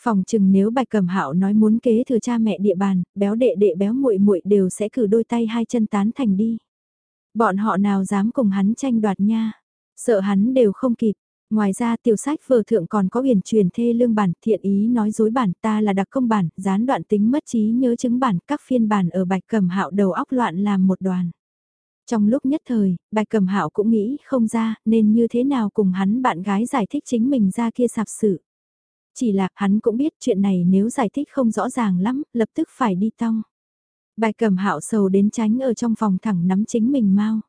Phòng chừng nếu bạch cầm hạo nói muốn kế thừa cha mẹ địa bàn, béo đệ đệ béo muội muội đều sẽ cử đôi tay hai chân tán thành đi. Bọn họ nào dám cùng hắn tranh đoạt nha. Sợ hắn đều không kịp. Ngoài ra tiểu sách vừa thượng còn có huyền truyền thê lương bản, thiện ý nói dối bản, ta là đặc công bản, gián đoạn tính mất trí nhớ chứng bản, các phiên bản ở bạch cầm hạo đầu óc loạn làm một đoàn. Trong lúc nhất thời, bạch cầm hạo cũng nghĩ không ra nên như thế nào cùng hắn bạn gái giải thích chính mình ra kia sạp sự. Chỉ là hắn cũng biết chuyện này nếu giải thích không rõ ràng lắm, lập tức phải đi tong bài cầm hạo sầu đến tránh ở trong phòng thẳng nắm chính mình mau.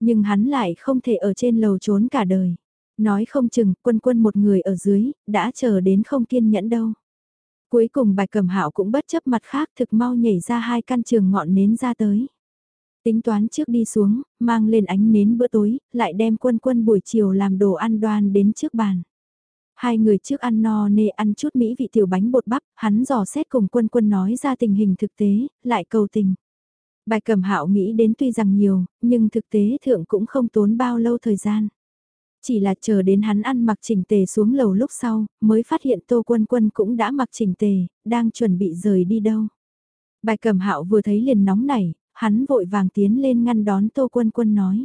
Nhưng hắn lại không thể ở trên lầu trốn cả đời. Nói không chừng quân quân một người ở dưới, đã chờ đến không kiên nhẫn đâu. Cuối cùng bài cầm hạo cũng bất chấp mặt khác thực mau nhảy ra hai căn trường ngọn nến ra tới. Tính toán trước đi xuống, mang lên ánh nến bữa tối, lại đem quân quân buổi chiều làm đồ ăn đoan đến trước bàn. Hai người trước ăn no nê ăn chút mỹ vị tiểu bánh bột bắp, hắn dò xét cùng quân quân nói ra tình hình thực tế, lại cầu tình. Bài cầm hạo nghĩ đến tuy rằng nhiều, nhưng thực tế thượng cũng không tốn bao lâu thời gian. Chỉ là chờ đến hắn ăn mặc chỉnh tề xuống lầu lúc sau, mới phát hiện tô quân quân cũng đã mặc chỉnh tề, đang chuẩn bị rời đi đâu. Bài cầm hạo vừa thấy liền nóng nảy, hắn vội vàng tiến lên ngăn đón Tô Quân Quân nói.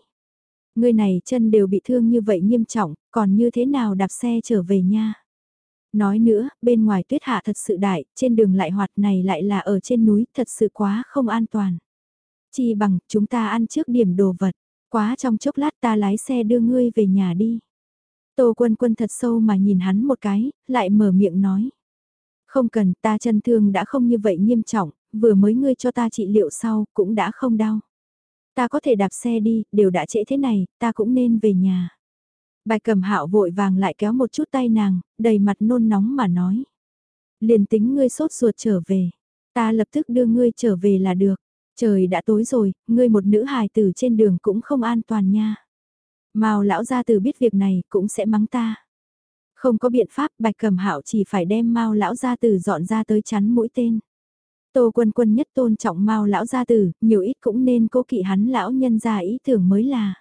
Người này chân đều bị thương như vậy nghiêm trọng, còn như thế nào đạp xe trở về nha. Nói nữa, bên ngoài tuyết hạ thật sự đại, trên đường lại hoạt này lại là ở trên núi, thật sự quá không an toàn. Chi bằng, chúng ta ăn trước điểm đồ vật, quá trong chốc lát ta lái xe đưa ngươi về nhà đi. Tô quân quân thật sâu mà nhìn hắn một cái, lại mở miệng nói. Không cần, ta chân thương đã không như vậy nghiêm trọng, vừa mới ngươi cho ta trị liệu sau, cũng đã không đau. Ta có thể đạp xe đi, đều đã trễ thế này, ta cũng nên về nhà. Bạch cầm hạo vội vàng lại kéo một chút tay nàng, đầy mặt nôn nóng mà nói. Liền tính ngươi sốt ruột trở về, ta lập tức đưa ngươi trở về là được. Trời đã tối rồi, ngươi một nữ hài tử trên đường cũng không an toàn nha. Mao lão gia tử biết việc này cũng sẽ mắng ta. Không có biện pháp bạch cầm hạo chỉ phải đem Mao lão gia tử dọn ra tới chắn mũi tên. Tô quân quân nhất tôn trọng Mao lão gia tử, nhiều ít cũng nên cố kỵ hắn lão nhân ra ý tưởng mới là.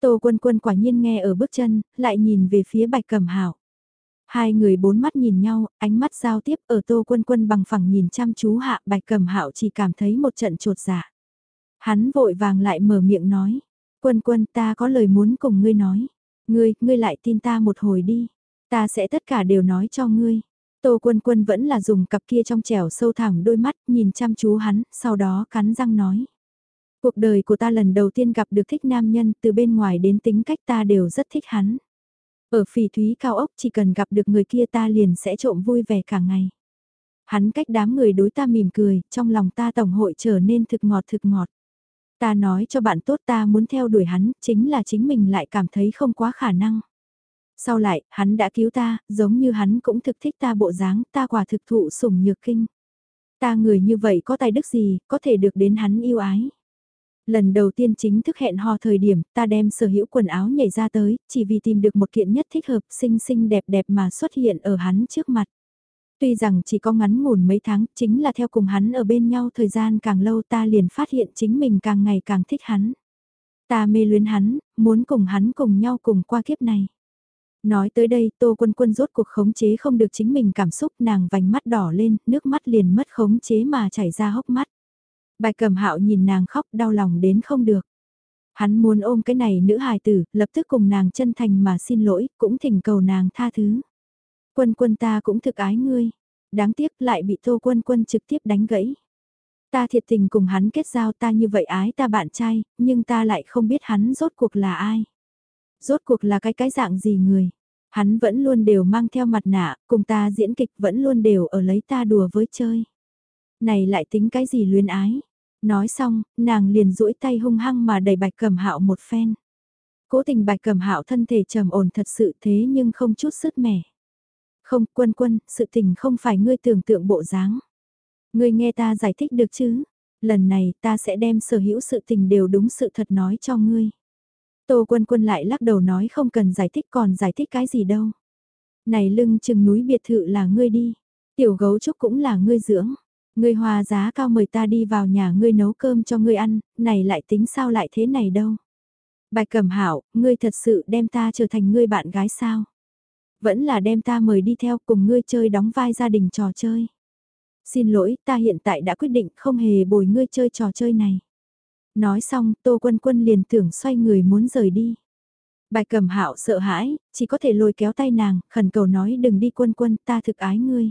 Tô quân quân quả nhiên nghe ở bước chân, lại nhìn về phía bạch cẩm hảo. Hai người bốn mắt nhìn nhau, ánh mắt giao tiếp ở tô quân quân bằng phẳng nhìn chăm chú hạ bạch cẩm hạo chỉ cảm thấy một trận trột dạ. Hắn vội vàng lại mở miệng nói, quân quân ta có lời muốn cùng ngươi nói. Ngươi, ngươi lại tin ta một hồi đi. Ta sẽ tất cả đều nói cho ngươi. Tô Quân Quân vẫn là dùng cặp kia trong trẻo sâu thẳm đôi mắt nhìn chăm chú hắn, sau đó cắn răng nói. Cuộc đời của ta lần đầu tiên gặp được thích nam nhân từ bên ngoài đến tính cách ta đều rất thích hắn. Ở phỉ thúy cao ốc chỉ cần gặp được người kia ta liền sẽ trộm vui vẻ cả ngày. Hắn cách đám người đối ta mỉm cười, trong lòng ta tổng hội trở nên thực ngọt thực ngọt. Ta nói cho bạn tốt ta muốn theo đuổi hắn, chính là chính mình lại cảm thấy không quá khả năng. Sau lại, hắn đã cứu ta, giống như hắn cũng thực thích ta bộ dáng, ta quả thực thụ sủng nhược kinh. Ta người như vậy có tài đức gì, có thể được đến hắn yêu ái. Lần đầu tiên chính thức hẹn hò thời điểm, ta đem sở hữu quần áo nhảy ra tới, chỉ vì tìm được một kiện nhất thích hợp, xinh xinh đẹp đẹp mà xuất hiện ở hắn trước mặt. Tuy rằng chỉ có ngắn ngủn mấy tháng, chính là theo cùng hắn ở bên nhau thời gian càng lâu ta liền phát hiện chính mình càng ngày càng thích hắn. Ta mê luyến hắn, muốn cùng hắn cùng nhau cùng qua kiếp này. Nói tới đây, Tô Quân Quân rốt cuộc khống chế không được chính mình cảm xúc, nàng vành mắt đỏ lên, nước mắt liền mất khống chế mà chảy ra hốc mắt. Bài cầm hạo nhìn nàng khóc đau lòng đến không được. Hắn muốn ôm cái này nữ hài tử, lập tức cùng nàng chân thành mà xin lỗi, cũng thỉnh cầu nàng tha thứ. Quân quân ta cũng thực ái ngươi. Đáng tiếc lại bị tô quân quân trực tiếp đánh gãy. Ta thiệt tình cùng hắn kết giao ta như vậy ái ta bạn trai, nhưng ta lại không biết hắn rốt cuộc là ai. Rốt cuộc là cái cái dạng gì người. Hắn vẫn luôn đều mang theo mặt nạ, cùng ta diễn kịch vẫn luôn đều ở lấy ta đùa với chơi. Này lại tính cái gì luyến ái. Nói xong, nàng liền duỗi tay hung hăng mà đẩy bạch cầm hạo một phen. Cố tình bạch cầm hạo thân thể trầm ổn thật sự thế nhưng không chút sức mẻ. Không, quân quân, sự tình không phải ngươi tưởng tượng bộ dáng. Ngươi nghe ta giải thích được chứ? Lần này ta sẽ đem sở hữu sự tình đều đúng sự thật nói cho ngươi. Tô quân quân lại lắc đầu nói không cần giải thích còn giải thích cái gì đâu. Này lưng chừng núi biệt thự là ngươi đi. Tiểu gấu trúc cũng là ngươi dưỡng. Ngươi hòa giá cao mời ta đi vào nhà ngươi nấu cơm cho ngươi ăn, này lại tính sao lại thế này đâu. Bạch cẩm hảo, ngươi thật sự đem ta trở thành ngươi bạn gái sao? Vẫn là đem ta mời đi theo cùng ngươi chơi đóng vai gia đình trò chơi. Xin lỗi, ta hiện tại đã quyết định không hề bồi ngươi chơi trò chơi này. Nói xong, Tô Quân Quân liền tưởng xoay người muốn rời đi. Bài cầm hạo sợ hãi, chỉ có thể lôi kéo tay nàng, khẩn cầu nói đừng đi quân quân, ta thực ái ngươi.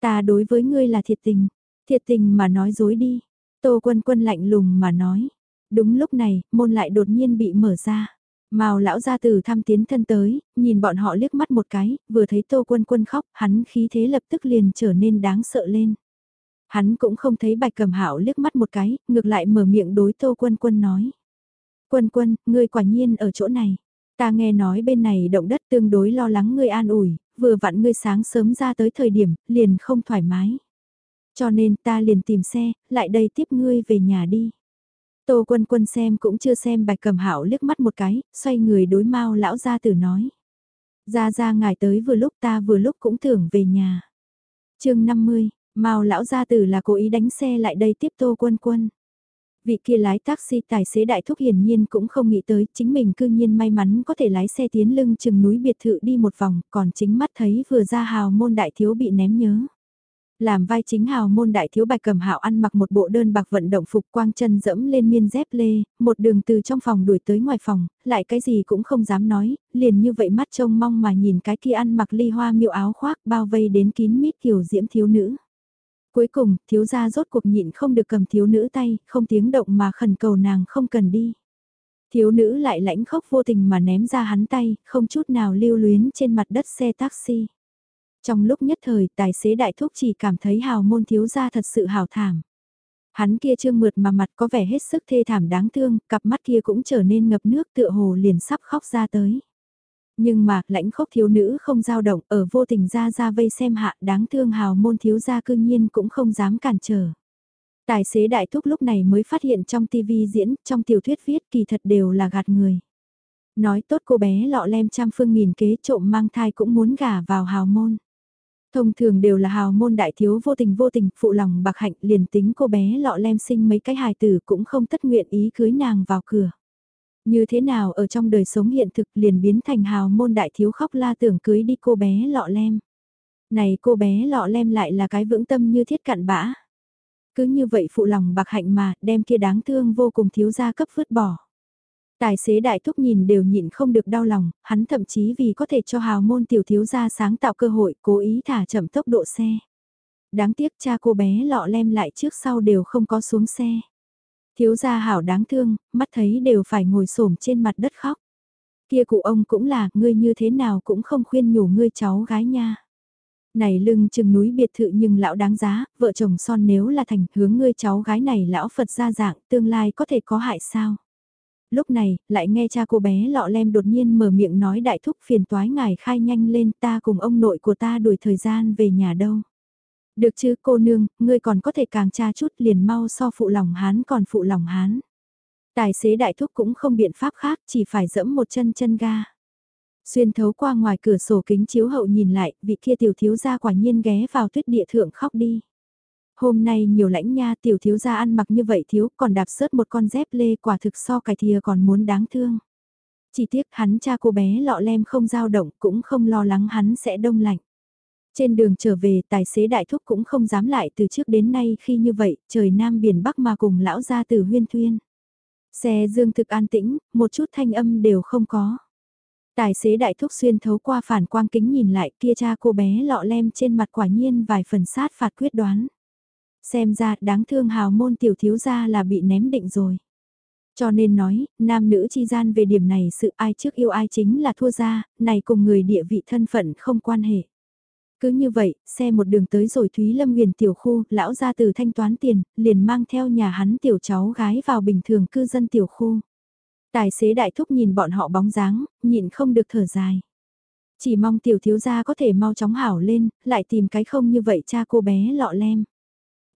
Ta đối với ngươi là thiệt tình, thiệt tình mà nói dối đi. Tô quân quân lạnh lùng mà nói. Đúng lúc này, môn lại đột nhiên bị mở ra. Màu lão gia từ thăm tiến thân tới, nhìn bọn họ liếc mắt một cái, vừa thấy Tô Quân Quân khóc, hắn khí thế lập tức liền trở nên đáng sợ lên. Hắn cũng không thấy Bạch Cẩm Hạo liếc mắt một cái, ngược lại mở miệng đối Tô Quân Quân nói: "Quân Quân, ngươi quả nhiên ở chỗ này. Ta nghe nói bên này động đất tương đối lo lắng ngươi an ủi, vừa vặn ngươi sáng sớm ra tới thời điểm, liền không thoải mái. Cho nên ta liền tìm xe, lại đây tiếp ngươi về nhà đi." Tô quân quân xem cũng chưa xem bạch cầm hạo liếc mắt một cái, xoay người đối mau lão gia tử nói. Ra ra ngài tới vừa lúc ta vừa lúc cũng tưởng về nhà. chương 50, Mao lão gia tử là cố ý đánh xe lại đây tiếp tô quân quân. Vị kia lái taxi tài xế đại thúc hiển nhiên cũng không nghĩ tới chính mình cư nhiên may mắn có thể lái xe tiến lưng chừng núi biệt thự đi một vòng còn chính mắt thấy vừa ra hào môn đại thiếu bị ném nhớ. Làm vai chính hào môn đại thiếu bạch cầm hạo ăn mặc một bộ đơn bạc vận động phục quang chân dẫm lên miên dép lê, một đường từ trong phòng đuổi tới ngoài phòng, lại cái gì cũng không dám nói, liền như vậy mắt trông mong mà nhìn cái kia ăn mặc ly hoa miêu áo khoác bao vây đến kín mít kiểu diễm thiếu nữ. Cuối cùng, thiếu gia rốt cuộc nhịn không được cầm thiếu nữ tay, không tiếng động mà khẩn cầu nàng không cần đi. Thiếu nữ lại lãnh khốc vô tình mà ném ra hắn tay, không chút nào lưu luyến trên mặt đất xe taxi. Trong lúc nhất thời tài xế đại thúc chỉ cảm thấy hào môn thiếu gia thật sự hào thảm. Hắn kia trương mượt mà mặt có vẻ hết sức thê thảm đáng thương, cặp mắt kia cũng trở nên ngập nước tựa hồ liền sắp khóc ra tới. Nhưng mà, lãnh khốc thiếu nữ không dao động, ở vô tình ra ra vây xem hạ đáng thương hào môn thiếu gia cương nhiên cũng không dám cản trở. Tài xế đại thúc lúc này mới phát hiện trong tivi diễn, trong tiểu thuyết viết kỳ thật đều là gạt người. Nói tốt cô bé lọ lem trăm phương nghìn kế trộm mang thai cũng muốn gả vào hào môn. Thông thường đều là hào môn đại thiếu vô tình vô tình, phụ lòng bạc hạnh liền tính cô bé lọ lem sinh mấy cái hài tử cũng không tất nguyện ý cưới nàng vào cửa. Như thế nào ở trong đời sống hiện thực liền biến thành hào môn đại thiếu khóc la tưởng cưới đi cô bé lọ lem. Này cô bé lọ lem lại là cái vững tâm như thiết cặn bã. Cứ như vậy phụ lòng bạc hạnh mà đem kia đáng thương vô cùng thiếu gia cấp vứt bỏ. Tài xế đại thúc nhìn đều nhịn không được đau lòng, hắn thậm chí vì có thể cho hào môn tiểu thiếu gia sáng tạo cơ hội cố ý thả chậm tốc độ xe. Đáng tiếc cha cô bé lọ lem lại trước sau đều không có xuống xe. Thiếu gia hảo đáng thương, mắt thấy đều phải ngồi xổm trên mặt đất khóc. Kia cụ ông cũng là, ngươi như thế nào cũng không khuyên nhủ ngươi cháu gái nha. Này lưng chừng núi biệt thự nhưng lão đáng giá, vợ chồng son nếu là thành hướng ngươi cháu gái này lão Phật ra dạng, tương lai có thể có hại sao? Lúc này, lại nghe cha cô bé lọ lem đột nhiên mở miệng nói đại thúc phiền toái ngài khai nhanh lên ta cùng ông nội của ta đuổi thời gian về nhà đâu. Được chứ cô nương, ngươi còn có thể càng tra chút liền mau so phụ lòng hán còn phụ lòng hán. Tài xế đại thúc cũng không biện pháp khác, chỉ phải dẫm một chân chân ga. Xuyên thấu qua ngoài cửa sổ kính chiếu hậu nhìn lại, vị kia tiểu thiếu gia quả nhiên ghé vào tuyết địa thượng khóc đi. Hôm nay nhiều lãnh nha tiểu thiếu gia ăn mặc như vậy thiếu còn đạp sớt một con dép lê quả thực so cải thìa còn muốn đáng thương. Chỉ tiếc hắn cha cô bé lọ lem không dao động cũng không lo lắng hắn sẽ đông lạnh. Trên đường trở về tài xế đại thúc cũng không dám lại từ trước đến nay khi như vậy trời nam biển bắc mà cùng lão ra từ huyên thuyên. Xe dương thực an tĩnh, một chút thanh âm đều không có. Tài xế đại thúc xuyên thấu qua phản quang kính nhìn lại kia cha cô bé lọ lem trên mặt quả nhiên vài phần sát phạt quyết đoán. Xem ra đáng thương hào môn tiểu thiếu gia là bị ném định rồi. Cho nên nói, nam nữ chi gian về điểm này sự ai trước yêu ai chính là thua ra, này cùng người địa vị thân phận không quan hệ. Cứ như vậy, xe một đường tới rồi Thúy Lâm huyền tiểu khu, lão ra từ thanh toán tiền, liền mang theo nhà hắn tiểu cháu gái vào bình thường cư dân tiểu khu. Tài xế đại thúc nhìn bọn họ bóng dáng, nhịn không được thở dài. Chỉ mong tiểu thiếu gia có thể mau chóng hảo lên, lại tìm cái không như vậy cha cô bé lọ lem.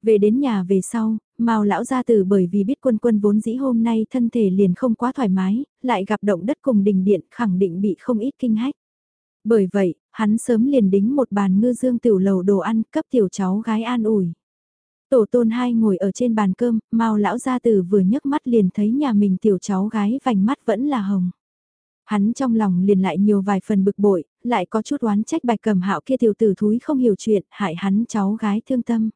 Về đến nhà về sau, Mao lão gia tử bởi vì biết quân quân vốn dĩ hôm nay thân thể liền không quá thoải mái, lại gặp động đất cùng đình điện khẳng định bị không ít kinh hách. Bởi vậy, hắn sớm liền đính một bàn ngư dương tiểu lầu đồ ăn cấp tiểu cháu gái an ủi. Tổ tôn hai ngồi ở trên bàn cơm, mau lão gia tử vừa nhấc mắt liền thấy nhà mình tiểu cháu gái vành mắt vẫn là hồng. Hắn trong lòng liền lại nhiều vài phần bực bội, lại có chút oán trách bạch cầm hạo kia tiểu tử thúi không hiểu chuyện, hại hắn cháu gái thương tâm.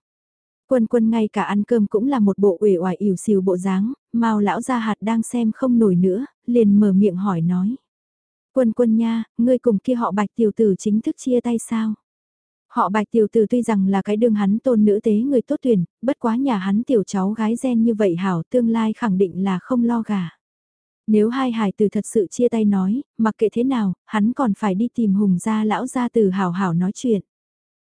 Quân quân ngay cả ăn cơm cũng là một bộ uể oải ỉu xìu bộ dáng, mau lão gia hạt đang xem không nổi nữa, liền mở miệng hỏi nói. Quân quân nha, ngươi cùng kia họ bạch tiểu tử chính thức chia tay sao? Họ bạch tiểu tử tuy rằng là cái đương hắn tôn nữ tế người tốt tuyển, bất quá nhà hắn tiểu cháu gái gen như vậy hảo tương lai khẳng định là không lo gà. Nếu hai hải tử thật sự chia tay nói, mặc kệ thế nào, hắn còn phải đi tìm hùng gia lão gia tử hảo hảo nói chuyện.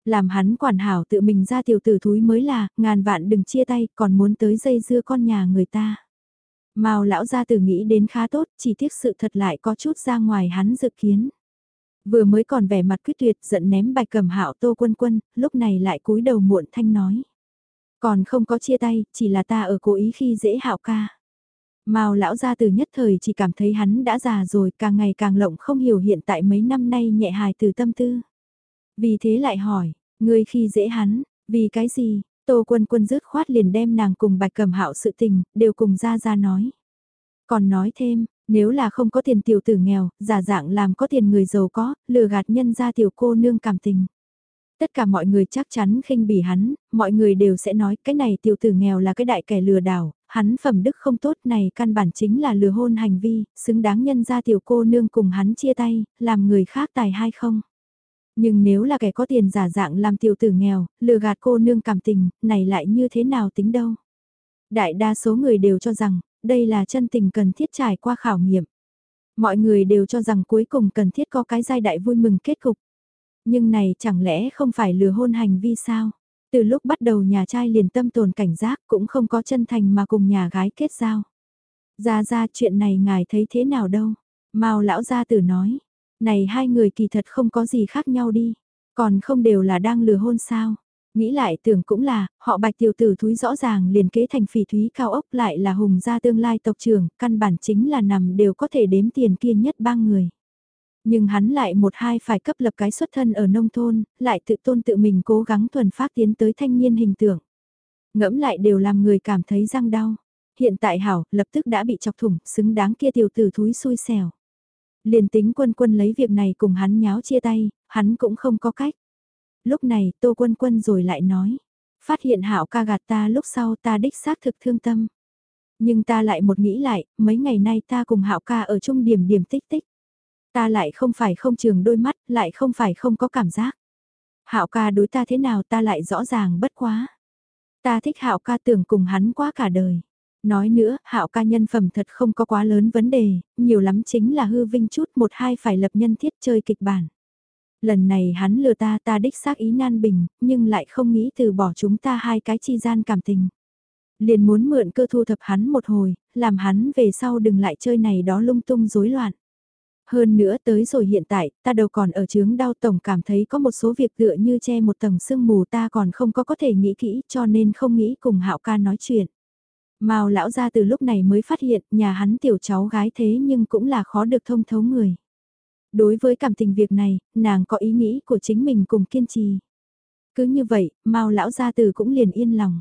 Làm hắn quản hảo tự mình ra tiểu tử thúi mới là, ngàn vạn đừng chia tay, còn muốn tới dây dưa con nhà người ta. Mao lão gia từ nghĩ đến khá tốt, chỉ tiếc sự thật lại có chút ra ngoài hắn dự kiến. Vừa mới còn vẻ mặt quyết tuyệt giận ném bạch cầm hạo tô quân quân, lúc này lại cúi đầu muộn thanh nói. Còn không có chia tay, chỉ là ta ở cố ý khi dễ hạo ca. Mao lão gia từ nhất thời chỉ cảm thấy hắn đã già rồi, càng ngày càng lộng không hiểu hiện tại mấy năm nay nhẹ hài từ tâm tư. Vì thế lại hỏi, ngươi khi dễ hắn, vì cái gì? Tô quân quân dứt khoát liền đem nàng cùng bạch cẩm hạo sự tình, đều cùng ra ra nói. Còn nói thêm, nếu là không có tiền tiểu tử nghèo, giả dạng làm có tiền người giàu có, lừa gạt nhân ra tiểu cô nương cảm tình. Tất cả mọi người chắc chắn khinh bỉ hắn, mọi người đều sẽ nói cái này tiểu tử nghèo là cái đại kẻ lừa đảo, hắn phẩm đức không tốt này căn bản chính là lừa hôn hành vi, xứng đáng nhân ra tiểu cô nương cùng hắn chia tay, làm người khác tài hay không. Nhưng nếu là kẻ có tiền giả dạng làm tiểu tử nghèo, lừa gạt cô nương cảm tình, này lại như thế nào tính đâu. Đại đa số người đều cho rằng, đây là chân tình cần thiết trải qua khảo nghiệm. Mọi người đều cho rằng cuối cùng cần thiết có cái giai đại vui mừng kết cục. Nhưng này chẳng lẽ không phải lừa hôn hành vi sao? Từ lúc bắt đầu nhà trai liền tâm tồn cảnh giác cũng không có chân thành mà cùng nhà gái kết giao. Ra ra chuyện này ngài thấy thế nào đâu? Mao lão gia tử nói, này hai người kỳ thật không có gì khác nhau đi, còn không đều là đang lừa hôn sao? Nghĩ lại tưởng cũng là, họ bạch tiểu tử thúi rõ ràng liền kế thành phỉ thúy cao ốc lại là hùng gia tương lai tộc trưởng, căn bản chính là nằm đều có thể đếm tiền kia nhất ba người. Nhưng hắn lại một hai phải cấp lập cái xuất thân ở nông thôn, lại tự tôn tự mình cố gắng thuần phát tiến tới thanh niên hình tượng. Ngẫm lại đều làm người cảm thấy răng đau. Hiện tại hảo, lập tức đã bị chọc thủng, xứng đáng kia tiểu tử thúi xui xẻo. Liền tính quân quân lấy việc này cùng hắn nháo chia tay, hắn cũng không có cách. Lúc này Tô Quân Quân rồi lại nói, phát hiện hạo ca gạt ta lúc sau ta đích xác thực thương tâm. Nhưng ta lại một nghĩ lại, mấy ngày nay ta cùng hạo ca ở chung điểm điểm tích tích. Ta lại không phải không trường đôi mắt, lại không phải không có cảm giác. Hạo ca đối ta thế nào ta lại rõ ràng bất quá. Ta thích hạo ca tưởng cùng hắn quá cả đời. Nói nữa, hạo ca nhân phẩm thật không có quá lớn vấn đề, nhiều lắm chính là hư vinh chút một hai phải lập nhân thiết chơi kịch bản. Lần này hắn lừa ta ta đích xác ý nan bình, nhưng lại không nghĩ từ bỏ chúng ta hai cái chi gian cảm tình. Liền muốn mượn cơ thu thập hắn một hồi, làm hắn về sau đừng lại chơi này đó lung tung rối loạn. Hơn nữa tới rồi hiện tại, ta đầu còn ở chướng đau tổng cảm thấy có một số việc tựa như che một tầng sương mù ta còn không có có thể nghĩ kỹ cho nên không nghĩ cùng hạo ca nói chuyện. Mao lão ra từ lúc này mới phát hiện nhà hắn tiểu cháu gái thế nhưng cũng là khó được thông thấu người. Đối với cảm tình việc này, nàng có ý nghĩ của chính mình cùng kiên trì. Cứ như vậy, Mao lão gia từ cũng liền yên lòng.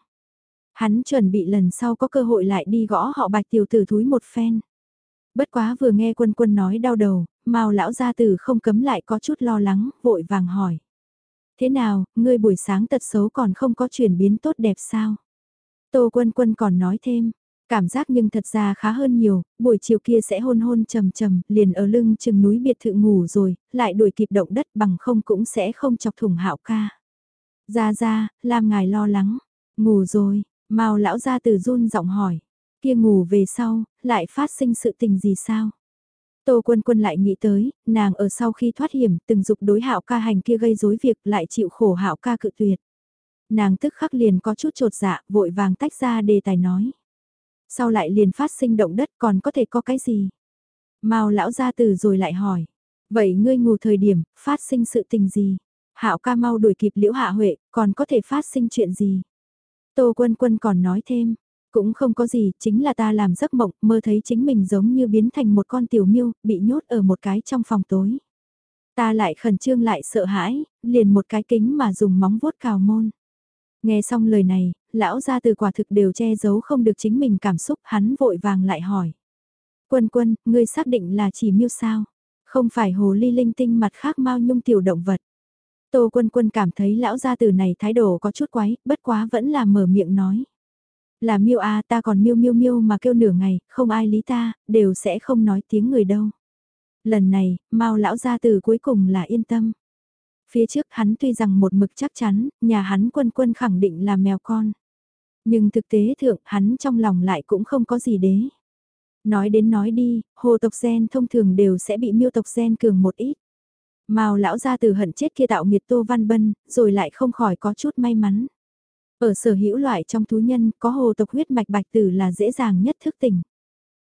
Hắn chuẩn bị lần sau có cơ hội lại đi gõ họ bạch tiểu tử thúi một phen. Bất quá vừa nghe quân quân nói đau đầu, Mao lão gia tử không cấm lại có chút lo lắng, vội vàng hỏi. Thế nào, ngươi buổi sáng tật xấu còn không có chuyển biến tốt đẹp sao? Tô quân quân còn nói thêm, cảm giác nhưng thật ra khá hơn nhiều, buổi chiều kia sẽ hôn hôn trầm trầm, liền ở lưng chừng núi biệt thự ngủ rồi, lại đuổi kịp động đất bằng không cũng sẽ không chọc thủng hạo ca. Ra ra, làm ngài lo lắng, ngủ rồi, mau lão gia từ run giọng hỏi, kia ngủ về sau, lại phát sinh sự tình gì sao? Tô Quân Quân lại nghĩ tới, nàng ở sau khi thoát hiểm, từng dục đối hạo ca hành kia gây rối việc lại chịu khổ hạo ca cự tuyệt. Nàng tức khắc liền có chút trột dạ, vội vàng tách ra đề tài nói. Sau lại liền phát sinh động đất còn có thể có cái gì? Mao lão gia từ rồi lại hỏi. Vậy ngươi ngủ thời điểm, phát sinh sự tình gì? Hạo ca mau đuổi kịp liễu hạ huệ, còn có thể phát sinh chuyện gì? Tô Quân Quân còn nói thêm, cũng không có gì, chính là ta làm giấc mộng, mơ thấy chính mình giống như biến thành một con tiểu miêu, bị nhốt ở một cái trong phòng tối. Ta lại khẩn trương lại sợ hãi, liền một cái kính mà dùng móng vuốt cào môn. Nghe xong lời này, lão ra từ quả thực đều che giấu không được chính mình cảm xúc, hắn vội vàng lại hỏi. Quân quân, ngươi xác định là chỉ miêu sao? Không phải hồ ly linh tinh mặt khác mau nhung tiểu động vật. Tô quân quân cảm thấy lão gia từ này thái độ có chút quái, bất quá vẫn là mở miệng nói. Là miêu a ta còn miêu miêu miêu mà kêu nửa ngày, không ai lý ta, đều sẽ không nói tiếng người đâu. Lần này, mau lão gia từ cuối cùng là yên tâm. Phía trước hắn tuy rằng một mực chắc chắn, nhà hắn quân quân khẳng định là mèo con. Nhưng thực tế thượng hắn trong lòng lại cũng không có gì đế. Nói đến nói đi, hồ tộc gen thông thường đều sẽ bị miêu tộc gen cường một ít. Mao lão ra từ hận chết kia tạo nghiệt Tô Văn Bân, rồi lại không khỏi có chút may mắn. Ở sở hữu loại trong thú nhân, có hồ tộc huyết mạch bạch tử là dễ dàng nhất thức tỉnh.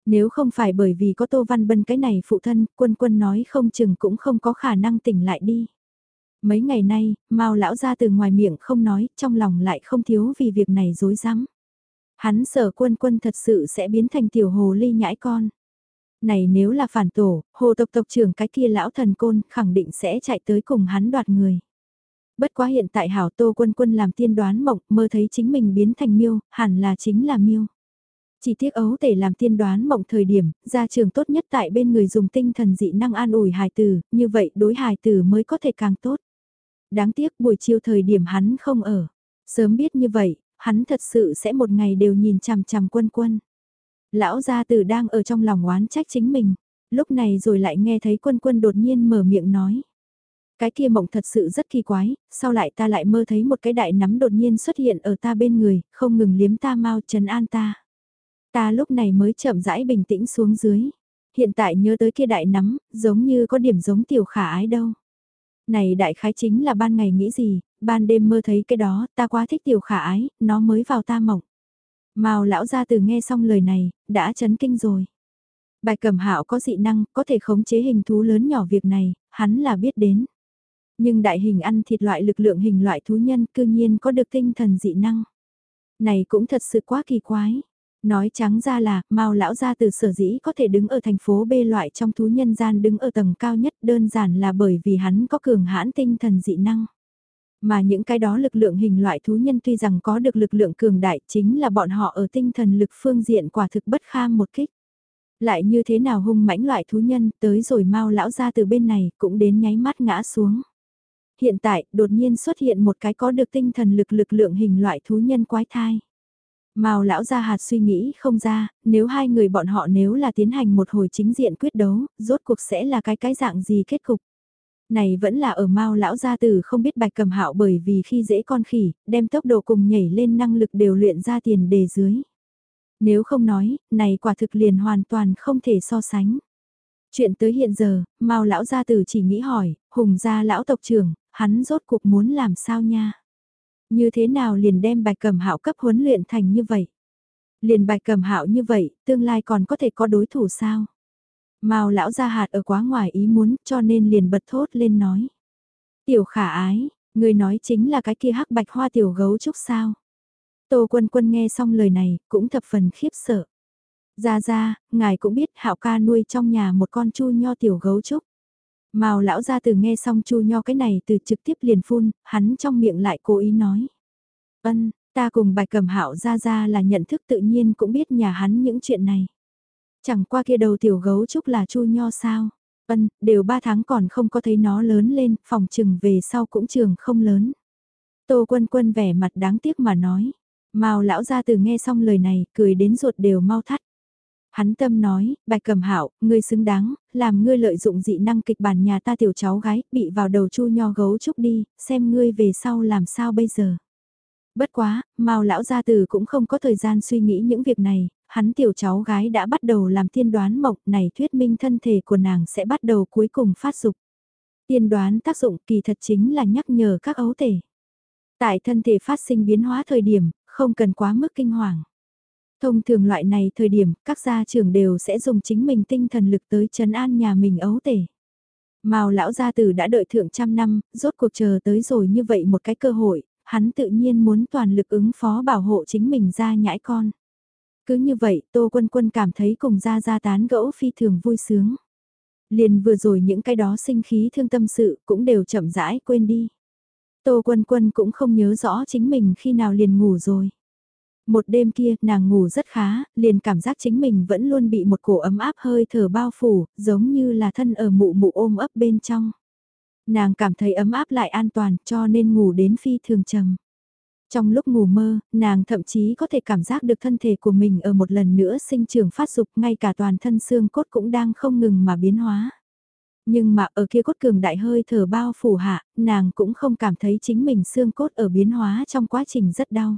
Nếu không phải bởi vì có Tô Văn Bân cái này phụ thân, quân quân nói không chừng cũng không có khả năng tỉnh lại đi. Mấy ngày nay, Mao lão ra từ ngoài miệng không nói, trong lòng lại không thiếu vì việc này dối rắm Hắn sợ quân quân thật sự sẽ biến thành tiểu hồ ly nhãi con. Này nếu là phản tổ, hồ tộc tộc trưởng cái kia lão thần côn khẳng định sẽ chạy tới cùng hắn đoạt người. Bất quá hiện tại hảo tô quân quân làm tiên đoán mộng mơ thấy chính mình biến thành miêu, hẳn là chính là miêu. Chỉ tiếc ấu tể làm tiên đoán mộng thời điểm, gia trường tốt nhất tại bên người dùng tinh thần dị năng an ủi hài tử, như vậy đối hài tử mới có thể càng tốt. Đáng tiếc buổi chiều thời điểm hắn không ở. Sớm biết như vậy, hắn thật sự sẽ một ngày đều nhìn chằm chằm quân quân. Lão gia tử đang ở trong lòng oán trách chính mình, lúc này rồi lại nghe thấy quân quân đột nhiên mở miệng nói. Cái kia mộng thật sự rất kỳ quái, sau lại ta lại mơ thấy một cái đại nắm đột nhiên xuất hiện ở ta bên người, không ngừng liếm ta mau trấn an ta. Ta lúc này mới chậm rãi bình tĩnh xuống dưới. Hiện tại nhớ tới kia đại nắm, giống như có điểm giống tiểu khả ái đâu. Này đại khái chính là ban ngày nghĩ gì, ban đêm mơ thấy cái đó, ta quá thích tiểu khả ái, nó mới vào ta mộng. Mao lão gia từ nghe xong lời này, đã chấn kinh rồi. Bài cầm hạo có dị năng, có thể khống chế hình thú lớn nhỏ việc này, hắn là biết đến. Nhưng đại hình ăn thịt loại lực lượng hình loại thú nhân cư nhiên có được tinh thần dị năng. Này cũng thật sự quá kỳ quái. Nói trắng ra là, Mao lão gia từ sở dĩ có thể đứng ở thành phố B loại trong thú nhân gian đứng ở tầng cao nhất đơn giản là bởi vì hắn có cường hãn tinh thần dị năng. Mà những cái đó lực lượng hình loại thú nhân tuy rằng có được lực lượng cường đại chính là bọn họ ở tinh thần lực phương diện quả thực bất kham một kích. Lại như thế nào hung mãnh loại thú nhân tới rồi mau lão ra từ bên này cũng đến nháy mắt ngã xuống. Hiện tại đột nhiên xuất hiện một cái có được tinh thần lực lực lượng hình loại thú nhân quái thai. Mao lão gia hạt suy nghĩ không ra, nếu hai người bọn họ nếu là tiến hành một hồi chính diện quyết đấu, rốt cuộc sẽ là cái cái dạng gì kết cục. Này vẫn là ở Mao lão gia tử không biết bạch cầm hạo bởi vì khi dễ con khỉ, đem tốc độ cùng nhảy lên năng lực đều luyện ra tiền đề dưới. Nếu không nói, này quả thực liền hoàn toàn không thể so sánh. Chuyện tới hiện giờ, Mao lão gia tử chỉ nghĩ hỏi, hùng gia lão tộc trưởng, hắn rốt cuộc muốn làm sao nha? Như thế nào liền đem bạch cầm hạo cấp huấn luyện thành như vậy? Liền bạch cầm hạo như vậy, tương lai còn có thể có đối thủ sao? Mao lão gia hạt ở quá ngoài ý muốn cho nên liền bật thốt lên nói. Tiểu khả ái, người nói chính là cái kia hắc bạch hoa tiểu gấu trúc sao? Tô quân quân nghe xong lời này, cũng thập phần khiếp sợ. Ra ra, ngài cũng biết hạo ca nuôi trong nhà một con chu nho tiểu gấu trúc. Mao lão gia từ nghe xong chu nho cái này từ trực tiếp liền phun, hắn trong miệng lại cố ý nói. Ân, ta cùng bài cầm hạo ra ra là nhận thức tự nhiên cũng biết nhà hắn những chuyện này. Chẳng qua kia đầu tiểu gấu trúc là chu nho sao. Ân, đều ba tháng còn không có thấy nó lớn lên, phòng trừng về sau cũng trường không lớn. Tô quân quân vẻ mặt đáng tiếc mà nói. Mao lão gia từ nghe xong lời này, cười đến ruột đều mau thắt. Hắn tâm nói, bạch cầm hạo ngươi xứng đáng, làm ngươi lợi dụng dị năng kịch bản nhà ta tiểu cháu gái, bị vào đầu chu nho gấu trúc đi, xem ngươi về sau làm sao bây giờ. Bất quá, Mao lão gia tử cũng không có thời gian suy nghĩ những việc này, hắn tiểu cháu gái đã bắt đầu làm tiên đoán mộng này thuyết minh thân thể của nàng sẽ bắt đầu cuối cùng phát dục. Tiên đoán tác dụng kỳ thật chính là nhắc nhở các ấu thể. Tại thân thể phát sinh biến hóa thời điểm, không cần quá mức kinh hoàng. Thông thường loại này thời điểm, các gia trưởng đều sẽ dùng chính mình tinh thần lực tới chấn an nhà mình ấu tể. Mao lão gia tử đã đợi thượng trăm năm, rốt cuộc chờ tới rồi như vậy một cái cơ hội, hắn tự nhiên muốn toàn lực ứng phó bảo hộ chính mình ra nhãi con. Cứ như vậy, Tô Quân Quân cảm thấy cùng gia gia tán gẫu phi thường vui sướng. Liền vừa rồi những cái đó sinh khí thương tâm sự cũng đều chậm rãi quên đi. Tô Quân Quân cũng không nhớ rõ chính mình khi nào liền ngủ rồi. Một đêm kia, nàng ngủ rất khá, liền cảm giác chính mình vẫn luôn bị một cổ ấm áp hơi thở bao phủ, giống như là thân ở mụ mụ ôm ấp bên trong. Nàng cảm thấy ấm áp lại an toàn cho nên ngủ đến phi thường trầm. Trong lúc ngủ mơ, nàng thậm chí có thể cảm giác được thân thể của mình ở một lần nữa sinh trưởng phát dục ngay cả toàn thân xương cốt cũng đang không ngừng mà biến hóa. Nhưng mà ở kia cốt cường đại hơi thở bao phủ hạ, nàng cũng không cảm thấy chính mình xương cốt ở biến hóa trong quá trình rất đau.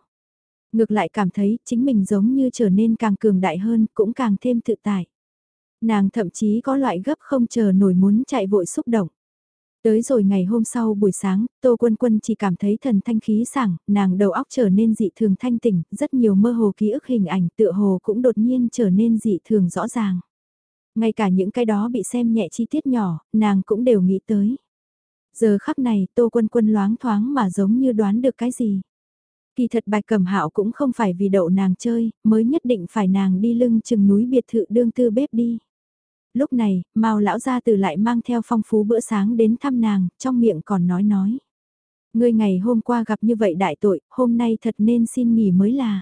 Ngược lại cảm thấy chính mình giống như trở nên càng cường đại hơn, cũng càng thêm tự tại. Nàng thậm chí có loại gấp không chờ nổi muốn chạy vội xúc động. Tới rồi ngày hôm sau buổi sáng, Tô Quân Quân chỉ cảm thấy thần thanh khí sảng, nàng đầu óc trở nên dị thường thanh tỉnh, rất nhiều mơ hồ ký ức hình ảnh tựa hồ cũng đột nhiên trở nên dị thường rõ ràng. Ngay cả những cái đó bị xem nhẹ chi tiết nhỏ, nàng cũng đều nghĩ tới. Giờ khắc này Tô Quân Quân loáng thoáng mà giống như đoán được cái gì. Kỳ thật bạch cẩm hạo cũng không phải vì đậu nàng chơi, mới nhất định phải nàng đi lưng chừng núi biệt thự đương tư bếp đi. Lúc này, Mao lão gia từ lại mang theo phong phú bữa sáng đến thăm nàng, trong miệng còn nói nói. Ngươi ngày hôm qua gặp như vậy đại tội, hôm nay thật nên xin nghỉ mới là.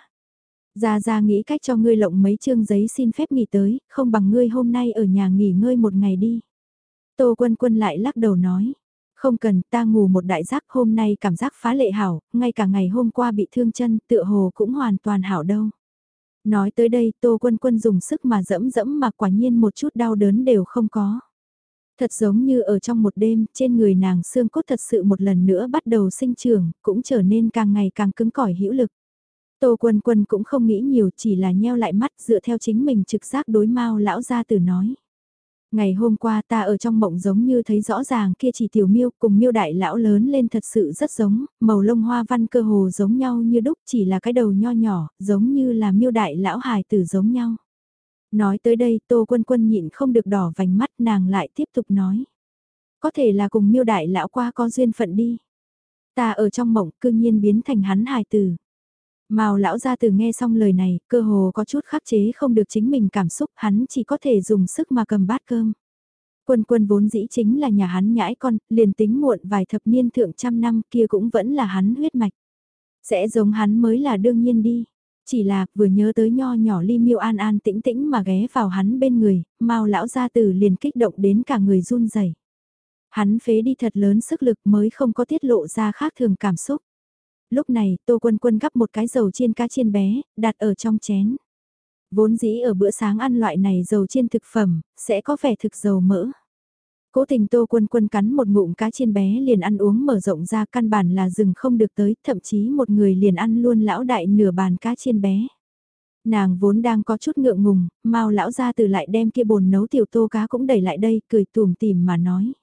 Gia Gia nghĩ cách cho ngươi lộng mấy chương giấy xin phép nghỉ tới, không bằng ngươi hôm nay ở nhà nghỉ ngơi một ngày đi. Tô Quân Quân lại lắc đầu nói, không cần ta ngủ một đại giác hôm nay cảm giác phá lệ hảo, ngay cả ngày hôm qua bị thương chân tựa hồ cũng hoàn toàn hảo đâu. Nói tới đây Tô Quân Quân dùng sức mà dẫm dẫm mà quả nhiên một chút đau đớn đều không có. Thật giống như ở trong một đêm, trên người nàng xương cốt thật sự một lần nữa bắt đầu sinh trưởng, cũng trở nên càng ngày càng cứng cỏi hữu lực. Tô Quân Quân cũng không nghĩ nhiều chỉ là nheo lại mắt dựa theo chính mình trực giác đối mau lão gia tử nói. Ngày hôm qua ta ở trong mộng giống như thấy rõ ràng kia chỉ tiểu miêu cùng miêu đại lão lớn lên thật sự rất giống, màu lông hoa văn cơ hồ giống nhau như đúc chỉ là cái đầu nho nhỏ, giống như là miêu đại lão hài tử giống nhau. Nói tới đây tô quân quân nhịn không được đỏ vành mắt nàng lại tiếp tục nói. Có thể là cùng miêu đại lão qua có duyên phận đi. Ta ở trong mộng cư nhiên biến thành hắn hài tử. Mao lão gia từ nghe xong lời này, cơ hồ có chút khắc chế không được chính mình cảm xúc, hắn chỉ có thể dùng sức mà cầm bát cơm. Quân quân vốn dĩ chính là nhà hắn nhãi con, liền tính muộn vài thập niên thượng trăm năm kia cũng vẫn là hắn huyết mạch. Sẽ giống hắn mới là đương nhiên đi. Chỉ là vừa nhớ tới nho nhỏ ly miêu an an tĩnh tĩnh mà ghé vào hắn bên người, mau lão gia từ liền kích động đến cả người run rẩy. Hắn phế đi thật lớn sức lực mới không có tiết lộ ra khác thường cảm xúc. Lúc này, Tô Quân Quân gắp một cái dầu chiên cá chiên bé, đặt ở trong chén. Vốn dĩ ở bữa sáng ăn loại này dầu chiên thực phẩm, sẽ có vẻ thực dầu mỡ. Cố tình Tô Quân Quân cắn một ngụm cá chiên bé liền ăn uống mở rộng ra căn bản là rừng không được tới, thậm chí một người liền ăn luôn lão đại nửa bàn cá chiên bé. Nàng vốn đang có chút ngượng ngùng, mau lão ra từ lại đem kia bồn nấu tiểu tô cá cũng đẩy lại đây, cười tùm tìm mà nói.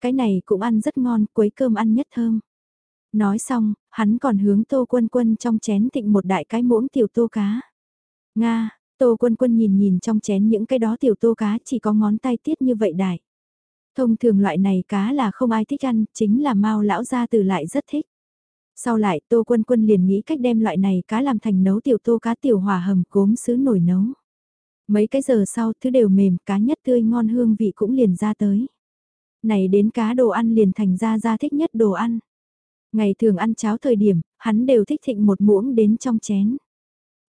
Cái này cũng ăn rất ngon, quấy cơm ăn nhất thơm. Nói xong, hắn còn hướng tô quân quân trong chén thịnh một đại cái muỗng tiểu tô cá. Nga, Tô Quân Quân nhìn nhìn trong chén những cái đó tiểu tô cá chỉ có ngón tay tiết như vậy đại. Thông thường loại này cá là không ai thích ăn, chính là Mao lão gia từ lại rất thích. Sau lại Tô Quân Quân liền nghĩ cách đem loại này cá làm thành nấu tiểu tô cá tiểu hỏa hầm cốm sứ nổi nấu. Mấy cái giờ sau thứ đều mềm, cá nhất tươi ngon hương vị cũng liền ra tới. Này đến cá đồ ăn liền thành ra ra thích nhất đồ ăn. Ngày thường ăn cháo thời điểm, hắn đều thích thịnh một muỗng đến trong chén.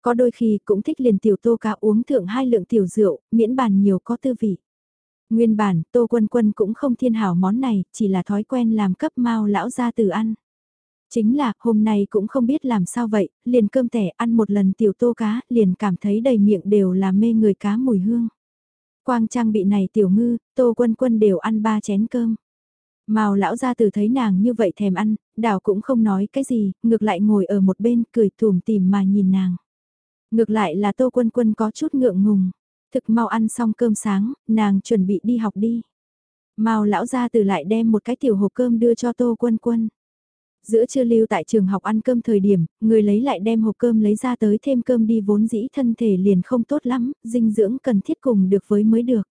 Có đôi khi cũng thích liền tiểu tô cá uống thượng hai lượng tiểu rượu, miễn bàn nhiều có tư vị. Nguyên bản, Tô Quân Quân cũng không thiên hảo món này, chỉ là thói quen làm cấp mau lão ra từ ăn. Chính là, hôm nay cũng không biết làm sao vậy, liền cơm tẻ ăn một lần tiểu tô cá, liền cảm thấy đầy miệng đều là mê người cá mùi hương. Quang trang bị này tiểu ngư, Tô Quân Quân đều ăn ba chén cơm. Mao lão gia từ thấy nàng như vậy thèm ăn, đảo cũng không nói cái gì, ngược lại ngồi ở một bên cười thùm tìm mà nhìn nàng. Ngược lại là Tô Quân Quân có chút ngượng ngùng. Thực mau ăn xong cơm sáng, nàng chuẩn bị đi học đi. Mao lão gia từ lại đem một cái tiểu hộp cơm đưa cho Tô Quân Quân. Giữa trưa lưu tại trường học ăn cơm thời điểm, người lấy lại đem hộp cơm lấy ra tới thêm cơm đi vốn dĩ thân thể liền không tốt lắm, dinh dưỡng cần thiết cùng được với mới được.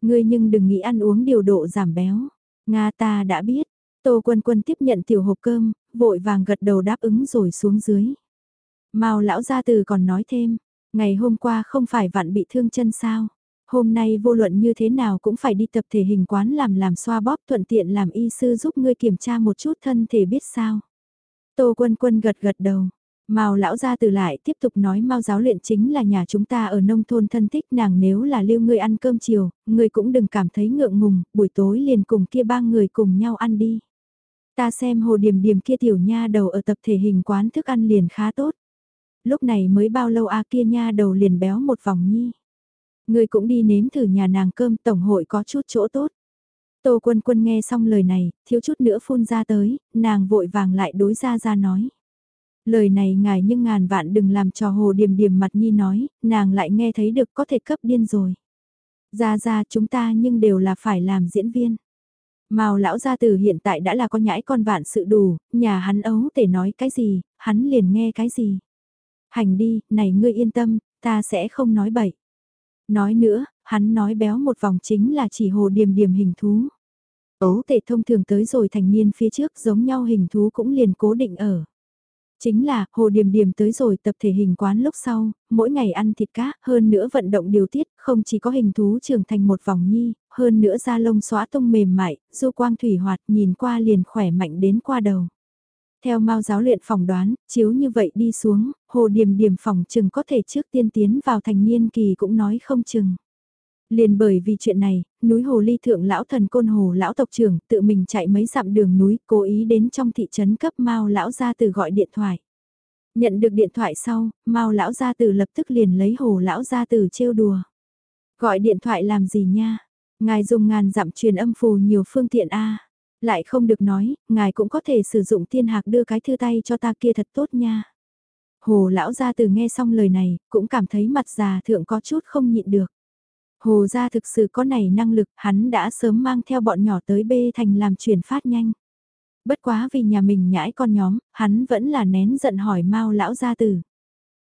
Người nhưng đừng nghĩ ăn uống điều độ giảm béo. Nga ta đã biết. Tô Quân Quân tiếp nhận tiểu hộp cơm, vội vàng gật đầu đáp ứng rồi xuống dưới. Mao lão gia từ còn nói thêm, ngày hôm qua không phải vặn bị thương chân sao? Hôm nay vô luận như thế nào cũng phải đi tập thể hình quán làm làm xoa bóp thuận tiện làm y sư giúp ngươi kiểm tra một chút thân thể biết sao. Tô Quân Quân gật gật đầu. Mao lão gia từ lại tiếp tục nói Mao giáo luyện chính là nhà chúng ta ở nông thôn thân thích nàng nếu là lưu ngươi ăn cơm chiều, ngươi cũng đừng cảm thấy ngượng ngùng, buổi tối liền cùng kia ba người cùng nhau ăn đi. Ta xem hồ điểm điểm kia tiểu nha đầu ở tập thể hình quán thức ăn liền khá tốt lúc này mới bao lâu a kia nha đầu liền béo một vòng nhi. ngươi cũng đi nếm thử nhà nàng cơm tổng hội có chút chỗ tốt. Tô quân quân nghe xong lời này, thiếu chút nữa phun ra tới, nàng vội vàng lại đối ra ra nói. Lời này ngài nhưng ngàn vạn đừng làm trò hồ điềm điềm mặt nhi nói, nàng lại nghe thấy được có thể cấp điên rồi. Ra ra chúng ta nhưng đều là phải làm diễn viên. Mao lão gia tử hiện tại đã là con nhãi con vạn sự đủ, nhà hắn ấu tể nói cái gì, hắn liền nghe cái gì. Hành đi, này ngươi yên tâm, ta sẽ không nói bậy. Nói nữa, hắn nói béo một vòng chính là chỉ hồ điềm điềm hình thú. Ấu tệ thông thường tới rồi thành niên phía trước giống nhau hình thú cũng liền cố định ở. Chính là, hồ điềm điềm tới rồi tập thể hình quán lúc sau, mỗi ngày ăn thịt cá, hơn nữa vận động điều tiết, không chỉ có hình thú trưởng thành một vòng nhi, hơn nữa da lông xóa tung mềm mại, du quang thủy hoạt nhìn qua liền khỏe mạnh đến qua đầu. Theo Mao giáo luyện phỏng đoán, chiếu như vậy đi xuống, hồ điềm điềm phòng chừng có thể trước tiên tiến vào thành niên kỳ cũng nói không chừng. Liền bởi vì chuyện này, núi hồ ly thượng lão thần côn hồ lão tộc trưởng tự mình chạy mấy dặm đường núi cố ý đến trong thị trấn cấp Mao lão gia tử gọi điện thoại. Nhận được điện thoại sau, Mao lão gia tử lập tức liền lấy hồ lão gia tử trêu đùa. Gọi điện thoại làm gì nha? Ngài dùng ngàn dặm truyền âm phù nhiều phương tiện a. Lại không được nói, ngài cũng có thể sử dụng tiên hạc đưa cái thư tay cho ta kia thật tốt nha. Hồ lão gia từ nghe xong lời này, cũng cảm thấy mặt già thượng có chút không nhịn được. Hồ gia thực sự có này năng lực, hắn đã sớm mang theo bọn nhỏ tới bê thành làm chuyển phát nhanh. Bất quá vì nhà mình nhãi con nhóm, hắn vẫn là nén giận hỏi mau lão gia tử.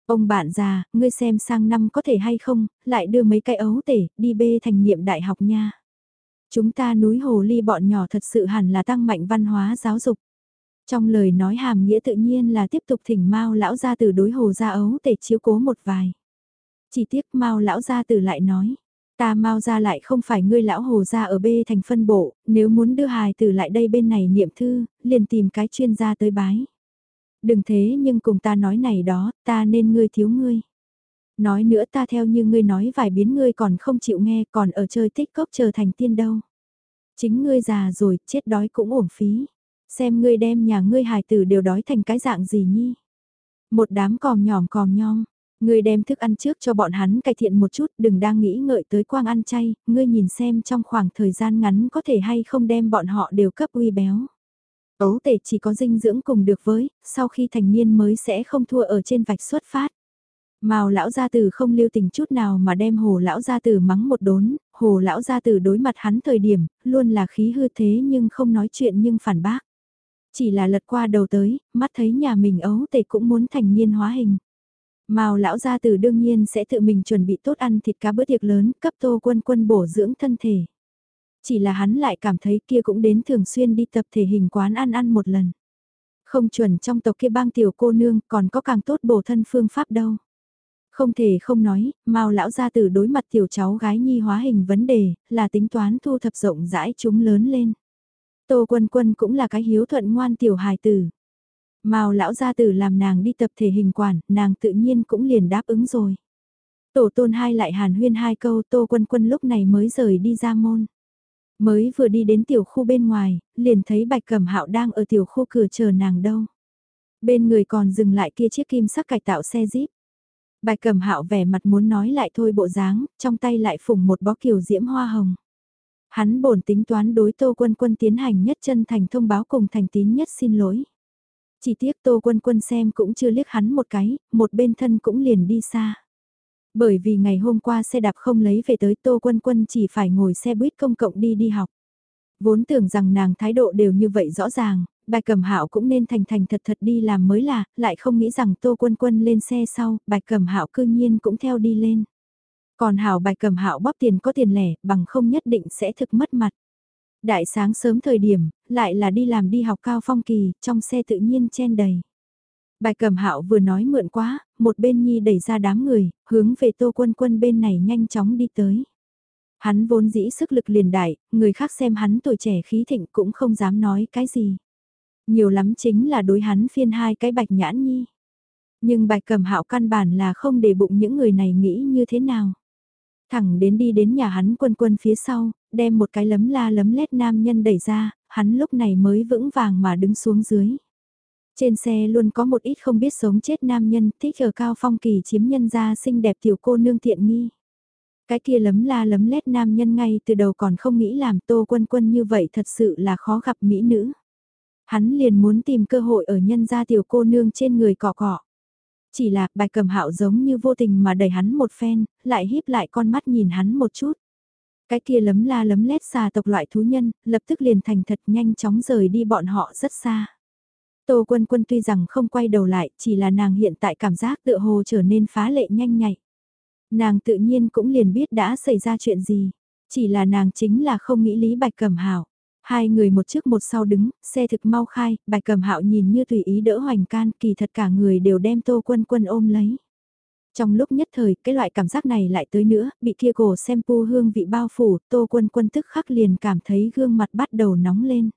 Ông bạn già, ngươi xem sang năm có thể hay không, lại đưa mấy cái ấu tể, đi bê thành niệm đại học nha. Chúng ta núi hồ ly bọn nhỏ thật sự hẳn là tăng mạnh văn hóa giáo dục. Trong lời nói hàm nghĩa tự nhiên là tiếp tục thỉnh Mao lão gia tử đối hồ gia ấu tể chiếu cố một vài. Chỉ tiếc Mao lão gia tử lại nói, ta mau ra lại không phải ngươi lão hồ ra ở B thành phân bộ, nếu muốn đưa hài từ lại đây bên này niệm thư, liền tìm cái chuyên gia tới bái. Đừng thế nhưng cùng ta nói này đó, ta nên ngươi thiếu ngươi. Nói nữa ta theo như ngươi nói vài biến ngươi còn không chịu nghe còn ở chơi tích cốc chờ thành tiên đâu. Chính ngươi già rồi, chết đói cũng uổng phí. Xem ngươi đem nhà ngươi hài tử đều đói thành cái dạng gì nhi. Một đám còm nhòm còm nhom, ngươi đem thức ăn trước cho bọn hắn cải thiện một chút, đừng đang nghĩ ngợi tới quang ăn chay, ngươi nhìn xem trong khoảng thời gian ngắn có thể hay không đem bọn họ đều cấp uy béo. Ấu tể chỉ có dinh dưỡng cùng được với, sau khi thành niên mới sẽ không thua ở trên vạch xuất phát. Mao lão gia tử không lưu tình chút nào mà đem hồ lão gia tử mắng một đốn, hồ lão gia tử đối mặt hắn thời điểm, luôn là khí hư thế nhưng không nói chuyện nhưng phản bác. Chỉ là lật qua đầu tới, mắt thấy nhà mình ấu tề cũng muốn thành niên hóa hình. Mao lão gia tử đương nhiên sẽ tự mình chuẩn bị tốt ăn thịt cá bữa tiệc lớn, cấp Tô Quân Quân bổ dưỡng thân thể. Chỉ là hắn lại cảm thấy kia cũng đến thường xuyên đi tập thể hình quán ăn ăn một lần. Không chuẩn trong tộc kia bang tiểu cô nương còn có càng tốt bổ thân phương pháp đâu. Không thể không nói, Mao lão gia tử đối mặt tiểu cháu gái nhi hóa hình vấn đề, là tính toán thu thập rộng rãi chúng lớn lên. Tô Quân Quân cũng là cái hiếu thuận ngoan tiểu hài tử. Mao lão gia tử làm nàng đi tập thể hình quản, nàng tự nhiên cũng liền đáp ứng rồi. Tổ tôn hai lại hàn huyên hai câu Tô Quân Quân lúc này mới rời đi ra môn. Mới vừa đi đến tiểu khu bên ngoài, liền thấy Bạch Cẩm Hạo đang ở tiểu khu cửa chờ nàng đâu. Bên người còn dừng lại kia chiếc kim sắc cải tạo xe jeep. Bạch Cẩm Hạo vẻ mặt muốn nói lại thôi bộ dáng, trong tay lại phủng một bó kiều diễm hoa hồng. Hắn bổn tính toán đối Tô Quân Quân tiến hành nhất chân thành thông báo cùng thành tín nhất xin lỗi. Chỉ tiếc Tô Quân Quân xem cũng chưa liếc hắn một cái, một bên thân cũng liền đi xa. Bởi vì ngày hôm qua xe đạp không lấy về tới Tô Quân Quân chỉ phải ngồi xe buýt công cộng đi đi học. Vốn tưởng rằng nàng thái độ đều như vậy rõ ràng, bài cầm hạo cũng nên thành thành thật thật đi làm mới là, lại không nghĩ rằng Tô Quân Quân lên xe sau, bạch cầm hạo cư nhiên cũng theo đi lên. Còn hảo bạch cầm hạo bóp tiền có tiền lẻ, bằng không nhất định sẽ thực mất mặt. Đại sáng sớm thời điểm, lại là đi làm đi học cao phong kỳ, trong xe tự nhiên chen đầy. Bài cầm hạo vừa nói mượn quá, một bên nhi đẩy ra đám người, hướng về tô quân quân bên này nhanh chóng đi tới. Hắn vốn dĩ sức lực liền đại, người khác xem hắn tuổi trẻ khí thịnh cũng không dám nói cái gì. Nhiều lắm chính là đối hắn phiên hai cái bạch nhãn nhi. Nhưng bạch cầm hạo căn bản là không để bụng những người này nghĩ như thế nào. Thẳng đến đi đến nhà hắn quân quân phía sau, đem một cái lấm la lấm lét nam nhân đẩy ra, hắn lúc này mới vững vàng mà đứng xuống dưới. Trên xe luôn có một ít không biết sống chết nam nhân thích ở cao phong kỳ chiếm nhân gia xinh đẹp tiểu cô nương tiện nghi. Cái kia lấm la lấm lét nam nhân ngay từ đầu còn không nghĩ làm tô quân quân như vậy thật sự là khó gặp mỹ nữ. Hắn liền muốn tìm cơ hội ở nhân gia tiểu cô nương trên người cọ cọ. Chỉ là bài cầm hạo giống như vô tình mà đẩy hắn một phen, lại híp lại con mắt nhìn hắn một chút. Cái kia lấm la lấm lét xà tộc loại thú nhân, lập tức liền thành thật nhanh chóng rời đi bọn họ rất xa. Tô Quân Quân tuy rằng không quay đầu lại, chỉ là nàng hiện tại cảm giác tựa hồ trở nên phá lệ nhanh nhạy. Nàng tự nhiên cũng liền biết đã xảy ra chuyện gì, chỉ là nàng chính là không nghĩ Lý Bạch Cẩm Hảo. Hai người một trước một sau đứng, xe thực mau khai, Bạch cầm Hạo nhìn như tùy ý đỡ hoành can, kỳ thật cả người đều đem Tô Quân Quân ôm lấy. Trong lúc nhất thời, cái loại cảm giác này lại tới nữa, bị kia cổ xem pu hương vị bao phủ, Tô Quân Quân tức khắc liền cảm thấy gương mặt bắt đầu nóng lên.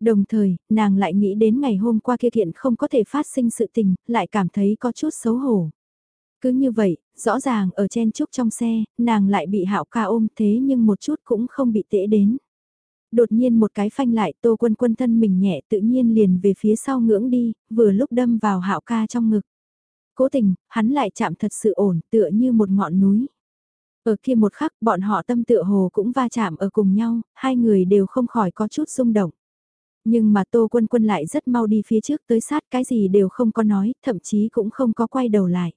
Đồng thời, nàng lại nghĩ đến ngày hôm qua kia kiện không có thể phát sinh sự tình, lại cảm thấy có chút xấu hổ. Cứ như vậy, rõ ràng ở chen trúc trong xe, nàng lại bị hạo ca ôm thế nhưng một chút cũng không bị tễ đến. Đột nhiên một cái phanh lại tô quân quân thân mình nhẹ tự nhiên liền về phía sau ngưỡng đi, vừa lúc đâm vào hạo ca trong ngực. Cố tình, hắn lại chạm thật sự ổn tựa như một ngọn núi. Ở kia một khắc bọn họ tâm tựa hồ cũng va chạm ở cùng nhau, hai người đều không khỏi có chút rung động. Nhưng mà Tô Quân Quân lại rất mau đi phía trước tới sát cái gì đều không có nói, thậm chí cũng không có quay đầu lại.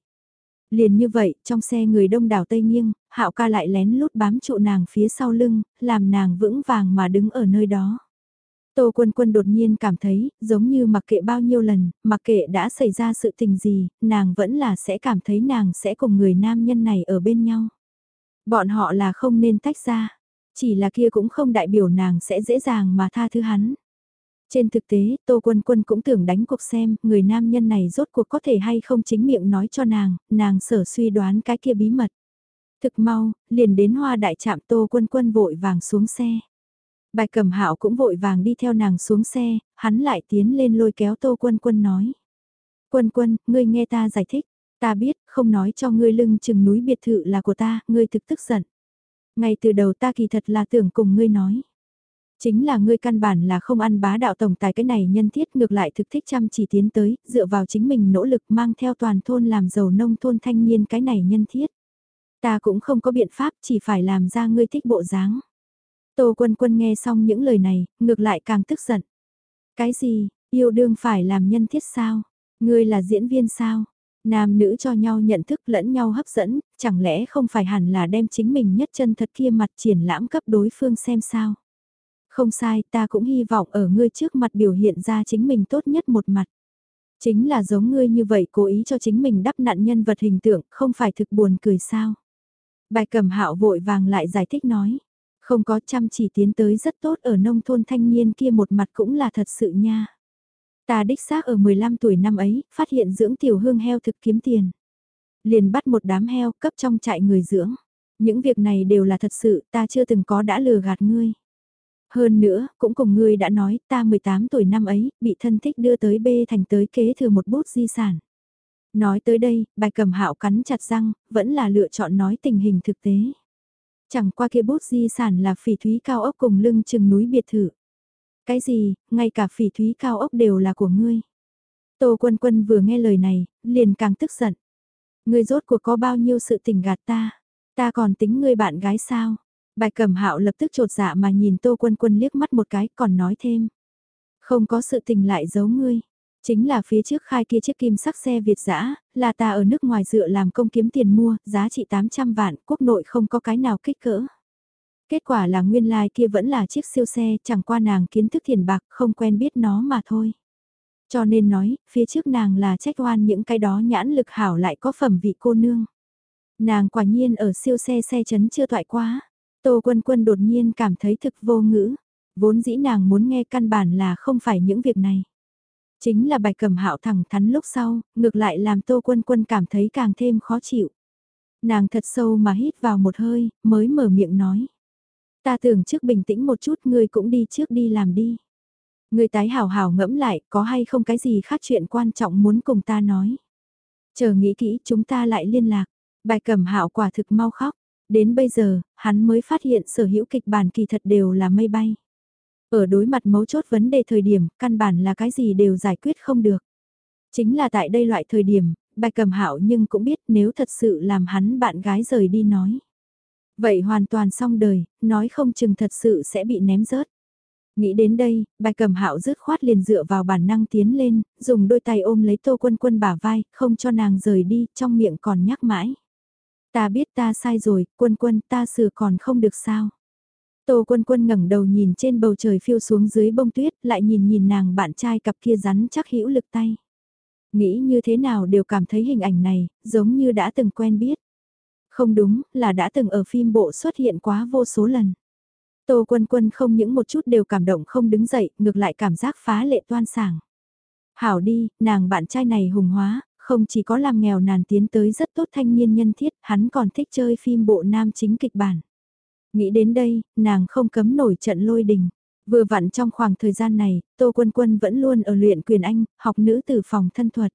Liền như vậy, trong xe người đông đảo Tây Nghiêng, Hạo ca lại lén lút bám trụ nàng phía sau lưng, làm nàng vững vàng mà đứng ở nơi đó. Tô Quân Quân đột nhiên cảm thấy, giống như mặc kệ bao nhiêu lần, mặc kệ đã xảy ra sự tình gì, nàng vẫn là sẽ cảm thấy nàng sẽ cùng người nam nhân này ở bên nhau. Bọn họ là không nên tách ra, chỉ là kia cũng không đại biểu nàng sẽ dễ dàng mà tha thứ hắn. Trên thực tế, Tô Quân Quân cũng tưởng đánh cuộc xem, người nam nhân này rốt cuộc có thể hay không chính miệng nói cho nàng, nàng sở suy đoán cái kia bí mật. Thực mau, liền đến hoa đại trạm Tô Quân Quân vội vàng xuống xe. Bài cầm hạo cũng vội vàng đi theo nàng xuống xe, hắn lại tiến lên lôi kéo Tô Quân Quân nói. Quân Quân, ngươi nghe ta giải thích, ta biết, không nói cho ngươi lưng chừng núi biệt thự là của ta, ngươi thực tức giận. Ngay từ đầu ta kỳ thật là tưởng cùng ngươi nói. Chính là ngươi căn bản là không ăn bá đạo tổng tài cái này nhân thiết ngược lại thực thích chăm chỉ tiến tới, dựa vào chính mình nỗ lực mang theo toàn thôn làm giàu nông thôn thanh niên cái này nhân thiết. Ta cũng không có biện pháp chỉ phải làm ra ngươi thích bộ dáng. Tô quân quân nghe xong những lời này, ngược lại càng tức giận. Cái gì, yêu đương phải làm nhân thiết sao? Ngươi là diễn viên sao? Nam nữ cho nhau nhận thức lẫn nhau hấp dẫn, chẳng lẽ không phải hẳn là đem chính mình nhất chân thật kia mặt triển lãm cấp đối phương xem sao? Không sai, ta cũng hy vọng ở ngươi trước mặt biểu hiện ra chính mình tốt nhất một mặt. Chính là giống ngươi như vậy cố ý cho chính mình đắp nạn nhân vật hình tượng, không phải thực buồn cười sao. Bài cầm hạo vội vàng lại giải thích nói. Không có chăm chỉ tiến tới rất tốt ở nông thôn thanh niên kia một mặt cũng là thật sự nha. Ta đích xác ở 15 tuổi năm ấy, phát hiện dưỡng tiểu hương heo thực kiếm tiền. Liền bắt một đám heo cấp trong trại người dưỡng. Những việc này đều là thật sự, ta chưa từng có đã lừa gạt ngươi. Hơn nữa, cũng cùng ngươi đã nói, ta 18 tuổi năm ấy, bị thân thích đưa tới b thành tới kế thừa một bút di sản. Nói tới đây, bài cầm hạo cắn chặt răng, vẫn là lựa chọn nói tình hình thực tế. Chẳng qua kia bút di sản là phỉ thúy cao ốc cùng lưng chừng núi biệt thự. Cái gì, ngay cả phỉ thúy cao ốc đều là của ngươi. Tô quân quân vừa nghe lời này, liền càng tức giận. Ngươi rốt cuộc có bao nhiêu sự tình gạt ta, ta còn tính ngươi bạn gái sao? Bài cẩm hạo lập tức trột dạ mà nhìn Tô Quân Quân liếc mắt một cái còn nói thêm. Không có sự tình lại giấu ngươi. Chính là phía trước khai kia chiếc kim sắc xe Việt dã là ta ở nước ngoài dựa làm công kiếm tiền mua, giá trị 800 vạn, quốc nội không có cái nào kích cỡ. Kết quả là nguyên lai like kia vẫn là chiếc siêu xe, chẳng qua nàng kiến thức thiền bạc, không quen biết nó mà thôi. Cho nên nói, phía trước nàng là trách oan những cái đó nhãn lực hảo lại có phẩm vị cô nương. Nàng quả nhiên ở siêu xe xe chấn chưa thoại quá. Tô Quân Quân đột nhiên cảm thấy thực vô ngữ, vốn dĩ nàng muốn nghe căn bản là không phải những việc này. Chính là bài cầm hạo thẳng thắn lúc sau, ngược lại làm Tô Quân Quân cảm thấy càng thêm khó chịu. Nàng thật sâu mà hít vào một hơi, mới mở miệng nói. Ta tưởng trước bình tĩnh một chút ngươi cũng đi trước đi làm đi. Ngươi tái hảo hảo ngẫm lại có hay không cái gì khác chuyện quan trọng muốn cùng ta nói. Chờ nghĩ kỹ chúng ta lại liên lạc. Bài cầm hạo quả thực mau khóc. Đến bây giờ, hắn mới phát hiện sở hữu kịch bản kỳ thật đều là mây bay. Ở đối mặt mấu chốt vấn đề thời điểm, căn bản là cái gì đều giải quyết không được. Chính là tại đây loại thời điểm, bài cầm hạo nhưng cũng biết nếu thật sự làm hắn bạn gái rời đi nói. Vậy hoàn toàn xong đời, nói không chừng thật sự sẽ bị ném rớt. Nghĩ đến đây, bài cầm hạo rứt khoát liền dựa vào bản năng tiến lên, dùng đôi tay ôm lấy tô quân quân bả vai, không cho nàng rời đi, trong miệng còn nhắc mãi. Ta biết ta sai rồi, quân quân ta sửa còn không được sao. Tô quân quân ngẩng đầu nhìn trên bầu trời phiêu xuống dưới bông tuyết, lại nhìn nhìn nàng bạn trai cặp kia rắn chắc hữu lực tay. Nghĩ như thế nào đều cảm thấy hình ảnh này, giống như đã từng quen biết. Không đúng, là đã từng ở phim bộ xuất hiện quá vô số lần. Tô quân quân không những một chút đều cảm động không đứng dậy, ngược lại cảm giác phá lệ toan sảng. Hảo đi, nàng bạn trai này hùng hóa, không chỉ có làm nghèo nàn tiến tới rất tốt thanh niên nhân thiết, hắn còn thích chơi phim bộ nam chính kịch bản. Nghĩ đến đây, nàng không cấm nổi trận lôi đình. Vừa vặn trong khoảng thời gian này, Tô Quân Quân vẫn luôn ở luyện quyền Anh, học nữ từ phòng thân thuật.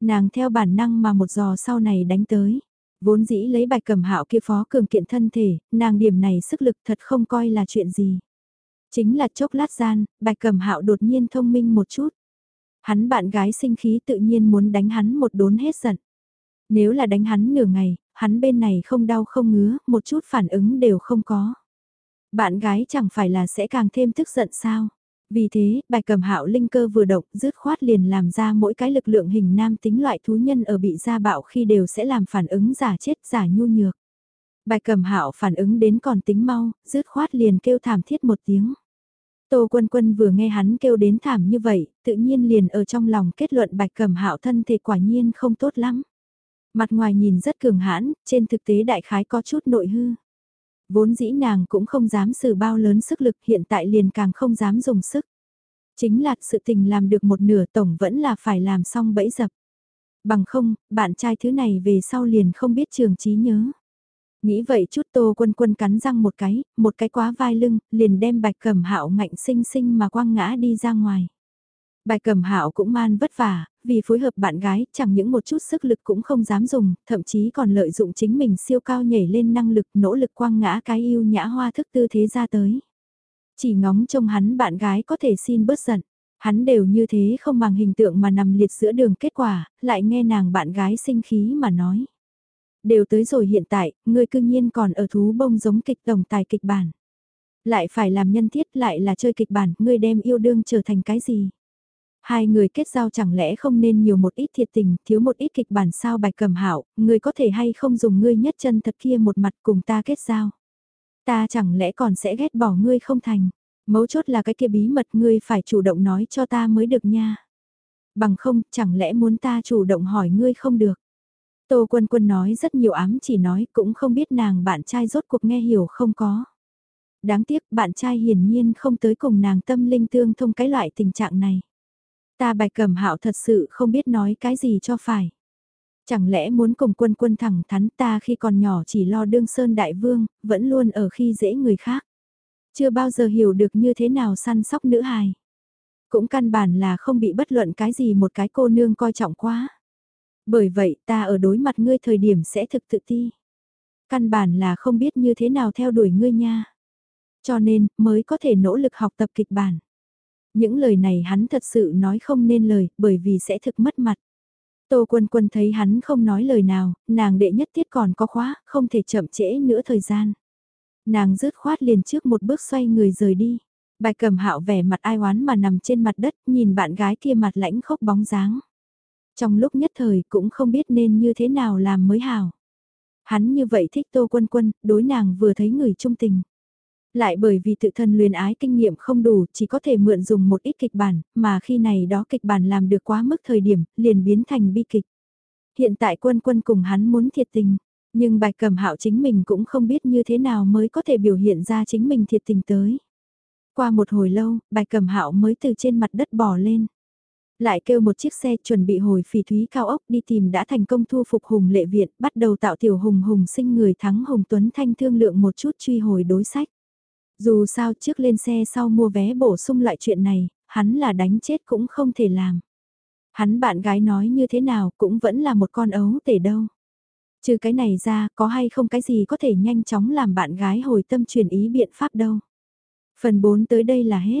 Nàng theo bản năng mà một giò sau này đánh tới. Vốn dĩ lấy bài cầm hạo kia phó cường kiện thân thể, nàng điểm này sức lực thật không coi là chuyện gì. Chính là chốc lát gian, bài cầm hạo đột nhiên thông minh một chút. Hắn bạn gái sinh khí tự nhiên muốn đánh hắn một đốn hết giận. Nếu là đánh hắn nửa ngày, hắn bên này không đau không ngứa, một chút phản ứng đều không có. Bạn gái chẳng phải là sẽ càng thêm tức giận sao? Vì thế, bài cầm hạo linh cơ vừa động, dứt khoát liền làm ra mỗi cái lực lượng hình nam tính loại thú nhân ở bị gia bạo khi đều sẽ làm phản ứng giả chết giả nhu nhược. Bài cầm hạo phản ứng đến còn tính mau, dứt khoát liền kêu thảm thiết một tiếng. Tô Quân Quân vừa nghe hắn kêu đến thảm như vậy, tự nhiên liền ở trong lòng kết luận Bạch Cẩm Hạo thân thể quả nhiên không tốt lắm. Mặt ngoài nhìn rất cường hãn, trên thực tế đại khái có chút nội hư. Vốn dĩ nàng cũng không dám sử bao lớn sức lực hiện tại liền càng không dám dùng sức. Chính là sự tình làm được một nửa tổng vẫn là phải làm xong bẫy dập. Bằng không, bạn trai thứ này về sau liền không biết trường trí nhớ. Nghĩ vậy chút tô quân quân cắn răng một cái, một cái quá vai lưng, liền đem bạch cẩm hạo ngạnh sinh sinh mà quăng ngã đi ra ngoài. Bạch cẩm hạo cũng man vất vả, vì phối hợp bạn gái chẳng những một chút sức lực cũng không dám dùng, thậm chí còn lợi dụng chính mình siêu cao nhảy lên năng lực nỗ lực quăng ngã cái yêu nhã hoa thức tư thế ra tới. Chỉ ngóng trông hắn bạn gái có thể xin bớt giận. Hắn đều như thế không bằng hình tượng mà nằm liệt giữa đường kết quả, lại nghe nàng bạn gái sinh khí mà nói. Đều tới rồi hiện tại, ngươi cương nhiên còn ở thú bông giống kịch tổng tài kịch bản. Lại phải làm nhân thiết lại là chơi kịch bản, ngươi đem yêu đương trở thành cái gì? Hai người kết giao chẳng lẽ không nên nhiều một ít thiệt tình, thiếu một ít kịch bản sao bạch cầm hảo, ngươi có thể hay không dùng ngươi nhất chân thật kia một mặt cùng ta kết giao. Ta chẳng lẽ còn sẽ ghét bỏ ngươi không thành, mấu chốt là cái kia bí mật ngươi phải chủ động nói cho ta mới được nha. Bằng không, chẳng lẽ muốn ta chủ động hỏi ngươi không được. Tô Quân Quân nói rất nhiều ám chỉ nói cũng không biết nàng bạn trai rốt cuộc nghe hiểu không có. Đáng tiếc bạn trai hiển nhiên không tới cùng nàng tâm linh tương thông cái loại tình trạng này. Ta bạch cẩm hạo thật sự không biết nói cái gì cho phải. Chẳng lẽ muốn cùng quân quân thẳng thắn ta khi còn nhỏ chỉ lo đương sơn đại vương, vẫn luôn ở khi dễ người khác. Chưa bao giờ hiểu được như thế nào săn sóc nữ hài. Cũng căn bản là không bị bất luận cái gì một cái cô nương coi trọng quá. Bởi vậy ta ở đối mặt ngươi thời điểm sẽ thực tự ti. Căn bản là không biết như thế nào theo đuổi ngươi nha. Cho nên, mới có thể nỗ lực học tập kịch bản. Những lời này hắn thật sự nói không nên lời, bởi vì sẽ thực mất mặt. Tô Quân Quân thấy hắn không nói lời nào, nàng đệ nhất tiết còn có khóa, không thể chậm trễ nữa thời gian. Nàng rứt khoát liền trước một bước xoay người rời đi. bài cầm hạo vẻ mặt ai oán mà nằm trên mặt đất nhìn bạn gái kia mặt lãnh khốc bóng dáng. Trong lúc nhất thời cũng không biết nên như thế nào làm mới hảo. Hắn như vậy thích Tô Quân Quân, đối nàng vừa thấy người trung tình. Lại bởi vì tự thân luyện ái kinh nghiệm không đủ, chỉ có thể mượn dùng một ít kịch bản, mà khi này đó kịch bản làm được quá mức thời điểm, liền biến thành bi kịch. Hiện tại quân quân cùng hắn muốn thiệt tình, nhưng bạch cầm hạo chính mình cũng không biết như thế nào mới có thể biểu hiện ra chính mình thiệt tình tới. Qua một hồi lâu, bạch cầm hạo mới từ trên mặt đất bò lên. Lại kêu một chiếc xe chuẩn bị hồi phỉ thúy cao ốc đi tìm đã thành công thu phục Hùng Lệ Viện, bắt đầu tạo tiểu Hùng Hùng sinh người thắng Hùng Tuấn Thanh thương lượng một chút truy hồi đối sách. Dù sao trước lên xe sau mua vé bổ sung loại chuyện này, hắn là đánh chết cũng không thể làm. Hắn bạn gái nói như thế nào cũng vẫn là một con ấu tể đâu. Trừ cái này ra, có hay không cái gì có thể nhanh chóng làm bạn gái hồi tâm truyền ý biện pháp đâu. Phần 4 tới đây là hết.